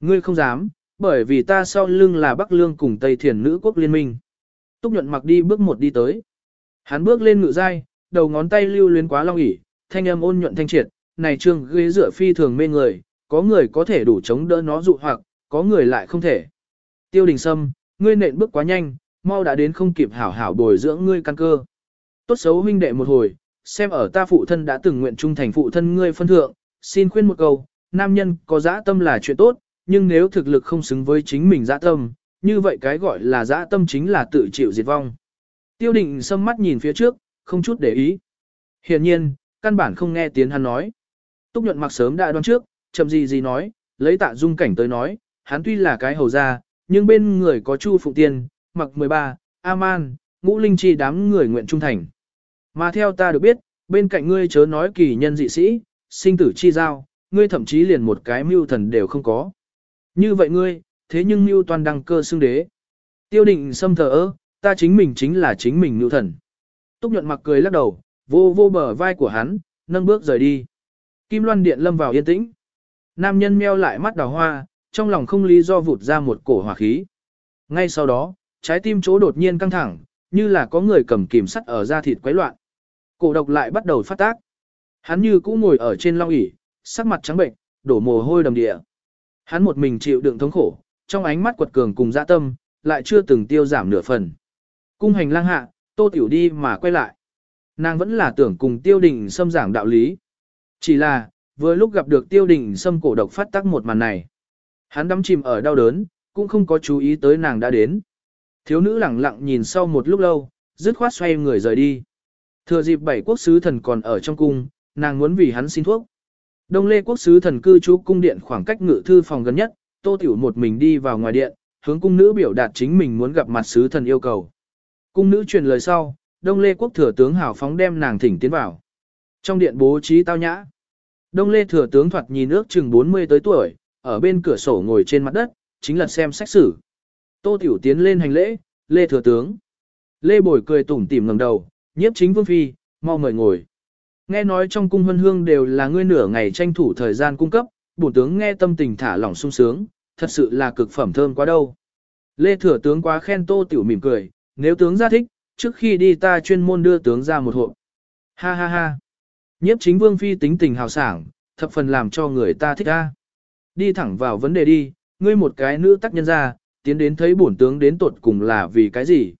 Ngươi không dám, bởi vì ta sau lưng là Bắc Lương cùng Tây Thiền nữ quốc liên minh. Túc nhuận mặc đi bước một đi tới. Hắn bước lên ngự dai, đầu ngón tay lưu luyến quá long ỉ, thanh âm ôn nhuận thanh triệt, này trương ghế dựa phi thường mê người, có người có thể đủ chống đỡ nó dụ hoặc, có người lại không thể. Tiêu đình sâm, ngươi nện bước quá nhanh, mau đã đến không kịp hảo hảo bồi dưỡng ngươi căn cơ. Tốt xấu huynh đệ một hồi, xem ở ta phụ thân đã từng nguyện trung thành phụ thân ngươi phân thượng, xin khuyên một câu, nam nhân có dã tâm là chuyện tốt, nhưng nếu thực lực không xứng với chính mình dã tâm, như vậy cái gọi là dã tâm chính là tự chịu diệt vong. Tiêu định sâm mắt nhìn phía trước, không chút để ý. Hiển nhiên, căn bản không nghe tiếng hắn nói. Túc nhuận mặc sớm đã đoán trước, chậm gì gì nói, lấy tạ dung cảnh tới nói, hắn tuy là cái hầu gia, nhưng bên người có Chu Phụng Tiên, mặc 13, Aman, ngũ linh chi đám người nguyện trung thành. Mà theo ta được biết, bên cạnh ngươi chớ nói kỳ nhân dị sĩ, sinh tử chi giao, ngươi thậm chí liền một cái mưu thần đều không có. Như vậy ngươi, thế nhưng mưu toàn đăng cơ xưng đế. Tiêu định xâm thờ ơ, ta chính mình chính là chính mình mưu thần. Túc nhuận mặc cười lắc đầu, vô vô bờ vai của hắn, nâng bước rời đi. Kim loan điện lâm vào yên tĩnh. Nam nhân meo lại mắt đào hoa, trong lòng không lý do vụt ra một cổ hỏa khí. Ngay sau đó, trái tim chỗ đột nhiên căng thẳng, như là có người cầm kìm sắt ở da thịt quấy loạn. Cổ độc lại bắt đầu phát tác. Hắn như cũ ngồi ở trên long ỷ, sắc mặt trắng bệnh, đổ mồ hôi đầm địa. Hắn một mình chịu đựng thống khổ, trong ánh mắt quật cường cùng dạ tâm, lại chưa từng tiêu giảm nửa phần. Cung hành lang hạ, tô tiểu đi mà quay lại. Nàng vẫn là tưởng cùng tiêu đình xâm giảng đạo lý. Chỉ là, vừa lúc gặp được tiêu đình xâm cổ độc phát tác một màn này. Hắn đắm chìm ở đau đớn, cũng không có chú ý tới nàng đã đến. Thiếu nữ lẳng lặng nhìn sau một lúc lâu, dứt khoát xoay người rời đi. Thừa dịp bảy quốc sứ thần còn ở trong cung, nàng muốn vì hắn xin thuốc. Đông Lê quốc sứ thần cư trú cung điện khoảng cách ngự thư phòng gần nhất, Tô Tiểu một mình đi vào ngoài điện, hướng cung nữ biểu đạt chính mình muốn gặp mặt sứ thần yêu cầu. Cung nữ truyền lời sau, Đông Lê quốc thừa tướng hào phóng đem nàng thỉnh tiến vào. Trong điện bố trí tao nhã. Đông Lê thừa tướng thoạt nhìn ước chừng 40 tới tuổi, ở bên cửa sổ ngồi trên mặt đất, chính là xem sách sử. Tô Tiểu tiến lên hành lễ, Lê thừa tướng. Lê Bồi cười tủm tỉm ngẩng đầu, nhiếp chính vương phi, mau mời ngồi. Nghe nói trong cung hân hương đều là ngươi nửa ngày tranh thủ thời gian cung cấp, bổn tướng nghe tâm tình thả lỏng sung sướng, thật sự là cực phẩm thơm quá đâu. Lê thừa tướng quá khen Tô Tiểu mỉm cười, nếu tướng ra thích, trước khi đi ta chuyên môn đưa tướng ra một hộp. Ha ha ha. Nhiếp chính vương phi tính tình hào sảng, thập phần làm cho người ta thích ra. Đi thẳng vào vấn đề đi, ngươi một cái nữ tác nhân ra, tiến đến thấy bổn tướng đến tột cùng là vì cái gì.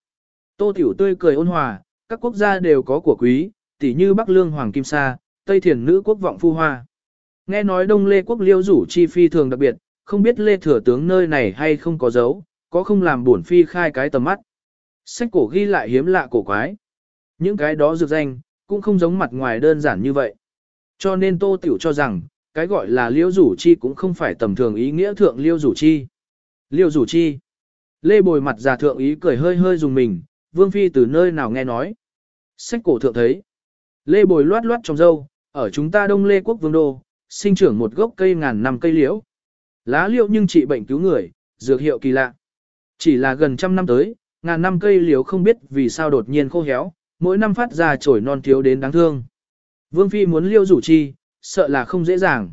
Tô Tiểu tươi cười ôn hòa, Các quốc gia đều có của quý, tỉ như Bắc Lương Hoàng Kim Sa, Tây Thiền Nữ Quốc Vọng Phu Hoa. Nghe nói Đông Lê Quốc liêu rủ chi phi thường đặc biệt, không biết Lê Thừa Tướng nơi này hay không có dấu, có không làm buồn phi khai cái tầm mắt. Sách cổ ghi lại hiếm lạ cổ quái. Những cái đó dược danh, cũng không giống mặt ngoài đơn giản như vậy. Cho nên Tô Tiểu cho rằng, cái gọi là liêu rủ chi cũng không phải tầm thường ý nghĩa thượng liêu rủ chi. Liêu rủ chi. Lê bồi mặt già thượng ý cười hơi hơi dùng mình, Vương Phi từ nơi nào nghe nói. Sách cổ thượng thấy. Lê bồi loát loát trong dâu, ở chúng ta đông lê quốc vương đô, sinh trưởng một gốc cây ngàn năm cây liễu. Lá liễu nhưng trị bệnh cứu người, dược hiệu kỳ lạ. Chỉ là gần trăm năm tới, ngàn năm cây liễu không biết vì sao đột nhiên khô héo, mỗi năm phát ra trổi non thiếu đến đáng thương. Vương Phi muốn liêu rủ chi, sợ là không dễ dàng.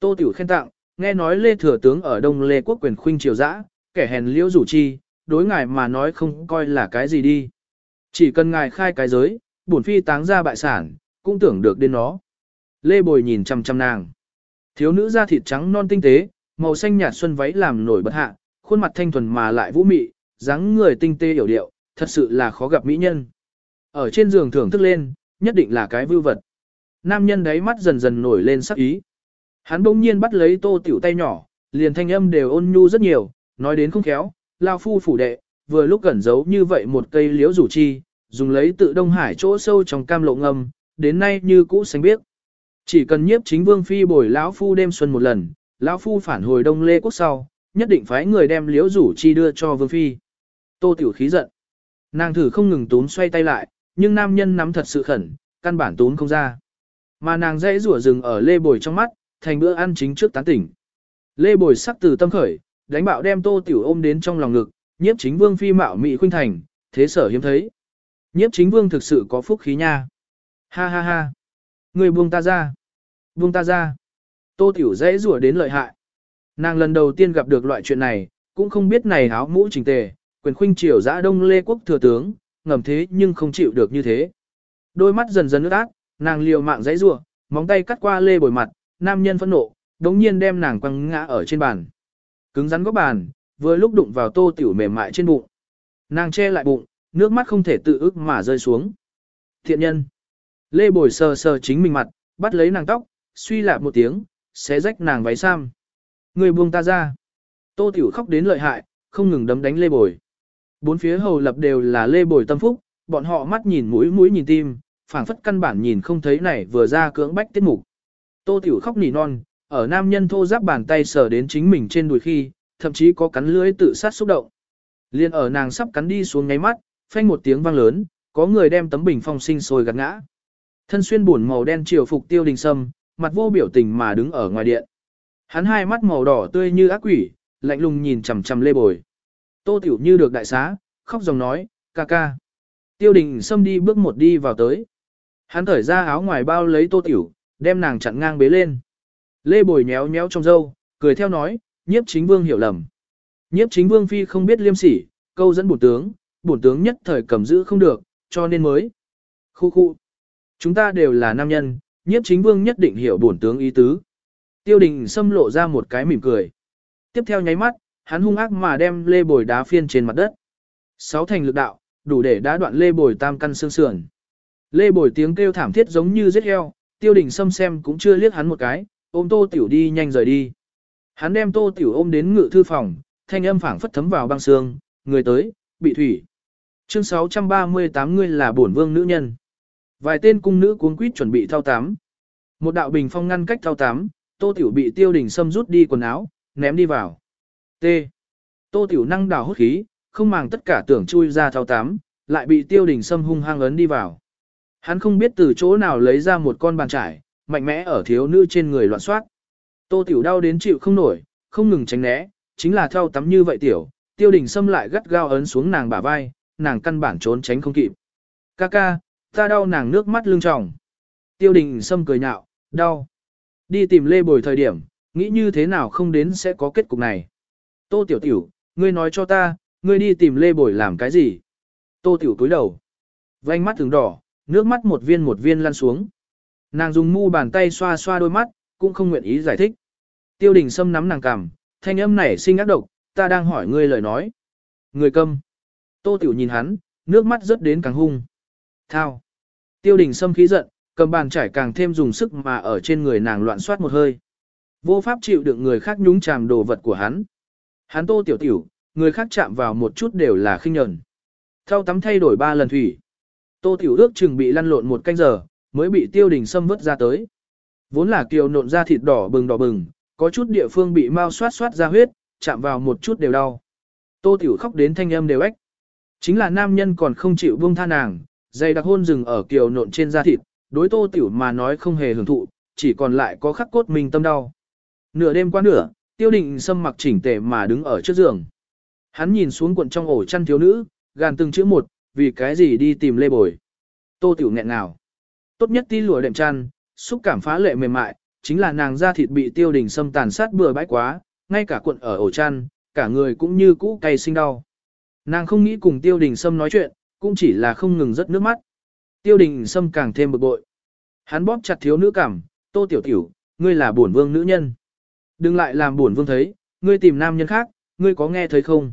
Tô Tiểu khen tặng, nghe nói Lê Thừa Tướng ở Đông Lê Quốc quyền khuynh triều dã, kẻ hèn liêu rủ chi, đối ngài mà nói không coi là cái gì đi. Chỉ cần ngài khai cái giới, bổn Phi táng ra bại sản, cũng tưởng được đến nó. Lê Bồi nhìn chăm chăm nàng. Thiếu nữ da thịt trắng non tinh tế, màu xanh nhạt xuân váy làm nổi bật hạ, khuôn mặt thanh thuần mà lại vũ mị, dáng người tinh tế hiểu điệu, thật sự là khó gặp mỹ nhân. Ở trên giường thưởng thức lên, nhất định là cái vưu vật. Nam nhân đấy mắt dần dần nổi lên sắc ý. Hắn bỗng nhiên bắt lấy tô tiểu tay nhỏ, liền thanh âm đều ôn nhu rất nhiều, nói đến không khéo, lao phu phủ đệ, vừa lúc gần giấu như vậy một cây liễu rủ chi, dùng lấy tự Đông Hải chỗ sâu trong cam lộ ngâm, đến nay như cũ xanh biết. Chỉ cần nhiếp chính vương phi bồi lão phu đêm xuân một lần, lão phu phản hồi đông lê quốc sau, nhất định phải người đem liễu rủ chi đưa cho vương phi. Tô tiểu khí giận. Nàng thử không ngừng tún xoay tay lại, nhưng nam nhân nắm thật sự khẩn, căn bản tún không ra. Mà nàng dãy rủa rừng ở lê bồi trong mắt, thành bữa ăn chính trước tán tỉnh. Lê bồi sắc từ tâm khởi, đánh bạo đem tô tiểu ôm đến trong lòng ngực, nhiếp chính vương phi mạo mị khuynh thành, thế sở hiếm thấy. Nhiếp chính vương thực sự có phúc khí nha. Ha ha ha. Người buông ta ra. Buông ta ra. Tô tiểu dễ rủa đến lợi hại. Nàng lần đầu tiên gặp được loại chuyện này, cũng không biết này áo mũ chỉnh tề, quyền khuynh triều giã đông lê quốc thừa tướng, ngầm thế nhưng không chịu được như thế. Đôi mắt dần dần ướt át, nàng liều mạng dãy rủa, móng tay cắt qua lê bồi mặt, nam nhân phẫn nộ, đống nhiên đem nàng quăng ngã ở trên bàn. Cứng rắn góc bàn, vừa lúc đụng vào tô tiểu mềm mại trên bụng. Nàng che lại bụng, nước mắt không thể tự ức mà rơi xuống. Thiện nhân. Lê bồi sờ sờ chính mình mặt, bắt lấy nàng tóc, suy lạp một tiếng, xé rách nàng váy sam. Người buông ta ra. Tô tiểu khóc đến lợi hại, không ngừng đấm đánh lê bồi. Bốn phía hầu lập đều là lê bồi tâm phúc, bọn họ mắt nhìn mũi mũi nhìn tim, phảng phất căn bản nhìn không thấy này vừa ra cưỡng bách tiết mục. Tô Tiểu khóc nỉ non, ở nam nhân thô giáp bàn tay sờ đến chính mình trên đùi khi, thậm chí có cắn lưỡi tự sát xúc động. Liên ở nàng sắp cắn đi xuống ngáy mắt, phanh một tiếng vang lớn, có người đem tấm bình phong sinh sôi gạt ngã. Thân xuyên buồn màu đen triều phục tiêu đình sâm, mặt vô biểu tình mà đứng ở ngoài điện. Hắn hai mắt màu đỏ tươi như ác quỷ, lạnh lùng nhìn chằm chằm lê bồi. Tô Tiểu như được đại xá, khóc dòng nói, ca ca. Tiêu đình sâm đi bước một đi vào tới. Hắn thở ra áo ngoài bao lấy tô tiểu, đem nàng chặn ngang bế lên. Lê Bồi nhéo nhéo trong dâu, cười theo nói, nhiếp chính vương hiểu lầm. Nhiếp chính vương phi không biết liêm sỉ, câu dẫn bổn tướng, bổn tướng nhất thời cầm giữ không được, cho nên mới. Khu khu. Chúng ta đều là nam nhân, nhiếp chính vương nhất định hiểu bổn tướng ý tứ. Tiêu đình xâm lộ ra một cái mỉm cười. Tiếp theo nháy mắt, hắn hung ác mà đem lê bồi đá phiên trên mặt đất. Sáu thành lực đạo, đủ để đá đoạn lê bồi tam căn xương sườn. Lê bồi tiếng kêu thảm thiết giống như giết heo, tiêu đình xâm xem cũng chưa liếc hắn một cái, ôm tô tiểu đi nhanh rời đi. Hắn đem tô tiểu ôm đến ngự thư phòng, thanh âm phảng phất thấm vào băng xương, người tới, bị thủy. Chương 638 ngươi là bổn vương nữ nhân. Vài tên cung nữ cuốn quýt chuẩn bị thao tám. Một đạo bình phong ngăn cách thao tám, tô tiểu bị tiêu đình xâm rút đi quần áo, ném đi vào. T. Tô tiểu năng đảo hốt khí, không màng tất cả tưởng chui ra thao tám, lại bị tiêu đình xâm hung hăng ấn đi vào. Hắn không biết từ chỗ nào lấy ra một con bàn trải, mạnh mẽ ở thiếu nữ trên người loạn soát. Tô tiểu đau đến chịu không nổi, không ngừng tránh né, chính là thao tắm như vậy tiểu, tiêu đình xâm lại gắt gao ấn xuống nàng bả vai, nàng căn bản trốn tránh không kịp. Ca ca, ta đau nàng nước mắt lưng tròng. Tiêu đình Sâm cười nhạo, đau. Đi tìm lê bồi thời điểm, nghĩ như thế nào không đến sẽ có kết cục này. Tô tiểu tiểu, ngươi nói cho ta, ngươi đi tìm lê bồi làm cái gì? Tô tiểu túi đầu. Vành mắt thường đỏ, nước mắt một viên một viên lăn xuống. Nàng dùng mu bàn tay xoa xoa đôi mắt, cũng không nguyện ý giải thích. Tiêu đình Sâm nắm nàng cằm, thanh âm này sinh ác độc, ta đang hỏi ngươi lời nói. Người câm. Tô tiểu nhìn hắn, nước mắt rớt đến càng hung. Thao. Tiêu đình Sâm khí giận, cầm bàn trải càng thêm dùng sức mà ở trên người nàng loạn soát một hơi. Vô pháp chịu đựng người khác nhúng chàm đồ vật của hắn. Hắn tô tiểu tiểu, người khác chạm vào một chút đều là khinh nhẫn. Thao tắm thay đổi ba lần thủy. Tô tiểu ước chừng bị lăn lộn một canh giờ, mới bị tiêu đình Sâm vứt ra tới. Vốn là kiều nộn ra thịt đỏ bừng đỏ bừng, có chút địa phương bị mau soát soát ra huyết, chạm vào một chút đều đau. Tô tiểu khóc đến thanh âm đều ếch. Chính là nam nhân còn không chịu buông tha nàng, dây đặc hôn rừng ở kiều nộn trên da thịt, đối tô tiểu mà nói không hề hưởng thụ, chỉ còn lại có khắc cốt mình tâm đau. Nửa đêm qua nửa, tiêu định sâm mặc chỉnh tề mà đứng ở trước giường. Hắn nhìn xuống cuộn trong ổ chăn thiếu nữ, gàn từng chữ một, vì cái gì đi tìm lê bồi. Tô tiểu nghẹn nào. Tốt nhất ti lụa đệm chăn, xúc cảm phá lệ mềm mại, chính là nàng da thịt bị tiêu đình sâm tàn sát bừa bãi quá, ngay cả cuộn ở ổ chăn, cả người cũng như cũ cay sinh đau. Nàng không nghĩ cùng tiêu đình sâm nói chuyện, cũng chỉ là không ngừng rớt nước mắt. Tiêu đình sâm càng thêm bực bội. Hắn bóp chặt thiếu nữ cảm, tô tiểu tiểu, ngươi là bổn vương nữ nhân. Đừng lại làm bổn vương thấy, ngươi tìm nam nhân khác, ngươi có nghe thấy không?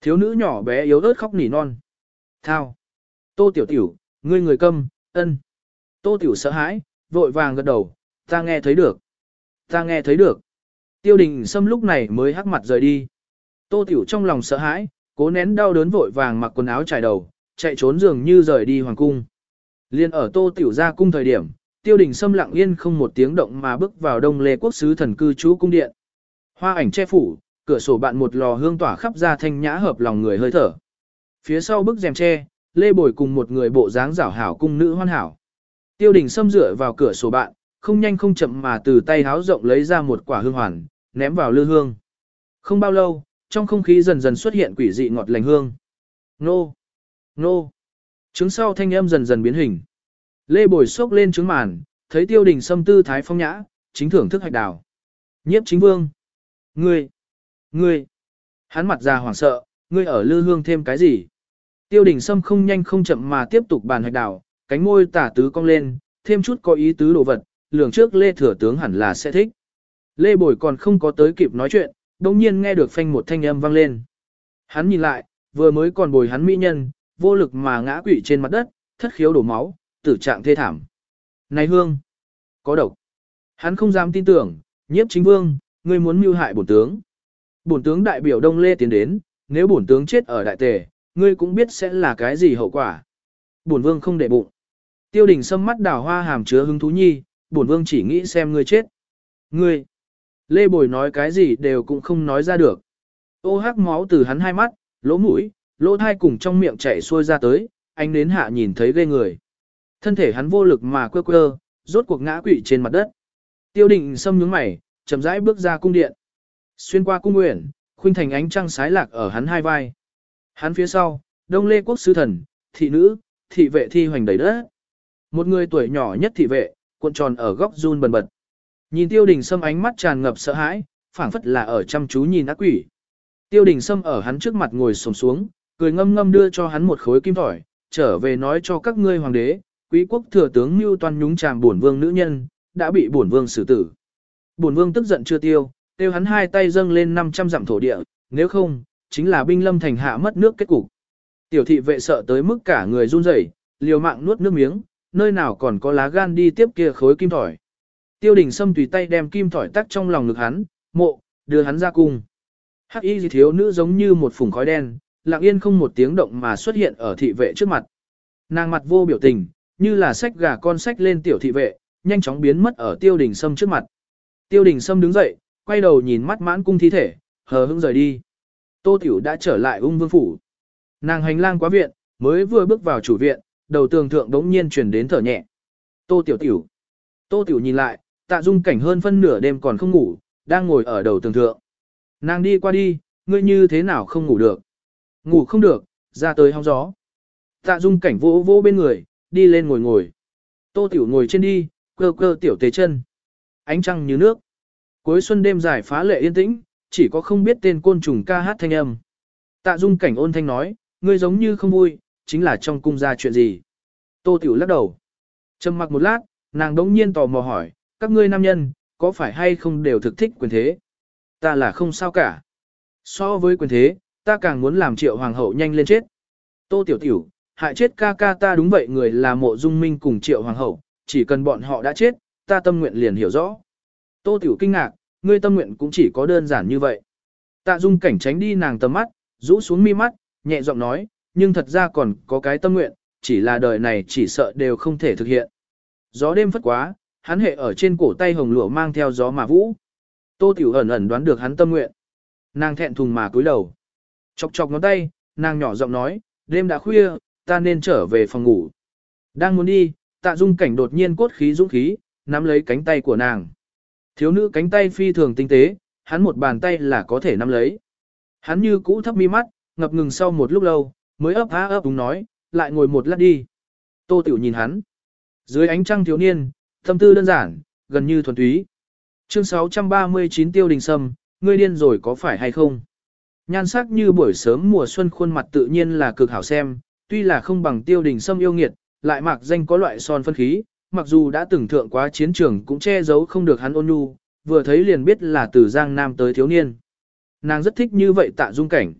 Thiếu nữ nhỏ bé yếu ớt khóc nỉ non. Thao. Tô tiểu tiểu, ngươi người câm, ân. Tô tiểu sợ hãi, vội vàng gật đầu, ta nghe thấy được. Ta nghe thấy được. Tiêu đình Sâm lúc này mới hắc mặt rời đi. Tô tiểu trong lòng sợ hãi, cố nén đau đớn vội vàng mặc quần áo trải đầu, chạy trốn dường như rời đi hoàng cung. Liên ở tô tiểu ra cung thời điểm, tiêu đình Sâm lặng yên không một tiếng động mà bước vào đông lê quốc sứ thần cư trú cung điện. Hoa ảnh che phủ, cửa sổ bạn một lò hương tỏa khắp ra thanh nhã hợp lòng người hơi thở. Phía sau bức rèm che lê bồi cùng một người bộ dáng rảo hảo cung nữ hoan hảo. Tiêu đình xâm dựa vào cửa sổ bạn, không nhanh không chậm mà từ tay háo rộng lấy ra một quả hương hoàn, ném vào lư hương. Không bao lâu, trong không khí dần dần xuất hiện quỷ dị ngọt lành hương. Nô! Nô! Trứng sau thanh âm dần dần biến hình. Lê bồi sốc lên trứng màn, thấy tiêu đình xâm tư thái phong nhã, chính thưởng thức hạch đào. Nhiếp chính vương! Ngươi! Ngươi! Hắn mặt ra hoảng sợ, ngươi ở lư hương thêm cái gì? Tiêu đình sâm không nhanh không chậm mà tiếp tục bàn hạch đào, cánh môi tả tứ cong lên, thêm chút có ý tứ đồ vật, lường trước Lê Thừa Tướng hẳn là sẽ thích. Lê Bồi còn không có tới kịp nói chuyện, đồng nhiên nghe được phanh một thanh âm vang lên. Hắn nhìn lại, vừa mới còn bồi hắn mỹ nhân, vô lực mà ngã quỵ trên mặt đất, thất khiếu đổ máu, tử trạng thê thảm. Này hương! Có độc! Hắn không dám tin tưởng, nhiếp chính vương, ngươi muốn mưu hại bổn tướng. Bổn tướng đại biểu Đông Lê tiến đến, nếu bổn tướng chết ở đại tề, ngươi cũng biết sẽ là cái gì hậu quả. Bổn vương không để bụng. Tiêu đình sâm mắt đào hoa hàm chứa hứng thú nhi, bổn vương chỉ nghĩ xem ngươi chết. Ngươi! Lê Bồi nói cái gì đều cũng không nói ra được. Ô hắc máu từ hắn hai mắt, lỗ mũi, lỗ thai cùng trong miệng chảy xuôi ra tới, anh đến hạ nhìn thấy ghê người. Thân thể hắn vô lực mà quơ quơ, rốt cuộc ngã quỵ trên mặt đất. Tiêu định xâm nhướng mày, chậm rãi bước ra cung điện. Xuyên qua cung nguyện, khuynh thành ánh trăng sái lạc ở hắn hai vai. Hắn phía sau, đông lê quốc sư thần, thị nữ, thị vệ thi hoành đầy đất. Một người tuổi nhỏ nhất thị vệ, cuộn tròn ở góc run bần bật. Nhìn tiêu đình sâm ánh mắt tràn ngập sợ hãi, phảng phất là ở chăm chú nhìn ác quỷ. Tiêu đình sâm ở hắn trước mặt ngồi sồm xuống, cười ngâm ngâm đưa cho hắn một khối kim thỏi, trở về nói cho các ngươi hoàng đế, quý quốc thừa tướng mưu toan nhúng chàm bổn vương nữ nhân, đã bị bổn vương xử tử. Bổn vương tức giận chưa tiêu, tiêu hắn hai tay dâng lên 500 dặm thổ địa, nếu không, chính là binh lâm thành hạ mất nước kết cục. Tiểu thị vệ sợ tới mức cả người run rẩy, liều mạng nuốt nước miếng, nơi nào còn có lá gan đi tiếp kia khối kim thỏi. Tiêu đình Sâm tùy tay đem kim thỏi tắc trong lòng ngực hắn, mộ, đưa hắn ra cung. Hắc y thiếu nữ giống như một phùng khói đen, lặng yên không một tiếng động mà xuất hiện ở thị vệ trước mặt. Nàng mặt vô biểu tình, như là sách gà con sách lên tiểu thị vệ, nhanh chóng biến mất ở tiêu đình Sâm trước mặt. Tiêu đình Sâm đứng dậy, quay đầu nhìn mắt mãn cung thi thể, hờ hững rời đi. Tô Tiểu đã trở lại ung vương phủ. Nàng hành lang quá viện, mới vừa bước vào chủ viện, đầu tường thượng đống nhiên truyền đến thở nhẹ. Tô Tiểu Tiểu. Tô Tiểu nhìn lại, tạ dung cảnh hơn phân nửa đêm còn không ngủ, đang ngồi ở đầu tường thượng. Nàng đi qua đi, ngươi như thế nào không ngủ được? Ngủ không được, ra tới hóng gió. Tạ dung cảnh vỗ vỗ bên người, đi lên ngồi ngồi. Tô Tiểu ngồi trên đi, cơ cơ tiểu tế chân. Ánh trăng như nước. Cuối xuân đêm dài phá lệ yên tĩnh, chỉ có không biết tên côn trùng ca hát thanh âm. Tạ dung cảnh ôn thanh nói, ngươi giống như không vui, chính là trong cung ra chuyện gì. Tô Tiểu lắc đầu. Trầm mặc một lát, nàng đống nhiên tò mò hỏi, các ngươi nam nhân, có phải hay không đều thực thích quyền thế? Ta là không sao cả. So với quyền thế, ta càng muốn làm triệu hoàng hậu nhanh lên chết. Tô Tiểu Tiểu, hại chết ca ca ta đúng vậy người là mộ dung minh cùng triệu hoàng hậu, chỉ cần bọn họ đã chết, ta tâm nguyện liền hiểu rõ. Tô Tiểu kinh ngạc, ngươi tâm nguyện cũng chỉ có đơn giản như vậy. Tạ dung cảnh tránh đi nàng tầm mắt, rũ xuống mi mắt, nhẹ giọng nói, nhưng thật ra còn có cái tâm nguyện, chỉ là đời này chỉ sợ đều không thể thực hiện. Gió đêm phất quá, hắn hệ ở trên cổ tay hồng lụa mang theo gió mà vũ. Tô Tiểu ẩn ẩn đoán được hắn tâm nguyện. Nàng thẹn thùng mà cúi đầu. Chọc chọc ngón tay, nàng nhỏ giọng nói, đêm đã khuya, ta nên trở về phòng ngủ. Đang muốn đi, tạ dung cảnh đột nhiên cốt khí dũng khí, nắm lấy cánh tay của nàng. Thiếu nữ cánh tay phi thường tinh tế, hắn một bàn tay là có thể nắm lấy. Hắn như cũ thấp mi mắt, ngập ngừng sau một lúc lâu, mới ấp há ấp đúng nói, lại ngồi một lát đi. Tô Tiểu nhìn hắn. Dưới ánh trăng thiếu niên, tâm tư đơn giản, gần như thuần túy. Chương 639 Tiêu Đình Sâm, ngươi điên rồi có phải hay không? Nhan sắc như buổi sớm mùa xuân khuôn mặt tự nhiên là cực hảo xem, tuy là không bằng Tiêu Đình Sâm yêu nghiệt, lại mặc danh có loại son phân khí, mặc dù đã từng thượng quá chiến trường cũng che giấu không được hắn ôn nhu, vừa thấy liền biết là từ Giang Nam tới thiếu niên. Nàng rất thích như vậy tạ dung cảnh.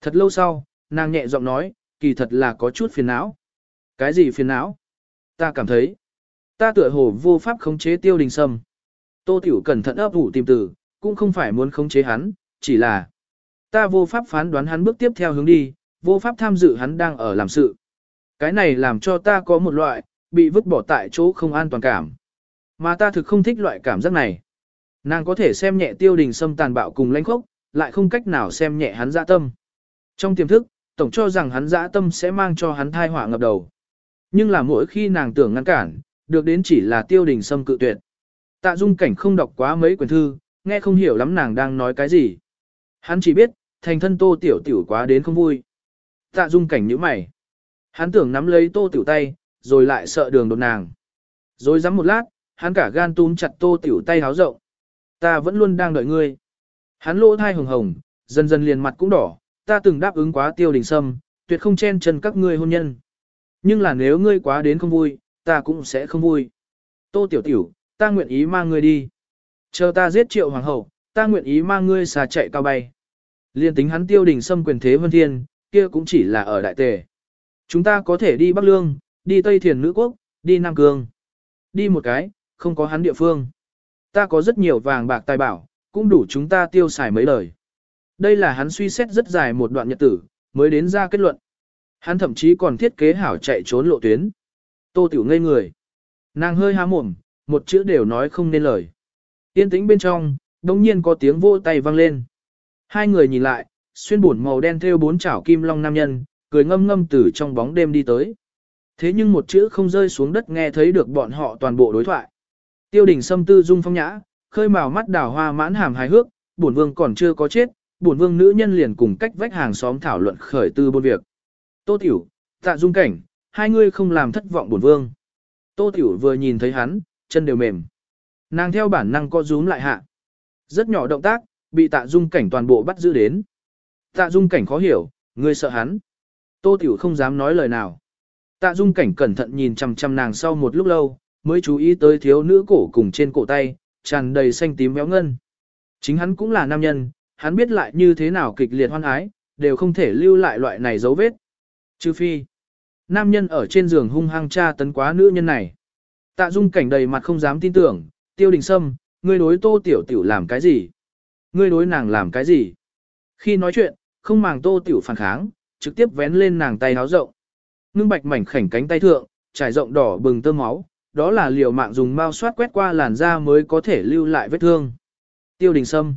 Thật lâu sau, nàng nhẹ giọng nói, kỳ thật là có chút phiền não. Cái gì phiền não? Ta cảm thấy, ta tựa hồ vô pháp khống chế tiêu đình sâm. Tô Tiểu cẩn thận ấp ủ tìm từ, cũng không phải muốn khống chế hắn, chỉ là ta vô pháp phán đoán hắn bước tiếp theo hướng đi, vô pháp tham dự hắn đang ở làm sự. Cái này làm cho ta có một loại, bị vứt bỏ tại chỗ không an toàn cảm. Mà ta thực không thích loại cảm giác này. Nàng có thể xem nhẹ tiêu đình sâm tàn bạo cùng lãnh khốc, lại không cách nào xem nhẹ hắn dạ tâm. Trong tiềm thức, tổng cho rằng hắn dã tâm sẽ mang cho hắn thai họa ngập đầu. Nhưng là mỗi khi nàng tưởng ngăn cản, được đến chỉ là tiêu đình sâm cự tuyệt. Tạ dung cảnh không đọc quá mấy quyển thư, nghe không hiểu lắm nàng đang nói cái gì. Hắn chỉ biết, thành thân tô tiểu tiểu quá đến không vui. Tạ dung cảnh như mày. Hắn tưởng nắm lấy tô tiểu tay, rồi lại sợ đường đột nàng. Rồi dám một lát, hắn cả gan túm chặt tô tiểu tay háo rộng. Ta vẫn luôn đang đợi ngươi. Hắn lỗ thai hồng hồng, dần dần liền mặt cũng đỏ, ta từng đáp ứng quá tiêu đình sâm, tuyệt không chen chân các ngươi hôn nhân. Nhưng là nếu ngươi quá đến không vui, ta cũng sẽ không vui. Tô tiểu tiểu, ta nguyện ý mang ngươi đi. Chờ ta giết triệu hoàng hậu, ta nguyện ý mang ngươi xà chạy cao bay. Liên tính hắn tiêu đình xâm quyền thế vân thiên, kia cũng chỉ là ở đại tề. Chúng ta có thể đi Bắc Lương, đi Tây Thiền Nữ Quốc, đi Nam Cương. Đi một cái, không có hắn địa phương. Ta có rất nhiều vàng bạc tài bảo, cũng đủ chúng ta tiêu xài mấy lời. Đây là hắn suy xét rất dài một đoạn nhật tử, mới đến ra kết luận. Hắn thậm chí còn thiết kế hảo chạy trốn lộ tuyến. Tô Tiểu ngây người. Nàng hơi há mồm, một chữ đều nói không nên lời. Yên tĩnh bên trong, đồng nhiên có tiếng vỗ tay vang lên. Hai người nhìn lại, xuyên bổn màu đen theo bốn chảo kim long nam nhân, cười ngâm ngâm từ trong bóng đêm đi tới. Thế nhưng một chữ không rơi xuống đất nghe thấy được bọn họ toàn bộ đối thoại. Tiêu đình sâm tư dung phong nhã, khơi màu mắt đào hoa mãn hàm hài hước, bổn vương còn chưa có chết, bổn vương nữ nhân liền cùng cách vách hàng xóm thảo luận khởi tư buôn việc. Tô Tiểu, tạ dung cảnh, hai ngươi không làm thất vọng bổn vương. Tô Tiểu vừa nhìn thấy hắn, chân đều mềm. Nàng theo bản năng co rúm lại hạ. Rất nhỏ động tác, bị tạ dung cảnh toàn bộ bắt giữ đến. Tạ dung cảnh khó hiểu, ngươi sợ hắn. Tô Tiểu không dám nói lời nào. Tạ dung cảnh cẩn thận nhìn chằm chằm nàng sau một lúc lâu, mới chú ý tới thiếu nữ cổ cùng trên cổ tay, tràn đầy xanh tím béo ngân. Chính hắn cũng là nam nhân, hắn biết lại như thế nào kịch liệt hoan ái, đều không thể lưu lại loại này dấu vết. Trừ phi, nam nhân ở trên giường hung hăng tra tấn quá nữ nhân này. Tạ dung cảnh đầy mặt không dám tin tưởng, tiêu đình sâm, ngươi đối tô tiểu tiểu làm cái gì? Ngươi đối nàng làm cái gì? Khi nói chuyện, không màng tô tiểu phản kháng, trực tiếp vén lên nàng tay háo rộng. Ngưng bạch mảnh khảnh cánh tay thượng, trải rộng đỏ bừng tơ máu, đó là liều mạng dùng mao soát quét qua làn da mới có thể lưu lại vết thương. Tiêu đình sâm.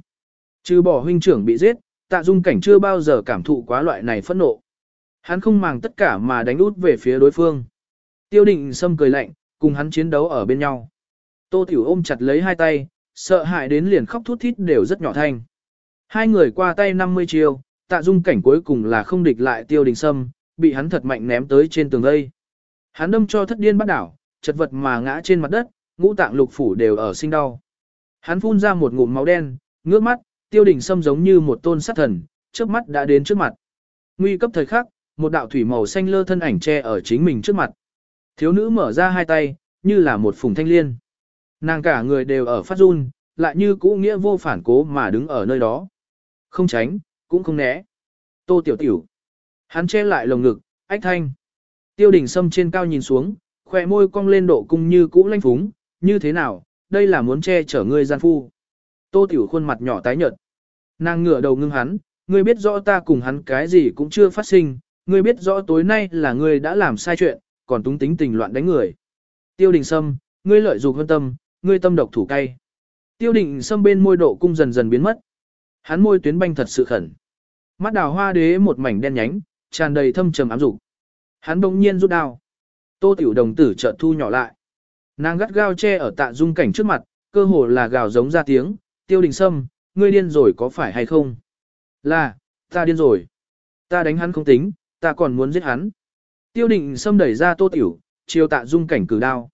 Trừ bỏ huynh trưởng bị giết, tạ dung cảnh chưa bao giờ cảm thụ quá loại này phẫn nộ. Hắn không màng tất cả mà đánh út về phía đối phương. Tiêu định sâm cười lạnh, cùng hắn chiến đấu ở bên nhau. Tô Tiểu ôm chặt lấy hai tay, sợ hãi đến liền khóc thút thít đều rất nhỏ thanh. Hai người qua tay 50 chiêu, tạ dung cảnh cuối cùng là không địch lại tiêu đình sâm, bị hắn thật mạnh ném tới trên tường gây. Hắn đâm cho thất điên bắt đảo, chật vật mà ngã trên mặt đất, ngũ tạng lục phủ đều ở sinh đau. Hắn phun ra một ngụm máu đen, ngước mắt, tiêu đình sâm giống như một tôn sát thần, trước mắt đã đến trước mặt. Nguy cấp thời khắc, một đạo thủy màu xanh lơ thân ảnh che ở chính mình trước mặt. Thiếu nữ mở ra hai tay, như là một phùng thanh liên. Nàng cả người đều ở phát run, lại như cũ nghĩa vô phản cố mà đứng ở nơi đó. Không tránh, cũng không né. Tô tiểu tiểu. Hắn che lại lồng ngực, ách thanh. Tiêu đình Sâm trên cao nhìn xuống, khỏe môi cong lên độ cung như cũ lanh phúng, như thế nào, đây là muốn che chở ngươi gian phu. Tô tiểu khuôn mặt nhỏ tái nhợt. Nàng ngửa đầu ngưng hắn, ngươi biết rõ ta cùng hắn cái gì cũng chưa phát sinh, ngươi biết rõ tối nay là ngươi đã làm sai chuyện, còn túng tính tình loạn đánh người. Tiêu đình Sâm, ngươi lợi dụng hơn tâm, ngươi tâm độc thủ cay. Tiêu đình Sâm bên môi độ cung dần dần biến mất. Hắn môi tuyến banh thật sự khẩn. Mắt đào hoa đế một mảnh đen nhánh, tràn đầy thâm trầm ám dục. Hắn bỗng nhiên rút đao. Tô tiểu đồng tử chợt thu nhỏ lại. Nàng gắt gao che ở tạ dung cảnh trước mặt, cơ hồ là gào giống ra tiếng, tiêu đình sâm, ngươi điên rồi có phải hay không? Là, ta điên rồi. Ta đánh hắn không tính, ta còn muốn giết hắn. Tiêu đình sâm đẩy ra tô tiểu, chiều tạ dung cảnh cử đao.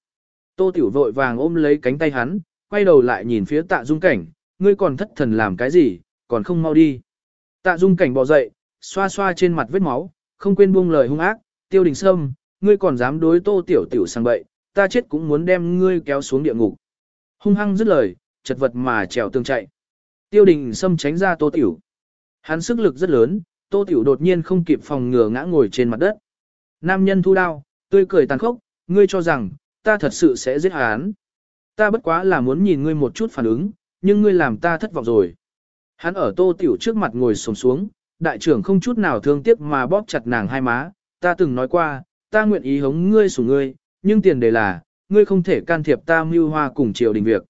Tô tiểu vội vàng ôm lấy cánh tay hắn, quay đầu lại nhìn phía tạ dung cảnh, ngươi còn thất thần làm cái gì, còn không mau đi. Tạ dung cảnh bò dậy, xoa xoa trên mặt vết máu, không quên buông lời hung ác, tiêu đình sâm, ngươi còn dám đối tô tiểu tiểu sang bậy, ta chết cũng muốn đem ngươi kéo xuống địa ngục. Hung hăng dứt lời, chật vật mà trèo tường chạy. Tiêu đình sâm tránh ra tô tiểu. Hắn sức lực rất lớn, tô tiểu đột nhiên không kịp phòng ngừa ngã ngồi trên mặt đất. Nam nhân thu đao, tươi cười tàn khốc, ngươi cho rằng, ta thật sự sẽ giết hắn. Ta bất quá là muốn nhìn ngươi một chút phản ứng, nhưng ngươi làm ta thất vọng rồi. Hắn ở tô tiểu trước mặt ngồi sồm xuống, đại trưởng không chút nào thương tiếc mà bóp chặt nàng hai má, ta từng nói qua, ta nguyện ý hống ngươi sủng ngươi, nhưng tiền đề là, ngươi không thể can thiệp ta mưu hoa cùng triều đình việc.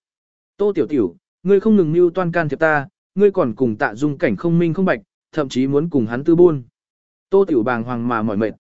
Tô tiểu tiểu, ngươi không ngừng mưu toan can thiệp ta, ngươi còn cùng tạ dung cảnh không minh không bạch, thậm chí muốn cùng hắn tư buôn. Tô tiểu bàng hoàng mà mỏi mệt.